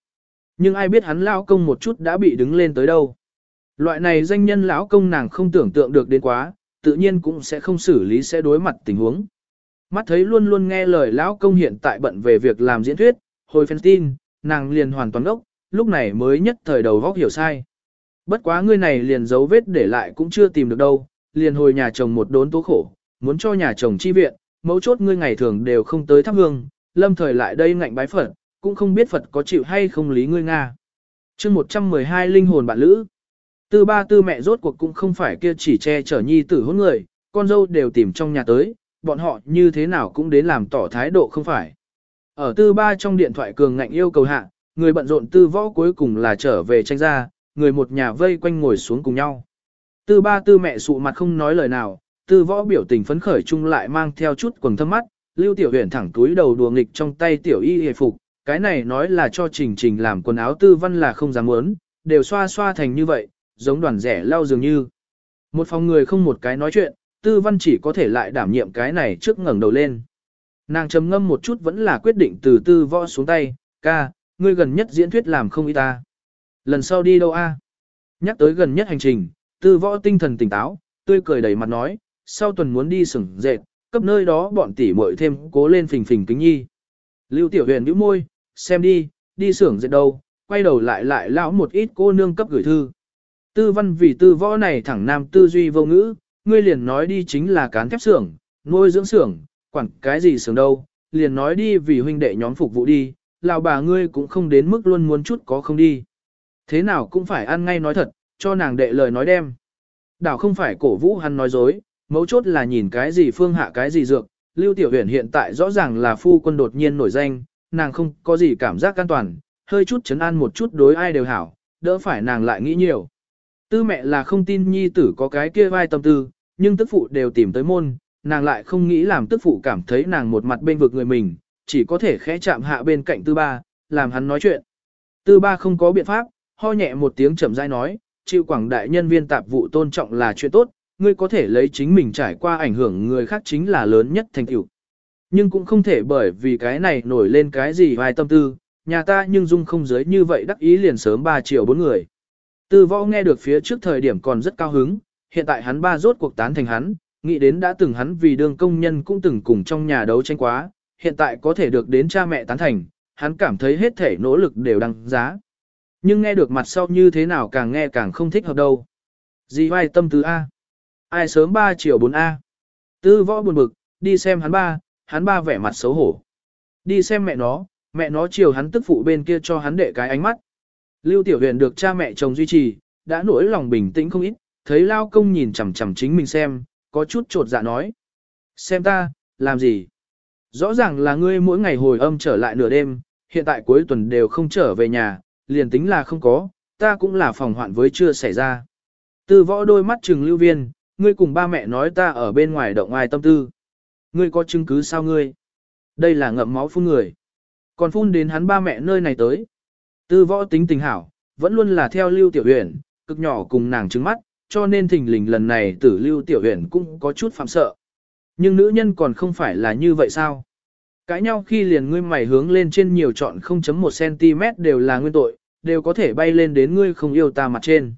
Nhưng ai biết hắn lão công một chút đã bị đứng lên tới đâu. Loại này danh nhân lão công nàng không tưởng tượng được đến quá, tự nhiên cũng sẽ không xử lý sẽ đối mặt tình huống. Mắt thấy luôn luôn nghe lời lão công hiện tại bận về việc làm diễn thuyết, hồi phèn tin, nàng liền hoàn toàn ốc, lúc này mới nhất thời đầu góc hiểu sai. Bất quá ngươi này liền dấu vết để lại cũng chưa tìm được đâu, liền hồi nhà chồng một đốn tố khổ, muốn cho nhà chồng chi viện, mấu chốt ngươi ngày thường đều không tới thắp hương, lâm thời lại đây ngạnh bái Phật, cũng không biết Phật có chịu hay không lý ngươi Nga. chương 112 linh hồn bạn lữ. Tư ba tư mẹ rốt cuộc cũng không phải kia chỉ che chở nhi tử hôn người, con dâu đều tìm trong nhà tới, bọn họ như thế nào cũng đến làm tỏ thái độ không phải. Ở tư ba trong điện thoại cường ngạnh yêu cầu hạ, người bận rộn tư võ cuối cùng là trở về tranh ra, người một nhà vây quanh ngồi xuống cùng nhau. Tư ba tư mẹ sụ mặt không nói lời nào, tư võ biểu tình phấn khởi chung lại mang theo chút quần thâm mắt, lưu tiểu huyền thẳng túi đầu đùa nghịch trong tay tiểu y hề phục, cái này nói là cho trình trình làm quần áo tư văn là không dám muốn, đều xoa xoa thành như vậy, giống đoàn rẻ lau dường như. Một phòng người không một cái nói chuyện, tư văn chỉ có thể lại đảm nhiệm cái này trước ngẩng đầu lên. Nàng trầm ngâm một chút vẫn là quyết định từ tư võ xuống tay, ca, ngươi gần nhất diễn thuyết làm không ý ta. Lần sau đi đâu a? Nhắc tới gần nhất hành trình, tư võ tinh thần tỉnh táo, tươi cười đầy mặt nói, sau tuần muốn đi sừng dệt, cấp nơi đó bọn tỷ muội thêm cố lên phình phình kính nhi. Lưu tiểu huyền nhíu môi, xem đi, đi xưởng dệt đâu, quay đầu lại lại lão một ít cô nương cấp gửi thư. Tư văn vì tư võ này thẳng nam tư duy vô ngữ, ngươi liền nói đi chính là cán thép xưởng, nuôi dưỡng xưởng, quản cái gì xưởng đâu, liền nói đi vì huynh đệ nhóm phục vụ đi, lão bà ngươi cũng không đến mức luôn muốn chút có không đi. Thế nào cũng phải ăn ngay nói thật, cho nàng đệ lời nói đem. Đảo không phải cổ vũ hắn nói dối, mấu chốt là nhìn cái gì phương hạ cái gì dược, Lưu Tiểu Huyền hiện tại rõ ràng là phu quân đột nhiên nổi danh, nàng không có gì cảm giác an toàn, hơi chút chấn an một chút đối ai đều hảo, đỡ phải nàng lại nghĩ nhiều. Tư mẹ là không tin nhi tử có cái kia vai tâm tư, nhưng tức phụ đều tìm tới môn, nàng lại không nghĩ làm tức phụ cảm thấy nàng một mặt bên vực người mình, chỉ có thể khẽ chạm hạ bên cạnh tư ba, làm hắn nói chuyện. Tư ba không có biện pháp, ho nhẹ một tiếng chậm rãi nói, chịu quảng đại nhân viên tạp vụ tôn trọng là chuyện tốt, ngươi có thể lấy chính mình trải qua ảnh hưởng người khác chính là lớn nhất thành tựu. Nhưng cũng không thể bởi vì cái này nổi lên cái gì vài tâm tư, nhà ta nhưng dung không giới như vậy đắc ý liền sớm 3 triệu bốn người. Tư võ nghe được phía trước thời điểm còn rất cao hứng, hiện tại hắn ba rốt cuộc tán thành hắn, nghĩ đến đã từng hắn vì đương công nhân cũng từng cùng trong nhà đấu tranh quá, hiện tại có thể được đến cha mẹ tán thành, hắn cảm thấy hết thể nỗ lực đều đăng giá. Nhưng nghe được mặt sau như thế nào càng nghe càng không thích hợp đâu. Gì vai tâm tư A? Ai sớm 3 triệu 4A? Tư võ buồn bực, đi xem hắn ba, hắn ba vẻ mặt xấu hổ. Đi xem mẹ nó, mẹ nó chiều hắn tức phụ bên kia cho hắn đệ cái ánh mắt. Lưu Tiểu Huyền được cha mẹ chồng duy trì, đã nỗi lòng bình tĩnh không ít, thấy Lao Công nhìn chằm chằm chính mình xem, có chút trột dạ nói. Xem ta, làm gì? Rõ ràng là ngươi mỗi ngày hồi âm trở lại nửa đêm, hiện tại cuối tuần đều không trở về nhà, liền tính là không có, ta cũng là phòng hoạn với chưa xảy ra. Tư võ đôi mắt trừng lưu viên, ngươi cùng ba mẹ nói ta ở bên ngoài động ai tâm tư. Ngươi có chứng cứ sao ngươi? Đây là ngậm máu phun người. Còn phun đến hắn ba mẹ nơi này tới. Tư võ tính tình hảo, vẫn luôn là theo lưu tiểu huyền, cực nhỏ cùng nàng trứng mắt, cho nên thình lình lần này tử lưu tiểu huyền cũng có chút phạm sợ. Nhưng nữ nhân còn không phải là như vậy sao? Cãi nhau khi liền ngươi mày hướng lên trên nhiều chọn 0.1cm đều là nguyên tội, đều có thể bay lên đến ngươi không yêu ta mặt trên.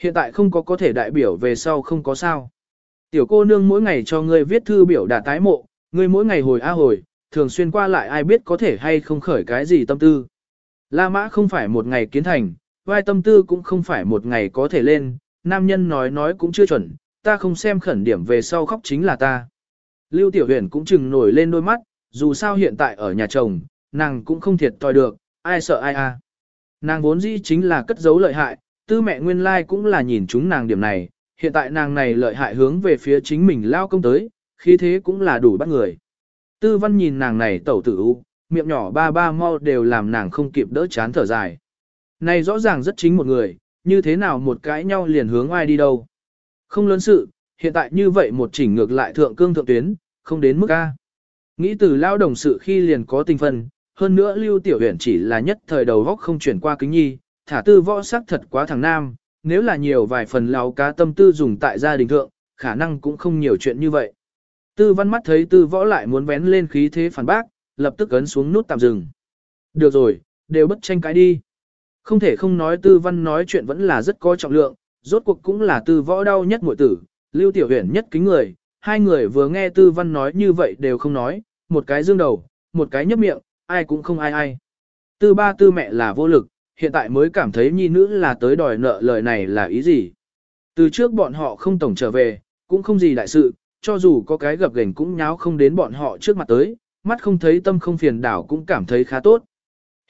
Hiện tại không có có thể đại biểu về sau không có sao. Tiểu cô nương mỗi ngày cho ngươi viết thư biểu đạt tái mộ, ngươi mỗi ngày hồi a hồi, thường xuyên qua lại ai biết có thể hay không khởi cái gì tâm tư. La mã không phải một ngày kiến thành, vai tâm tư cũng không phải một ngày có thể lên, nam nhân nói nói cũng chưa chuẩn, ta không xem khẩn điểm về sau khóc chính là ta. Lưu Tiểu Huyền cũng chừng nổi lên đôi mắt, dù sao hiện tại ở nhà chồng, nàng cũng không thiệt tòi được, ai sợ ai à. Nàng vốn dĩ chính là cất giấu lợi hại, tư mẹ nguyên lai cũng là nhìn chúng nàng điểm này, hiện tại nàng này lợi hại hướng về phía chính mình lao công tới, khí thế cũng là đủ bắt người. Tư văn nhìn nàng này tẩu tử u, miệng nhỏ ba ba mau đều làm nàng không kịp đỡ chán thở dài. Này rõ ràng rất chính một người, như thế nào một cãi nhau liền hướng ai đi đâu. Không lớn sự, hiện tại như vậy một chỉnh ngược lại thượng cương thượng tuyến, không đến mức A. Nghĩ từ lao đồng sự khi liền có tình phân, hơn nữa lưu tiểu huyện chỉ là nhất thời đầu góc không chuyển qua kính nhi, thả tư võ sắc thật quá thằng nam, nếu là nhiều vài phần láo cá tâm tư dùng tại gia đình thượng, khả năng cũng không nhiều chuyện như vậy. Tư văn mắt thấy tư võ lại muốn vén lên khí thế phản bác, lập tức ấn xuống nút tạm dừng. Được rồi, đều bất tranh cãi đi. Không thể không nói tư văn nói chuyện vẫn là rất có trọng lượng, rốt cuộc cũng là tư võ đau nhất muội tử, lưu tiểu huyền nhất kính người, hai người vừa nghe tư văn nói như vậy đều không nói, một cái dương đầu, một cái nhấp miệng, ai cũng không ai ai. Tư ba tư mẹ là vô lực, hiện tại mới cảm thấy nhi nữ là tới đòi nợ lời này là ý gì. Từ trước bọn họ không tổng trở về, cũng không gì đại sự, cho dù có cái gặp gành cũng nháo không đến bọn họ trước mặt tới, mắt không thấy tâm không phiền đảo cũng cảm thấy khá tốt.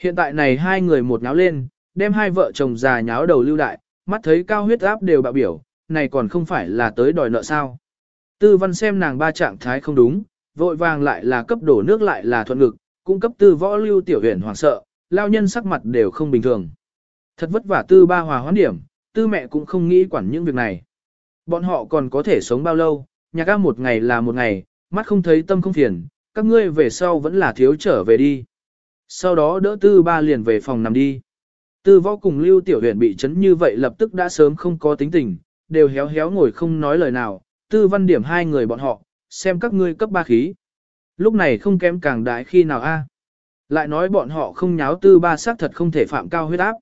Hiện tại này hai người một nháo lên, đem hai vợ chồng già nháo đầu lưu đại, mắt thấy cao huyết áp đều bạo biểu, này còn không phải là tới đòi nợ sao. Tư văn xem nàng ba trạng thái không đúng, vội vàng lại là cấp đổ nước lại là thuận ngực, cung cấp tư võ lưu tiểu huyền hoảng sợ, lao nhân sắc mặt đều không bình thường. Thật vất vả tư ba hòa hoãn điểm, tư mẹ cũng không nghĩ quản những việc này. Bọn họ còn có thể sống bao lâu, nhà ca một ngày là một ngày, mắt không thấy tâm không phiền, các ngươi về sau vẫn là thiếu trở về đi. Sau đó đỡ tư ba liền về phòng nằm đi. Tư võ cùng lưu tiểu huyền bị chấn như vậy lập tức đã sớm không có tính tình, đều héo héo ngồi không nói lời nào, tư văn điểm hai người bọn họ, xem các ngươi cấp ba khí. Lúc này không kém càng đại khi nào a lại nói bọn họ không nháo tư ba xác thật không thể phạm cao huyết áp.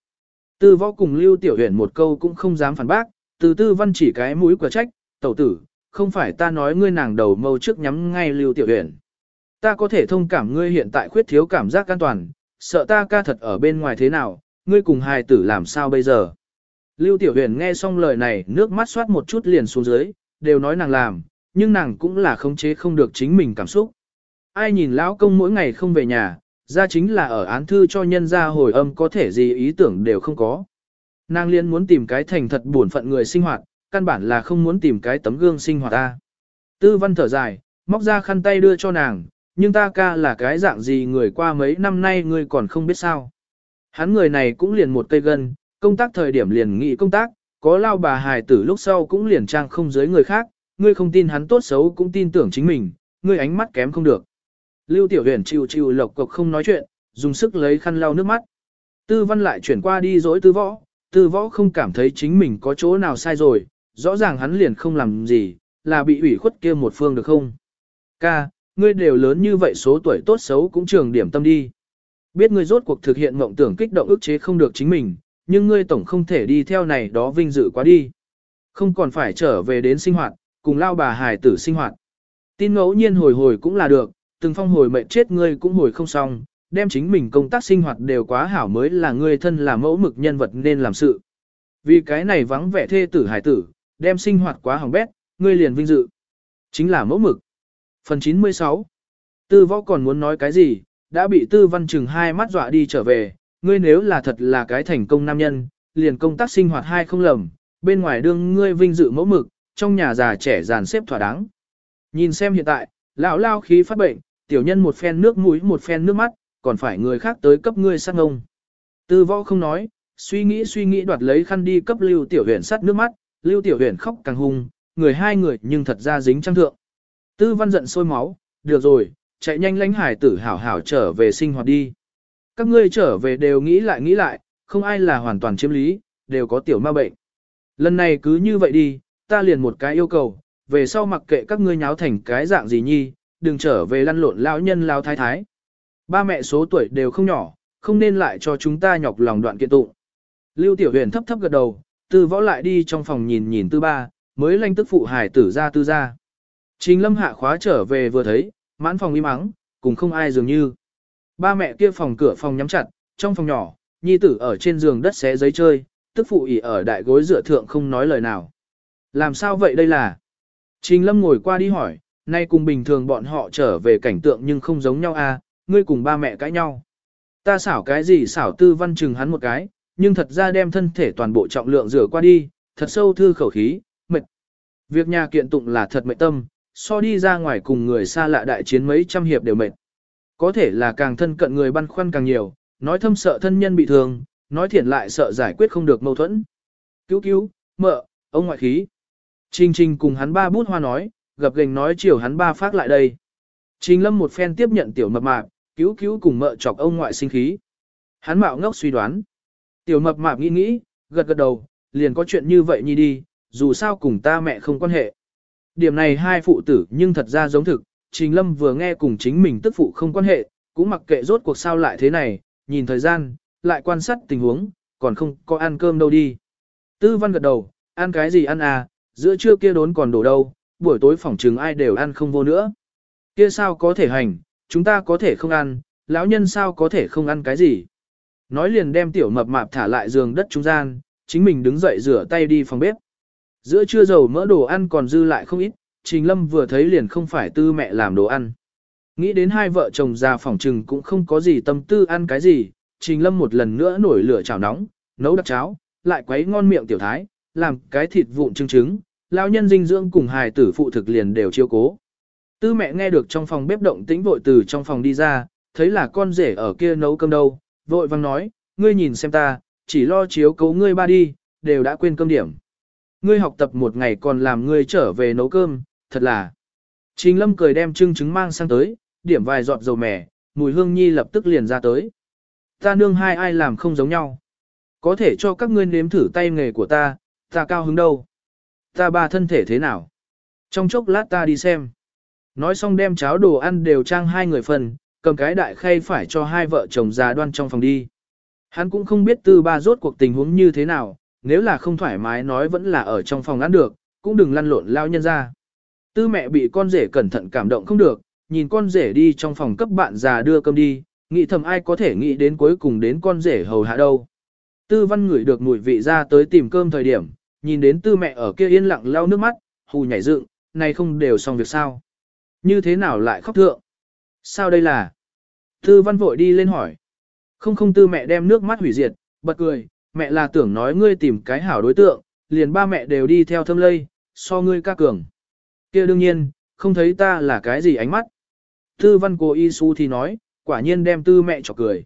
Tư võ cùng lưu tiểu huyền một câu cũng không dám phản bác, từ tư văn chỉ cái mũi của trách, tẩu tử, không phải ta nói ngươi nàng đầu mâu trước nhắm ngay lưu tiểu huyền. Ta có thể thông cảm ngươi hiện tại khuyết thiếu cảm giác an toàn, sợ ta ca thật ở bên ngoài thế nào, ngươi cùng hài tử làm sao bây giờ. Lưu Tiểu Huyền nghe xong lời này nước mắt xoát một chút liền xuống dưới, đều nói nàng làm, nhưng nàng cũng là khống chế không được chính mình cảm xúc. Ai nhìn lão công mỗi ngày không về nhà, ra chính là ở án thư cho nhân ra hồi âm có thể gì ý tưởng đều không có. Nàng liên muốn tìm cái thành thật buồn phận người sinh hoạt, căn bản là không muốn tìm cái tấm gương sinh hoạt ta. Tư văn thở dài, móc ra khăn tay đưa cho nàng, nhưng ta ca là cái dạng gì người qua mấy năm nay ngươi còn không biết sao. Hắn người này cũng liền một cây gân, công tác thời điểm liền nghị công tác, có lao bà hài tử lúc sau cũng liền trang không giới người khác, ngươi không tin hắn tốt xấu cũng tin tưởng chính mình, ngươi ánh mắt kém không được. Lưu Tiểu Huyền chịu chịu lộc cộc không nói chuyện, dùng sức lấy khăn lau nước mắt. Tư văn lại chuyển qua đi dối tư võ, tư võ không cảm thấy chính mình có chỗ nào sai rồi, rõ ràng hắn liền không làm gì, là bị ủy khuất kia một phương được không? Ca, ngươi đều lớn như vậy số tuổi tốt xấu cũng trường điểm tâm đi. Biết ngươi rốt cuộc thực hiện mộng tưởng kích động ức chế không được chính mình, nhưng ngươi tổng không thể đi theo này đó vinh dự quá đi. Không còn phải trở về đến sinh hoạt, cùng lao bà hài tử sinh hoạt. Tin ngẫu nhiên hồi hồi cũng là được, từng phong hồi mệnh chết ngươi cũng hồi không xong, đem chính mình công tác sinh hoạt đều quá hảo mới là ngươi thân là mẫu mực nhân vật nên làm sự. Vì cái này vắng vẻ thê tử hải tử, đem sinh hoạt quá hỏng bét, ngươi liền vinh dự. Chính là mẫu mực. Phần 96 Tư võ còn muốn nói cái gì, đã bị tư văn chừng hai mắt dọa đi trở về, ngươi nếu là thật là cái thành công nam nhân, liền công tác sinh hoạt hai không lầm, bên ngoài đương ngươi vinh dự mẫu mực, trong nhà già trẻ dàn xếp thỏa đáng. Nhìn xem hiện tại, lão lao khí phát bệnh, tiểu nhân một phen nước mũi một phen nước mắt, còn phải người khác tới cấp ngươi sát ngông. Tư võ không nói, suy nghĩ suy nghĩ đoạt lấy khăn đi cấp lưu tiểu huyền sắt nước mắt, lưu tiểu huyền khóc càng hung, người hai người nhưng thật ra dính trang thượng. Tư văn giận sôi máu, được rồi, chạy nhanh lánh hải tử hảo hảo trở về sinh hoạt đi. Các ngươi trở về đều nghĩ lại nghĩ lại, không ai là hoàn toàn chiếm lý, đều có tiểu ma bệnh. Lần này cứ như vậy đi, ta liền một cái yêu cầu, về sau mặc kệ các ngươi nháo thành cái dạng gì nhi, đừng trở về lăn lộn lão nhân lao thái thái. Ba mẹ số tuổi đều không nhỏ, không nên lại cho chúng ta nhọc lòng đoạn kiện tụng. Lưu Tiểu Huyền thấp thấp gật đầu, tư võ lại đi trong phòng nhìn nhìn tư ba, mới lanh tức phụ hải tử ra tư ra. Trình lâm hạ khóa trở về vừa thấy, mãn phòng im mắng cùng không ai dường như. Ba mẹ kia phòng cửa phòng nhắm chặt, trong phòng nhỏ, nhi tử ở trên giường đất xé giấy chơi, tức phụ ỉ ở đại gối dựa thượng không nói lời nào. Làm sao vậy đây là? Trình Lâm ngồi qua đi hỏi, nay cùng bình thường bọn họ trở về cảnh tượng nhưng không giống nhau à, ngươi cùng ba mẹ cãi nhau. Ta xảo cái gì xảo tư văn chừng hắn một cái, nhưng thật ra đem thân thể toàn bộ trọng lượng rửa qua đi, thật sâu thư khẩu khí, mệt. Việc nhà kiện tụng là thật mệt tâm, so đi ra ngoài cùng người xa lạ đại chiến mấy trăm hiệp đều mệt. Có thể là càng thân cận người băn khoăn càng nhiều, nói thâm sợ thân nhân bị thương, nói thiện lại sợ giải quyết không được mâu thuẫn. Cứu cứu, mợ, ông ngoại khí. Trình trình cùng hắn ba bút hoa nói, gặp gành nói chiều hắn ba phát lại đây. Trình lâm một phen tiếp nhận tiểu mập mạp, cứu cứu cùng mợ chọc ông ngoại sinh khí. Hắn mạo ngốc suy đoán. Tiểu mập mạp nghĩ nghĩ, gật gật đầu, liền có chuyện như vậy nhi đi, dù sao cùng ta mẹ không quan hệ. Điểm này hai phụ tử nhưng thật ra giống thực, Trình Lâm vừa nghe cùng chính mình tức phụ không quan hệ, cũng mặc kệ rốt cuộc sao lại thế này, nhìn thời gian, lại quan sát tình huống, còn không có ăn cơm đâu đi. Tư văn gật đầu, ăn cái gì ăn à, giữa trưa kia đốn còn đổ đâu, buổi tối phòng trừng ai đều ăn không vô nữa. Kia sao có thể hành, chúng ta có thể không ăn, lão nhân sao có thể không ăn cái gì. Nói liền đem tiểu mập mạp thả lại giường đất trung gian, chính mình đứng dậy rửa tay đi phòng bếp. Giữa trưa dầu mỡ đồ ăn còn dư lại không ít, Trình Lâm vừa thấy liền không phải tư mẹ làm đồ ăn. Nghĩ đến hai vợ chồng già phòng trừng cũng không có gì tâm tư ăn cái gì, Trình Lâm một lần nữa nổi lửa chảo nóng, nấu đặc cháo, lại quấy ngon miệng tiểu thái, làm cái thịt vụn trứng trứng, lao nhân dinh dưỡng cùng hài tử phụ thực liền đều chiêu cố. Tư mẹ nghe được trong phòng bếp động tĩnh vội từ trong phòng đi ra, thấy là con rể ở kia nấu cơm đâu, vội vang nói, ngươi nhìn xem ta, chỉ lo chiếu cố ngươi ba đi, đều đã quên cơm điểm. Ngươi học tập một ngày còn làm ngươi trở về nấu cơm, thật là. Trình lâm cười đem trưng trứng mang sang tới, điểm vài giọt dầu mè, mùi hương nhi lập tức liền ra tới. Ta nương hai ai làm không giống nhau. Có thể cho các ngươi nếm thử tay nghề của ta, ta cao hứng đâu. Ta ba thân thể thế nào? Trong chốc lát ta đi xem. Nói xong đem cháo đồ ăn đều trang hai người phần, cầm cái đại khay phải cho hai vợ chồng già đoan trong phòng đi. Hắn cũng không biết tư ba rốt cuộc tình huống như thế nào, nếu là không thoải mái nói vẫn là ở trong phòng ăn được, cũng đừng lăn lộn lao nhân ra. Tư mẹ bị con rể cẩn thận cảm động không được, nhìn con rể đi trong phòng cấp bạn già đưa cơm đi, nghĩ thầm ai có thể nghĩ đến cuối cùng đến con rể hầu hạ đâu. Tư văn ngửi được mùi vị ra tới tìm cơm thời điểm, nhìn đến tư mẹ ở kia yên lặng lau nước mắt, hù nhảy dựng, này không đều xong việc sao. Như thế nào lại khóc thượng? Sao đây là? Tư văn vội đi lên hỏi. Không không tư mẹ đem nước mắt hủy diệt, bật cười, mẹ là tưởng nói ngươi tìm cái hảo đối tượng, liền ba mẹ đều đi theo thâm lây, so ngươi ca cường. kia đương nhiên, không thấy ta là cái gì ánh mắt. Tư văn cô y su thì nói, quả nhiên đem tư mẹ chọc cười.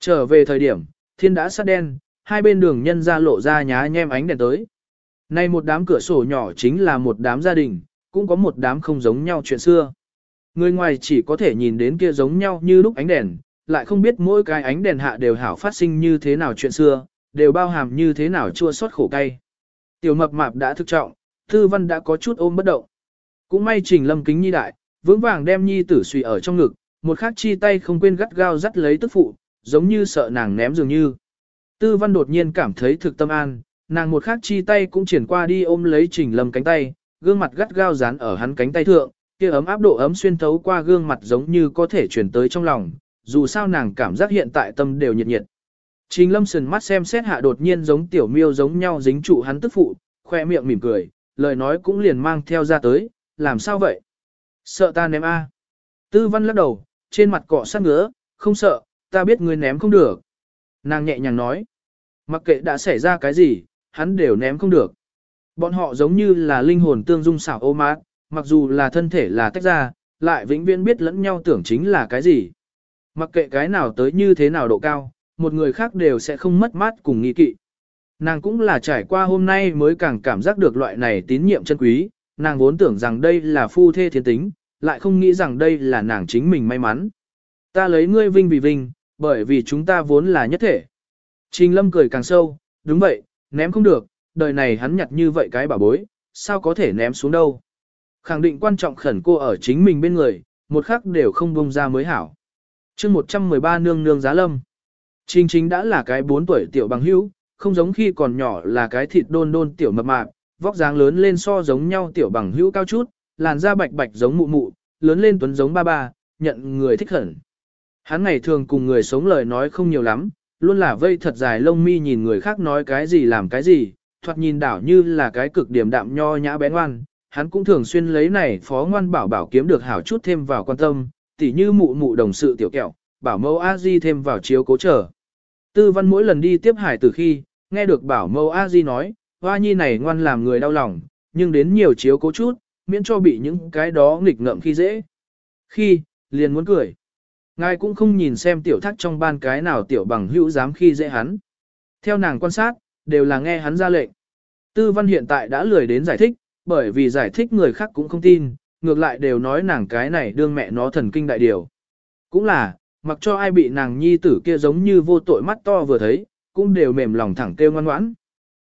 Trở về thời điểm, thiên đã sát đen, hai bên đường nhân ra lộ ra nhá nhem ánh đèn tới. Nay một đám cửa sổ nhỏ chính là một đám gia đình, cũng có một đám không giống nhau chuyện xưa. Người ngoài chỉ có thể nhìn đến kia giống nhau như lúc ánh đèn, lại không biết mỗi cái ánh đèn hạ đều hảo phát sinh như thế nào chuyện xưa, đều bao hàm như thế nào chua xót khổ cay. Tiểu mập mạp đã thực trọng, thư văn đã có chút ôm bất động. Cũng may trình lâm kính nhi đại, vững vàng đem nhi tử suy ở trong ngực, một khắc chi tay không quên gắt gao dắt lấy tức phụ, giống như sợ nàng ném dường như. Tư văn đột nhiên cảm thấy thực tâm an, nàng một khắc chi tay cũng triển qua đi ôm lấy trình lâm cánh tay, gương mặt gắt gao dán ở hắn cánh tay thượng, kia ấm áp độ ấm xuyên thấu qua gương mặt giống như có thể chuyển tới trong lòng, dù sao nàng cảm giác hiện tại tâm đều nhiệt nhiệt. Trình lâm sườn mắt xem xét hạ đột nhiên giống tiểu miêu giống nhau dính trụ hắn tức phụ, khoe miệng mỉm cười, lời nói cũng liền mang theo ra tới, làm sao vậy? Sợ ta ném A. Tư văn lắc đầu, trên mặt cọ sát ngứa, không sợ, ta biết ngươi ném không được. Nàng nhẹ nhàng nói, mặc kệ đã xảy ra cái gì, hắn đều ném không được. Bọn họ giống như là linh hồn tương dung xảo ô mát, mặc dù là thân thể là tách ra, lại vĩnh viễn biết lẫn nhau tưởng chính là cái gì. Mặc kệ cái nào tới như thế nào độ cao, một người khác đều sẽ không mất mát cùng nghi kỵ. Nàng cũng là trải qua hôm nay mới càng cảm giác được loại này tín nhiệm chân quý, nàng vốn tưởng rằng đây là phu thê thiên tính, lại không nghĩ rằng đây là nàng chính mình may mắn. Ta lấy ngươi vinh vì vinh, bởi vì chúng ta vốn là nhất thể. Trình lâm cười càng sâu, đúng vậy, ném không được, đời này hắn nhặt như vậy cái bảo bối, sao có thể ném xuống đâu. Khẳng định quan trọng khẩn cô ở chính mình bên người, một khắc đều không bông ra mới hảo. chương 113 nương nương giá lâm. Trình chính đã là cái 4 tuổi tiểu bằng hữu, không giống khi còn nhỏ là cái thịt đôn đôn tiểu mập mạp, vóc dáng lớn lên so giống nhau tiểu bằng hữu cao chút, làn da bạch bạch giống mụ mụ, lớn lên tuấn giống ba ba, nhận người thích hẳn. Hắn ngày thường cùng người sống lời nói không nhiều lắm, luôn là vây thật dài lông mi nhìn người khác nói cái gì làm cái gì, thoạt nhìn đảo như là cái cực điểm đạm nho nhã bé ngoan, hắn cũng thường xuyên lấy này phó ngoan bảo bảo kiếm được hảo chút thêm vào quan tâm, tỉ như mụ mụ đồng sự tiểu kẹo, bảo mẫu a di thêm vào chiếu cố trở. Tư văn mỗi lần đi tiếp hải từ khi, nghe được bảo mẫu a di nói, hoa nhi này ngoan làm người đau lòng, nhưng đến nhiều chiếu cố chút, miễn cho bị những cái đó nghịch ngợm khi dễ. Khi, liền muốn cười. Ngài cũng không nhìn xem tiểu thác trong ban cái nào tiểu bằng hữu dám khi dễ hắn. Theo nàng quan sát, đều là nghe hắn ra lệnh. Tư văn hiện tại đã lười đến giải thích, bởi vì giải thích người khác cũng không tin, ngược lại đều nói nàng cái này đương mẹ nó thần kinh đại điều. Cũng là, mặc cho ai bị nàng nhi tử kia giống như vô tội mắt to vừa thấy, cũng đều mềm lòng thẳng kêu ngoan ngoãn.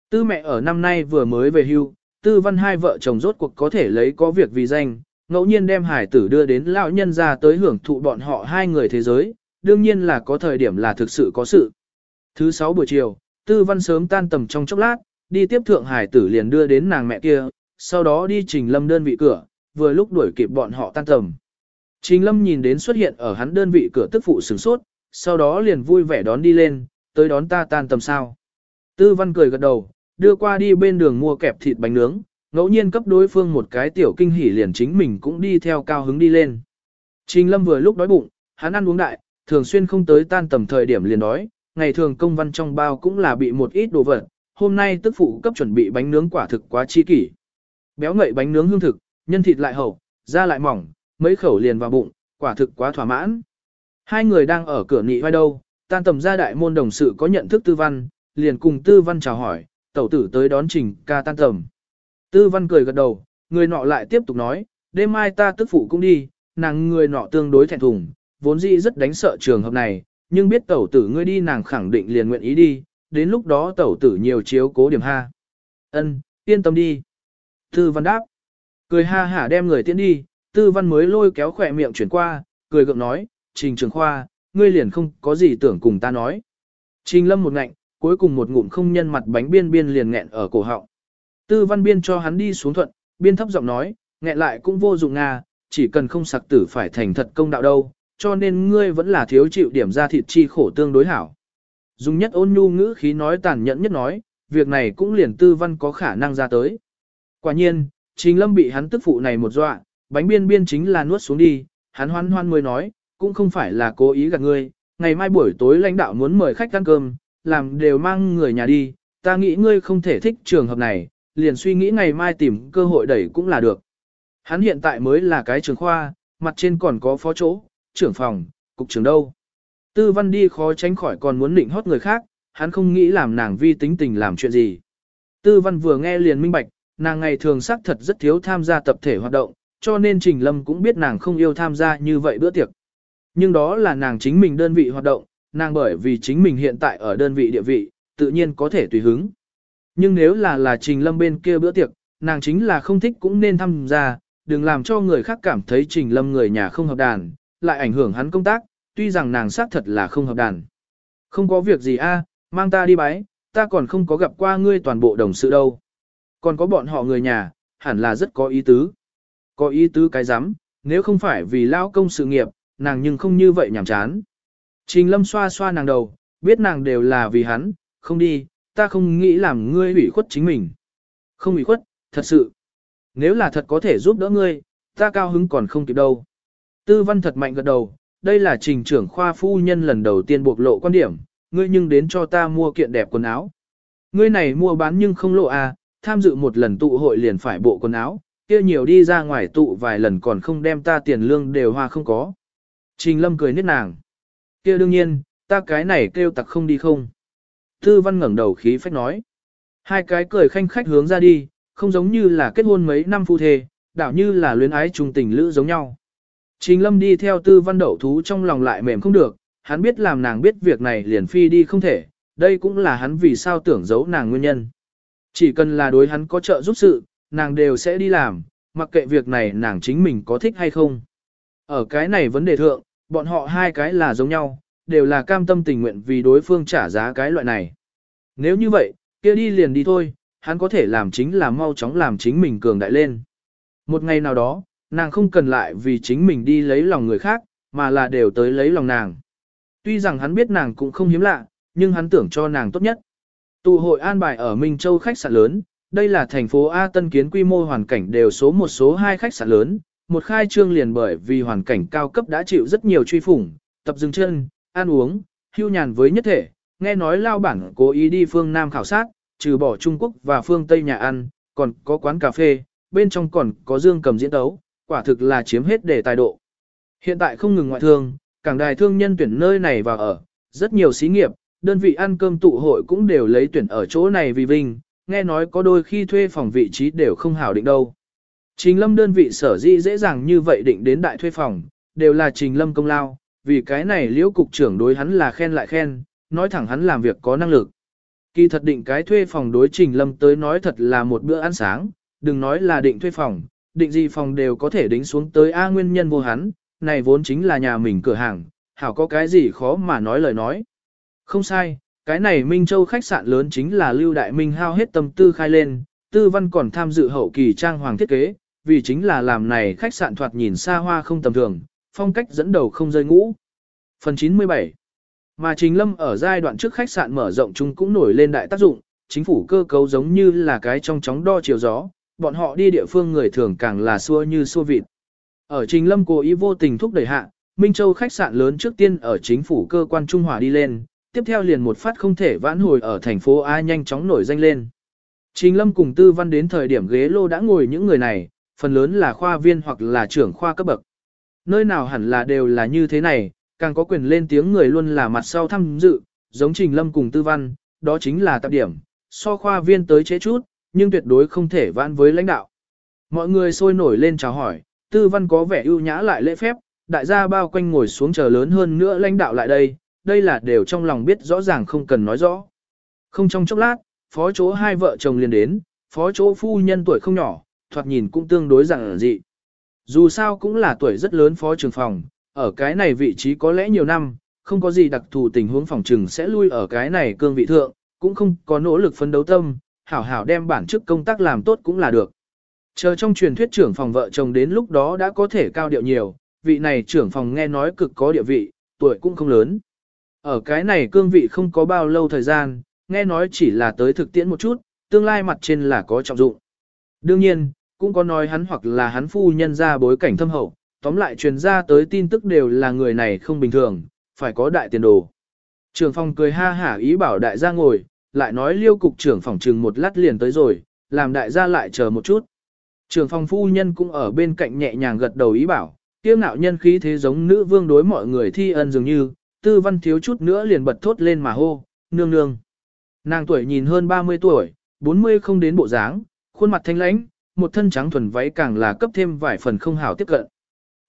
Tư mẹ ở năm nay vừa mới về hưu, tư văn hai vợ chồng rốt cuộc có thể lấy có việc vì danh, ngẫu nhiên đem hải tử đưa đến lão nhân ra tới hưởng thụ bọn họ hai người thế giới, đương nhiên là có thời điểm là thực sự có sự. Thứ sáu buổi chiều, tư văn sớm tan tầm trong chốc lát, đi tiếp thượng hải tử liền đưa đến nàng mẹ kia, sau đó đi trình lâm đơn vị cửa, vừa lúc đuổi kịp bọn họ tan tầm. Trình lâm nhìn đến xuất hiện ở hắn đơn vị cửa tức phụ sửng sốt, sau đó liền vui vẻ đón đi lên, tới đón ta tan tầm sao. Tư văn cười gật đầu, đưa qua đi bên đường mua kẹp thịt bánh nướng, ngẫu nhiên cấp đối phương một cái tiểu kinh hỉ liền chính mình cũng đi theo cao hứng đi lên. Trình lâm vừa lúc đói bụng, hắn ăn uống đại, thường xuyên không tới tan tầm thời điểm liền đói, ngày thường công văn trong bao cũng là bị một ít đồ vật, hôm nay tức phụ cấp chuẩn bị bánh nướng quả thực quá chi kỷ. Béo ngậy bánh nướng hương thực, nhân thịt lại hậu, da lại mỏng, mấy khẩu liền vào bụng, quả thực quá thỏa mãn. Hai người đang ở cửa nghị vai đâu, tan tầm ra đại môn đồng sự có nhận thức tư văn, liền cùng tư văn chào hỏi, tẩu tử tới đón trình ca tan tầm. Tư văn cười gật đầu, người nọ lại tiếp tục nói, đêm mai ta tức phụ cũng đi, nàng người nọ tương đối thẹn thùng, vốn dĩ rất đánh sợ trường hợp này, nhưng biết tẩu tử ngươi đi nàng khẳng định liền nguyện ý đi, đến lúc đó tẩu tử nhiều chiếu cố điểm ha. Ân, yên tâm đi. Tư văn đáp. Cười ha hả đem người tiến đi, tư văn mới lôi kéo khỏe miệng chuyển qua, cười gượng nói, trình trường khoa, ngươi liền không có gì tưởng cùng ta nói. Trình lâm một ngạnh, cuối cùng một ngụm không nhân mặt bánh biên biên liền nghẹn ở cổ họng. Tư văn biên cho hắn đi xuống thuận, biên thấp giọng nói, nghẹn lại cũng vô dụng nga, chỉ cần không sặc tử phải thành thật công đạo đâu, cho nên ngươi vẫn là thiếu chịu điểm ra thịt chi khổ tương đối hảo. Dùng nhất ôn nhu ngữ khí nói tàn nhẫn nhất nói, việc này cũng liền tư văn có khả năng ra tới. Quả nhiên, Trình Lâm bị hắn tức phụ này một dọa, bánh biên biên chính là nuốt xuống đi, hắn hoan hoan mới nói, cũng không phải là cố ý gạt ngươi, ngày mai buổi tối lãnh đạo muốn mời khách ăn cơm, làm đều mang người nhà đi, ta nghĩ ngươi không thể thích trường hợp này, liền suy nghĩ ngày mai tìm cơ hội đẩy cũng là được. Hắn hiện tại mới là cái trường khoa, mặt trên còn có phó chỗ, trưởng phòng, cục trưởng đâu. Tư văn đi khó tránh khỏi còn muốn định hót người khác, hắn không nghĩ làm nàng vi tính tình làm chuyện gì. Tư văn vừa nghe liền minh bạch, nàng ngày thường xác thật rất thiếu tham gia tập thể hoạt động, cho nên Trình Lâm cũng biết nàng không yêu tham gia như vậy bữa tiệc. Nhưng đó là nàng chính mình đơn vị hoạt động, nàng bởi vì chính mình hiện tại ở đơn vị địa vị, tự nhiên có thể tùy hứng. Nhưng nếu là là Trình Lâm bên kia bữa tiệc, nàng chính là không thích cũng nên tham gia, đừng làm cho người khác cảm thấy Trình Lâm người nhà không hợp đàn, lại ảnh hưởng hắn công tác, tuy rằng nàng xác thật là không hợp đàn. Không có việc gì a, mang ta đi bái, ta còn không có gặp qua ngươi toàn bộ đồng sự đâu. Còn có bọn họ người nhà, hẳn là rất có ý tứ. Có ý tứ cái rắm nếu không phải vì lao công sự nghiệp, nàng nhưng không như vậy nhảm chán. Trình lâm xoa xoa nàng đầu, biết nàng đều là vì hắn, không đi, ta không nghĩ làm ngươi ủy khuất chính mình. Không ủy khuất, thật sự. Nếu là thật có thể giúp đỡ ngươi, ta cao hứng còn không kịp đâu. Tư văn thật mạnh gật đầu, đây là trình trưởng khoa phu nhân lần đầu tiên bộc lộ quan điểm, ngươi nhưng đến cho ta mua kiện đẹp quần áo. Ngươi này mua bán nhưng không lộ à, tham dự một lần tụ hội liền phải bộ quần áo, kia nhiều đi ra ngoài tụ vài lần còn không đem ta tiền lương đều hoa không có. Trình lâm cười nít nàng. kia đương nhiên, ta cái này kêu tặc không đi không. Tư văn ngẩng đầu khí phách nói. Hai cái cười khanh khách hướng ra đi, không giống như là kết hôn mấy năm phu thê, đảo như là luyến ái trung tình lữ giống nhau. Trình lâm đi theo tư văn đậu thú trong lòng lại mềm không được, hắn biết làm nàng biết việc này liền phi đi không thể, đây cũng là hắn vì sao tưởng giấu nàng nguyên nhân. Chỉ cần là đối hắn có trợ giúp sự, nàng đều sẽ đi làm, mặc kệ việc này nàng chính mình có thích hay không. Ở cái này vấn đề thượng, bọn họ hai cái là giống nhau, đều là cam tâm tình nguyện vì đối phương trả giá cái loại này. Nếu như vậy, kia đi liền đi thôi, hắn có thể làm chính là mau chóng làm chính mình cường đại lên. Một ngày nào đó, nàng không cần lại vì chính mình đi lấy lòng người khác, mà là đều tới lấy lòng nàng. Tuy rằng hắn biết nàng cũng không hiếm lạ, nhưng hắn tưởng cho nàng tốt nhất. Tụ hội an bài ở Minh Châu khách sạn lớn, đây là thành phố A Tân kiến quy mô hoàn cảnh đều số một số hai khách sạn lớn, một khai trương liền bởi vì hoàn cảnh cao cấp đã chịu rất nhiều truy phủng, tập dừng chân, ăn uống, hưu nhàn với nhất thể, nghe nói lao bản cố ý đi phương Nam khảo sát, trừ bỏ Trung Quốc và phương Tây nhà ăn, còn có quán cà phê, bên trong còn có dương cầm diễn tấu, quả thực là chiếm hết để tài độ. Hiện tại không ngừng ngoại thương, cảng đài thương nhân tuyển nơi này vào ở, rất nhiều xí nghiệp, đơn vị ăn cơm tụ hội cũng đều lấy tuyển ở chỗ này vì vinh, nghe nói có đôi khi thuê phòng vị trí đều không hảo định đâu. Trình lâm đơn vị sở di dễ dàng như vậy định đến đại thuê phòng, đều là trình lâm công lao, vì cái này liễu cục trưởng đối hắn là khen lại khen, nói thẳng hắn làm việc có năng lực. Kỳ thật định cái thuê phòng đối trình lâm tới nói thật là một bữa ăn sáng, đừng nói là định thuê phòng, định gì phòng đều có thể đính xuống tới A nguyên nhân vô hắn, này vốn chính là nhà mình cửa hàng, hảo có cái gì khó mà nói lời nói. Không sai, cái này Minh Châu khách sạn lớn chính là Lưu Đại Minh hao hết tâm tư khai lên, tư văn còn tham dự hậu kỳ trang hoàng thiết kế, vì chính là làm này khách sạn thoạt nhìn xa hoa không tầm thường, phong cách dẫn đầu không rơi ngũ. Phần 97 Mà Trình Lâm ở giai đoạn trước khách sạn mở rộng chung cũng nổi lên đại tác dụng, chính phủ cơ cấu giống như là cái trong chóng đo chiều gió, bọn họ đi địa phương người thường càng là xua như xua vịt. Ở Trình Lâm cố ý vô tình thúc đẩy hạ, Minh Châu khách sạn lớn trước tiên ở chính phủ cơ quan Trung Hòa đi lên, tiếp theo liền một phát không thể vãn hồi ở thành phố A nhanh chóng nổi danh lên. Trình Lâm cùng Tư Văn đến thời điểm ghế lô đã ngồi những người này, phần lớn là khoa viên hoặc là trưởng khoa cấp bậc. Nơi nào hẳn là đều là như thế này, càng có quyền lên tiếng người luôn là mặt sau tham dự, giống Trình Lâm cùng Tư Văn, đó chính là tập điểm, so khoa viên tới chế chút, nhưng tuyệt đối không thể vãn với lãnh đạo. Mọi người sôi nổi lên chào hỏi, Tư Văn có vẻ ưu nhã lại lễ phép, đại gia bao quanh ngồi xuống chờ lớn hơn nữa lãnh đạo lại đây, đây là đều trong lòng biết rõ ràng không cần nói rõ. Không trong chốc lát, phó chỗ hai vợ chồng liền đến, phó chỗ phu nhân tuổi không nhỏ, thoạt nhìn cũng tương đối rằng dị. Dù sao cũng là tuổi rất lớn phó trưởng phòng, ở cái này vị trí có lẽ nhiều năm, không có gì đặc thù tình huống phòng trừng sẽ lui ở cái này cương vị thượng, cũng không có nỗ lực phấn đấu tâm, hảo hảo đem bản chức công tác làm tốt cũng là được. Chờ trong truyền thuyết trưởng phòng vợ chồng đến lúc đó đã có thể cao điệu nhiều, vị này trưởng phòng nghe nói cực có địa vị, tuổi cũng không lớn. Ở cái này cương vị không có bao lâu thời gian, nghe nói chỉ là tới thực tiễn một chút, tương lai mặt trên là có trọng dụng. Đương nhiên, cũng có nói hắn hoặc là hắn phu nhân ra bối cảnh thâm hậu, tóm lại truyền ra tới tin tức đều là người này không bình thường, phải có đại tiền đồ. Trường phòng cười ha hả ý bảo đại gia ngồi, lại nói liêu cục trưởng phòng trừng một lát liền tới rồi, làm đại gia lại chờ một chút. Trường phòng phu nhân cũng ở bên cạnh nhẹ nhàng gật đầu ý bảo, tiêu ngạo nhân khí thế giống nữ vương đối mọi người thi ân dường như, tư văn thiếu chút nữa liền bật thốt lên mà hô, nương nương. Nàng tuổi nhìn hơn 30 tuổi, 40 không đến bộ dáng, khuôn mặt thanh lãnh, một thân trắng thuần váy càng là cấp thêm vài phần không hảo tiếp cận.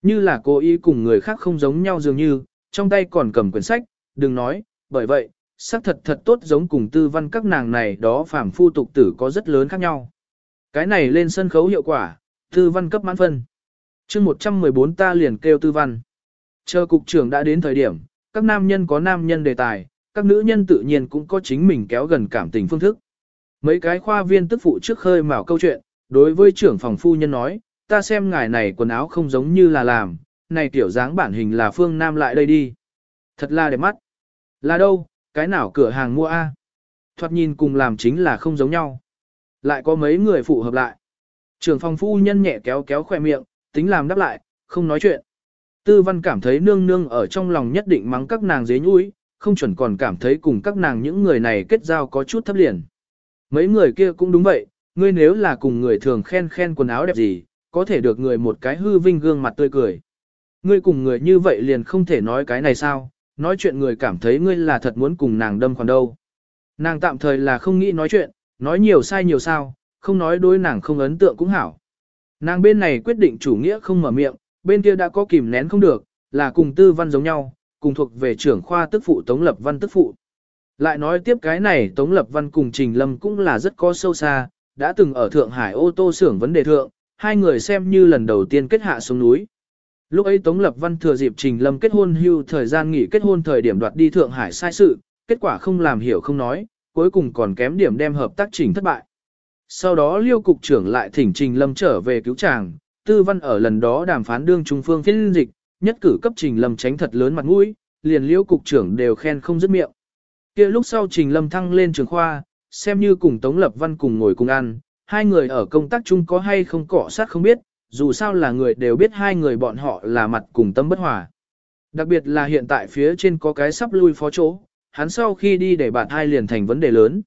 Như là cô ý cùng người khác không giống nhau dường như, trong tay còn cầm quyển sách, đừng nói, bởi vậy, xác thật thật tốt giống cùng tư văn các nàng này đó phàm phu tục tử có rất lớn khác nhau. Cái này lên sân khấu hiệu quả, tư văn cấp mãn phân. chương 114 ta liền kêu tư văn. Chờ cục trưởng đã đến thời điểm, các nam nhân có nam nhân đề tài, các nữ nhân tự nhiên cũng có chính mình kéo gần cảm tình phương thức. Mấy cái khoa viên tức phụ trước khơi mào câu chuyện, đối với trưởng phòng phu nhân nói, ta xem ngài này quần áo không giống như là làm, này tiểu dáng bản hình là phương nam lại đây đi. Thật là đẹp mắt. Là đâu, cái nào cửa hàng mua a? Thoạt nhìn cùng làm chính là không giống nhau. Lại có mấy người phụ hợp lại. Trưởng phòng phu nhân nhẹ kéo kéo khoe miệng, tính làm đáp lại, không nói chuyện. Tư văn cảm thấy nương nương ở trong lòng nhất định mắng các nàng dế nhũi, không chuẩn còn cảm thấy cùng các nàng những người này kết giao có chút thấp liền. Mấy người kia cũng đúng vậy, ngươi nếu là cùng người thường khen khen quần áo đẹp gì, có thể được người một cái hư vinh gương mặt tươi cười. Ngươi cùng người như vậy liền không thể nói cái này sao, nói chuyện người cảm thấy ngươi là thật muốn cùng nàng đâm khoản đâu. Nàng tạm thời là không nghĩ nói chuyện, nói nhiều sai nhiều sao, không nói đối nàng không ấn tượng cũng hảo. Nàng bên này quyết định chủ nghĩa không mở miệng, bên kia đã có kìm nén không được, là cùng tư văn giống nhau, cùng thuộc về trưởng khoa tức phụ Tống Lập Văn tức phụ. Lại nói tiếp cái này Tống Lập Văn cùng Trình Lâm cũng là rất có sâu xa, đã từng ở Thượng Hải ô tô xưởng vấn đề thượng, hai người xem như lần đầu tiên kết hạ xuống núi. Lúc ấy Tống Lập Văn thừa dịp Trình Lâm kết hôn hưu thời gian nghỉ kết hôn thời điểm đoạt đi Thượng Hải sai sự, kết quả không làm hiểu không nói, cuối cùng còn kém điểm đem hợp tác trình thất bại. Sau đó Liêu cục trưởng lại thỉnh Trình Lâm trở về cứu chàng, Tư Văn ở lần đó đàm phán đương trung phương phiên dịch, nhất cử cấp Trình Lâm tránh thật lớn mặt mũi, liền Liêu cục trưởng đều khen không dứt miệng. kia lúc sau Trình Lâm thăng lên trường khoa, xem như cùng Tống Lập Văn cùng ngồi cùng ăn, hai người ở công tác chung có hay không cọ sát không biết, dù sao là người đều biết hai người bọn họ là mặt cùng tâm bất hòa. Đặc biệt là hiện tại phía trên có cái sắp lui phó chỗ, hắn sau khi đi để bạn hai liền thành vấn đề lớn.